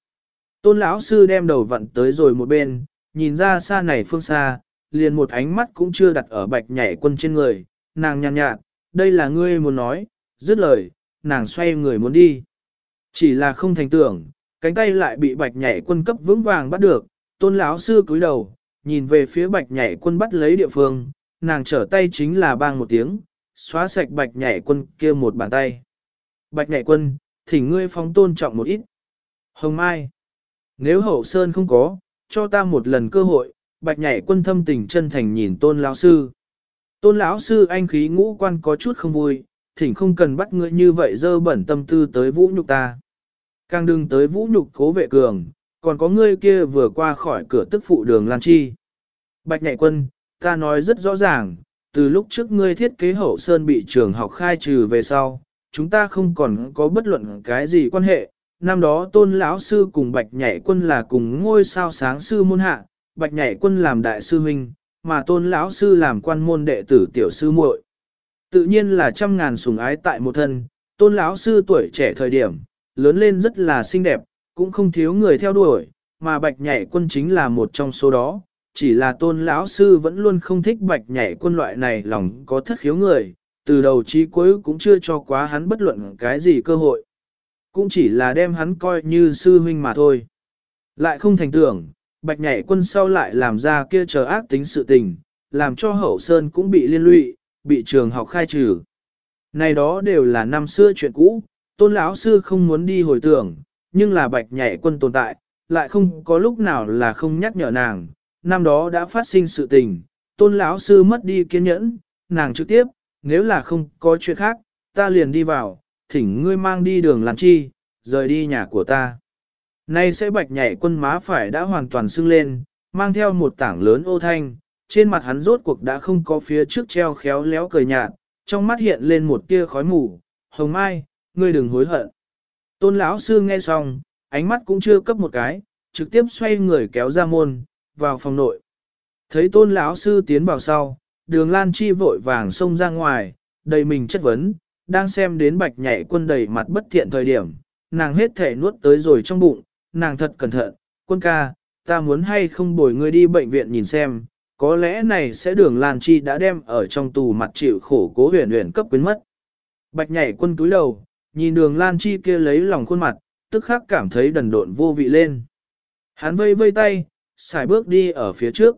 Tôn lão sư đem đầu vặn tới rồi một bên, nhìn ra xa này phương xa, liền một ánh mắt cũng chưa đặt ở bạch nhảy quân trên người, nàng nhàn nhạt, nhạt, đây là ngươi muốn nói, dứt lời, nàng xoay người muốn đi. Chỉ là không thành tưởng, cánh tay lại bị bạch nhảy quân cấp vững vàng bắt được, tôn lão sư cúi đầu, nhìn về phía bạch nhảy quân bắt lấy địa phương, nàng trở tay chính là bang một tiếng, xóa sạch bạch nhảy quân kia một bàn tay. Bạch nhảy quân, thỉnh ngươi phóng tôn trọng một ít. Hồng Mai, nếu hậu sơn không có, cho ta một lần cơ hội, bạch nhảy quân thâm tình chân thành nhìn tôn lão sư. Tôn lão sư anh khí ngũ quan có chút không vui, thỉnh không cần bắt ngươi như vậy dơ bẩn tâm tư tới vũ nhục ta. Càng đừng tới vũ nhục cố vệ cường, còn có ngươi kia vừa qua khỏi cửa tức phụ đường Lan Chi. Bạch nhảy quân, ta nói rất rõ ràng, từ lúc trước ngươi thiết kế hậu sơn bị trường học khai trừ về sau, chúng ta không còn có bất luận cái gì quan hệ. Năm đó tôn lão sư cùng bạch nhảy quân là cùng ngôi sao sáng sư môn hạ, bạch nhảy quân làm đại sư huynh, mà tôn lão sư làm quan môn đệ tử tiểu sư muội. Tự nhiên là trăm ngàn sủng ái tại một thân, tôn lão sư tuổi trẻ thời điểm, lớn lên rất là xinh đẹp, cũng không thiếu người theo đuổi, mà bạch nhảy quân chính là một trong số đó. Chỉ là tôn lão sư vẫn luôn không thích bạch nhảy quân loại này lòng có thất khiếu người, từ đầu chí cuối cũng chưa cho quá hắn bất luận cái gì cơ hội. Cũng chỉ là đem hắn coi như sư huynh mà thôi. Lại không thành tưởng, bạch nhảy quân sau lại làm ra kia chờ ác tính sự tình, làm cho hậu sơn cũng bị liên lụy, bị trường học khai trừ. Này đó đều là năm xưa chuyện cũ, tôn lão sư không muốn đi hồi tưởng, nhưng là bạch nhảy quân tồn tại, lại không có lúc nào là không nhắc nhở nàng, năm đó đã phát sinh sự tình, tôn lão sư mất đi kiên nhẫn, nàng trực tiếp, nếu là không có chuyện khác, ta liền đi vào, thỉnh ngươi mang đi đường làm chi, rời đi nhà của ta. Nay sẽ bạch nhảy quân má phải đã hoàn toàn sưng lên, mang theo một tảng lớn ô thanh, trên mặt hắn rốt cuộc đã không có phía trước treo khéo léo cười nhạt, trong mắt hiện lên một tia khói mù, hồng mai, ngươi đừng hối hận. Tôn lão sư nghe xong, ánh mắt cũng chưa cấp một cái, trực tiếp xoay người kéo ra môn, vào phòng nội. Thấy tôn lão sư tiến vào sau, đường Lan Chi vội vàng xông ra ngoài, đầy mình chất vấn, đang xem đến bạch nhảy quân đầy mặt bất thiện thời điểm, nàng hết thể nuốt tới rồi trong bụng, nàng thật cẩn thận, quân ca, ta muốn hay không bồi ngươi đi bệnh viện nhìn xem, có lẽ này sẽ đường Lan Chi đã đem ở trong tù mặt chịu khổ cố huyền huyền cấp quyến mất. Bạch nhảy quân túi đầu, nhìn đường Lan Chi kia lấy lòng khuôn mặt, tức khắc cảm thấy đần độn vô vị lên. Hắn vây vây tay, xài bước đi ở phía trước.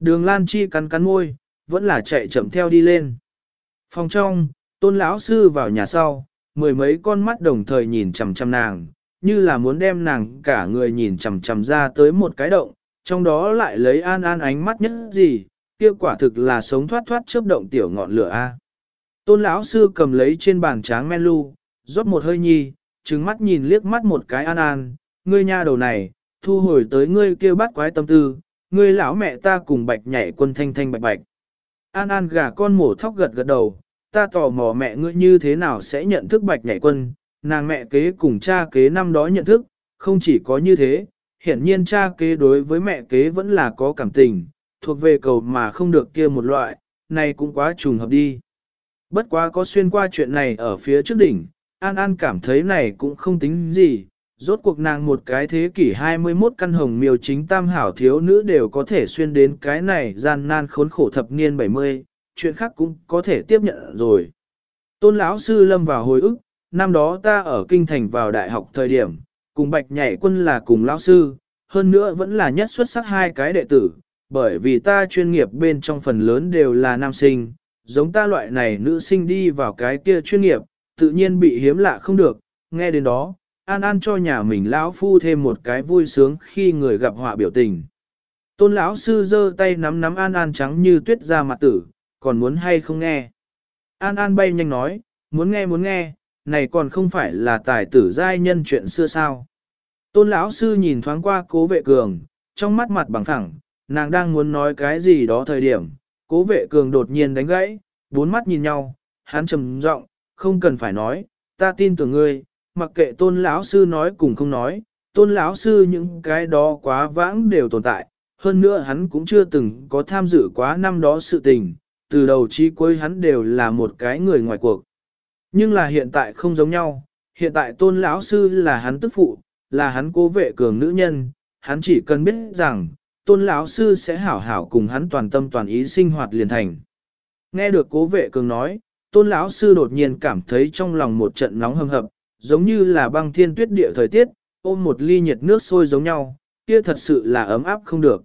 Đường Lan Chi cắn cắn môi, vẫn là chạy chậm theo đi lên. Phòng trong, tôn lão sư vào nhà sau, mười mấy con mắt đồng thời nhìn chằm chằm nàng, như là muốn đem nàng cả người nhìn chằm chằm ra tới một cái động, trong đó lại lấy an an ánh mắt nhất gì, kia quả thực là sống thoát thoát chớp động tiểu ngọn lửa a. Tôn lão sư cầm lấy trên bàn tráng men lu, rót một hơi nhi, trừng mắt nhìn liếc mắt một cái an an, ngươi nha đầu này, thu hồi tới ngươi kêu bắt quái tâm tư, ngươi lão mẹ ta cùng bạch nhảy quân thanh thanh bạch bạch. An An gà con mổ thóc gật gật đầu, ta tò mò mẹ ngươi như thế nào sẽ nhận thức bạch nhảy quân, nàng mẹ kế cùng cha kế năm đó nhận thức, không chỉ có như thế, hiển nhiên cha kế đối với mẹ kế vẫn là có cảm tình, thuộc về cầu mà không được kia một loại, này cũng quá trùng hợp đi. Bất quá có xuyên qua chuyện này ở phía trước đỉnh, An An cảm thấy này cũng không tính gì, rốt cuộc nàng một cái thế kỷ 21 căn hồng miêu chính tam hảo thiếu nữ đều có thể xuyên đến cái này gian nan khốn khổ thập niên 70, chuyện khác cũng có thể tiếp nhận rồi. Tôn lão sư lâm vào hồi ức, năm đó ta ở kinh thành vào đại học thời điểm, cùng bạch nhảy quân là cùng lão sư, hơn nữa vẫn là nhất xuất sắc hai cái đệ tử, bởi vì ta chuyên nghiệp bên trong phần lớn đều là nam sinh, giống ta loại này nữ sinh đi vào cái kia chuyên nghiệp, tự nhiên bị hiếm lạ không được, nghe đến đó, An An cho nhà mình lão phu thêm một cái vui sướng khi người gặp họa biểu tình. Tôn lão sư giơ tay nắm nắm An An trắng như tuyết ra mặt tử, còn muốn hay không nghe. An An bay nhanh nói, muốn nghe muốn nghe, này còn không phải là tài tử giai nhân chuyện xưa sao. Tôn lão sư nhìn thoáng qua cố vệ cường, trong mắt mặt bằng thẳng, nàng đang muốn nói cái gì đó thời điểm, cố vệ cường đột nhiên đánh gãy, bốn mắt nhìn nhau, hắn trầm giọng, không cần phải nói, ta tin tưởng ngươi, mặc kệ tôn lão sư nói cùng không nói, tôn lão sư những cái đó quá vãng đều tồn tại, hơn nữa hắn cũng chưa từng có tham dự quá năm đó sự tình, từ đầu chí cuối hắn đều là một cái người ngoài cuộc. Nhưng là hiện tại không giống nhau, hiện tại tôn lão sư là hắn tức phụ, là hắn cố vệ cường nữ nhân, hắn chỉ cần biết rằng, tôn lão sư sẽ hảo hảo cùng hắn toàn tâm toàn ý sinh hoạt liền thành. Nghe được cố vệ cường nói, tôn lão sư đột nhiên cảm thấy trong lòng một trận nóng hầm hập, giống như là băng thiên tuyết địa thời tiết, ôm một ly nhiệt nước sôi giống nhau, kia thật sự là ấm áp không được.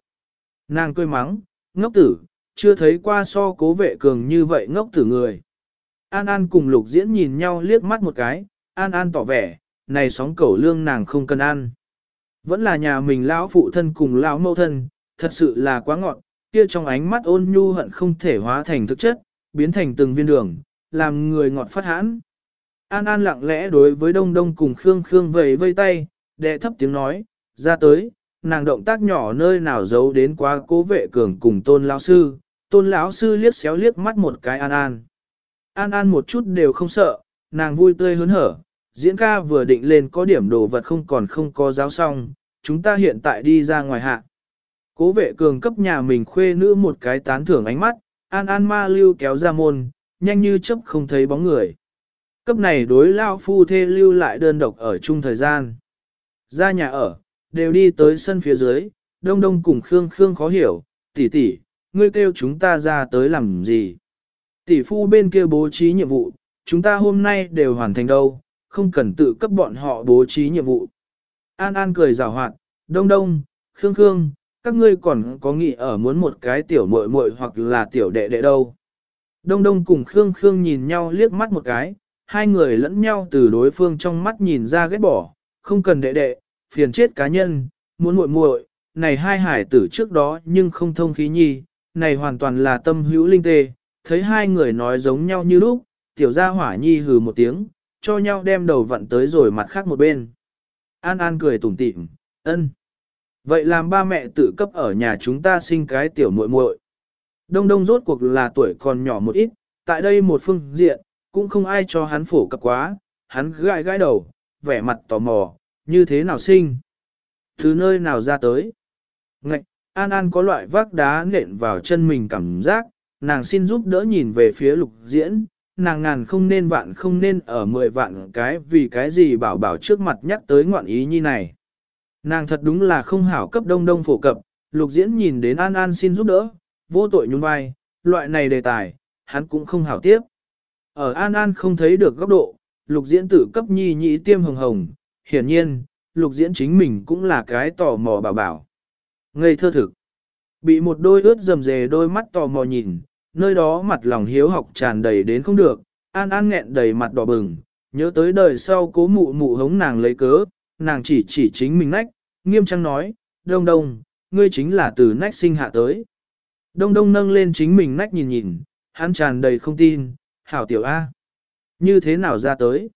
Nàng cười mắng, ngốc tử, chưa thấy qua so cố vệ cường như vậy ngốc tử người. An An cùng lục diễn nhìn nhau liếc mắt một cái, An An tỏ vẻ, này sóng cẩu lương nàng không cần ăn. Vẫn là nhà mình lão phụ thân cùng lão mẫu thân, thật sự là quá ngọn. kia trong ánh mắt ôn nhu hận không thể hóa thành thực chất, biến thành từng viên đường, làm người ngọt phát hãn. An An lặng lẽ đối với Đông Đông cùng Khương Khương vầy vây tay, đệ thấp tiếng nói, ra tới, nàng động tác nhỏ nơi nào giấu đến quá cố vệ cường cùng tôn lão sư, tôn lão sư liếc xéo liếc mắt một cái An An. An An một chút đều không sợ, nàng vui tươi hớn hở, diễn ca vừa định lên có điểm đồ vật không còn không có giáo xong, chúng ta hiện tại đi ra ngoài hạ. Cố vệ cường cấp nhà mình khuê nữ một cái tán thưởng ánh mắt, An An ma lưu kéo ra môn, nhanh như chớp không thấy bóng người. Cấp này đối lao phu thê lưu lại đơn độc ở chung thời gian. Ra nhà ở, đều đi tới sân phía dưới, đông đông cùng Khương Khương khó hiểu, tỷ tỷ, ngươi kêu chúng ta ra tới làm gì. Tỷ phu bên kia bố trí nhiệm vụ, chúng ta hôm nay đều hoàn thành đâu, không cần tự cấp bọn họ bố trí nhiệm vụ. An An cười rào hoạt, đông đông, Khương Khương, các ngươi còn có nghĩ ở muốn một cái tiểu muội muội hoặc là tiểu đệ đệ đâu. Đông đông cùng Khương Khương nhìn nhau liếc mắt một cái, hai người lẫn nhau từ đối phương trong mắt nhìn ra ghét bỏ, không cần đệ đệ, phiền chết cá nhân, muốn muội muội, này hai hải tử trước đó nhưng không thông khí nhi, này hoàn toàn là tâm hữu linh tê, thấy hai người nói giống nhau như lúc, tiểu gia hỏa nhi hừ một tiếng, cho nhau đem đầu vặn tới rồi mặt khác một bên. An An cười tủm tỉm, ân. Vậy làm ba mẹ tự cấp ở nhà chúng ta sinh cái tiểu muội muội. Đông đông rốt cuộc là tuổi còn nhỏ một ít, tại đây một phương diện, cũng không ai cho hắn phổ cập quá, hắn gãi gãi đầu, vẻ mặt tò mò, như thế nào sinh? Từ nơi nào ra tới? Ngạch, An An có loại vác đá nện vào chân mình cảm giác, nàng xin giúp đỡ nhìn về phía lục diễn, nàng ngàn không nên vạn không nên ở mười vạn cái vì cái gì bảo bảo trước mặt nhắc tới ngoạn ý như này. Nàng thật đúng là không hảo cấp đông đông phổ cập, lục diễn nhìn đến An An xin giúp đỡ, vô tội nhún vai, loại này đề tài, hắn cũng không hảo tiếp. Ở An An không thấy được góc độ, lục diễn tử cấp nhi nhị tiêm hồng hồng, hiển nhiên, lục diễn chính mình cũng là cái tò mò bảo bảo. Ngây thơ thực, bị một đôi ướt dầm dề đôi mắt tò mò nhìn, nơi đó mặt lòng hiếu học tràn đầy đến không được, An An nghẹn đầy mặt đỏ bừng, nhớ tới đời sau cố mụ mụ hống nàng lấy cớ, nàng chỉ chỉ chính mình nách, nghiêm trang nói, đông đông, ngươi chính là từ nách sinh hạ tới. Đông đông nâng lên chính mình nách nhìn nhìn, hắn tràn đầy không tin, hảo tiểu A. Như thế nào ra tới?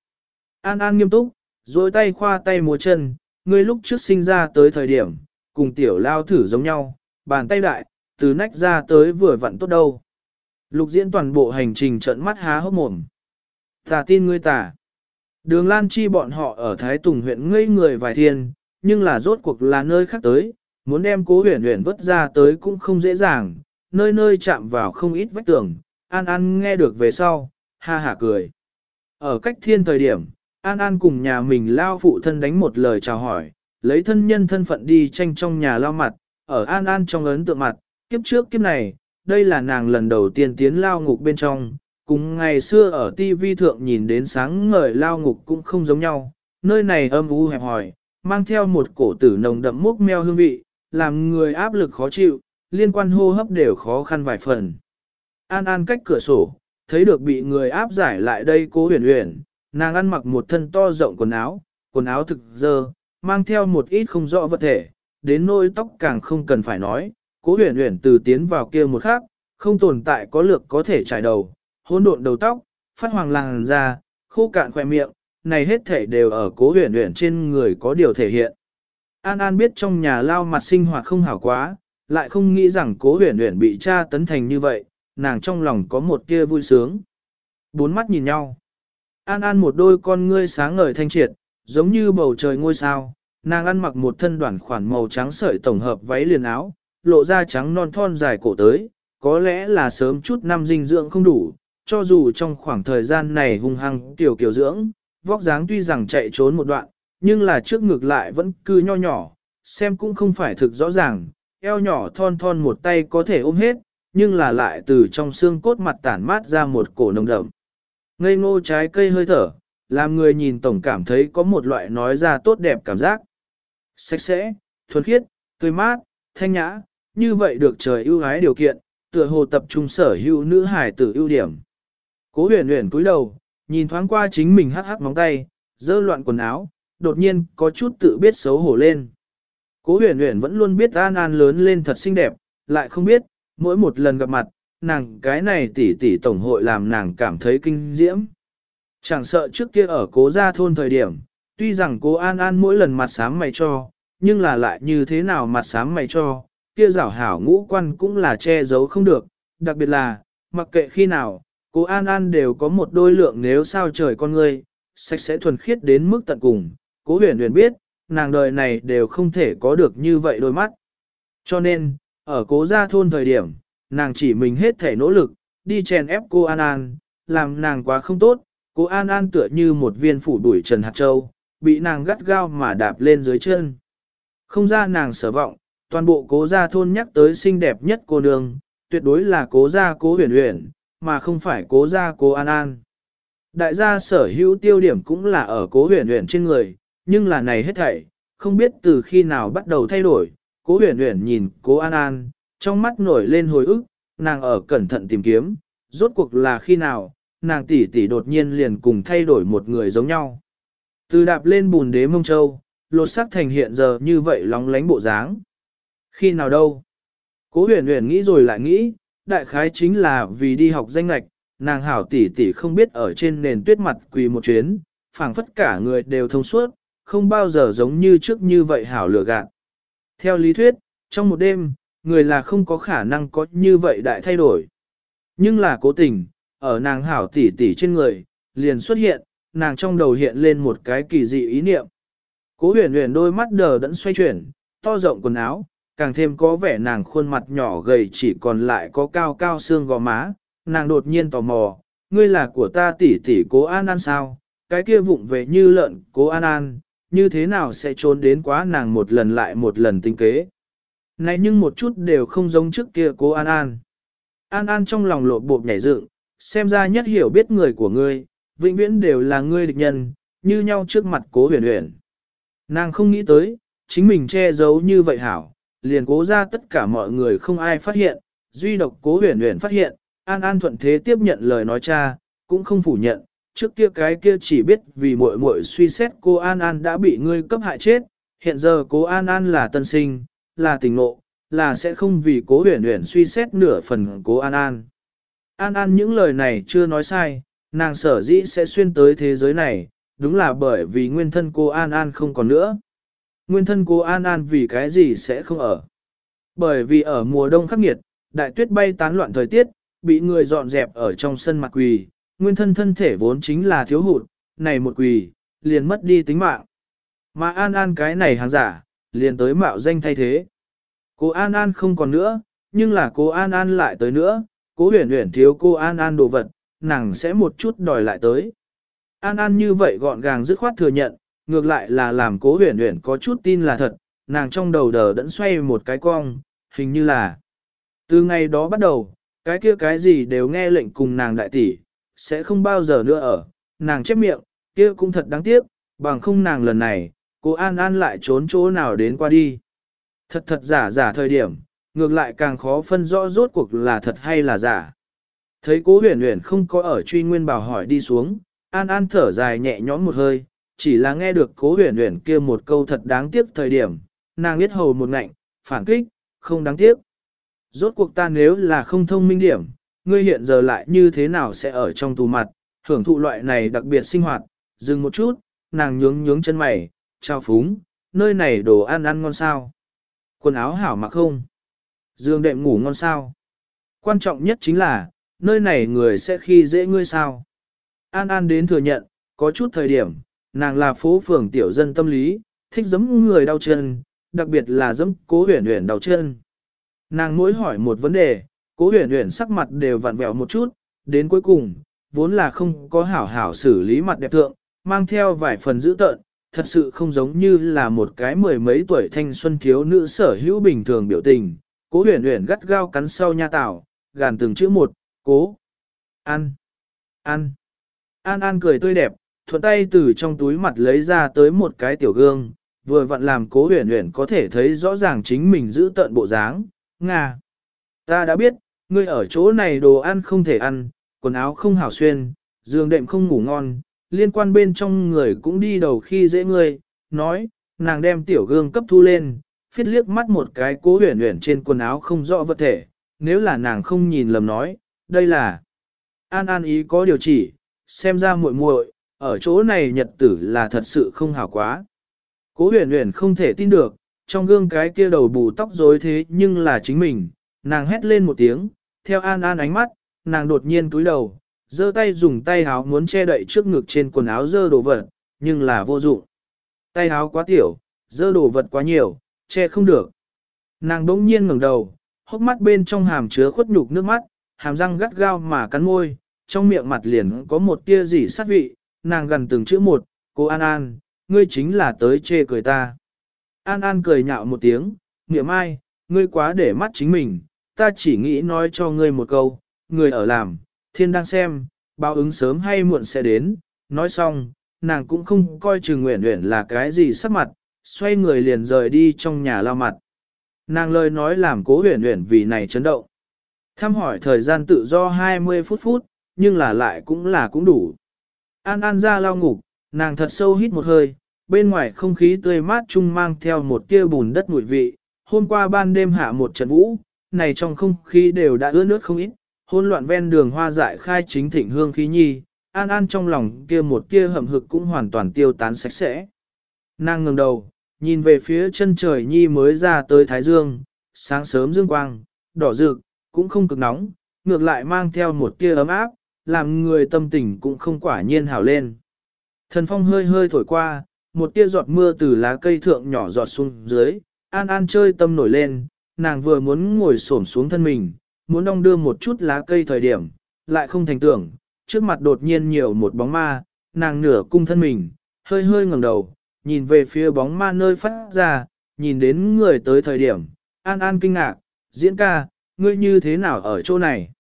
An An nghiêm túc, rồi tay khoa tay múa chân, ngươi lúc trước sinh ra tới thời điểm, cùng tiểu lao thử giống nhau, bàn tay đại, từ nách ra tới vừa vặn tốt đâu. Lục diễn toàn bộ hành trình trận mắt há hốc mồm. Ta tin ngươi tà. Đường Lan Chi bọn họ ở Thái Tùng huyện ngây người vài thiên, nhưng là rốt cuộc là nơi khác tới, muốn đem cố huyền huyền vất ra tới cũng không dễ dàng, nơi nơi chạm vào không ít vách tường, An An nghe được về sau, ha hả cười. Ở cách thiên thời điểm, An An cùng nhà mình lao phụ thân đánh một lời chào hỏi, lấy thân nhân thân phận đi tranh trong nhà lao mặt, ở An An trong ấn tượng mặt, kiếp trước kiếp này, đây là nàng lần đầu tiên tiến lao ngục bên trong, cùng ngày xưa ở TV thượng nhìn đến sáng ngời lao ngục cũng không giống nhau, nơi này âm u hẹp hòi, mang theo một cổ tử nồng đậm mốc meo hương vị, làm người áp lực khó chịu, liên quan hô hấp đều khó khăn vài phần. An An cách cửa sổ, thấy được bị người áp giải lại đây cố huyền huyền, nàng ăn mặc một thân to rộng quần áo, quần áo thực dơ, mang theo một ít không rõ vật thể, đến nôi tóc càng không cần phải nói, cố huyền huyền từ tiến vào kia một khắc, không tồn tại có lược có thể trải đầu, hỗn độn đầu tóc, phát hoàng làng ra, khô cạn khỏe miệng, này hết thể đều ở cố huyền huyền trên người có điều thể hiện. An An biết trong nhà lao mặt sinh hoạt không hảo quá, lại không nghĩ rằng cố huyền huyền bị cha tấn thành như vậy, nàng trong lòng có một tia vui sướng. Bốn mắt nhìn nhau. An An một đôi con ngươi sáng ngời thanh triệt, giống như bầu trời ngôi sao, nàng ăn mặc một thân đoạn khoản màu trắng sợi tổng hợp váy liền áo, lộ ra trắng non thon dài cổ tới, có lẽ là sớm chút năm dinh dưỡng không đủ, cho dù trong khoảng thời gian này hung hăng tiểu kiểu dưỡng, vóc dáng tuy rằng chạy trốn một đoạn, nhưng là trước ngược lại vẫn cứ nho nhỏ, xem cũng không phải thực rõ ràng, eo nhỏ thon thon một tay có thể ôm hết, nhưng là lại từ trong xương cốt mặt tản mát ra một cổ nồng đậm. Ngây ngô trái cây hơi thở, làm người nhìn tổng cảm thấy có một loại nói ra tốt đẹp cảm giác. Sạch sẽ, thuần khiết, tươi mát, thanh nhã, như vậy được trời ưu ái điều kiện, tựa hồ tập trung sở hữu nữ hải tử ưu điểm. Cố huyền huyền cúi đầu, nhìn thoáng qua chính mình hắc hắc móng tay, dơ loạn quần áo, đột nhiên có chút tự biết xấu hổ lên. Cố huyền huyền vẫn luôn biết An An lớn lên thật xinh đẹp, lại không biết, mỗi một lần gặp mặt, nàng cái này tỷ tỷ tổng hội làm nàng cảm thấy kinh diễm. Chẳng sợ trước kia ở cố gia thôn thời điểm, tuy rằng cố An An mỗi lần mặt sám mày cho, nhưng là lại như thế nào mặt sám mày cho, kia rảo hảo ngũ quan cũng là che giấu không được, đặc biệt là, mặc kệ khi nào, cô An An đều có một đôi lượng nếu sao trời con ngươi, sạch sẽ thuần khiết đến mức tận cùng, cố huyền huyền biết, nàng đời này đều không thể có được như vậy đôi mắt. Cho nên, ở cố gia thôn thời điểm, nàng chỉ mình hết thể nỗ lực, đi chèn ép cô An An, làm nàng quá không tốt, cô An An tựa như một viên phủ đuổi trần hạt châu, bị nàng gắt gao mà đạp lên dưới chân. Không ra nàng sở vọng, toàn bộ cố gia thôn nhắc tới xinh đẹp nhất cô nương, tuyệt đối là cố gia cố huyền huyền, mà không phải cố gia cố An An. Đại gia sở hữu tiêu điểm cũng là ở cố huyền huyền trên người, nhưng là này hết thảy, không biết từ khi nào bắt đầu thay đổi, cố huyền huyền nhìn cố An An, trong mắt nổi lên hồi ức, nàng ở cẩn thận tìm kiếm, rốt cuộc là khi nào, nàng tỷ tỷ đột nhiên liền cùng thay đổi một người giống nhau. Từ đạp lên bùn đế mông châu, lột sắc thành hiện giờ như vậy lóng lánh bộ dáng. Khi nào đâu? Cố huyền huyền nghĩ rồi lại nghĩ, đại khái chính là vì đi học danh lạch, nàng hảo tỷ tỷ không biết ở trên nền tuyết mặt quỳ một chuyến, phảng phất cả người đều thông suốt, không bao giờ giống như trước như vậy hảo lừa gạt. Theo lý thuyết, trong một đêm, người là không có khả năng có như vậy đại thay đổi. Nhưng là cố tình, ở nàng hảo tỷ tỷ trên người, liền xuất hiện, nàng trong đầu hiện lên một cái kỳ dị ý niệm. Cố huyền huyền đôi mắt đờ đẫn xoay chuyển, to rộng quần áo, càng thêm có vẻ nàng khuôn mặt nhỏ gầy chỉ còn lại có cao cao xương gò má, nàng đột nhiên tò mò, ngươi là của ta tỷ tỷ cố an an sao, cái kia vụng về như lợn cố an an, như thế nào sẽ trốn đến quá nàng một lần lại một lần tinh kế. Này nhưng một chút đều không giống trước kia cố an an. An an trong lòng lộ bộp nhảy dựng, xem ra nhất hiểu biết người của ngươi, vĩnh viễn đều là ngươi địch nhân, như nhau trước mặt cố huyền huyền. Nàng không nghĩ tới, chính mình che giấu như vậy hảo, liền cố ra tất cả mọi người không ai phát hiện, duy độc cố huyền huyền phát hiện, An An thuận thế tiếp nhận lời nói cha, cũng không phủ nhận, trước kia cái kia chỉ biết vì muội muội suy xét cô An An đã bị ngươi cấp hại chết, hiện giờ cố An An là tân sinh, là tình nộ, là sẽ không vì cố huyền huyền suy xét nửa phần cố An An. An An những lời này chưa nói sai, nàng sở dĩ sẽ xuyên tới thế giới này, đúng là bởi vì nguyên thân cô An An không còn nữa. Nguyên thân cô An An vì cái gì sẽ không ở. Bởi vì ở mùa đông khắc nghiệt, đại tuyết bay tán loạn thời tiết, bị người dọn dẹp ở trong sân mặt quỳ, nguyên thân thân thể vốn chính là thiếu hụt, này một quỳ, liền mất đi tính mạng. Mà An An cái này hàng giả, liền tới mạo danh thay thế. Cô An An không còn nữa, nhưng là cô An An lại tới nữa, cố huyền huyền thiếu cô An An đồ vật, nàng sẽ một chút đòi lại tới. An An như vậy gọn gàng dứt khoát thừa nhận, ngược lại là làm cố huyền huyền có chút tin là thật, nàng trong đầu đờ đẫn xoay một cái cong, hình như là. Từ ngày đó bắt đầu, cái kia cái gì đều nghe lệnh cùng nàng đại tỷ, sẽ không bao giờ nữa ở, nàng chép miệng, kia cũng thật đáng tiếc, bằng không nàng lần này, cô An An lại trốn chỗ nào đến qua đi. Thật thật giả giả thời điểm, ngược lại càng khó phân rõ rốt cuộc là thật hay là giả. Thấy cố huyền huyền không có ở truy nguyên bảo hỏi đi xuống, An An thở dài nhẹ nhõm một hơi, chỉ là nghe được cố huyền huyền kia một câu thật đáng tiếc thời điểm, nàng biết hầu một ngạnh, phản kích, không đáng tiếc. Rốt cuộc ta nếu là không thông minh điểm, ngươi hiện giờ lại như thế nào sẽ ở trong tù mặt, hưởng thụ loại này đặc biệt sinh hoạt, dừng một chút, nàng nhướng nhướng chân mày, trao phúng, nơi này đồ ăn ăn ngon sao? Quần áo hảo mặc không? Dương đệm ngủ ngon sao? Quan trọng nhất chính là, nơi này người sẽ khi dễ ngươi sao? An An đến thừa nhận, có chút thời điểm, nàng là phố phường tiểu dân tâm lý, thích giấm người đau chân, đặc biệt là giấm cố huyền huyền đau chân. Nàng mỗi hỏi một vấn đề, cố huyền huyền sắc mặt đều vặn vẹo một chút, đến cuối cùng, vốn là không có hảo hảo xử lý mặt đẹp thượng, mang theo vài phần dữ tợn, thật sự không giống như là một cái mười mấy tuổi thanh xuân thiếu nữ sở hữu bình thường biểu tình. Cố huyền huyền gắt gao cắn sau nha tảo, gàn từng chữ một, cố, ăn, ăn. An An cười tươi đẹp, thuận tay từ trong túi mặt lấy ra tới một cái tiểu gương, vừa vặn làm cố huyền huyền có thể thấy rõ ràng chính mình giữ tận bộ dáng. Nga! Ta đã biết, ngươi ở chỗ này đồ ăn không thể ăn, quần áo không hảo xuyên, giường đệm không ngủ ngon, liên quan bên trong người cũng đi đầu khi dễ ngươi, nói, nàng đem tiểu gương cấp thu lên, phiết liếc mắt một cái cố huyền huyền trên quần áo không rõ vật thể, nếu là nàng không nhìn lầm nói, đây là An An ý có điều chỉ, xem ra muội muội ở chỗ này nhật tử là thật sự không hảo quá. Cố huyền huyền không thể tin được, trong gương cái kia đầu bù tóc rối thế nhưng là chính mình, nàng hét lên một tiếng, theo An An ánh mắt, nàng đột nhiên túi đầu, giơ tay dùng tay áo muốn che đậy trước ngực trên quần áo dơ đồ vật, nhưng là vô dụng. Tay áo quá tiểu, dơ đồ vật quá nhiều, che không được. Nàng đỗng nhiên ngẩng đầu, hốc mắt bên trong hàm chứa khuất nhục nước mắt, hàm răng gắt gao mà cắn môi, trong miệng mặt liền có một tia gì sát vị, nàng gần từng chữ một, cô An An, ngươi chính là tới chê cười ta. An An cười nhạo một tiếng, niệm ai, ngươi quá để mắt chính mình, ta chỉ nghĩ nói cho ngươi một câu, người ở làm, thiên đang xem, báo ứng sớm hay muộn sẽ đến, nói xong, nàng cũng không coi trừ nguyện nguyện là cái gì sắc mặt, xoay người liền rời đi trong nhà lao mặt. Nàng lời nói làm cố huyền huyền vì này chấn động. Thăm hỏi thời gian tự do 20 phút phút, nhưng là lại cũng là cũng đủ. An An ra lao ngục, nàng thật sâu hít một hơi, bên ngoài không khí tươi mát chung mang theo một tia bùn đất mùi vị. Hôm qua ban đêm hạ một trận vũ, này trong không khí đều đã ướt nước không ít, hôn loạn ven đường hoa dại khai chính thịnh hương khí nhi, An An trong lòng kia một tia hậm hực cũng hoàn toàn tiêu tán sạch sẽ. Nàng ngừng đầu, nhìn về phía chân trời nhi mới ra tới Thái Dương, sáng sớm dương quang, đỏ rực, cũng không cực nóng, ngược lại mang theo một tia ấm áp, làm người tâm tình cũng không quả nhiên hảo lên. Thần phong hơi hơi thổi qua, một tia giọt mưa từ lá cây thượng nhỏ giọt xuống dưới, an an chơi tâm nổi lên, nàng vừa muốn ngồi xổm xuống thân mình, muốn đong đưa một chút lá cây thời điểm, lại không thành tưởng, trước mặt đột nhiên nhiều một bóng ma, nàng nửa cung thân mình, hơi hơi ngẩng đầu, nhìn về phía bóng ma nơi phát ra, nhìn đến người tới thời điểm, an an kinh ngạc, diễn ca, ngươi như thế nào ở chỗ này?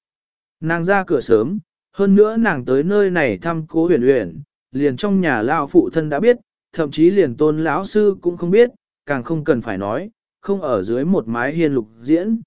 Nàng ra cửa sớm, hơn nữa nàng tới nơi này thăm cố huyền huyền, liền trong nhà lao phụ thân đã biết, thậm chí liền tôn lão sư cũng không biết, càng không cần phải nói, không ở dưới một mái hiên lục diễn.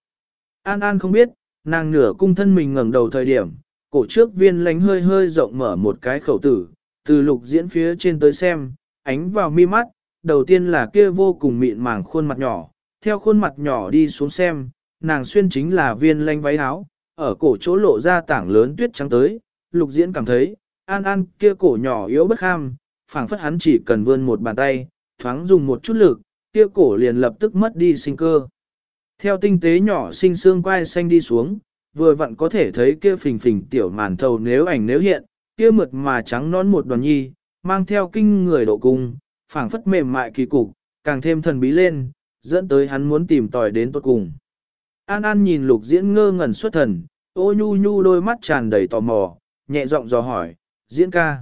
An An không biết, nàng nửa cung thân mình ngẩng đầu thời điểm, cổ trước viên lánh hơi hơi rộng mở một cái khẩu tử, từ lục diễn phía trên tới xem, ánh vào mi mắt, đầu tiên là kia vô cùng mịn màng khuôn mặt nhỏ, theo khuôn mặt nhỏ đi xuống xem, nàng xuyên chính là viên lanh váy áo, ở cổ chỗ lộ ra tảng lớn tuyết trắng tới, lục diễn cảm thấy, an an kia cổ nhỏ yếu bất ham, phảng phất hắn chỉ cần vươn một bàn tay, thoáng dùng một chút lực, kia cổ liền lập tức mất đi sinh cơ. Theo tinh tế nhỏ sinh xương quai xanh đi xuống, vừa vặn có thể thấy kia phình phình tiểu màn thầu nếu ảnh nếu hiện, kia mượt mà trắng nón một đoàn nhi, mang theo kinh người độ cung, phảng phất mềm mại kỳ cục, càng thêm thần bí lên, dẫn tới hắn muốn tìm tòi đến tốt cùng. An An nhìn lục diễn ngơ ngẩn xuất thần, ô nhu nhu đôi mắt tràn đầy tò mò, nhẹ giọng dò hỏi, diễn ca.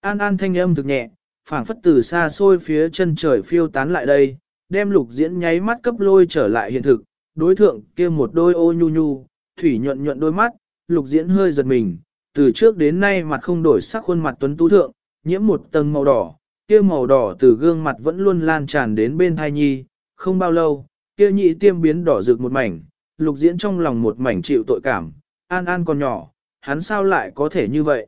An An thanh âm thực nhẹ, phảng phất từ xa xôi phía chân trời phiêu tán lại đây, đem lục diễn nháy mắt cấp lôi trở lại hiện thực, đối thượng kia một đôi ô nhu nhu, thủy nhuận nhuận đôi mắt, lục diễn hơi giật mình, từ trước đến nay mặt không đổi sắc khuôn mặt tuấn tú thượng, nhiễm một tầng màu đỏ, kia màu đỏ từ gương mặt vẫn luôn lan tràn đến bên thai nhi, không bao lâu, kia nhị tiêm biến đỏ rực một mảnh, lục diễn trong lòng một mảnh chịu tội cảm, an an còn nhỏ, hắn sao lại có thể như vậy.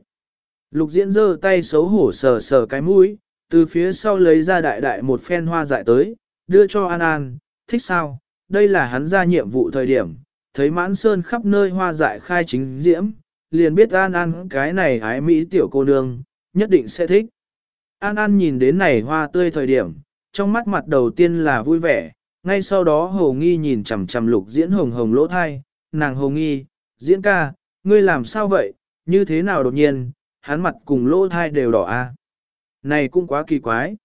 Lục diễn giơ tay xấu hổ sờ sờ cái mũi, từ phía sau lấy ra đại đại một phen hoa dại tới, đưa cho An An, thích sao, đây là hắn ra nhiệm vụ thời điểm, thấy mãn sơn khắp nơi hoa dại khai chính diễm, liền biết An An cái này ái Mỹ tiểu cô nương, nhất định sẽ thích. An An nhìn đến này hoa tươi thời điểm, trong mắt mặt đầu tiên là vui vẻ, ngay sau đó hồ nghi nhìn chằm chằm lục diễn hồng hồng lỗ thai, nàng hồ nghi, diễn ca, ngươi làm sao vậy, như thế nào đột nhiên, hắn mặt cùng lỗ thai đều đỏ a. À? Này cũng quá kỳ quái.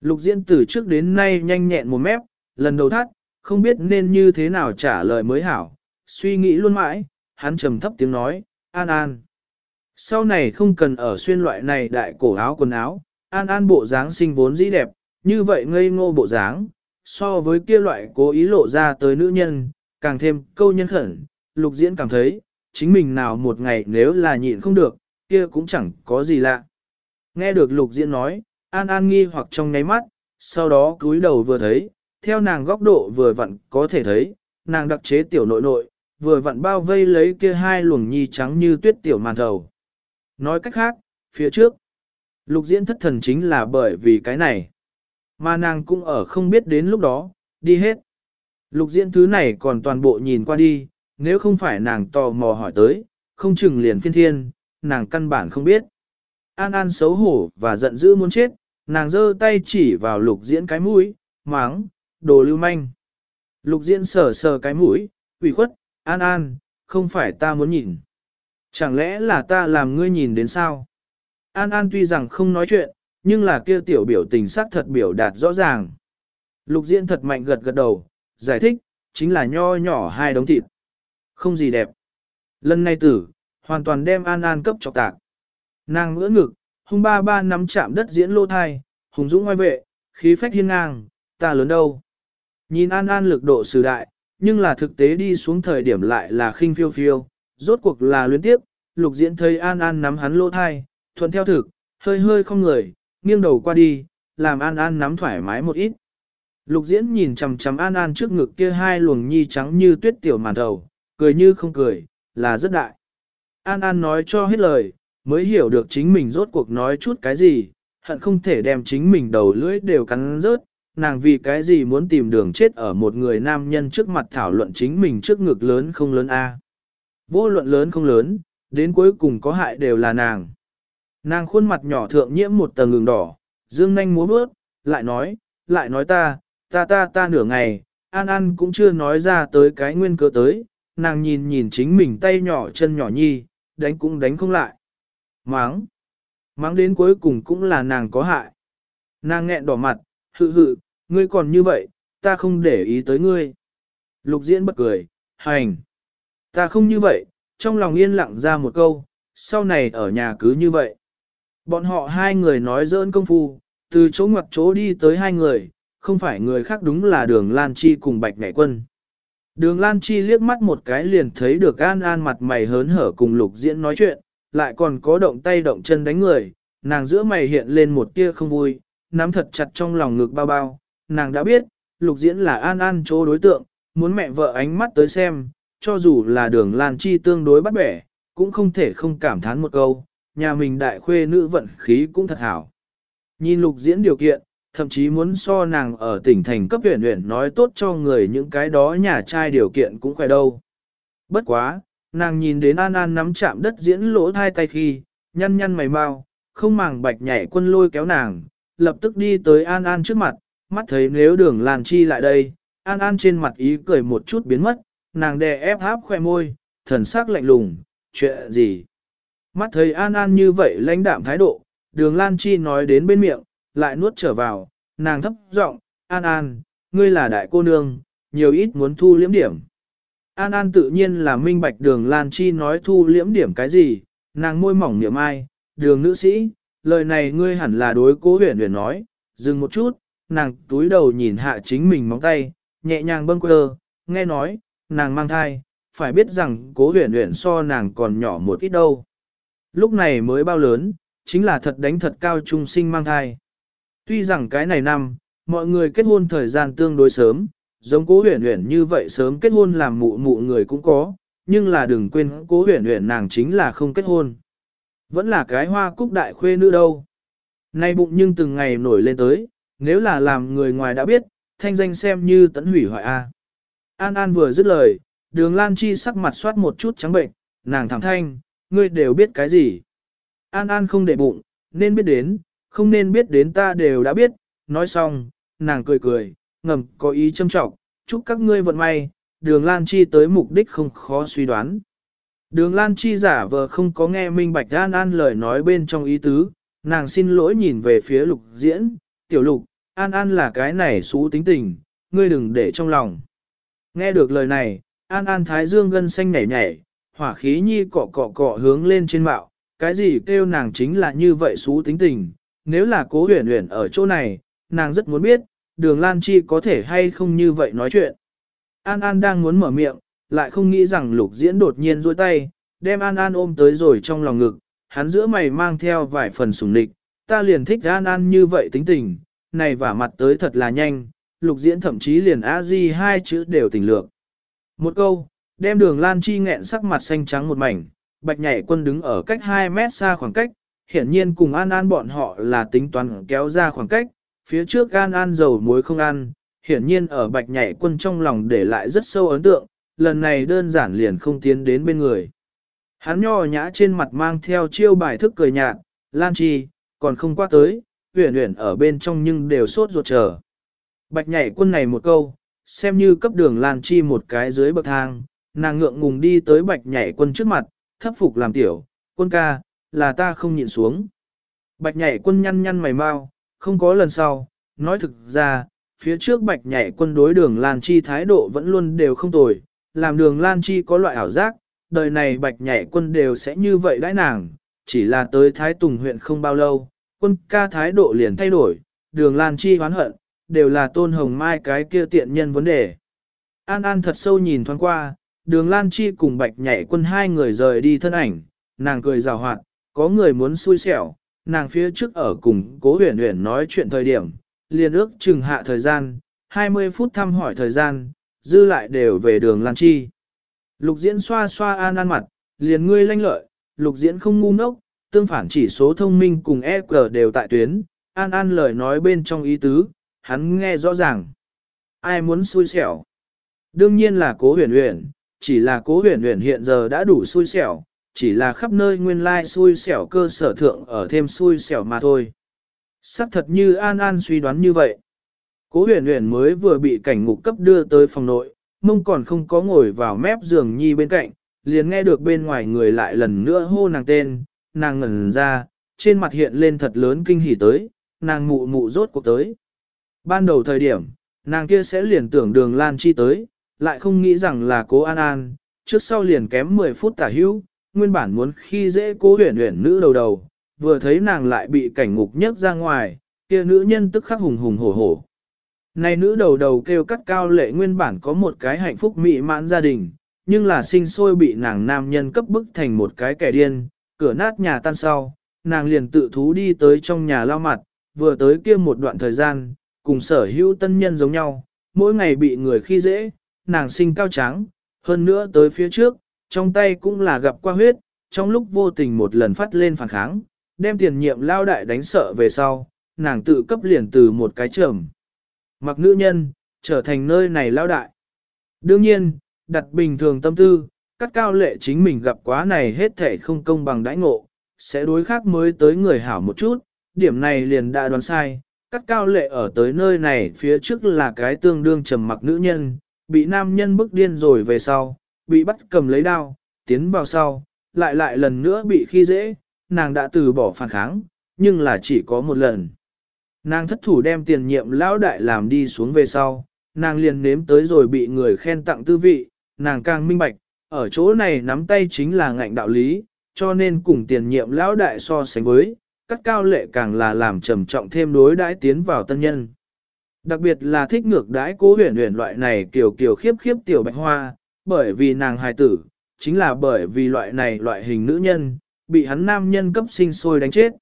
Lục diễn từ trước đến nay nhanh nhẹn một mép, lần đầu thắt, không biết nên như thế nào trả lời mới hảo, suy nghĩ luôn mãi, hắn trầm thấp tiếng nói, an an. Sau này không cần ở xuyên loại này đại cổ áo quần áo, an an bộ dáng sinh vốn dĩ đẹp, như vậy ngây ngô bộ dáng, so với kia loại cố ý lộ ra tới nữ nhân, càng thêm câu nhân khẩn, lục diễn cảm thấy, chính mình nào một ngày nếu là nhịn không được, kia cũng chẳng có gì lạ. Nghe được lục diễn nói, an an nghi hoặc trong ngáy mắt, sau đó cúi đầu vừa thấy, theo nàng góc độ vừa vặn có thể thấy, nàng đặc chế tiểu nội nội, vừa vặn bao vây lấy kia hai luồng nhi trắng như tuyết tiểu màn thầu. Nói cách khác, phía trước, lục diễn thất thần chính là bởi vì cái này. Mà nàng cũng ở không biết đến lúc đó, đi hết. Lục diễn thứ này còn toàn bộ nhìn qua đi, nếu không phải nàng tò mò hỏi tới, không chừng liền phiên thiên, nàng căn bản không biết. An An xấu hổ và giận dữ muốn chết, nàng giơ tay chỉ vào lục diễn cái mũi, máng, đồ lưu manh. Lục diễn sờ sờ cái mũi, ủy khuất, An An, không phải ta muốn nhìn. Chẳng lẽ là ta làm ngươi nhìn đến sao? An An tuy rằng không nói chuyện, nhưng là kia tiểu biểu tình sắc thật biểu đạt rõ ràng. Lục diễn thật mạnh gật gật đầu, giải thích, chính là nho nhỏ hai đống thịt. Không gì đẹp. Lần này tử, hoàn toàn đem An An cấp chọc tạc. Nàng ngỡ ngực, hung ba ba nắm chạm đất diễn lô thai, hùng dũng ngoài vệ, khí phách hiên ngang, ta lớn đâu. Nhìn An An lực độ sử đại, nhưng là thực tế đi xuống thời điểm lại là khinh phiêu phiêu, rốt cuộc là luyến tiếp, lục diễn thấy An An nắm hắn lô thai, thuận theo thực, hơi hơi không người, nghiêng đầu qua đi, làm An An nắm thoải mái một ít. Lục diễn nhìn chằm chằm An An trước ngực kia hai luồng nhi trắng như tuyết tiểu màn đầu, cười như không cười, là rất đại. An An nói cho hết lời, mới hiểu được chính mình rốt cuộc nói chút cái gì, hận không thể đem chính mình đầu lưỡi đều cắn rớt, nàng vì cái gì muốn tìm đường chết ở một người nam nhân trước mặt thảo luận chính mình trước ngực lớn không lớn a. Vô luận lớn không lớn, đến cuối cùng có hại đều là nàng. Nàng khuôn mặt nhỏ thượng nhiễm một tầng ngừng đỏ, dương nanh múa bước, lại nói, lại nói ta, ta ta ta nửa ngày, An An cũng chưa nói ra tới cái nguyên cơ tới, nàng nhìn nhìn chính mình tay nhỏ chân nhỏ nhi, đánh cũng đánh không lại. Máng. Máng đến cuối cùng cũng là nàng có hại. Nàng nghẹn đỏ mặt, hự hự, ngươi còn như vậy, ta không để ý tới ngươi. Lục diễn bật cười, hành. Ta không như vậy, trong lòng yên lặng ra một câu, sau này ở nhà cứ như vậy. Bọn họ hai người nói dỡn công phu, từ chỗ ngoặt chỗ đi tới hai người, không phải người khác đúng là đường Lan Chi cùng Bạch Ngải Quân. Đường Lan Chi liếc mắt một cái liền thấy được An An mặt mày hớn hở cùng lục diễn nói chuyện, lại còn có động tay động chân đánh người, nàng giữa mày hiện lên một tia không vui, nắm thật chặt trong lòng ngực bao bao, nàng đã biết, lục diễn là An An chỗ đối tượng, muốn mẹ vợ ánh mắt tới xem, cho dù là đường Lan Chi tương đối bắt bẻ, cũng không thể không cảm thán một câu, nhà mình đại khuê nữ vận khí cũng thật hảo. Nhìn lục diễn điều kiện, thậm chí muốn so nàng ở tỉnh thành cấp huyện huyện nói tốt cho người những cái đó nhà trai điều kiện cũng khỏe đâu. Bất quá, nàng nhìn đến An An nắm chạm đất diễn lỗ thai tay khi, nhăn nhăn mày mau, không màng bạch nhảy quân lôi kéo nàng, lập tức đi tới An An trước mặt, mắt thấy nếu đường làn chi lại đây, An An trên mặt ý cười một chút biến mất, nàng đè ép háp khoe môi, thần sắc lạnh lùng, chuyện gì? Mắt thấy An An như vậy lãnh đạm thái độ, đường Lan Chi nói đến bên miệng, lại nuốt trở vào, nàng thấp giọng, An An, ngươi là đại cô nương, nhiều ít muốn thu liễm điểm. An An tự nhiên là minh bạch đường Lan Chi nói thu liễm điểm cái gì, nàng môi mỏng niệm ai, đường nữ sĩ, lời này ngươi hẳn là đối cố huyền huyền nói, dừng một chút, nàng túi đầu nhìn hạ chính mình móng tay, nhẹ nhàng bâng quơ, nghe nói, nàng mang thai, phải biết rằng cố huyền huyền so nàng còn nhỏ một ít đâu. Lúc này mới bao lớn, chính là thật đánh thật cao trung sinh mang thai. Tuy rằng cái này năm, mọi người kết hôn thời gian tương đối sớm, giống cố huyền huyền như vậy sớm kết hôn làm mụ mụ người cũng có, nhưng là đừng quên cố huyền huyền nàng chính là không kết hôn. Vẫn là cái hoa cúc đại khuê nữ đâu. Nay bụng nhưng từng ngày nổi lên tới, nếu là làm người ngoài đã biết, thanh danh xem như tấn hủy hoại A. An An vừa dứt lời, đường Lan Chi sắc mặt soát một chút trắng bệnh, nàng thẳng thanh, ngươi đều biết cái gì. An An không để bụng, nên biết đến, không nên biết đến ta đều đã biết, nói xong, nàng cười cười, ngầm có ý châm trọng, chúc các ngươi vận may, đường Lan Chi tới mục đích không khó suy đoán. Đường Lan Chi giả vờ không có nghe minh bạch An An lời nói bên trong ý tứ, nàng xin lỗi nhìn về phía lục diễn, tiểu lục, An An là cái này xú tính tình, ngươi đừng để trong lòng. Nghe được lời này, An An thái dương gân xanh nhảy nhảy, hỏa khí nhi cọ cọ cọ hướng lên trên mạo, cái gì kêu nàng chính là như vậy xú tính tình, nếu là cố huyền huyền ở chỗ này, nàng rất muốn biết, đường Lan Chi có thể hay không như vậy nói chuyện. An An đang muốn mở miệng, lại không nghĩ rằng lục diễn đột nhiên rôi tay, đem An An ôm tới rồi trong lòng ngực, hắn giữa mày mang theo vài phần sùng địch, ta liền thích An An như vậy tính tình, này vả mặt tới thật là nhanh, lục diễn thậm chí liền a di hai chữ đều tỉnh lược. Một câu, đem đường Lan Chi nghẹn sắc mặt xanh trắng một mảnh, bạch nhảy quân đứng ở cách 2 mét xa khoảng cách, hiển nhiên cùng An An bọn họ là tính toán kéo ra khoảng cách, Phía trước An An dầu muối không ăn, hiển nhiên ở bạch nhảy quân trong lòng để lại rất sâu ấn tượng, lần này đơn giản liền không tiến đến bên người. Hắn nho nhã trên mặt mang theo chiêu bài thức cười nhạt, Lan Chi, còn không qua tới, huyền huyền ở bên trong nhưng đều sốt ruột chờ. Bạch nhảy quân này một câu, xem như cấp đường Lan Chi một cái dưới bậc thang, nàng ngượng ngùng đi tới bạch nhảy quân trước mặt, thấp phục làm tiểu, quân ca, là ta không nhịn xuống. Bạch nhảy quân nhăn nhăn mày mau, không có lần sau, nói thực ra, phía trước bạch nhảy quân đối đường Lan Chi thái độ vẫn luôn đều không tồi, làm đường Lan Chi có loại ảo giác, đời này bạch nhảy quân đều sẽ như vậy đãi nàng, chỉ là tới Thái Tùng huyện không bao lâu, quân ca thái độ liền thay đổi, đường Lan Chi hoán hận, đều là tôn hồng mai cái kia tiện nhân vấn đề. An An thật sâu nhìn thoáng qua, đường Lan Chi cùng bạch nhảy quân hai người rời đi thân ảnh, nàng cười rào hoạt, có người muốn xui xẻo, nàng phía trước ở cùng cố huyền huyền nói chuyện thời điểm, liền ước chừng hạ thời gian, 20 phút thăm hỏi thời gian, dư lại đều về đường Lan Chi. Lục diễn xoa xoa an an mặt, liền ngươi lanh lợi, lục diễn không ngu ngốc, tương phản chỉ số thông minh cùng EQ đều tại tuyến, an an lời nói bên trong ý tứ, hắn nghe rõ ràng. Ai muốn xui xẻo? Đương nhiên là cố huyền huyền, chỉ là cố huyền huyền hiện giờ đã đủ xui xẻo, chỉ là khắp nơi nguyên lai xui xẻo cơ sở thượng ở thêm xui xẻo mà thôi. Sắc thật như An An suy đoán như vậy. Cố huyền huyền mới vừa bị cảnh ngục cấp đưa tới phòng nội, mông còn không có ngồi vào mép giường nhi bên cạnh, liền nghe được bên ngoài người lại lần nữa hô nàng tên, nàng ngẩn ra, trên mặt hiện lên thật lớn kinh hỉ tới, nàng mụ mụ rốt cuộc tới. Ban đầu thời điểm, nàng kia sẽ liền tưởng đường Lan Chi tới, lại không nghĩ rằng là cố An An, trước sau liền kém 10 phút tả hữu, nguyên bản muốn khi dễ cố huyền huyền nữ đầu đầu, vừa thấy nàng lại bị cảnh ngục nhấc ra ngoài, kia nữ nhân tức khắc hùng hùng hổ hổ. Này nữ đầu đầu kêu cắt cao lệ nguyên bản có một cái hạnh phúc mỹ mãn gia đình, nhưng là sinh sôi bị nàng nam nhân cấp bức thành một cái kẻ điên, cửa nát nhà tan sau, nàng liền tự thú đi tới trong nhà lao mặt, vừa tới kia một đoạn thời gian, cùng sở hữu tân nhân giống nhau, mỗi ngày bị người khi dễ, nàng sinh cao trắng, hơn nữa tới phía trước, trong tay cũng là gặp qua huyết, trong lúc vô tình một lần phát lên phản kháng, đem tiền nhiệm lao đại đánh sợ về sau, nàng tự cấp liền từ một cái trầm. Mặc nữ nhân, trở thành nơi này lao đại. Đương nhiên, đặt bình thường tâm tư, các cao lệ chính mình gặp quá này hết thể không công bằng đãi ngộ, sẽ đối khác mới tới người hảo một chút, điểm này liền đã đoán sai. Các cao lệ ở tới nơi này phía trước là cái tương đương trầm mặc nữ nhân, bị nam nhân bức điên rồi về sau, bị bắt cầm lấy đao, tiến vào sau, lại lại lần nữa bị khi dễ, nàng đã từ bỏ phản kháng, nhưng là chỉ có một lần. Nàng thất thủ đem tiền nhiệm lão đại làm đi xuống về sau, nàng liền nếm tới rồi bị người khen tặng tư vị, nàng càng minh bạch, ở chỗ này nắm tay chính là ngạnh đạo lý, cho nên cùng tiền nhiệm lão đại so sánh với, các cao lệ càng là làm trầm trọng thêm đối đãi tiến vào tân nhân. Đặc biệt là thích ngược đãi cố huyền huyền loại này kiểu kiểu khiếp khiếp tiểu bạch hoa, bởi vì nàng hài tử, chính là bởi vì loại này loại hình nữ nhân, bị hắn nam nhân cấp sinh sôi đánh chết.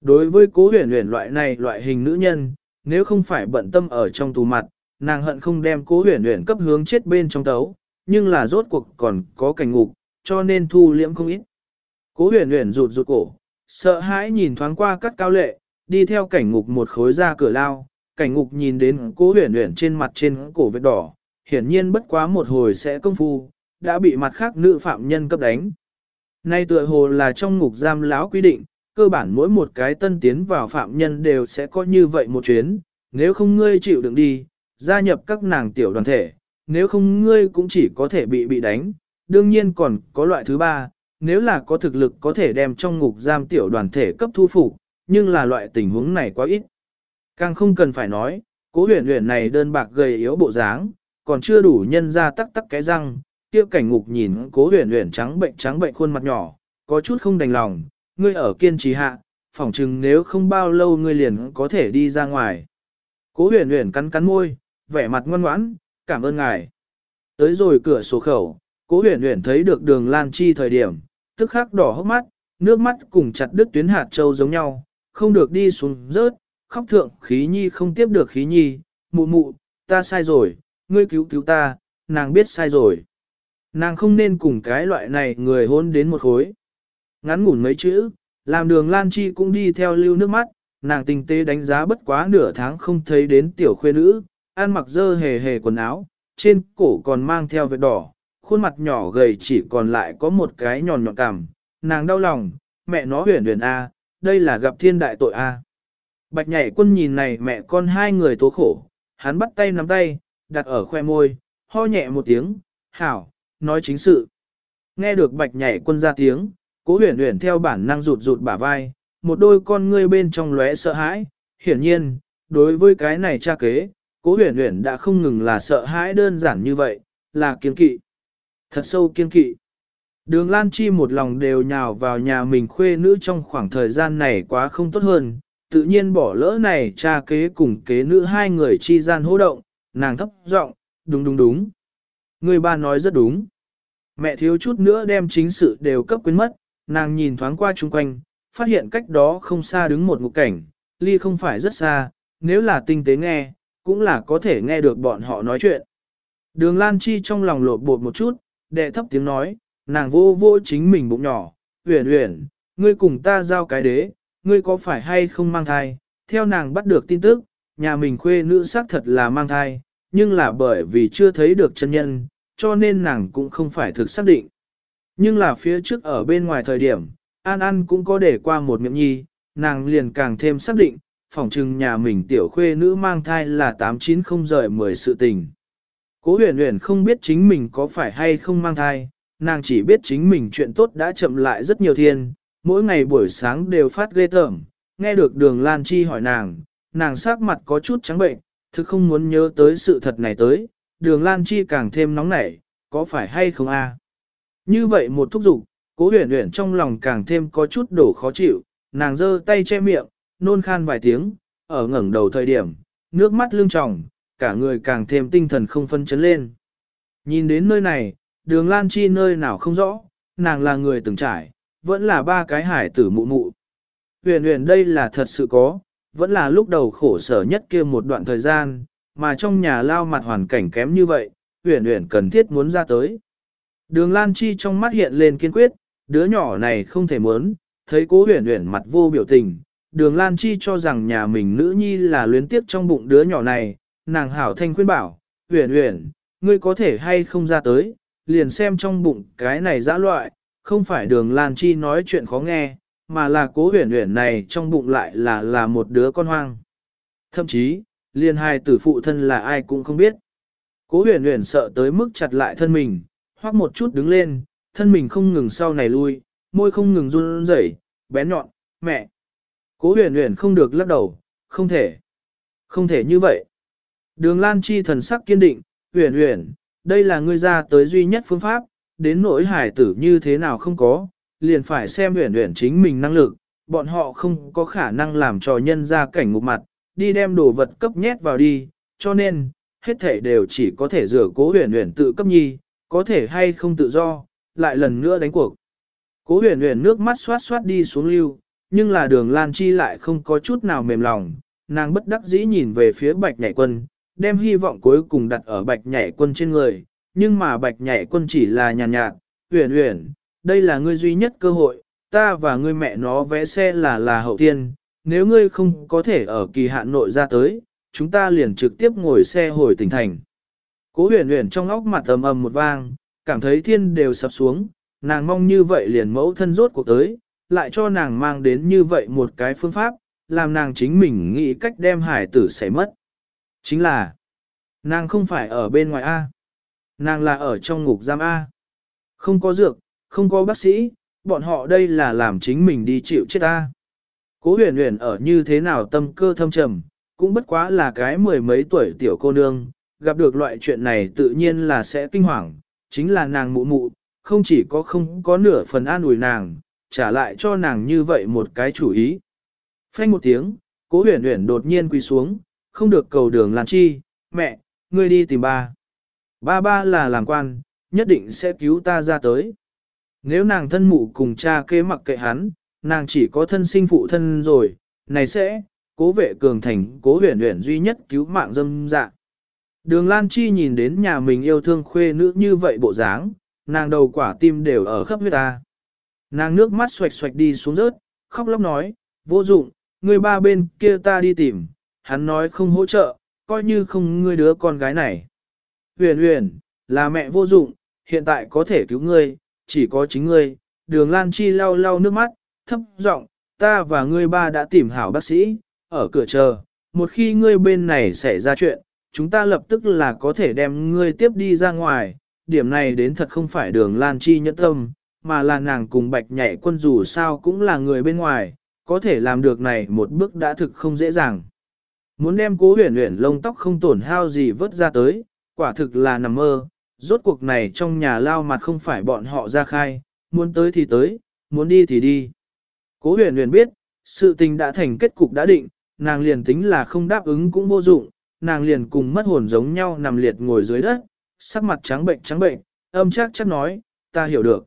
Đối với cố huyền huyền loại này loại hình nữ nhân, nếu không phải bận tâm ở trong tù mặt, nàng hận không đem cố huyền huyền cấp hướng chết bên trong tấu, nhưng là rốt cuộc còn có cảnh ngục, cho nên thu liễm không ít. Cố huyền huyền rụt rụt cổ, sợ hãi nhìn thoáng qua các cao lệ, đi theo cảnh ngục một khối ra cửa lao, cảnh ngục nhìn đến cố huyền huyền trên mặt trên cổ vết đỏ, hiển nhiên bất quá một hồi sẽ công phu, đã bị mặt khác nữ phạm nhân cấp đánh. Nay tựa hồ là trong ngục giam lão quy định, cơ bản mỗi một cái tân tiến vào phạm nhân đều sẽ có như vậy một chuyến, nếu không ngươi chịu đựng đi, gia nhập các nàng tiểu đoàn thể, nếu không ngươi cũng chỉ có thể bị bị đánh, đương nhiên còn có loại thứ ba, nếu là có thực lực có thể đem trong ngục giam tiểu đoàn thể cấp thu phục, nhưng là loại tình huống này quá ít. Càng không cần phải nói, cố huyền huyền này đơn bạc gầy yếu bộ dáng, còn chưa đủ nhân ra tắc tắc cái răng, kia cảnh ngục nhìn cố huyền huyền trắng bệnh trắng bệnh khuôn mặt nhỏ, có chút không đành lòng, ngươi ở kiên trì hạ, phỏng chừng nếu không bao lâu ngươi liền có thể đi ra ngoài. Cố huyền huyền cắn cắn môi, vẻ mặt ngoan ngoãn, cảm ơn ngài. Tới rồi cửa sổ khẩu, cố huyền huyền thấy được đường Lan Chi thời điểm, tức khắc đỏ hốc mắt, nước mắt cùng chặt đứt tuyến hạt châu giống nhau, không được đi xuống rớt, khóc thượng khí nhi không tiếp được khí nhi, mụ mụ, ta sai rồi, ngươi cứu cứu ta, nàng biết sai rồi. Nàng không nên cùng cái loại này người hôn đến một khối. Ngắn ngủn mấy chữ, làm đường Lan Chi cũng đi theo lưu nước mắt, nàng tinh tế đánh giá bất quá nửa tháng không thấy đến tiểu khuê nữ, ăn mặc dơ hề hề quần áo, trên cổ còn mang theo vết đỏ, khuôn mặt nhỏ gầy chỉ còn lại có một cái nhọn nhọn cằm, nàng đau lòng, mẹ nó huyền huyền A, đây là gặp thiên đại tội A. Bạch nhảy quân nhìn này mẹ con hai người tố khổ, hắn bắt tay nắm tay, đặt ở khoe môi, ho nhẹ một tiếng, hảo, nói chính sự. Nghe được bạch nhảy quân ra tiếng, cố huyền huyền theo bản năng rụt rụt bả vai, một đôi con ngươi bên trong lóe sợ hãi, hiển nhiên, đối với cái này cha kế, cố huyền huyền đã không ngừng là sợ hãi đơn giản như vậy, là kiên kỵ. Thật sâu kiên kỵ. Đường Lan Chi một lòng đều nhào vào nhà mình khuê nữ trong khoảng thời gian này quá không tốt hơn, tự nhiên bỏ lỡ này cha kế cùng kế nữ hai người chi gian hô động, nàng thấp giọng, đúng đúng đúng. Người ba nói rất đúng. Mẹ thiếu chút nữa đem chính sự đều cấp quên mất, nàng nhìn thoáng qua chung quanh, phát hiện cách đó không xa đứng một ngục cảnh, ly không phải rất xa, nếu là tinh tế nghe, cũng là có thể nghe được bọn họ nói chuyện. Đường Lan Chi trong lòng lột bột một chút, đệ thấp tiếng nói, nàng vô vô chính mình bụng nhỏ, uyển uyển, ngươi cùng ta giao cái đế, ngươi có phải hay không mang thai, theo nàng bắt được tin tức, nhà mình khuê nữ xác thật là mang thai, nhưng là bởi vì chưa thấy được chân nhân, cho nên nàng cũng không phải thực xác định. Nhưng là phía trước ở bên ngoài thời điểm, An An cũng có để qua một miệng nhi, nàng liền càng thêm xác định, phỏng chừng nhà mình tiểu khuê nữ mang thai là 890 rời 10 sự tình. Cố huyền huyền không biết chính mình có phải hay không mang thai, nàng chỉ biết chính mình chuyện tốt đã chậm lại rất nhiều thiên, mỗi ngày buổi sáng đều phát ghê tởm, nghe được đường Lan Chi hỏi nàng, nàng sắc mặt có chút trắng bệnh, thực không muốn nhớ tới sự thật này tới, đường Lan Chi càng thêm nóng nảy, có phải hay không a? Như vậy một thúc giục, cố huyền huyền trong lòng càng thêm có chút đổ khó chịu, nàng giơ tay che miệng, nôn khan vài tiếng, ở ngẩng đầu thời điểm, nước mắt lưng tròng, cả người càng thêm tinh thần không phân chấn lên. Nhìn đến nơi này, đường Lan Chi nơi nào không rõ, nàng là người từng trải, vẫn là ba cái hải tử mụ mụ. Huyền huyền đây là thật sự có, vẫn là lúc đầu khổ sở nhất kia một đoạn thời gian, mà trong nhà lao mặt hoàn cảnh kém như vậy, huyền huyền cần thiết muốn ra tới. Đường Lan Chi trong mắt hiện lên kiên quyết, đứa nhỏ này không thể muốn, thấy cố huyền huyền mặt vô biểu tình. Đường Lan Chi cho rằng nhà mình nữ nhi là luyến tiếc trong bụng đứa nhỏ này, nàng hảo thanh khuyên bảo, huyền huyền, ngươi có thể hay không ra tới, liền xem trong bụng cái này dã loại, không phải đường Lan Chi nói chuyện khó nghe, mà là cố huyền huyền này trong bụng lại là là một đứa con hoang. Thậm chí, liền hai tử phụ thân là ai cũng không biết. Cố huyền huyền sợ tới mức chặt lại thân mình, hoắc một chút đứng lên, thân mình không ngừng sau này lui, môi không ngừng run rẩy, bé nhọn, mẹ. Cố huyền huyền không được lắc đầu, không thể. Không thể như vậy. Đường Lan Chi thần sắc kiên định, huyền huyền, đây là ngươi ra tới duy nhất phương pháp, đến nỗi hải tử như thế nào không có, liền phải xem uyển uyển chính mình năng lực, bọn họ không có khả năng làm cho nhân ra cảnh ngục mặt, đi đem đồ vật cấp nhét vào đi, cho nên, hết thể đều chỉ có thể rửa cố uyển uyển tự cấp nhi, có thể hay không tự do, lại lần nữa đánh cuộc. Cố uyển uyển nước mắt xoát xoát đi xuống lưu, nhưng là đường Lan Chi lại không có chút nào mềm lòng, nàng bất đắc dĩ nhìn về phía bạch nhảy quân, đem hy vọng cuối cùng đặt ở bạch nhảy quân trên người, nhưng mà bạch nhảy quân chỉ là nhàn nhạt, uyển uyển đây là ngươi duy nhất cơ hội, ta và ngươi mẹ nó vẽ xe là là hậu tiên, nếu ngươi không có thể ở kỳ hạn nội ra tới, chúng ta liền trực tiếp ngồi xe hồi tỉnh thành. Cố huyền huyền trong óc mặt ầm ầm một vang, cảm thấy thiên đều sập xuống, nàng mong như vậy liền mẫu thân rốt cuộc tới, lại cho nàng mang đến như vậy một cái phương pháp, làm nàng chính mình nghĩ cách đem hải tử xảy mất. Chính là, nàng không phải ở bên ngoài A. Nàng là ở trong ngục giam A. Không có dược, không có bác sĩ, bọn họ đây là làm chính mình đi chịu chết A. Cố huyền huyền ở như thế nào tâm cơ thâm trầm, cũng bất quá là cái mười mấy tuổi tiểu cô nương, gặp được loại chuyện này tự nhiên là sẽ kinh hoàng, chính là nàng mụ mụ, không chỉ có không có nửa phần an ủi nàng, trả lại cho nàng như vậy một cái chủ ý. Phanh một tiếng, cố huyền huyền đột nhiên quỳ xuống, không được cầu đường Lan Chi, mẹ, ngươi đi tìm ba. Ba ba là làm quan, nhất định sẽ cứu ta ra tới. Nếu nàng thân mụ cùng cha kế mặc kệ hắn, nàng chỉ có thân sinh phụ thân rồi, này sẽ, cố vệ cường thành cố huyền huyền duy nhất cứu mạng dâm dạ. Đường Lan Chi nhìn đến nhà mình yêu thương khuê nữ như vậy bộ dáng, nàng đầu quả tim đều ở khắp huyết ta. Nàng nước mắt xoạch xoạch đi xuống rớt, khóc lóc nói, vô dụng, Người ba bên kia ta đi tìm, hắn nói không hỗ trợ, coi như không ngươi đứa con gái này. Huyền huyền, là mẹ vô dụng, hiện tại có thể cứu ngươi, chỉ có chính ngươi. Đường Lan Chi lau lau nước mắt, thấp giọng, ta và ngươi ba đã tìm hảo bác sĩ, ở cửa chờ. Một khi ngươi bên này xảy ra chuyện, chúng ta lập tức là có thể đem ngươi tiếp đi ra ngoài. Điểm này đến thật không phải đường Lan Chi nhẫn tâm, mà là nàng cùng bạch nhảy quân dù sao cũng là người bên ngoài, có thể làm được này một bước đã thực không dễ dàng. Muốn đem cố huyền huyền lông tóc không tổn hao gì vớt ra tới, quả thực là nằm mơ, rốt cuộc này trong nhà lao mặt không phải bọn họ ra khai, muốn tới thì tới, muốn đi thì đi. Cố huyền huyền biết, sự tình đã thành kết cục đã định, nàng liền tính là không đáp ứng cũng vô dụng, nàng liền cùng mất hồn giống nhau nằm liệt ngồi dưới đất, sắc mặt trắng bệnh trắng bệnh, âm chắc chắc nói, ta hiểu được.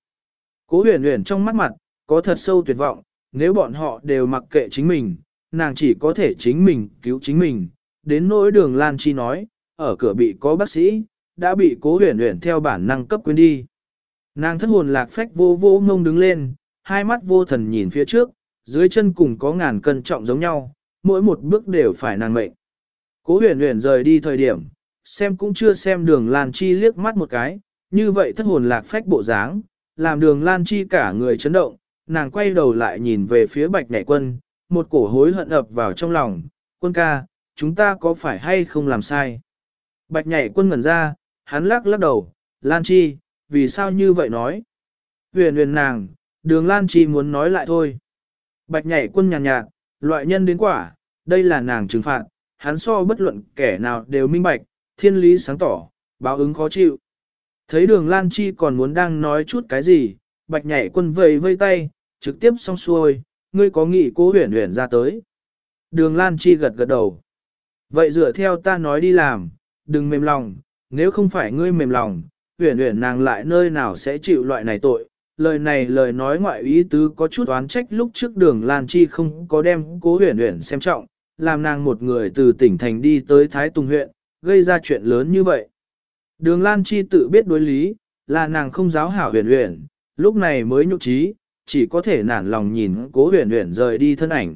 Cố huyền huyền trong mắt mặt, có thật sâu tuyệt vọng, nếu bọn họ đều mặc kệ chính mình, nàng chỉ có thể chính mình cứu chính mình. Đến nỗi đường Lan Chi nói, ở cửa bị có bác sĩ, đã bị cố huyền huyền theo bản năng cấp quên đi. Nàng thất hồn lạc phách vô vô ngông đứng lên, hai mắt vô thần nhìn phía trước, dưới chân cùng có ngàn cân trọng giống nhau, mỗi một bước đều phải nàng mệnh. Cố huyền huyền rời đi thời điểm, xem cũng chưa xem đường Lan Chi liếc mắt một cái, như vậy thất hồn lạc phách bộ dáng, làm đường Lan Chi cả người chấn động, nàng quay đầu lại nhìn về phía bạch nhảy quân, một cổ hối hận ập vào trong lòng, quân ca, chúng ta có phải hay không làm sai? Bạch nhảy quân ngẩn ra, hắn lắc lắc đầu, Lan Chi, vì sao như vậy nói? Huyền huyền nàng, đường Lan Chi muốn nói lại thôi. Bạch nhảy quân nhàn nhạt, nhạt, loại nhân đến quả, đây là nàng trừng phạt, hắn so bất luận kẻ nào đều minh bạch, thiên lý sáng tỏ, báo ứng khó chịu. Thấy đường Lan Chi còn muốn đang nói chút cái gì, bạch nhảy quân vầy vây tay, trực tiếp xong xuôi, ngươi có nghĩ cố huyền huyền ra tới. Đường Lan Chi gật gật đầu. Vậy dựa theo ta nói đi làm, đừng mềm lòng, nếu không phải ngươi mềm lòng, uyển uyển nàng lại nơi nào sẽ chịu loại này tội. Lời này lời nói ngoại ý tứ có chút oán trách lúc trước đường Lan Chi không có đem cố uyển uyển xem trọng, làm nàng một người từ tỉnh thành đi tới Thái Tùng huyện, gây ra chuyện lớn như vậy. Đường Lan Chi tự biết đối lý, là nàng không giáo hảo huyền huyền, lúc này mới nhục trí, chỉ có thể nản lòng nhìn cố huyền huyền rời đi thân ảnh.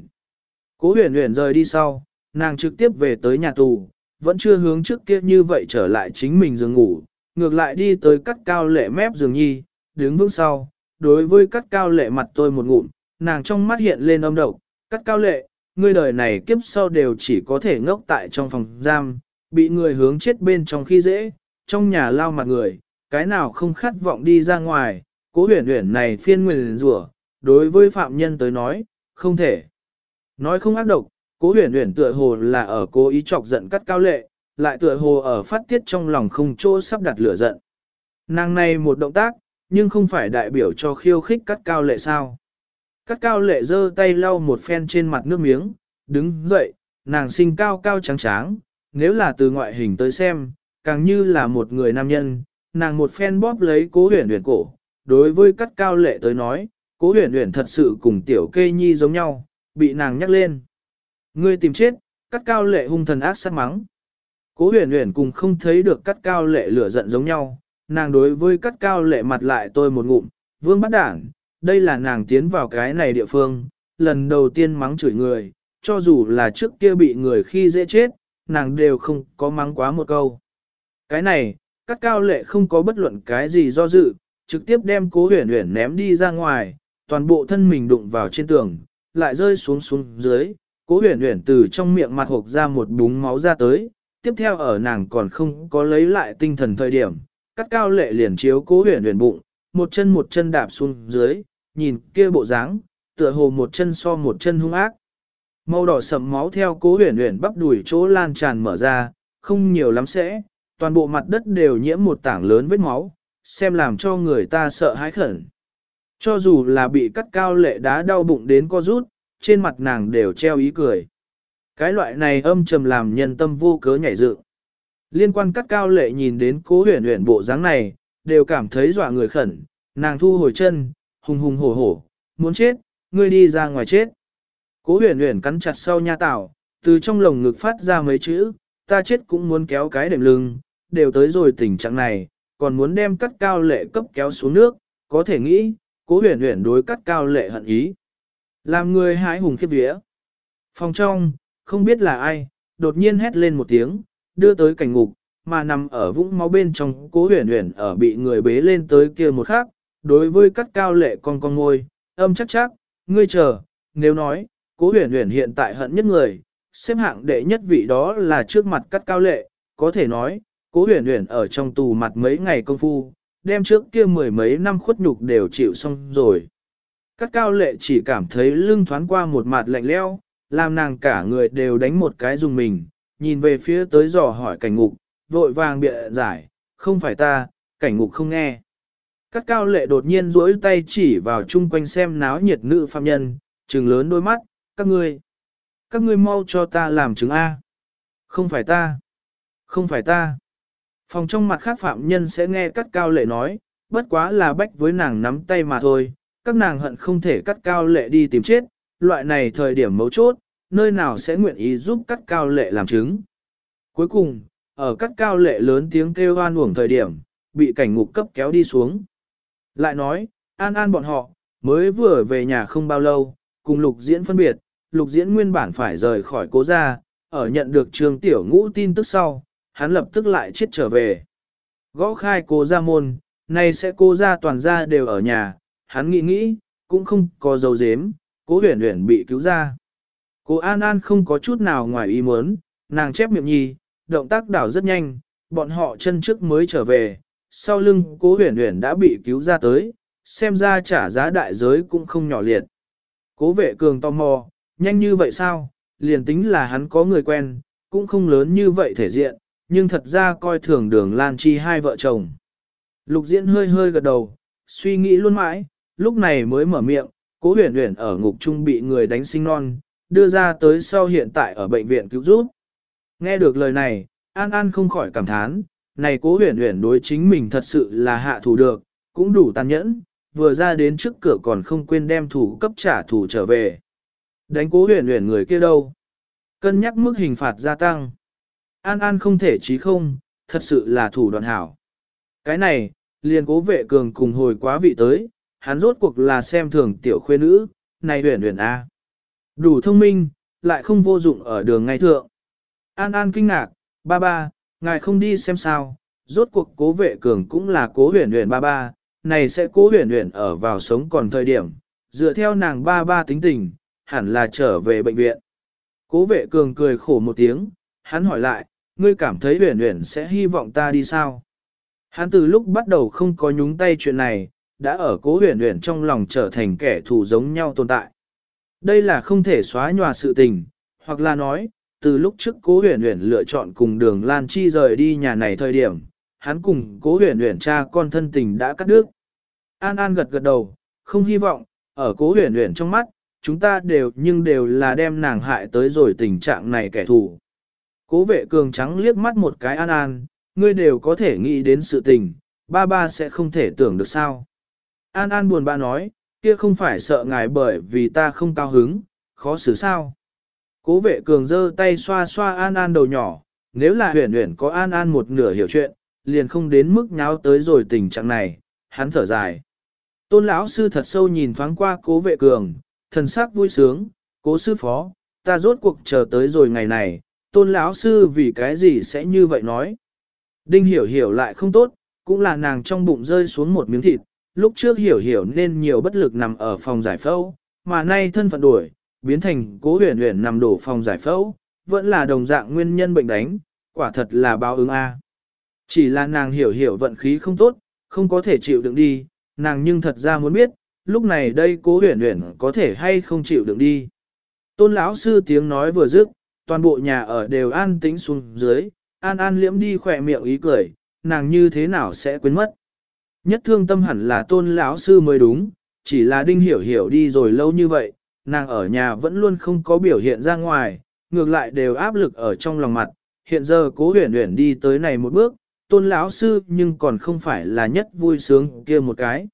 Cố huyền huyền rời đi sau, nàng trực tiếp về tới nhà tù, vẫn chưa hướng trước kia như vậy trở lại chính mình giường ngủ, ngược lại đi tới cắt cao lệ mép giường nhi, đứng vững sau, đối với cắt cao lệ mặt tôi một ngụm, nàng trong mắt hiện lên âm độc, cắt cao lệ, ngươi đời này kiếp sau đều chỉ có thể ngốc tại trong phòng giam, bị người hướng chết bên trong khi dễ, trong nhà lao mặt người, cái nào không khát vọng đi ra ngoài, cố huyền huyền này phiên nguyền rủa đối với phạm nhân tới nói, không thể. Nói không ác độc, cố huyền huyền tựa hồ là ở cố ý chọc giận cắt cao lệ, lại tựa hồ ở phát tiết trong lòng không chỗ sắp đặt lửa giận. Nàng này một động tác, nhưng không phải đại biểu cho khiêu khích cắt cao lệ sao. Cắt cao lệ giơ tay lau một phen trên mặt nước miếng, đứng dậy, nàng sinh cao cao trắng tráng, nếu là từ ngoại hình tới xem, càng như là một người nam nhân, nàng một phen bóp lấy cố huyền huyền cổ, đối với cắt cao lệ tới nói, cố huyền huyền thật sự cùng tiểu kê nhi giống nhau, bị nàng nhắc lên. Ngươi tìm chết, cắt cao lệ hung thần ác sát mắng. Cố huyền huyền cùng không thấy được cắt cao lệ lửa giận giống nhau, nàng đối với cắt cao lệ mặt lại tôi một ngụm, vương bắt đảng, đây là nàng tiến vào cái này địa phương, lần đầu tiên mắng chửi người, cho dù là trước kia bị người khi dễ chết, nàng đều không có mắng quá một câu. Cái này, cắt cao lệ không có bất luận cái gì do dự, trực tiếp đem cố huyền huyền ném đi ra ngoài, toàn bộ thân mình đụng vào trên tường, lại rơi xuống xuống dưới, cố huyền huyền từ trong miệng mặt hộp ra một búng máu ra tới, tiếp theo ở nàng còn không có lấy lại tinh thần thời điểm, cắt cao lệ liền chiếu cố huyền huyền bụng, một chân một chân đạp xuống dưới, nhìn kia bộ dáng, tựa hồ một chân so một chân hung ác. Màu đỏ sậm máu theo cố huyền huyền bắp đùi chỗ lan tràn mở ra, không nhiều lắm sẽ, toàn bộ mặt đất đều nhiễm một tảng lớn vết máu, xem làm cho người ta sợ hãi khẩn. Cho dù là bị cắt cao lệ đá đau bụng đến co rút, trên mặt nàng đều treo ý cười. Cái loại này âm trầm làm nhân tâm vô cớ nhảy dựng. Liên quan cắt cao lệ nhìn đến cố huyền huyền bộ dáng này, đều cảm thấy dọa người khẩn, nàng thu hồi chân, hùng hùng hổ hổ, muốn chết, ngươi đi ra ngoài chết. Cố huyền huyền cắn chặt sau nha tảo, từ trong lồng ngực phát ra mấy chữ, ta chết cũng muốn kéo cái đệm lưng, đều tới rồi tình trạng này, còn muốn đem cắt cao lệ cấp kéo xuống nước, có thể nghĩ, cố huyền huyền đối cắt cao lệ hận ý. Làm người hái hùng khiếp vía. Phòng trong, không biết là ai, đột nhiên hét lên một tiếng, đưa tới cảnh ngục, mà nằm ở vũng máu bên trong cố huyền huyền ở bị người bế lên tới kia một khắc, đối với cắt cao lệ con con ngôi, âm chắc chắc, ngươi chờ, nếu nói, cố huyền huyền hiện tại hận nhất người, xếp hạng đệ nhất vị đó là trước mặt cắt cao lệ, có thể nói, cố huyền huyền ở trong tù mặt mấy ngày công phu, đem trước kia mười mấy năm khuất nhục đều chịu xong rồi. Cát cao lệ chỉ cảm thấy lưng thoáng qua một mặt lạnh leo, làm nàng cả người đều đánh một cái dùng mình, nhìn về phía tới dò hỏi cảnh ngục, vội vàng bịa giải, không phải ta, cảnh ngục không nghe. Cát cao lệ đột nhiên duỗi tay chỉ vào chung quanh xem náo nhiệt nữ phạm nhân, trừng lớn đôi mắt, các ngươi, các ngươi mau cho ta làm chứng A. Không phải ta, không phải ta. Phòng trong mặt khác phạm nhân sẽ nghe Cát cao lệ nói, bất quá là bách với nàng nắm tay mà thôi, các nàng hận không thể cắt cao lệ đi tìm chết, loại này thời điểm mấu chốt, nơi nào sẽ nguyện ý giúp cắt cao lệ làm chứng. Cuối cùng, ở cắt cao lệ lớn tiếng kêu oan uổng thời điểm, bị cảnh ngục cấp kéo đi xuống. Lại nói, an an bọn họ, mới vừa về nhà không bao lâu, cùng lục diễn phân biệt, lục diễn nguyên bản phải rời khỏi cố gia, ở nhận được trường tiểu ngũ tin tức sau, hắn lập tức lại chết trở về. Gõ khai cố gia môn, nay sẽ cố gia toàn gia đều ở nhà, hắn nghĩ nghĩ, cũng không có dấu dếm, cố huyền huyền bị cứu ra. Cố An An không có chút nào ngoài ý muốn, nàng chép miệng nhi, động tác đảo rất nhanh, bọn họ chân trước mới trở về, sau lưng cố huyền huyền đã bị cứu ra tới, xem ra trả giá đại giới cũng không nhỏ liệt. Cố vệ cường tò mò, nhanh như vậy sao, liền tính là hắn có người quen, cũng không lớn như vậy thể diện, nhưng thật ra coi thường đường Lan Chi hai vợ chồng. Lục diễn hơi hơi gật đầu, suy nghĩ luôn mãi, lúc này mới mở miệng, cố huyền huyền ở ngục trung bị người đánh sinh non, đưa ra tới sau hiện tại ở bệnh viện cứu giúp. Nghe được lời này, An An không khỏi cảm thán, này cố huyền huyền đối chính mình thật sự là hạ thủ được, cũng đủ tàn nhẫn, vừa ra đến trước cửa còn không quên đem thủ cấp trả thủ trở về. Đánh cố huyền huyền người kia đâu? Cân nhắc mức hình phạt gia tăng. An An không thể chí không, thật sự là thủ đoạn hảo. Cái này, liền cố vệ cường cùng hồi quá vị tới, hắn rốt cuộc là xem thường tiểu khuê nữ, này huyền huyền A. Đủ thông minh, lại không vô dụng ở đường ngay thượng. An An kinh ngạc, ba ba, ngài không đi xem sao, rốt cuộc cố vệ cường cũng là cố huyền huyền ba ba, này sẽ cố huyền huyền ở vào sống còn thời điểm, dựa theo nàng ba ba tính tình, hẳn là trở về bệnh viện. Cố vệ cường cười khổ một tiếng, hắn hỏi lại, ngươi cảm thấy huyền huyền sẽ hy vọng ta đi sao? Hắn từ lúc bắt đầu không có nhúng tay chuyện này, đã ở cố huyền huyền trong lòng trở thành kẻ thù giống nhau tồn tại. Đây là không thể xóa nhòa sự tình, hoặc là nói, từ lúc trước cố huyền huyền lựa chọn cùng đường Lan Chi rời đi nhà này thời điểm, hắn cùng cố huyền huyền cha con thân tình đã cắt đứt. An An gật gật đầu, không hy vọng, ở cố huyền huyền trong mắt, chúng ta đều nhưng đều là đem nàng hại tới rồi tình trạng này kẻ thù. Cố vệ cường trắng liếc mắt một cái An An, ngươi đều có thể nghĩ đến sự tình, ba ba sẽ không thể tưởng được sao. An An buồn bã nói, kia không phải sợ ngài bởi vì ta không cao hứng, khó xử sao. Cố vệ cường giơ tay xoa xoa An An đầu nhỏ, nếu là huyền huyền có An An một nửa hiểu chuyện, liền không đến mức nháo tới rồi tình trạng này, hắn thở dài. Tôn lão sư thật sâu nhìn thoáng qua cố vệ cường, thần sắc vui sướng, cố sư phó, ta rốt cuộc chờ tới rồi ngày này, tôn lão sư vì cái gì sẽ như vậy nói. Đinh hiểu hiểu lại không tốt, cũng là nàng trong bụng rơi xuống một miếng thịt, lúc trước hiểu hiểu nên nhiều bất lực nằm ở phòng giải phẫu, mà nay thân phận đuổi, biến thành cố huyền huyền nằm đổ phòng giải phẫu, vẫn là đồng dạng nguyên nhân bệnh đánh, quả thật là báo ứng A. Chỉ là nàng hiểu hiểu vận khí không tốt, không có thể chịu đựng đi, nàng nhưng thật ra muốn biết, lúc này đây cố huyền huyền có thể hay không chịu đựng đi. Tôn lão sư tiếng nói vừa dứt, toàn bộ nhà ở đều an tĩnh xuống dưới, an an liễm đi khỏe miệng ý cười, nàng như thế nào sẽ quên mất. Nhất thương tâm hẳn là tôn lão sư mới đúng, chỉ là đinh hiểu hiểu đi rồi lâu như vậy, nàng ở nhà vẫn luôn không có biểu hiện ra ngoài, ngược lại đều áp lực ở trong lòng mặt, hiện giờ cố huyền huyền đi tới này một bước, tôn lão sư nhưng còn không phải là nhất vui sướng kia một cái.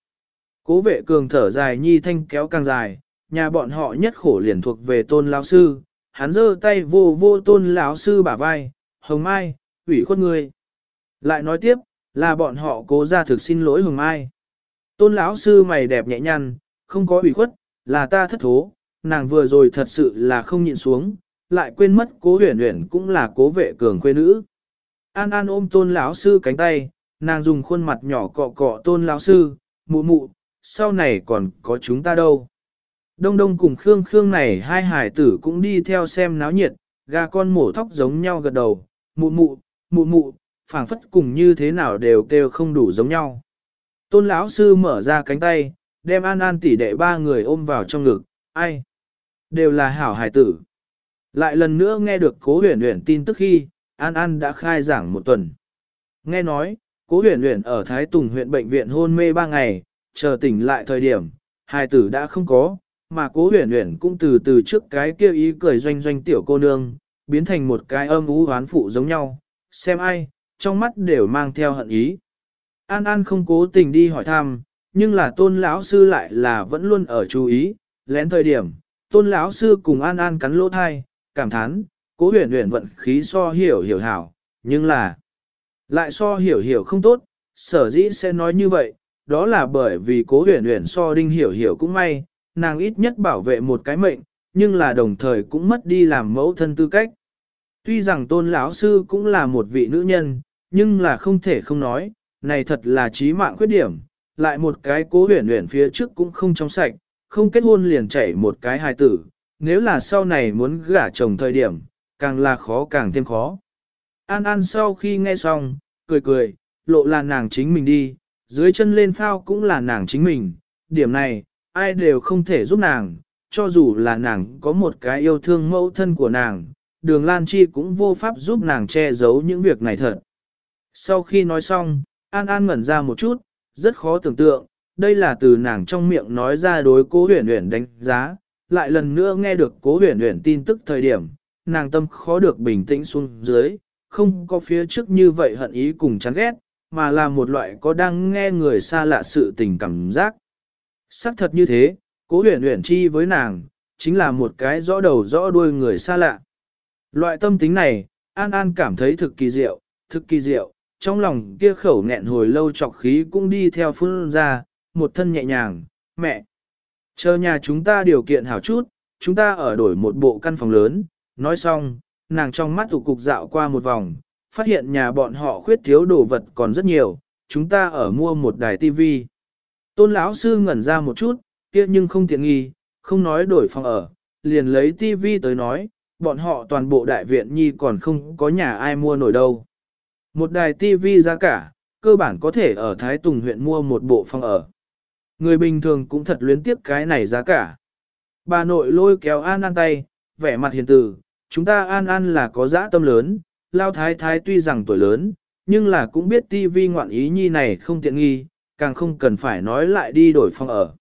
Cố vệ cường thở dài nhi thanh kéo càng dài, nhà bọn họ nhất khổ liền thuộc về tôn lão sư, hắn giơ tay vô vô tôn lão sư bả vai, hồng mai, ủy khuất người. Lại nói tiếp, là bọn họ cố ra thực xin lỗi hồng mai. Tôn lão sư mày đẹp nhẹ nhăn, không có ủy khuất, là ta thất thố, nàng vừa rồi thật sự là không nhịn xuống, lại quên mất cố huyền huyền cũng là cố vệ cường quê nữ. An An ôm tôn lão sư cánh tay, nàng dùng khuôn mặt nhỏ cọ cọ tôn lão sư, mụ mụ, sau này còn có chúng ta đâu. Đông đông cùng Khương Khương này hai hải tử cũng đi theo xem náo nhiệt, gà con mổ thóc giống nhau gật đầu, mụ mụ, mụ mụ, phảng phất cùng như thế nào đều kêu không đủ giống nhau. Tôn lão sư mở ra cánh tay, đem An An tỷ đệ ba người ôm vào trong ngực, ai? Đều là hảo hải tử. Lại lần nữa nghe được cố huyền huyền tin tức khi, An An đã khai giảng một tuần. Nghe nói, cố huyền huyền ở Thái Tùng huyện bệnh viện hôn mê ba ngày, chờ tỉnh lại thời điểm, hài tử đã không có, mà cố huyền huyền cũng từ từ trước cái kia ý cười doanh doanh tiểu cô nương, biến thành một cái âm ú hoán phụ giống nhau, xem ai, trong mắt đều mang theo hận ý. An An không cố tình đi hỏi thăm, nhưng là tôn lão sư lại là vẫn luôn ở chú ý, lén thời điểm, tôn lão sư cùng An An cắn lỗ thai, cảm thán, cố huyền huyền vận khí so hiểu hiểu hảo, nhưng là lại so hiểu hiểu không tốt, sở dĩ sẽ nói như vậy, đó là bởi vì cố huyền huyền so đinh hiểu hiểu cũng may, nàng ít nhất bảo vệ một cái mệnh, nhưng là đồng thời cũng mất đi làm mẫu thân tư cách. Tuy rằng tôn lão sư cũng là một vị nữ nhân, nhưng là không thể không nói, này thật là trí mạng khuyết điểm, lại một cái cố huyền huyền phía trước cũng không trong sạch, không kết hôn liền chảy một cái hài tử, nếu là sau này muốn gả chồng thời điểm, càng là khó càng thêm khó. An An sau khi nghe xong, cười cười, lộ là nàng chính mình đi, dưới chân lên phao cũng là nàng chính mình, điểm này, ai đều không thể giúp nàng, cho dù là nàng có một cái yêu thương mẫu thân của nàng, đường Lan Chi cũng vô pháp giúp nàng che giấu những việc này thật. Sau khi nói xong, An An ngẩn ra một chút, rất khó tưởng tượng, đây là từ nàng trong miệng nói ra đối cố huyền huyền đánh giá, lại lần nữa nghe được cố huyền huyền tin tức thời điểm, nàng tâm khó được bình tĩnh xuống dưới, không có phía trước như vậy hận ý cùng chán ghét, mà là một loại có đang nghe người xa lạ sự tình cảm giác. Sắc thật như thế, cố huyền huyền chi với nàng, chính là một cái rõ đầu rõ đuôi người xa lạ. Loại tâm tính này, An An cảm thấy thực kỳ diệu, thực kỳ diệu, trong lòng kia khẩu nghẹn hồi lâu trọc khí cũng đi theo phun ra, một thân nhẹ nhàng, mẹ. Chờ nhà chúng ta điều kiện hảo chút, chúng ta ở đổi một bộ căn phòng lớn, nói xong, nàng trong mắt tụ cục dạo qua một vòng, phát hiện nhà bọn họ khuyết thiếu đồ vật còn rất nhiều, chúng ta ở mua một đài tivi. Tôn lão sư ngẩn ra một chút, kia nhưng không tiện nghi, không nói đổi phòng ở, liền lấy tivi tới nói, bọn họ toàn bộ đại viện nhi còn không có nhà ai mua nổi đâu. Một đài tivi giá cả, cơ bản có thể ở Thái Tùng huyện mua một bộ phòng ở. Người bình thường cũng thật luyến tiếp cái này giá cả. Bà nội lôi kéo An An tay, vẻ mặt hiền từ, chúng ta An An là có dã tâm lớn, lao thái thái tuy rằng tuổi lớn, nhưng là cũng biết tivi ngoạn ý nhi này không tiện nghi, càng không cần phải nói lại đi đổi phòng ở.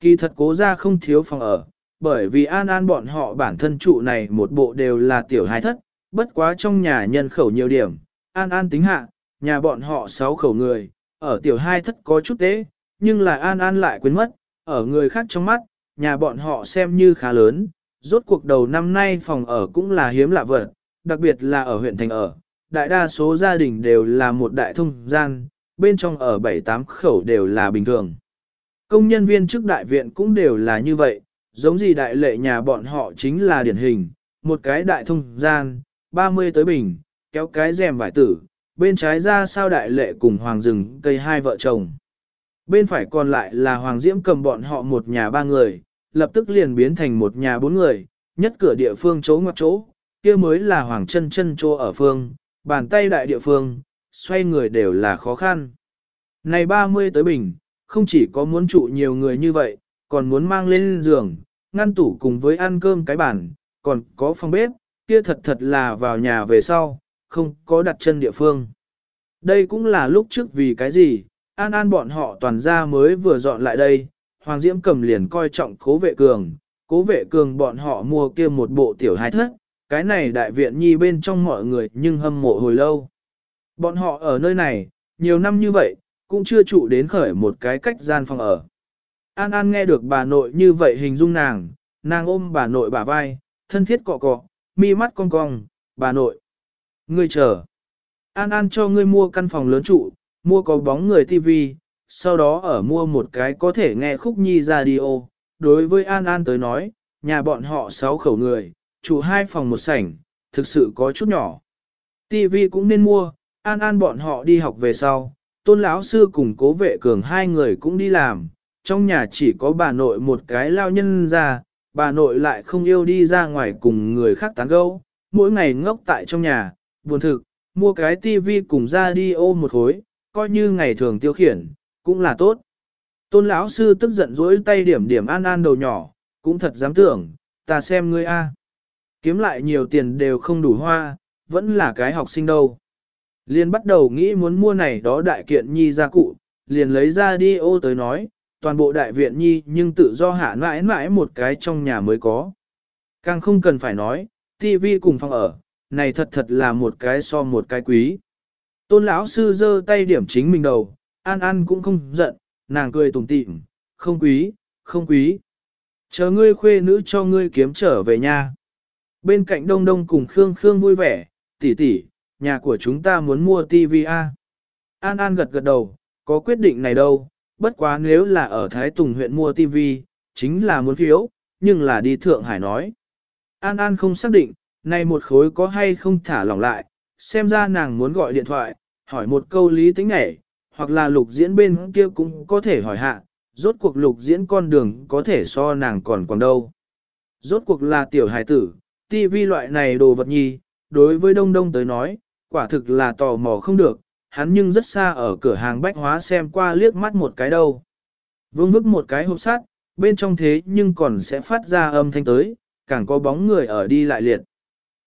Kỳ thật cố ra không thiếu phòng ở, bởi vì An An bọn họ bản thân trụ này một bộ đều là tiểu hai thất, bất quá trong nhà nhân khẩu nhiều điểm, An An tính hạ, nhà bọn họ sáu khẩu người, ở tiểu hai thất có chút tế, nhưng là An An lại quên mất, ở người khác trong mắt, nhà bọn họ xem như khá lớn, rốt cuộc đầu năm nay phòng ở cũng là hiếm lạ vật, đặc biệt là ở huyện thành ở, đại đa số gia đình đều là một đại thông gian, bên trong ở 7-8 khẩu đều là bình thường. Công nhân viên chức đại viện cũng đều là như vậy, giống gì đại lệ nhà bọn họ chính là điển hình, một cái đại thông gian, 30 tới bình, kéo cái rèm vải tử, bên trái ra sao đại lệ cùng hoàng rừng cây hai vợ chồng. Bên phải còn lại là hoàng diễm cầm bọn họ một nhà ba người, lập tức liền biến thành một nhà bốn người, nhất cửa địa phương chỗ ngoặc chỗ, kia mới là hoàng chân chân chỗ ở phương, bàn tay đại địa phương, xoay người đều là khó khăn. Này 30 tới bình, không chỉ có muốn trụ nhiều người như vậy, còn muốn mang lên giường, ngăn tủ cùng với ăn cơm cái bàn, còn có phòng bếp, kia thật thật là vào nhà về sau, không có đặt chân địa phương. Đây cũng là lúc trước vì cái gì, an an bọn họ toàn ra mới vừa dọn lại đây, Hoàng Diễm cầm liền coi trọng cố vệ cường, cố vệ cường bọn họ mua kia một bộ tiểu hai thất, cái này đại viện nhi bên trong mọi người nhưng hâm mộ hồi lâu. Bọn họ ở nơi này, nhiều năm như vậy, cũng chưa trụ đến khởi một cái cách gian phòng ở. An An nghe được bà nội như vậy hình dung nàng, nàng ôm bà nội bà vai, thân thiết cọ cọ, mi mắt cong cong, bà nội. Ngươi chờ. An An cho ngươi mua căn phòng lớn trụ, mua có bóng người tivi, sau đó ở mua một cái có thể nghe khúc nhi radio. Đối với An An tới nói, nhà bọn họ sáu khẩu người, chủ hai phòng một sảnh, thực sự có chút nhỏ. TV cũng nên mua, an an bọn họ đi học về sau, tôn lão sư cùng cố vệ cường hai người cũng đi làm, trong nhà chỉ có bà nội một cái lao nhân ra, bà nội lại không yêu đi ra ngoài cùng người khác tán gẫu, mỗi ngày ngốc tại trong nhà, buồn thực, mua cái tivi cùng ra đi ô một khối, coi như ngày thường tiêu khiển, cũng là tốt. Tôn lão sư tức giận dỗi tay điểm điểm an an đầu nhỏ, cũng thật dám tưởng, ta xem ngươi a, Kiếm lại nhiều tiền đều không đủ hoa, vẫn là cái học sinh đâu. Liền bắt đầu nghĩ muốn mua này đó đại kiện nhi gia cụ, liền lấy ra đi ô tới nói, toàn bộ đại viện nhi nhưng tự do hạ mãi mãi một cái trong nhà mới có. Càng không cần phải nói, tivi cùng phòng ở, này thật thật là một cái so một cái quý. Tôn lão sư giơ tay điểm chính mình đầu, an an cũng không giận, nàng cười tủm tỉm, không quý, không quý. Chờ ngươi khuê nữ cho ngươi kiếm trở về nhà. Bên cạnh đông đông cùng Khương Khương vui vẻ, tỷ tỷ, nhà của chúng ta muốn mua TV A. An An gật gật đầu, có quyết định này đâu, bất quá nếu là ở Thái Tùng huyện mua TV, chính là muốn phiếu, nhưng là đi Thượng Hải nói. An An không xác định, này một khối có hay không thả lỏng lại, xem ra nàng muốn gọi điện thoại, hỏi một câu lý tính nhảy, hoặc là lục diễn bên kia cũng có thể hỏi hạ, rốt cuộc lục diễn con đường có thể so nàng còn còn đâu. Rốt cuộc là tiểu hài tử, tivi loại này đồ vật nhi, đối với đông đông tới nói, quả thực là tò mò không được, hắn nhưng rất xa ở cửa hàng bách hóa xem qua liếc mắt một cái đâu. Vương vức một cái hộp sắt, bên trong thế nhưng còn sẽ phát ra âm thanh tới, càng có bóng người ở đi lại liệt.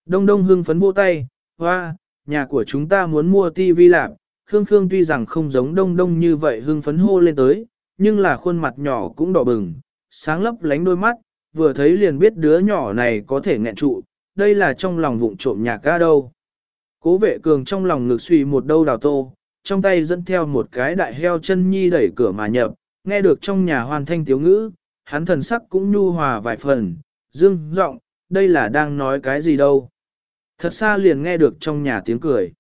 Đông đông hưng phấn vỗ tay, hoa, nhà của chúng ta muốn mua tivi lạp, Khương Khương tuy rằng không giống đông đông như vậy hưng phấn hô lên tới, nhưng là khuôn mặt nhỏ cũng đỏ bừng, sáng lấp lánh đôi mắt, vừa thấy liền biết đứa nhỏ này có thể nghẹn trụ, đây là trong lòng vụng trộm nhạc ca đâu. Cố vệ cường trong lòng ngực suy một đâu đào tô, trong tay dẫn theo một cái đại heo chân nhi đẩy cửa mà nhập, nghe được trong nhà hoàn thanh tiếu ngữ, hắn thần sắc cũng nhu hòa vài phần, dương giọng đây là đang nói cái gì đâu. Thật xa liền nghe được trong nhà tiếng cười.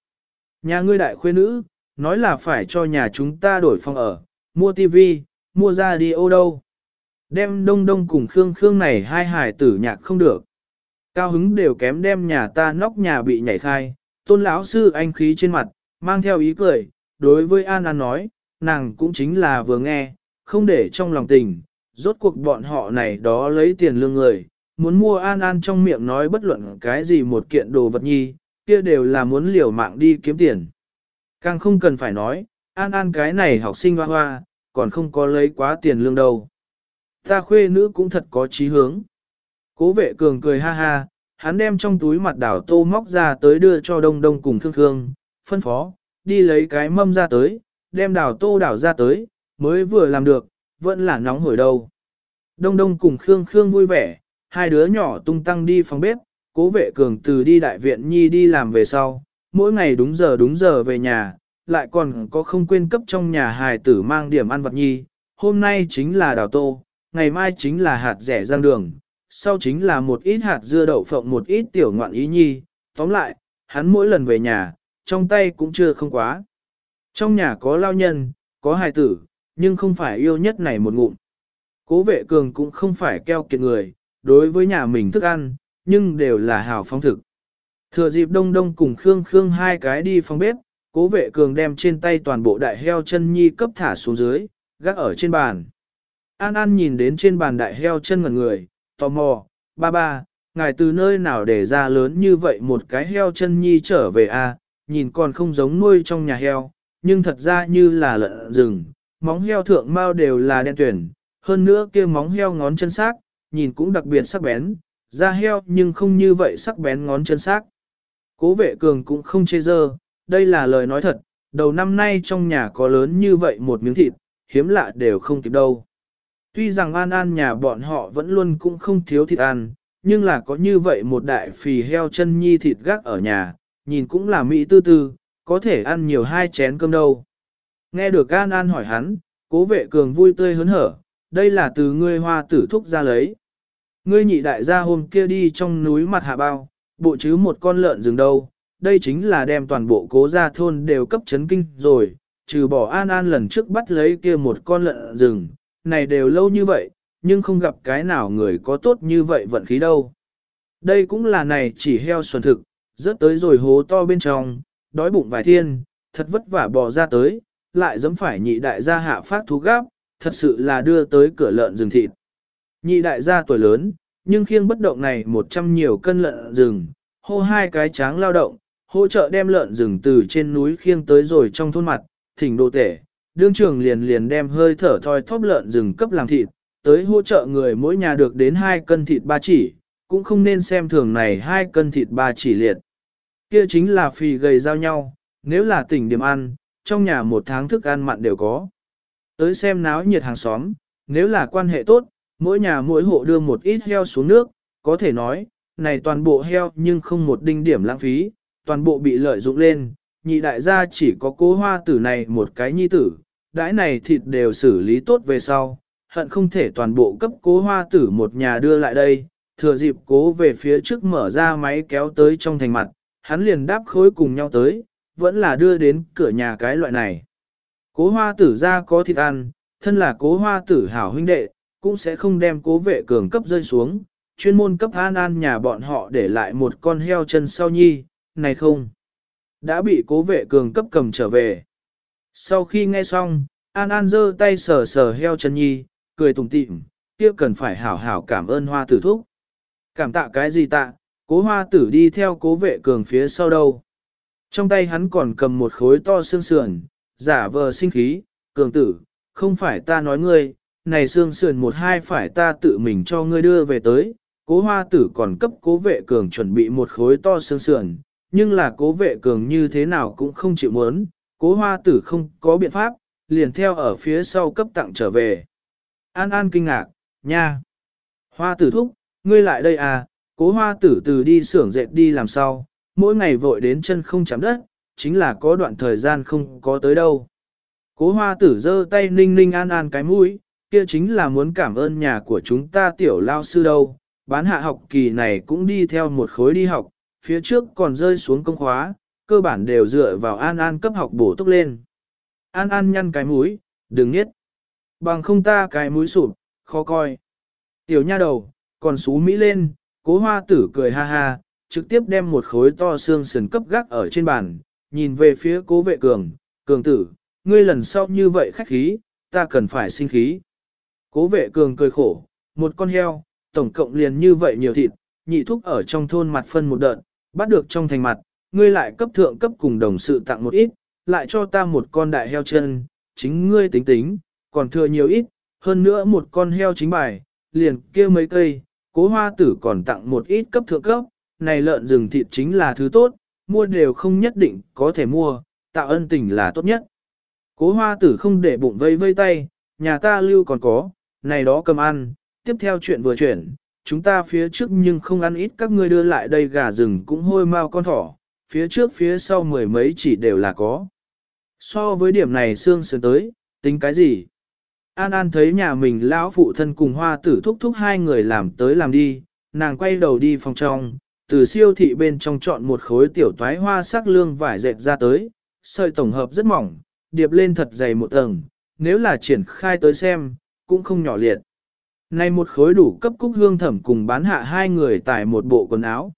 Nhà ngươi đại khuê nữ, nói là phải cho nhà chúng ta đổi phòng ở, mua tivi, mua ra đi ô đâu. Đem đông đông cùng Khương Khương này hai hải tử nhạc không được. Cao hứng đều kém đem nhà ta nóc nhà bị nhảy khai, tôn lão sư anh khí trên mặt, mang theo ý cười, đối với An An nói, nàng cũng chính là vừa nghe, không để trong lòng tình, rốt cuộc bọn họ này đó lấy tiền lương người, muốn mua An An trong miệng nói bất luận cái gì một kiện đồ vật nhi, kia đều là muốn liều mạng đi kiếm tiền. Càng không cần phải nói, An An cái này học sinh hoa hoa, còn không có lấy quá tiền lương đâu. Ta khuê nữ cũng thật có chí hướng. Cố vệ cường cười ha ha, hắn đem trong túi mặt đảo tô móc ra tới đưa cho đông đông cùng khương khương, phân phó, đi lấy cái mâm ra tới, đem đảo tô đảo ra tới, mới vừa làm được, vẫn là nóng hổi đâu. Đông đông cùng khương khương vui vẻ, hai đứa nhỏ tung tăng đi phòng bếp, cố vệ cường từ đi đại viện nhi đi làm về sau, mỗi ngày đúng giờ đúng giờ về nhà, lại còn có không quên cấp trong nhà hài tử mang điểm ăn vật nhi, hôm nay chính là đào tô, ngày mai chính là hạt rẻ giang đường, sau chính là một ít hạt dưa đậu phộng một ít tiểu ngoạn ý nhi, tóm lại, hắn mỗi lần về nhà, trong tay cũng chưa không quá. Trong nhà có lao nhân, có hài tử, nhưng không phải yêu nhất này một ngụm. Cố vệ cường cũng không phải keo kiệt người, đối với nhà mình thức ăn, nhưng đều là hào phong thực. Thừa dịp đông đông cùng Khương Khương hai cái đi phòng bếp, cố vệ cường đem trên tay toàn bộ đại heo chân nhi cấp thả xuống dưới, gác ở trên bàn. An An nhìn đến trên bàn đại heo chân ngần người, tò mò, ba ba, ngài từ nơi nào để ra lớn như vậy một cái heo chân nhi trở về a à, nhìn còn không giống nuôi trong nhà heo, nhưng thật ra như là lợn rừng, móng heo thượng mao đều là đen tuyển, hơn nữa kia móng heo ngón chân xác, nhìn cũng đặc biệt sắc bén, da heo nhưng không như vậy sắc bén ngón chân xác. Cố vệ cường cũng không chê dơ, đây là lời nói thật, đầu năm nay trong nhà có lớn như vậy một miếng thịt, hiếm lạ đều không kịp đâu. Tuy rằng an an nhà bọn họ vẫn luôn cũng không thiếu thịt ăn, nhưng là có như vậy một đại phì heo chân nhi thịt gác ở nhà, nhìn cũng là mỹ tư tư, có thể ăn nhiều hai chén cơm đâu. Nghe được an an hỏi hắn, cố vệ cường vui tươi hớn hở, đây là từ ngươi hoa tử thúc ra lấy. Ngươi nhị đại gia hôm kia đi trong núi mặt hạ bao, bộ chứ một con lợn rừng đâu, đây chính là đem toàn bộ cố gia thôn đều cấp chấn kinh rồi, trừ bỏ an an lần trước bắt lấy kia một con lợn rừng, này đều lâu như vậy, nhưng không gặp cái nào người có tốt như vậy vận khí đâu. Đây cũng là này chỉ heo xuân thực, rớt tới rồi hố to bên trong, đói bụng vài thiên, thật vất vả bò ra tới, lại dẫm phải nhị đại gia hạ phát thú gáp, thật sự là đưa tới cửa lợn rừng thịt. Nhị đại gia tuổi lớn, nhưng khiêng bất động này một trăm nhiều cân lợn rừng, hô hai cái tráng lao động, hỗ trợ đem lợn rừng từ trên núi khiêng tới rồi trong thôn mặt, thỉnh đồ tể, đương trường liền liền đem hơi thở thoi thóp lợn rừng cấp làm thịt, tới hỗ trợ người mỗi nhà được đến hai cân thịt ba chỉ, cũng không nên xem thường này hai cân thịt ba chỉ liệt. Kia chính là phì gầy giao nhau, nếu là tỉnh điểm ăn, trong nhà một tháng thức ăn mặn đều có. Tới xem náo nhiệt hàng xóm, nếu là quan hệ tốt, mỗi nhà mỗi hộ đưa một ít heo xuống nước, có thể nói, này toàn bộ heo nhưng không một đinh điểm lãng phí, toàn bộ bị lợi dụng lên, nhị đại gia chỉ có cố hoa tử này một cái nhi tử, đãi này thịt đều xử lý tốt về sau, hận không thể toàn bộ cấp cố hoa tử một nhà đưa lại đây, thừa dịp cố về phía trước mở ra máy kéo tới trong thành mặt, hắn liền đáp khối cùng nhau tới, vẫn là đưa đến cửa nhà cái loại này. Cố hoa tử ra có thịt ăn, thân là cố hoa tử hảo huynh đệ, cũng sẽ không đem cố vệ cường cấp rơi xuống, chuyên môn cấp an an nhà bọn họ để lại một con heo chân sau nhi, này không. Đã bị cố vệ cường cấp cầm trở về. Sau khi nghe xong, An An giơ tay sờ sờ heo chân nhi, cười tủm tỉm, kia cần phải hảo hảo cảm ơn hoa tử thúc. Cảm tạ cái gì tạ, cố hoa tử đi theo cố vệ cường phía sau đâu. Trong tay hắn còn cầm một khối to xương sườn, giả vờ sinh khí, cường tử, không phải ta nói ngươi, này xương sườn một hai phải ta tự mình cho ngươi đưa về tới. Cố hoa tử còn cấp cố vệ cường chuẩn bị một khối to xương sườn, nhưng là cố vệ cường như thế nào cũng không chịu muốn, cố hoa tử không có biện pháp, liền theo ở phía sau cấp tặng trở về. An An kinh ngạc, nha. Hoa tử thúc, ngươi lại đây à, cố hoa tử từ đi xưởng dệt đi làm sao, mỗi ngày vội đến chân không chạm đất, chính là có đoạn thời gian không có tới đâu. Cố hoa tử giơ tay ninh ninh an an cái mũi, kia chính là muốn cảm ơn nhà của chúng ta tiểu lao sư đâu, bán hạ học kỳ này cũng đi theo một khối đi học, phía trước còn rơi xuống công khóa, cơ bản đều dựa vào an an cấp học bổ túc lên. An an nhăn cái mũi, đừng nghiết. Bằng không ta cái mũi sụp, khó coi. Tiểu nha đầu, còn xú Mỹ lên, cố hoa tử cười ha ha, trực tiếp đem một khối to xương sườn cấp gác ở trên bàn, nhìn về phía cố vệ cường, cường tử, ngươi lần sau như vậy khách khí, ta cần phải sinh khí. Cố vệ cường cười khổ, một con heo, tổng cộng liền như vậy nhiều thịt, nhị thúc ở trong thôn mặt phân một đợt, bắt được trong thành mặt, ngươi lại cấp thượng cấp cùng đồng sự tặng một ít, lại cho ta một con đại heo chân, chính ngươi tính tính, còn thừa nhiều ít, hơn nữa một con heo chính bài, liền kia mấy cây, cố hoa tử còn tặng một ít cấp thượng cấp, này lợn rừng thịt chính là thứ tốt, mua đều không nhất định có thể mua, tạo ân tình là tốt nhất. Cố hoa tử không để bụng vây vây tay, nhà ta lưu còn có, này đó cầm ăn, tiếp theo chuyện vừa chuyển, chúng ta phía trước nhưng không ăn ít các ngươi đưa lại đây gà rừng cũng hôi mau con thỏ, phía trước phía sau mười mấy chỉ đều là có. So với điểm này xương sườn tới, tính cái gì? An An thấy nhà mình lão phụ thân cùng hoa tử thúc thúc hai người làm tới làm đi, nàng quay đầu đi phòng trong, từ siêu thị bên trong chọn một khối tiểu toái hoa sắc lương vải dệt ra tới, sợi tổng hợp rất mỏng, điệp lên thật dày một tầng, nếu là triển khai tới xem, cũng không nhỏ liệt. Này một khối đủ cấp cúc hương thẩm cùng bán hạ hai người tải một bộ quần áo.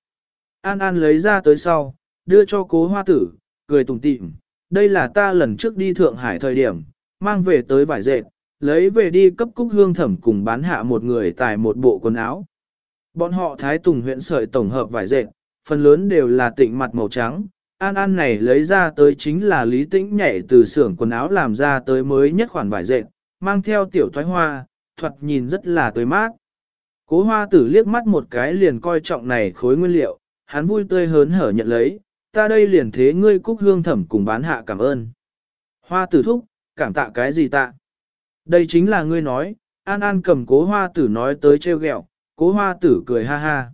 An An lấy ra tới sau, đưa cho cố hoa tử, cười tùng tịm. Đây là ta lần trước đi Thượng Hải thời điểm, mang về tới vải dệt, lấy về đi cấp cúc hương thẩm cùng bán hạ một người tải một bộ quần áo. Bọn họ thái tùng huyện sợi tổng hợp vải dệt, phần lớn đều là tịnh mặt màu trắng. An An này lấy ra tới chính là lý tĩnh nhảy từ xưởng quần áo làm ra tới mới nhất khoản vải dệt, mang theo tiểu thoái hoa, thuật nhìn rất là tươi mát. Cố hoa tử liếc mắt một cái liền coi trọng này khối nguyên liệu, hắn vui tươi hớn hở nhận lấy, ta đây liền thế ngươi cúc hương thẩm cùng bán hạ cảm ơn. Hoa tử thúc, cảm tạ cái gì tạ? Đây chính là ngươi nói, An An cầm cố hoa tử nói tới treo gẹo, cố hoa tử cười ha ha.